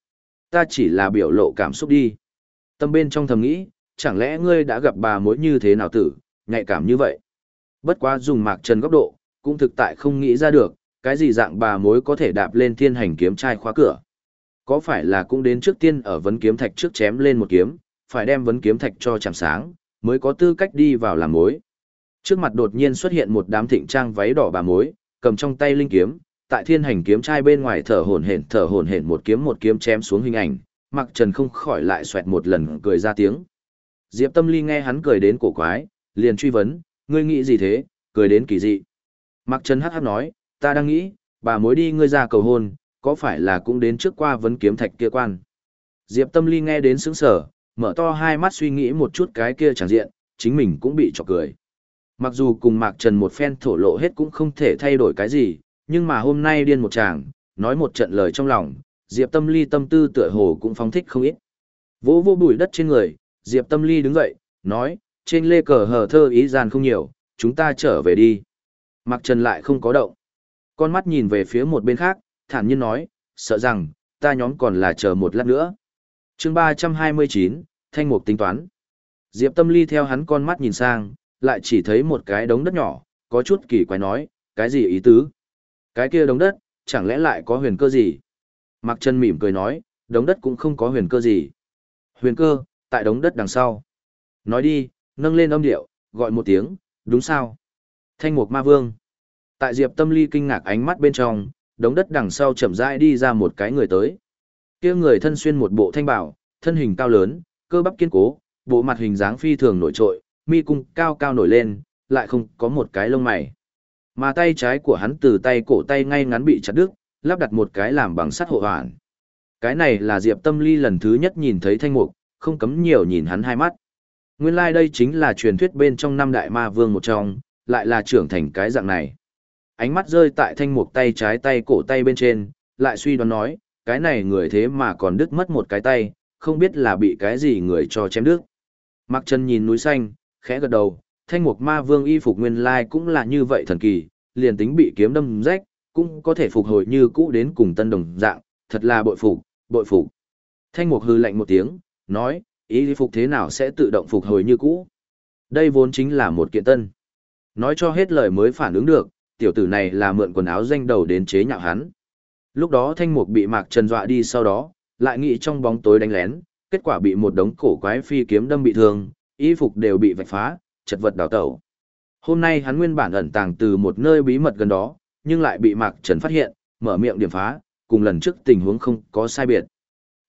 Ta chỉ là biểu lộ cảm xúc đi. Tâm bên trong thầm nghĩ, chẳng lẽ ngươi đã gặp bà mối như thế nào tử, nhạy cảm như vậy? Bất quá dùng Mạc Trần góc độ, cũng thực tại không nghĩ ra được, cái gì dạng bà mối có thể đạp lên thiên hành kiếm trai khóa cửa. Có phải là cũng đến trước tiên ở vấn kiếm thạch trước chém lên một kiếm, phải đem vấn kiếm thạch cho chạm sáng, mới có tư cách đi vào làm mối. Trước mặt đột nhiên xuất hiện một đám thịnh trang váy đỏ bà mối, cầm trong tay linh kiếm, tại thiên hành kiếm trai bên ngoài thở hổn hển thở hổn hển một kiếm một kiếm chém xuống hình ảnh, Mặc Trần không khỏi lại xoẹt một lần cười ra tiếng. Diệp Tâm Ly nghe hắn cười đến cổ quái, liền truy vấn, ngươi nghĩ gì thế, cười đến kỳ dị. Mặc Trần hắc hắc nói, ta đang nghĩ, bà mối đi ngươi ra cầu hôn, có phải là cũng đến trước qua vấn kiếm thạch kia quan. Diệp Tâm Ly nghe đến sững sở, mở to hai mắt suy nghĩ một chút cái kia chẳng diện, chính mình cũng bị chọc cười. Mặc dù cùng Mạc Trần một phen thổ lộ hết cũng không thể thay đổi cái gì, nhưng mà hôm nay điên một chàng, nói một trận lời trong lòng, Diệp Tâm Ly tâm tư tựa hồ cũng phóng thích không ít. Vỗ vô bụi đất trên người, Diệp Tâm Ly đứng dậy, nói, trên lê cờ hờ thơ ý gian không nhiều, chúng ta trở về đi. Mạc Trần lại không có động. Con mắt nhìn về phía một bên khác, thản nhiên nói, sợ rằng, ta nhóm còn là chờ một lát nữa chương 329, Thanh Mục tính toán. Diệp Tâm Ly theo hắn con mắt nhìn sang, lại chỉ thấy một cái đống đất nhỏ, có chút kỳ quái nói, cái gì ý tứ? Cái kia đống đất, chẳng lẽ lại có huyền cơ gì? Mặc chân mỉm cười nói, đống đất cũng không có huyền cơ gì. Huyền cơ, tại đống đất đằng sau. Nói đi, nâng lên âm điệu, gọi một tiếng, đúng sao? Thanh Mục Ma Vương. Tại Diệp Tâm Ly kinh ngạc ánh mắt bên trong, đống đất đằng sau chậm rãi đi ra một cái người tới. Kia người thân xuyên một bộ thanh bảo, thân hình cao lớn, cơ bắp kiên cố, bộ mặt hình dáng phi thường nổi trội, mi cung cao cao nổi lên, lại không có một cái lông mày. Mà tay trái của hắn từ tay cổ tay ngay ngắn bị chặt đứt, lắp đặt một cái làm bằng sắt hộ hoàn. Cái này là Diệp Tâm Ly lần thứ nhất nhìn thấy thanh mục, không cấm nhiều nhìn hắn hai mắt. Nguyên lai like đây chính là truyền thuyết bên trong năm đại ma vương một trong, lại là trưởng thành cái dạng này. Ánh mắt rơi tại thanh mục tay trái tay cổ tay bên trên, lại suy đoán nói, cái này người thế mà còn đứt mất một cái tay, không biết là bị cái gì người cho chém đứt. Mặc chân nhìn núi xanh, khẽ gật đầu, thanh mục ma vương y phục nguyên lai cũng là như vậy thần kỳ, liền tính bị kiếm đâm rách, cũng có thể phục hồi như cũ đến cùng tân đồng dạng, thật là bội phục, bội phục. Thanh mục hư lạnh một tiếng, nói, y phục thế nào sẽ tự động phục hồi như cũ. Đây vốn chính là một kiện tân. Nói cho hết lời mới phản ứng được, tiểu tử này là mượn quần áo danh đầu đến chế nhạo hắn. Lúc đó thanh mục bị mạc trần dọa đi sau đó, lại nghĩ trong bóng tối đánh lén, kết quả bị một đống cổ quái phi kiếm đâm bị thương, y phục đều bị vạch phá, chật vật đào tẩu. Hôm nay hắn nguyên bản ẩn tàng từ một nơi bí mật gần đó, nhưng lại bị Mạc Trần phát hiện, mở miệng điểm phá, cùng lần trước tình huống không có sai biệt.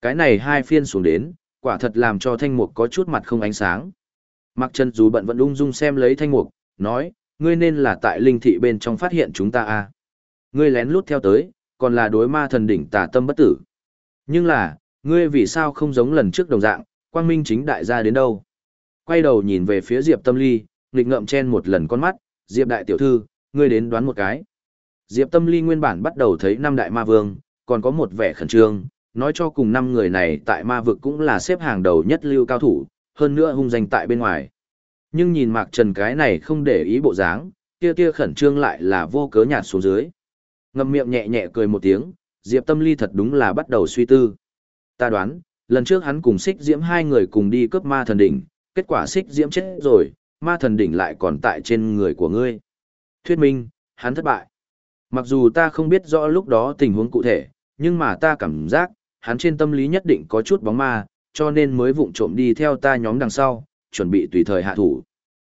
Cái này hai phiên xuống đến, quả thật làm cho thanh mục có chút mặt không ánh sáng. Mạc Trần dù bận vẫn ung dung xem lấy thanh mục, nói, ngươi nên là tại linh thị bên trong phát hiện chúng ta à. Ngươi lén lút theo tới, còn là đối ma thần đỉnh tà tâm bất tử. Nhưng là, ngươi vì sao không giống lần trước đồng dạng, quang minh chính đại gia đến đâu quay đầu nhìn về phía Diệp Tâm Ly, nghịch ngậm chen một lần con mắt, Diệp đại tiểu thư, ngươi đến đoán một cái. Diệp Tâm Ly nguyên bản bắt đầu thấy năm đại ma vương, còn có một vẻ khẩn trương, nói cho cùng năm người này tại ma vực cũng là xếp hàng đầu nhất lưu cao thủ, hơn nữa hung danh tại bên ngoài. Nhưng nhìn Mạc Trần cái này không để ý bộ dáng, kia kia khẩn trương lại là vô cớ nhạt xuống dưới. Ngậm miệng nhẹ nhẹ cười một tiếng, Diệp Tâm Ly thật đúng là bắt đầu suy tư. Ta đoán, lần trước hắn cùng Sích Diễm hai người cùng đi cướp ma thần đỉnh, kết quả Sích diễm chết rồi, ma thần đỉnh lại còn tại trên người của ngươi. Thuyết minh, hắn thất bại. Mặc dù ta không biết rõ lúc đó tình huống cụ thể, nhưng mà ta cảm giác, hắn trên tâm lý nhất định có chút bóng ma, cho nên mới vụng trộm đi theo ta nhóm đằng sau, chuẩn bị tùy thời hạ thủ.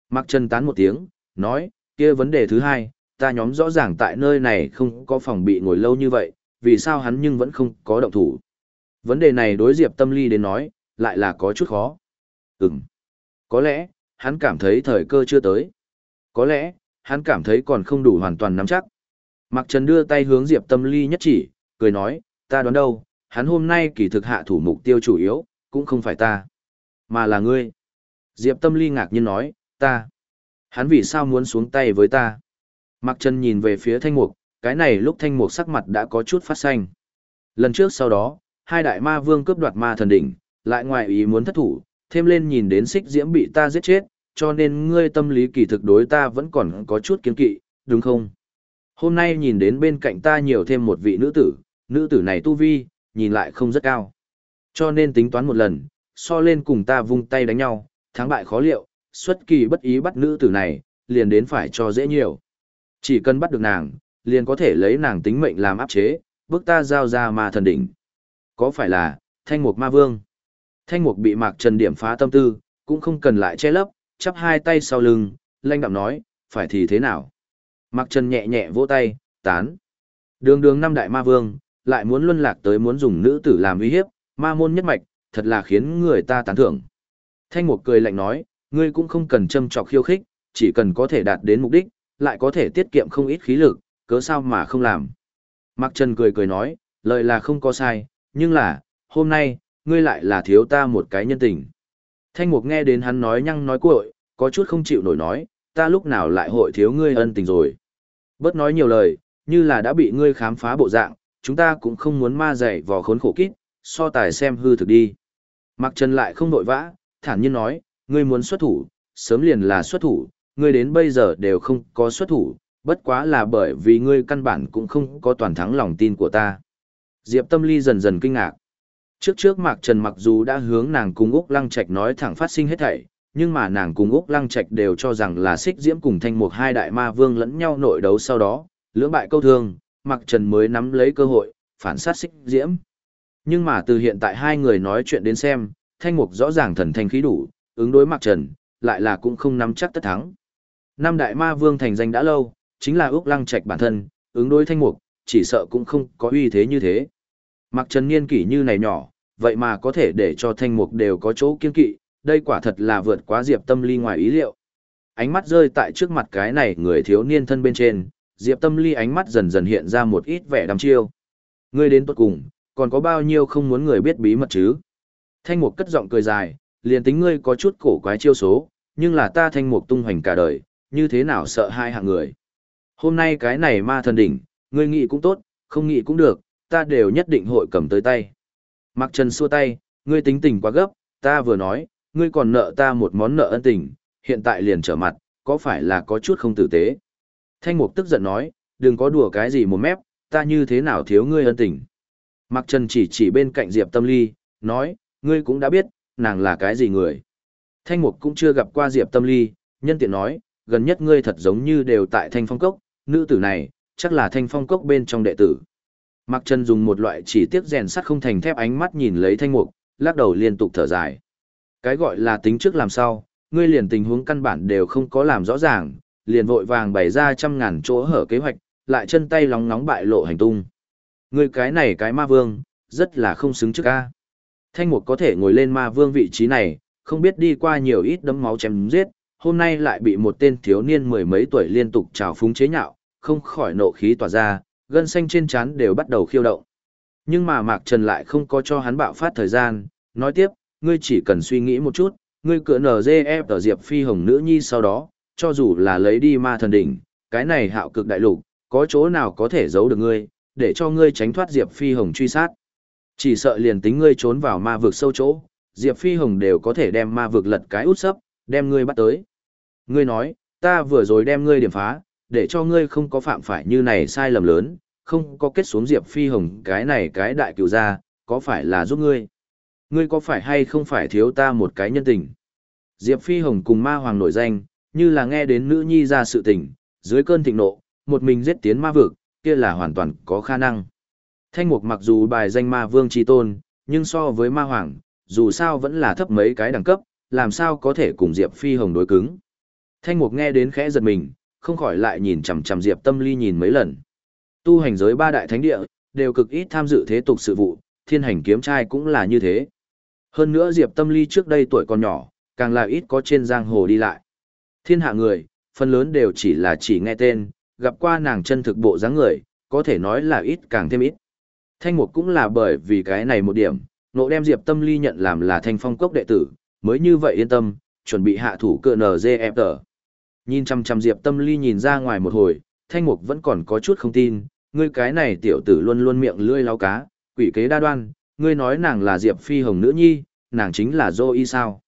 Mặc chân tán một tiếng, nói, kia vấn đề thứ hai, ta nhóm rõ ràng tại nơi này không có phòng bị ngồi lâu như vậy, vì sao hắn nhưng vẫn không có động thủ. Vấn đề này đối diệp tâm Ly đến nói, lại là có chút khó. Ừm. Có lẽ, hắn cảm thấy thời cơ chưa tới. Có lẽ, hắn cảm thấy còn không đủ hoàn toàn nắm chắc. Mạc Trần đưa tay hướng Diệp Tâm Ly nhất chỉ, cười nói, ta đoán đâu, hắn hôm nay kỳ thực hạ thủ mục tiêu chủ yếu, cũng không phải ta, mà là ngươi. Diệp Tâm Ly ngạc nhiên nói, ta. Hắn vì sao muốn xuống tay với ta? Mạc Trần nhìn về phía thanh mục, cái này lúc thanh mục sắc mặt đã có chút phát xanh. Lần trước sau đó, hai đại ma vương cướp đoạt ma thần đỉnh, lại ngoài ý muốn thất thủ, thêm lên nhìn đến xích diễm bị ta giết chết, cho nên ngươi tâm lý kỳ thực đối ta vẫn còn có chút kiên kỵ, đúng không? Hôm nay nhìn đến bên cạnh ta nhiều thêm một vị nữ tử, nữ tử này tu vi, nhìn lại không rất cao. Cho nên tính toán một lần, so lên cùng ta vung tay đánh nhau, thắng bại khó liệu, xuất kỳ bất ý bắt nữ tử này, liền đến phải cho dễ nhiều. Chỉ cần bắt được nàng, liền có thể lấy nàng tính mệnh làm áp chế, bước ta giao ra ma thần đỉnh. Có phải là, thanh mục ma vương? Thanh mục bị mạc trần điểm phá tâm tư, cũng không cần lại che lấp, chắp hai tay sau lưng, lanh đạm nói, phải thì thế nào? Mạc trần nhẹ nhẹ vỗ tay, tán. Đường đường năm đại ma vương, lại muốn luân lạc tới muốn dùng nữ tử làm uy hiếp, ma môn nhất mạch, thật là khiến người ta tán thưởng. Thanh mục cười lạnh nói, ngươi cũng không cần châm trọc khiêu khích, chỉ cần có thể đạt đến mục đích, lại có thể tiết kiệm không ít khí lực, cớ sao mà không làm. Mạc Trần cười cười nói, lời là không có sai, nhưng là, hôm nay, ngươi lại là thiếu ta một cái nhân tình. Thanh Mục nghe đến hắn nói nhăng nói cuội, có chút không chịu nổi nói, ta lúc nào lại hội thiếu ngươi ân tình rồi. Bớt nói nhiều lời, như là đã bị ngươi khám phá bộ dạng, chúng ta cũng không muốn ma dày vò khốn khổ kít, so tài xem hư thực đi. Mạc Trần lại không nội vã, thản nhiên nói, ngươi muốn xuất thủ, sớm liền là xuất thủ, ngươi đến bây giờ đều không có xuất thủ, bất quá là bởi vì ngươi căn bản cũng không có toàn thắng lòng tin của ta. Diệp Tâm Ly dần dần kinh ngạc. Trước trước Mạc Trần mặc dù đã hướng nàng cùng Úc Lăng Trạch nói thẳng phát sinh hết thảy, nhưng mà nàng cùng Úc Lăng Trạch đều cho rằng là xích diễm cùng thanh mục hai đại ma vương lẫn nhau nội đấu sau đó, lưỡng bại câu thương, Mạc Trần mới nắm lấy cơ hội, phản sát xích diễm. Nhưng mà từ hiện tại hai người nói chuyện đến xem, thanh mục rõ ràng thần thanh khí đủ, ứng đối Mạc Trần, lại là cũng không nắm chắc tất thắng. Năm đại ma vương thành danh đã lâu, chính là Úc Lăng Trạch bản thân, ứng đối thanh mục, chỉ sợ cũng không có uy thế như thế. Mặc Trần niên kỷ như này nhỏ, vậy mà có thể để cho thanh mục đều có chỗ kiên kỵ, đây quả thật là vượt quá Diệp Tâm Ly ngoài ý liệu. Ánh mắt rơi tại trước mặt cái này người thiếu niên thân bên trên, Diệp Tâm Ly ánh mắt dần dần hiện ra một ít vẻ đăm chiêu. Ngươi đến tốt cùng, còn có bao nhiêu không muốn người biết bí mật chứ? Thanh mục cất giọng cười dài, liền tính ngươi có chút cổ quái chiêu số, nhưng là ta thanh mục tung hoành cả đời, như thế nào sợ hai hạng người. Hôm nay cái này ma thần đỉnh, ngươi nghĩ cũng tốt, không nghĩ cũng được, ta đều nhất định hội cầm tới tay. Mặc Trần xua tay, ngươi tính tình quá gấp, ta vừa nói, ngươi còn nợ ta một món nợ ân tình, hiện tại liền trở mặt, có phải là có chút không tử tế. Thanh Mục tức giận nói, đừng có đùa cái gì một mép, ta như thế nào thiếu ngươi ân tình. Mặc Trần chỉ chỉ bên cạnh Diệp Tâm Ly, nói, ngươi cũng đã biết, nàng là cái gì người. Thanh Mục cũng chưa gặp qua Diệp Tâm Ly, nhân tiện nói, gần nhất ngươi thật giống như đều tại Thanh Phong Cốc, nữ tử này, chắc là Thanh Phong Cốc bên trong đệ tử. Mặc Trần dùng một loại chỉ tiếc rèn sắt không thành thép ánh mắt nhìn lấy Thanh Mục, lắc đầu liên tục thở dài. Cái gọi là tính trước làm sao, ngươi liền tình huống căn bản đều không có làm rõ ràng, liền vội vàng bày ra trăm ngàn chỗ hở kế hoạch, lại chân tay lóng nóng bại lộ hành tung. Ngươi cái này cái ma vương, rất là không xứng trước ca. Thanh Mục có thể ngồi lên ma vương vị trí này, không biết đi qua nhiều ít đấm máu chém giết, hôm nay lại bị một tên thiếu niên mười mấy tuổi liên tục trào phúng chế nhạo, không khỏi nộ khí tỏa ra, gân xanh trên trán đều bắt đầu khiêu động. Nhưng mà Mạc Trần lại không có cho hắn bạo phát thời gian, nói tiếp, ngươi chỉ cần suy nghĩ một chút, ngươi cửa NGF ở Diệp Phi Hồng nữ nhi sau đó, cho dù là lấy đi ma thần đỉnh, cái này hạo cực đại lục, có chỗ nào có thể giấu được ngươi, để cho ngươi tránh thoát Diệp Phi Hồng truy sát. Chỉ sợ liền tính ngươi trốn vào ma vực sâu chỗ, Diệp Phi Hồng đều có thể đem ma vực lật cái út sấp, đem ngươi bắt tới. Ngươi nói, ta vừa rồi đem ngươi điểm phá, để cho ngươi không có phạm phải như này sai lầm lớn, không có kết xuống Diệp Phi Hồng cái này cái đại cựu gia, có phải là giúp ngươi? Ngươi có phải hay không phải thiếu ta một cái nhân tình? Diệp Phi Hồng cùng ma hoàng nổi danh, như là nghe đến nữ nhi ra sự tình, dưới cơn thịnh nộ, một mình giết tiến ma vực, kia là hoàn toàn có khả năng. Thanh mục mặc dù bài danh ma vương chi tôn, nhưng so với ma hoàng, dù sao vẫn là thấp mấy cái đẳng cấp, làm sao có thể cùng Diệp Phi Hồng đối cứng. Thanh mục nghe đến khẽ giật mình, không khỏi lại nhìn chằm chằm Diệp Tâm Ly nhìn mấy lần. Tu hành giới ba đại thánh địa, đều cực ít tham dự thế tục sự vụ, thiên hành kiếm trai cũng là như thế. Hơn nữa Diệp Tâm Ly trước đây tuổi còn nhỏ, càng là ít có trên giang hồ đi lại. Thiên hạ người, phần lớn đều chỉ là chỉ nghe tên, gặp qua nàng chân thực bộ dáng người, có thể nói là ít càng thêm ít. Thanh mục cũng là bởi vì cái này một điểm, nộ đem Diệp Tâm Ly nhận làm là thanh phong cốc đệ tử, mới như vậy yên tâm, chuẩn bị hạ thủ cựa NGF. Nhìn chăm chăm Diệp Tâm Ly nhìn ra ngoài một hồi, thanh mục vẫn còn có chút không tin, ngươi cái này tiểu tử luôn luôn miệng lươi lao cá, quỷ kế đa đoan, ngươi nói nàng là Diệp Phi Hồng nữ nhi, nàng chính là Dô Y sao.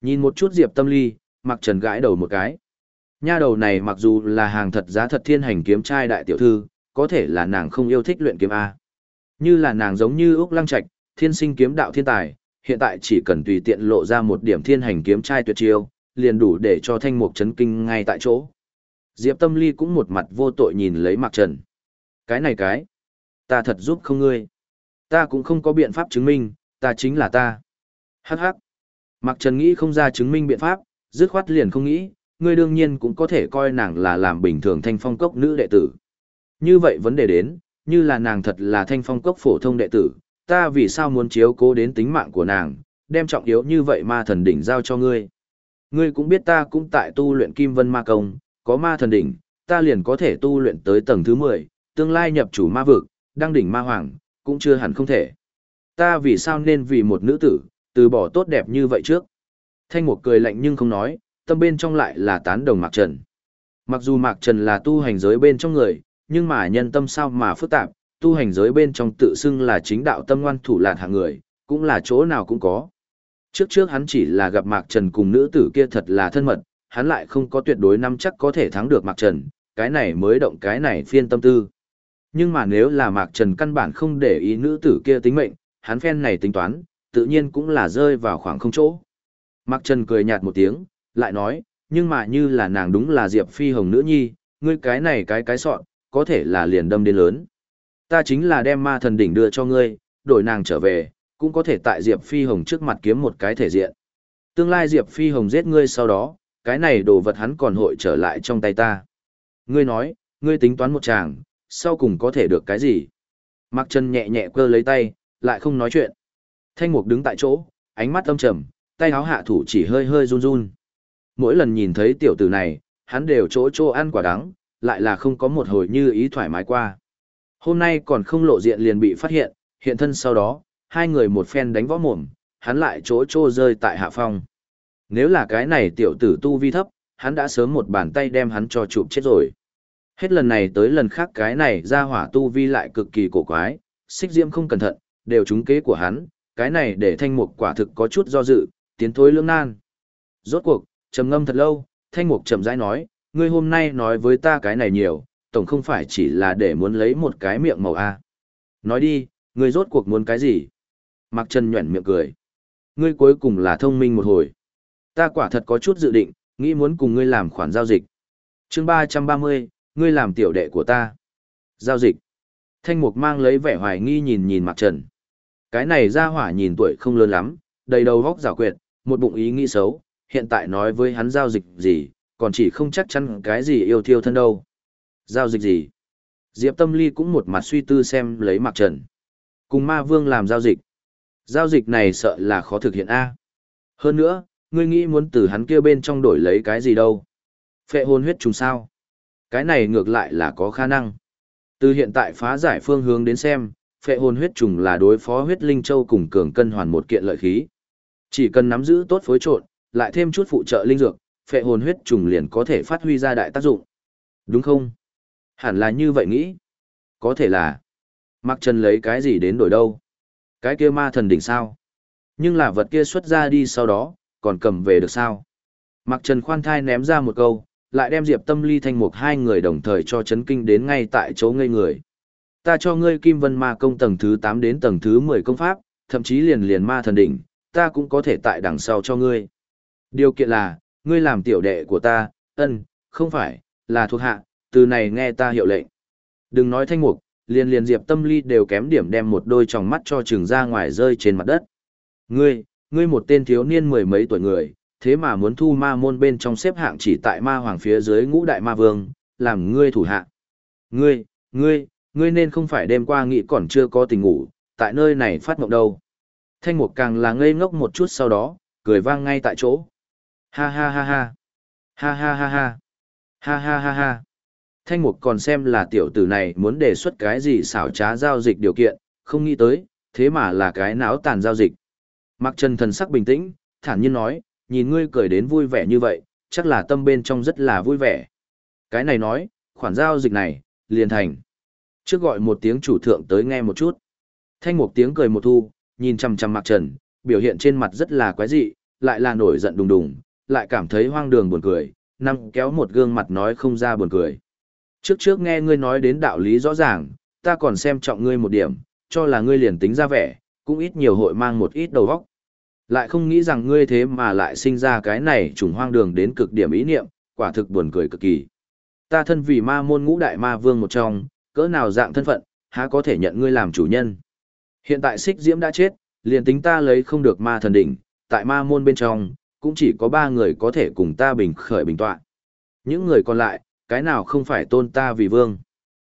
Nhìn một chút Diệp Tâm Ly, mặc trần gãi đầu một cái. Nha đầu này mặc dù là hàng thật giá thật thiên hành kiếm trai đại tiểu thư, có thể là nàng không yêu thích luyện kiếm A. Như là nàng giống như Úc Lăng Trạch, thiên sinh kiếm đạo thiên tài, hiện tại chỉ cần tùy tiện lộ ra một điểm thiên hành kiếm trai tuyệt chiêu, liền đủ để cho thanh mục chấn kinh ngay tại chỗ. Diệp Tâm Ly cũng một mặt vô tội nhìn lấy Mạc Trần. Cái này cái, ta thật giúp không ngươi. Ta cũng không có biện pháp chứng minh, ta chính là ta. Hắc hắc. Mạc Trần nghĩ không ra chứng minh biện pháp, dứt khoát liền không nghĩ, ngươi đương nhiên cũng có thể coi nàng là làm bình thường thanh phong cốc nữ đệ tử. Như vậy vấn đề đến, như là nàng thật là thanh phong cốc phổ thông đệ tử, ta vì sao muốn chiếu cố đến tính mạng của nàng, đem trọng yếu như vậy ma thần đỉnh giao cho ngươi. Ngươi cũng biết ta cũng tại tu luyện kim vân ma công, có ma thần đỉnh, ta liền có thể tu luyện tới tầng thứ 10, tương lai nhập chủ ma vực, đăng đỉnh ma hoàng, cũng chưa hẳn không thể. Ta vì sao nên vì một nữ tử, từ bỏ tốt đẹp như vậy trước. Thanh Mục cười lạnh nhưng không nói, tâm bên trong lại là tán đồng Mạc Trần. Mặc dù Mạc Trần là tu hành giới bên trong người, nhưng mà nhân tâm sao mà phức tạp, tu hành giới bên trong tự xưng là chính đạo tâm ngoan thủ lạt hạng người, cũng là chỗ nào cũng có. Trước trước hắn chỉ là gặp Mạc Trần cùng nữ tử kia thật là thân mật, hắn lại không có tuyệt đối nắm chắc có thể thắng được Mạc Trần, cái này mới động cái này phiên tâm tư. Nhưng mà nếu là Mạc Trần căn bản không để ý nữ tử kia tính mệnh, hắn phen này tính toán, tự nhiên cũng là rơi vào khoảng không chỗ. Mạc Trần cười nhạt một tiếng, lại nói, nhưng mà như là nàng đúng là Diệp Phi Hồng nữ nhi, ngươi cái này cái cái sọn, có thể là liền đâm đến lớn. Ta chính là đem ma thần đỉnh đưa cho ngươi, đổi nàng trở về, cũng có thể tại Diệp Phi Hồng trước mặt kiếm một cái thể diện. Tương lai Diệp Phi Hồng giết ngươi sau đó, cái này đồ vật hắn còn hội trở lại trong tay ta. Ngươi nói, ngươi tính toán một chàng, sau cùng có thể được cái gì? Mặc chân nhẹ nhẹ cơ lấy tay, lại không nói chuyện. Thanh mục đứng tại chỗ, ánh mắt âm trầm, tay áo hạ thủ chỉ hơi hơi run run. Mỗi lần nhìn thấy tiểu tử này, hắn đều chỗ chỗ ăn quả đắng, lại là không có một hồi như ý thoải mái qua. Hôm nay còn không lộ diện liền bị phát hiện, hiện thân sau đó, hai người một phen đánh võ mồm, hắn lại chỗ trô rơi tại hạ phong. Nếu là cái này tiểu tử tu vi thấp, hắn đã sớm một bàn tay đem hắn cho chụp chết rồi. Hết lần này tới lần khác cái này ra hỏa tu vi lại cực kỳ cổ quái, xích diễm không cẩn thận, đều trúng kế của hắn, cái này để thanh mục quả thực có chút do dự, tiến thối lưỡng nan. Rốt cuộc, trầm ngâm thật lâu, thanh mục chậm rãi nói, ngươi hôm nay nói với ta cái này nhiều, tổng không phải chỉ là để muốn lấy một cái miệng màu A. Nói đi, ngươi rốt cuộc muốn cái gì? Mạc Trần nhuẩn miệng cười. Ngươi cuối cùng là thông minh một hồi. Ta quả thật có chút dự định, nghĩ muốn cùng ngươi làm khoản giao dịch. chương ba trăm ba mươi, ngươi làm tiểu đệ của ta. Giao dịch. Thanh Mục mang lấy vẻ hoài nghi nhìn nhìn Mạc Trần. Cái này ra hỏa nhìn tuổi không lớn lắm, đầy đầu vóc giả quyệt, một bụng ý nghĩ xấu, hiện tại nói với hắn giao dịch gì, còn chỉ không chắc chắn cái gì yêu thiêu thân đâu. Giao dịch gì? Diệp Tâm Ly cũng một mặt suy tư xem lấy Mạc Trần. Cùng ma vương làm giao dịch. Giao dịch này sợ là khó thực hiện A. Hơn nữa, ngươi nghĩ muốn từ hắn kia bên trong đổi lấy cái gì đâu. Phệ hồn huyết trùng sao. Cái này ngược lại là có khả năng. Từ hiện tại phá giải phương hướng đến xem, phệ hồn huyết trùng là đối phó huyết linh châu cùng cường cân hoàn một kiện lợi khí. Chỉ cần nắm giữ tốt phối trộn, lại thêm chút phụ trợ linh dược, phệ hồn huyết trùng liền có thể phát huy ra đại tác dụng. Đúng không? Hẳn là như vậy nghĩ. Có thể là. Mặc Trần lấy cái gì đến đổi đâu? Cái kia ma thần đỉnh sao? Nhưng là vật kia xuất ra đi sau đó, còn cầm về được sao? Mặc Trần khoan thai ném ra một câu, lại đem Diệp Tâm Ly thanh mục hai người đồng thời cho chấn kinh đến ngay tại chỗ ngây người. Ta cho ngươi Kim Vân Ma công tầng thứ 8 đến tầng thứ 10 công pháp, thậm chí liền liền ma thần đỉnh, ta cũng có thể tại đằng sau cho ngươi. Điều kiện là, ngươi làm tiểu đệ của ta, ân, không phải, là thuộc hạ, từ này nghe ta hiệu lệnh. Đừng nói thanh mục, liền liền Diệp Tâm Ly đều kém điểm đem một đôi tròng mắt cho trường ra ngoài rơi trên mặt đất. Ngươi, ngươi một tên thiếu niên mười mấy tuổi người, thế mà muốn thu ma môn bên trong xếp hạng chỉ tại ma hoàng phía dưới ngũ đại ma vương, làm ngươi thủ hạ. Ngươi, ngươi, ngươi nên không phải đêm qua nghĩ còn chưa có tình ngủ, tại nơi này phát mộng đâu. Thanh mục càng là ngây ngốc một chút sau đó, cười vang ngay tại chỗ. Ha ha ha ha. Ha ha ha ha. Ha ha ha ha. Thanh mục còn xem là tiểu tử này muốn đề xuất cái gì xảo trá giao dịch điều kiện, không nghĩ tới, thế mà là cái náo tàn giao dịch. Mặc Trần thần sắc bình tĩnh, thản nhiên nói, nhìn ngươi cười đến vui vẻ như vậy, chắc là tâm bên trong rất là vui vẻ. Cái này nói, khoản giao dịch này, liền thành. Trước gọi một tiếng chủ thượng tới nghe một chút. Thanh mục tiếng cười một thu, nhìn chằm chằm Mặc Trần, biểu hiện trên mặt rất là quái dị, lại là nổi giận đùng đùng, lại cảm thấy hoang đường buồn cười, năm kéo một gương mặt nói không ra buồn cười. Trước trước nghe ngươi nói đến đạo lý rõ ràng, ta còn xem trọng ngươi một điểm, cho là ngươi liền tính ra vẻ, cũng ít nhiều hội mang một ít đầu óc. Lại không nghĩ rằng ngươi thế mà lại sinh ra cái này trùng hoang đường đến cực điểm ý niệm, quả thực buồn cười cực kỳ. Ta thân vì ma môn ngũ đại ma vương một trong, cỡ nào dạng thân phận, há có thể nhận ngươi làm chủ nhân. Hiện tại xích diễm đã chết, liền tính ta lấy không được ma thần đỉnh, tại ma môn bên trong, cũng chỉ có ba người có thể cùng ta bình khởi bình tọa. Những người còn lại, cái nào không phải tôn ta vì vương.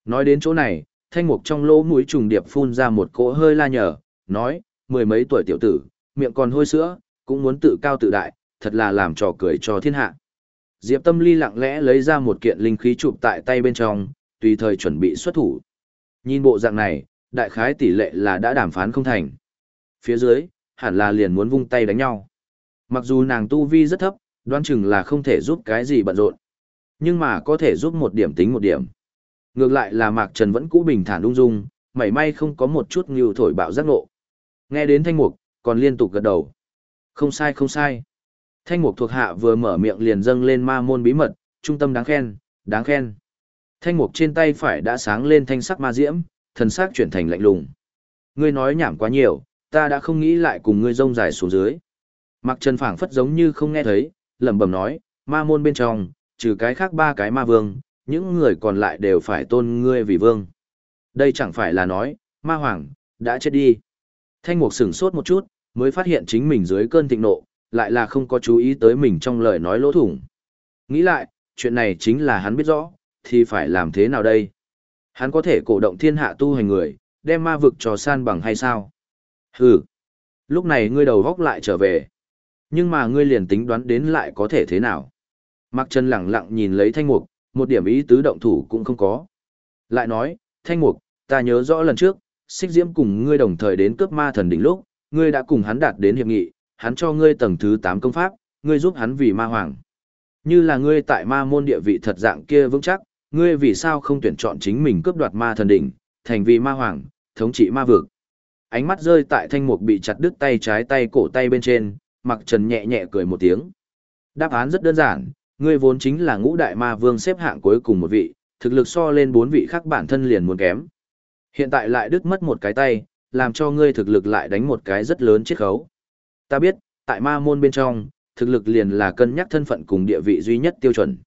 Nói đến chỗ này, thanh mục trong lỗ mũi trùng điệp phun ra một cỗ hơi la nhở, nói, mười mấy tuổi tiểu tử, miệng còn hôi sữa, cũng muốn tự cao tự đại, thật là làm trò cười cho thiên hạ. Diệp Tâm Ly lặng lẽ lấy ra một kiện linh khí chụp tại tay bên trong, tùy thời chuẩn bị xuất thủ. Nhìn bộ dạng này, đại khái tỷ lệ là đã đàm phán không thành. Phía dưới, hẳn là liền muốn vung tay đánh nhau. Mặc dù nàng tu vi rất thấp, đoán chừng là không thể giúp cái gì bận rộn. Nhưng mà có thể giúp một điểm tính một điểm. Ngược lại là Mạc Trần vẫn cũ bình thản ung dung, mảy may không có một chút như thổi bạo giác ngộ. Nghe đến thanh mục, còn liên tục gật đầu. Không sai không sai. Thanh mục thuộc hạ vừa mở miệng liền dâng lên ma môn bí mật, trung tâm đáng khen, đáng khen. Thanh mục trên tay phải đã sáng lên thanh sắc ma diễm, thần sắc chuyển thành lạnh lùng. Ngươi nói nhảm quá nhiều, ta đã không nghĩ lại cùng ngươi rông dài xuống dưới. Mặc trần phảng phất giống như không nghe thấy, lẩm bẩm nói, ma môn bên trong, trừ cái khác ba cái ma vương, những người còn lại đều phải tôn ngươi vì vương. Đây chẳng phải là nói, ma hoàng, đã chết đi. Thanh mục sửng sốt một chút, mới phát hiện chính mình dưới cơn thịnh nộ, lại là không có chú ý tới mình trong lời nói lỗ thủng. Nghĩ lại, chuyện này chính là hắn biết rõ, thì phải làm thế nào đây? Hắn có thể cổ động thiên hạ tu hành người, đem ma vực cho san bằng hay sao? Hừ. Lúc này ngươi đầu góc lại trở về. Nhưng mà ngươi liền tính đoán đến lại có thể thế nào? Mặc chân lặng lặng nhìn lấy thanh mục, một điểm ý tứ động thủ cũng không có. Lại nói, thanh mục, ta nhớ rõ lần trước, xích diễm cùng ngươi đồng thời đến cướp ma thần đỉnh lúc, ngươi đã cùng hắn đạt đến hiệp nghị, hắn cho ngươi tầng thứ 8 công pháp, ngươi giúp hắn vì ma hoàng. Như là ngươi tại ma môn địa vị thật dạng kia vững chắc, ngươi vì sao không tuyển chọn chính mình cướp đoạt ma thần đỉnh, thành vì ma hoàng, thống trị ma vực. Ánh mắt rơi tại thanh mục bị chặt đứt tay trái tay cổ tay bên trên, mặc trần nhẹ nhẹ cười một tiếng. Đáp án rất đơn giản, ngươi vốn chính là ngũ đại ma vương xếp hạng cuối cùng một vị, thực lực so lên bốn vị khác bản thân liền muốn kém. Hiện tại lại đứt mất một cái tay, làm cho ngươi thực lực lại đánh một cái rất lớn chiết khấu. Ta biết, tại ma môn bên trong, thực lực liền là cân nhắc thân phận cùng địa vị duy nhất tiêu chuẩn.